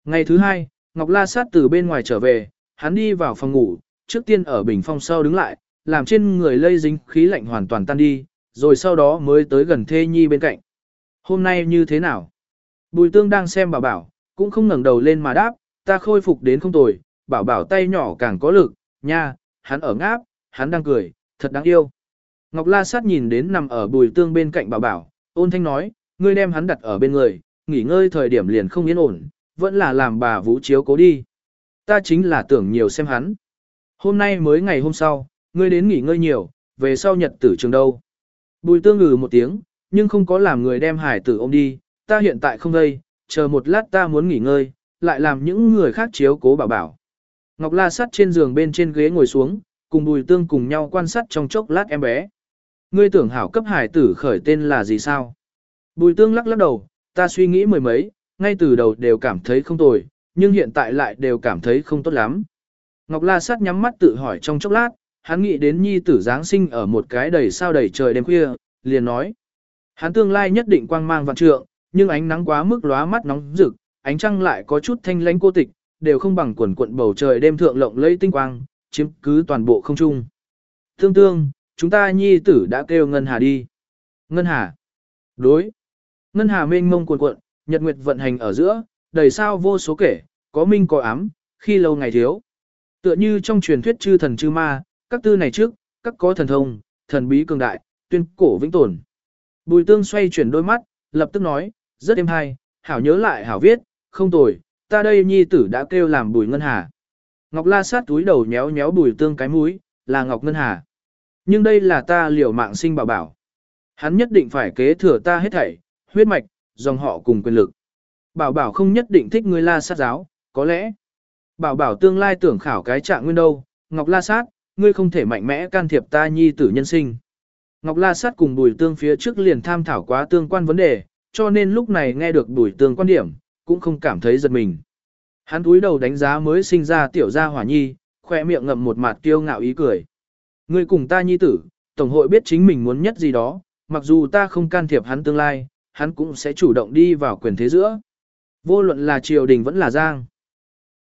Ngày thứ hai, Ngọc La Sát từ bên ngoài trở về, hắn đi vào phòng ngủ, trước tiên ở bình phong sau đứng lại, làm trên người lây dính khí lạnh hoàn toàn tan đi, rồi sau đó mới tới gần thê nhi bên cạnh. Hôm nay như thế nào? Bùi tương đang xem bảo bảo, cũng không ngẩng đầu lên mà đáp, ta khôi phục đến không tồi, bảo bảo tay nhỏ càng có lực, nha, hắn ở ngáp, hắn đang cười, thật đáng yêu. Ngọc La Sát nhìn đến nằm ở bùi tương bên cạnh bảo bảo, ôn thanh nói, ngươi đem hắn đặt ở bên người, nghỉ ngơi thời điểm liền không yên ổn, vẫn là làm bà vũ chiếu cố đi. Ta chính là tưởng nhiều xem hắn. Hôm nay mới ngày hôm sau, ngươi đến nghỉ ngơi nhiều, về sau nhật tử trường đâu. Bùi tương ngừ một tiếng, nhưng không có làm người đem hải tử ôm đi, ta hiện tại không đây, chờ một lát ta muốn nghỉ ngơi, lại làm những người khác chiếu cố bảo bảo. Ngọc La sắt trên giường bên trên ghế ngồi xuống, cùng bùi tương cùng nhau quan sát trong chốc lát em bé. Ngươi tưởng hảo cấp hải tử khởi tên là gì sao? Bùi tương lắc lắc đầu, ta suy nghĩ mười mấy, ngay từ đầu đều cảm thấy không tồi, nhưng hiện tại lại đều cảm thấy không tốt lắm. Ngọc La Sắt nhắm mắt tự hỏi trong chốc lát, hắn nghĩ đến nhi tử Giáng sinh ở một cái đầy sao đầy trời đêm khuya, liền nói. Hắn tương lai nhất định quang mang vạn trượng, nhưng ánh nắng quá mức lóa mắt nóng rực, ánh trăng lại có chút thanh lãnh cô tịch, đều không bằng quần quận bầu trời đêm thượng lộng lẫy tinh quang, chiếm cứ toàn bộ không trung. Tương tương, chúng ta nhi tử đã kêu Ngân Hà đi. Ngân Hà. Đối. Ngân Hà mênh mông cuồn cuộn, nhật nguyệt vận hành ở giữa, đầy sao vô số kể, có minh có ám, khi lâu ngày thiếu. Tựa như trong truyền thuyết chư thần chư ma, các tư này trước, các có thần thông, thần bí cường đại, tuyên cổ vĩnh tồn. Bùi tương xoay chuyển đôi mắt, lập tức nói, rất êm hay, hảo nhớ lại hảo viết, không tồi, ta đây nhi tử đã kêu làm bùi ngân hà. Ngọc la sát túi đầu nhéo nhéo bùi tương cái mũi, là Ngọc Ngân Hà. Nhưng đây là ta liều mạng sinh bảo bảo. Hắn nhất định phải kế thừa ta hết thảy, huyết mạch, dòng họ cùng quyền lực. Bảo bảo không nhất định thích người la sát giáo, có lẽ. Bảo bảo tương lai tưởng khảo cái trạng nguyên đâu, Ngọc La Sát, ngươi không thể mạnh mẽ can thiệp ta nhi tử nhân sinh. Ngọc La Sát cùng Bùi Tương phía trước liền tham thảo quá tương quan vấn đề, cho nên lúc này nghe được Bùi Tương quan điểm, cũng không cảm thấy giật mình. Hắn túi đầu đánh giá mới sinh ra tiểu gia hỏa nhi, khoe miệng ngậm một mặt kiêu ngạo ý cười. Ngươi cùng ta nhi tử, Tổng hội biết chính mình muốn nhất gì đó, mặc dù ta không can thiệp hắn tương lai, hắn cũng sẽ chủ động đi vào quyền thế giữa. Vô luận là triều đình vẫn là giang.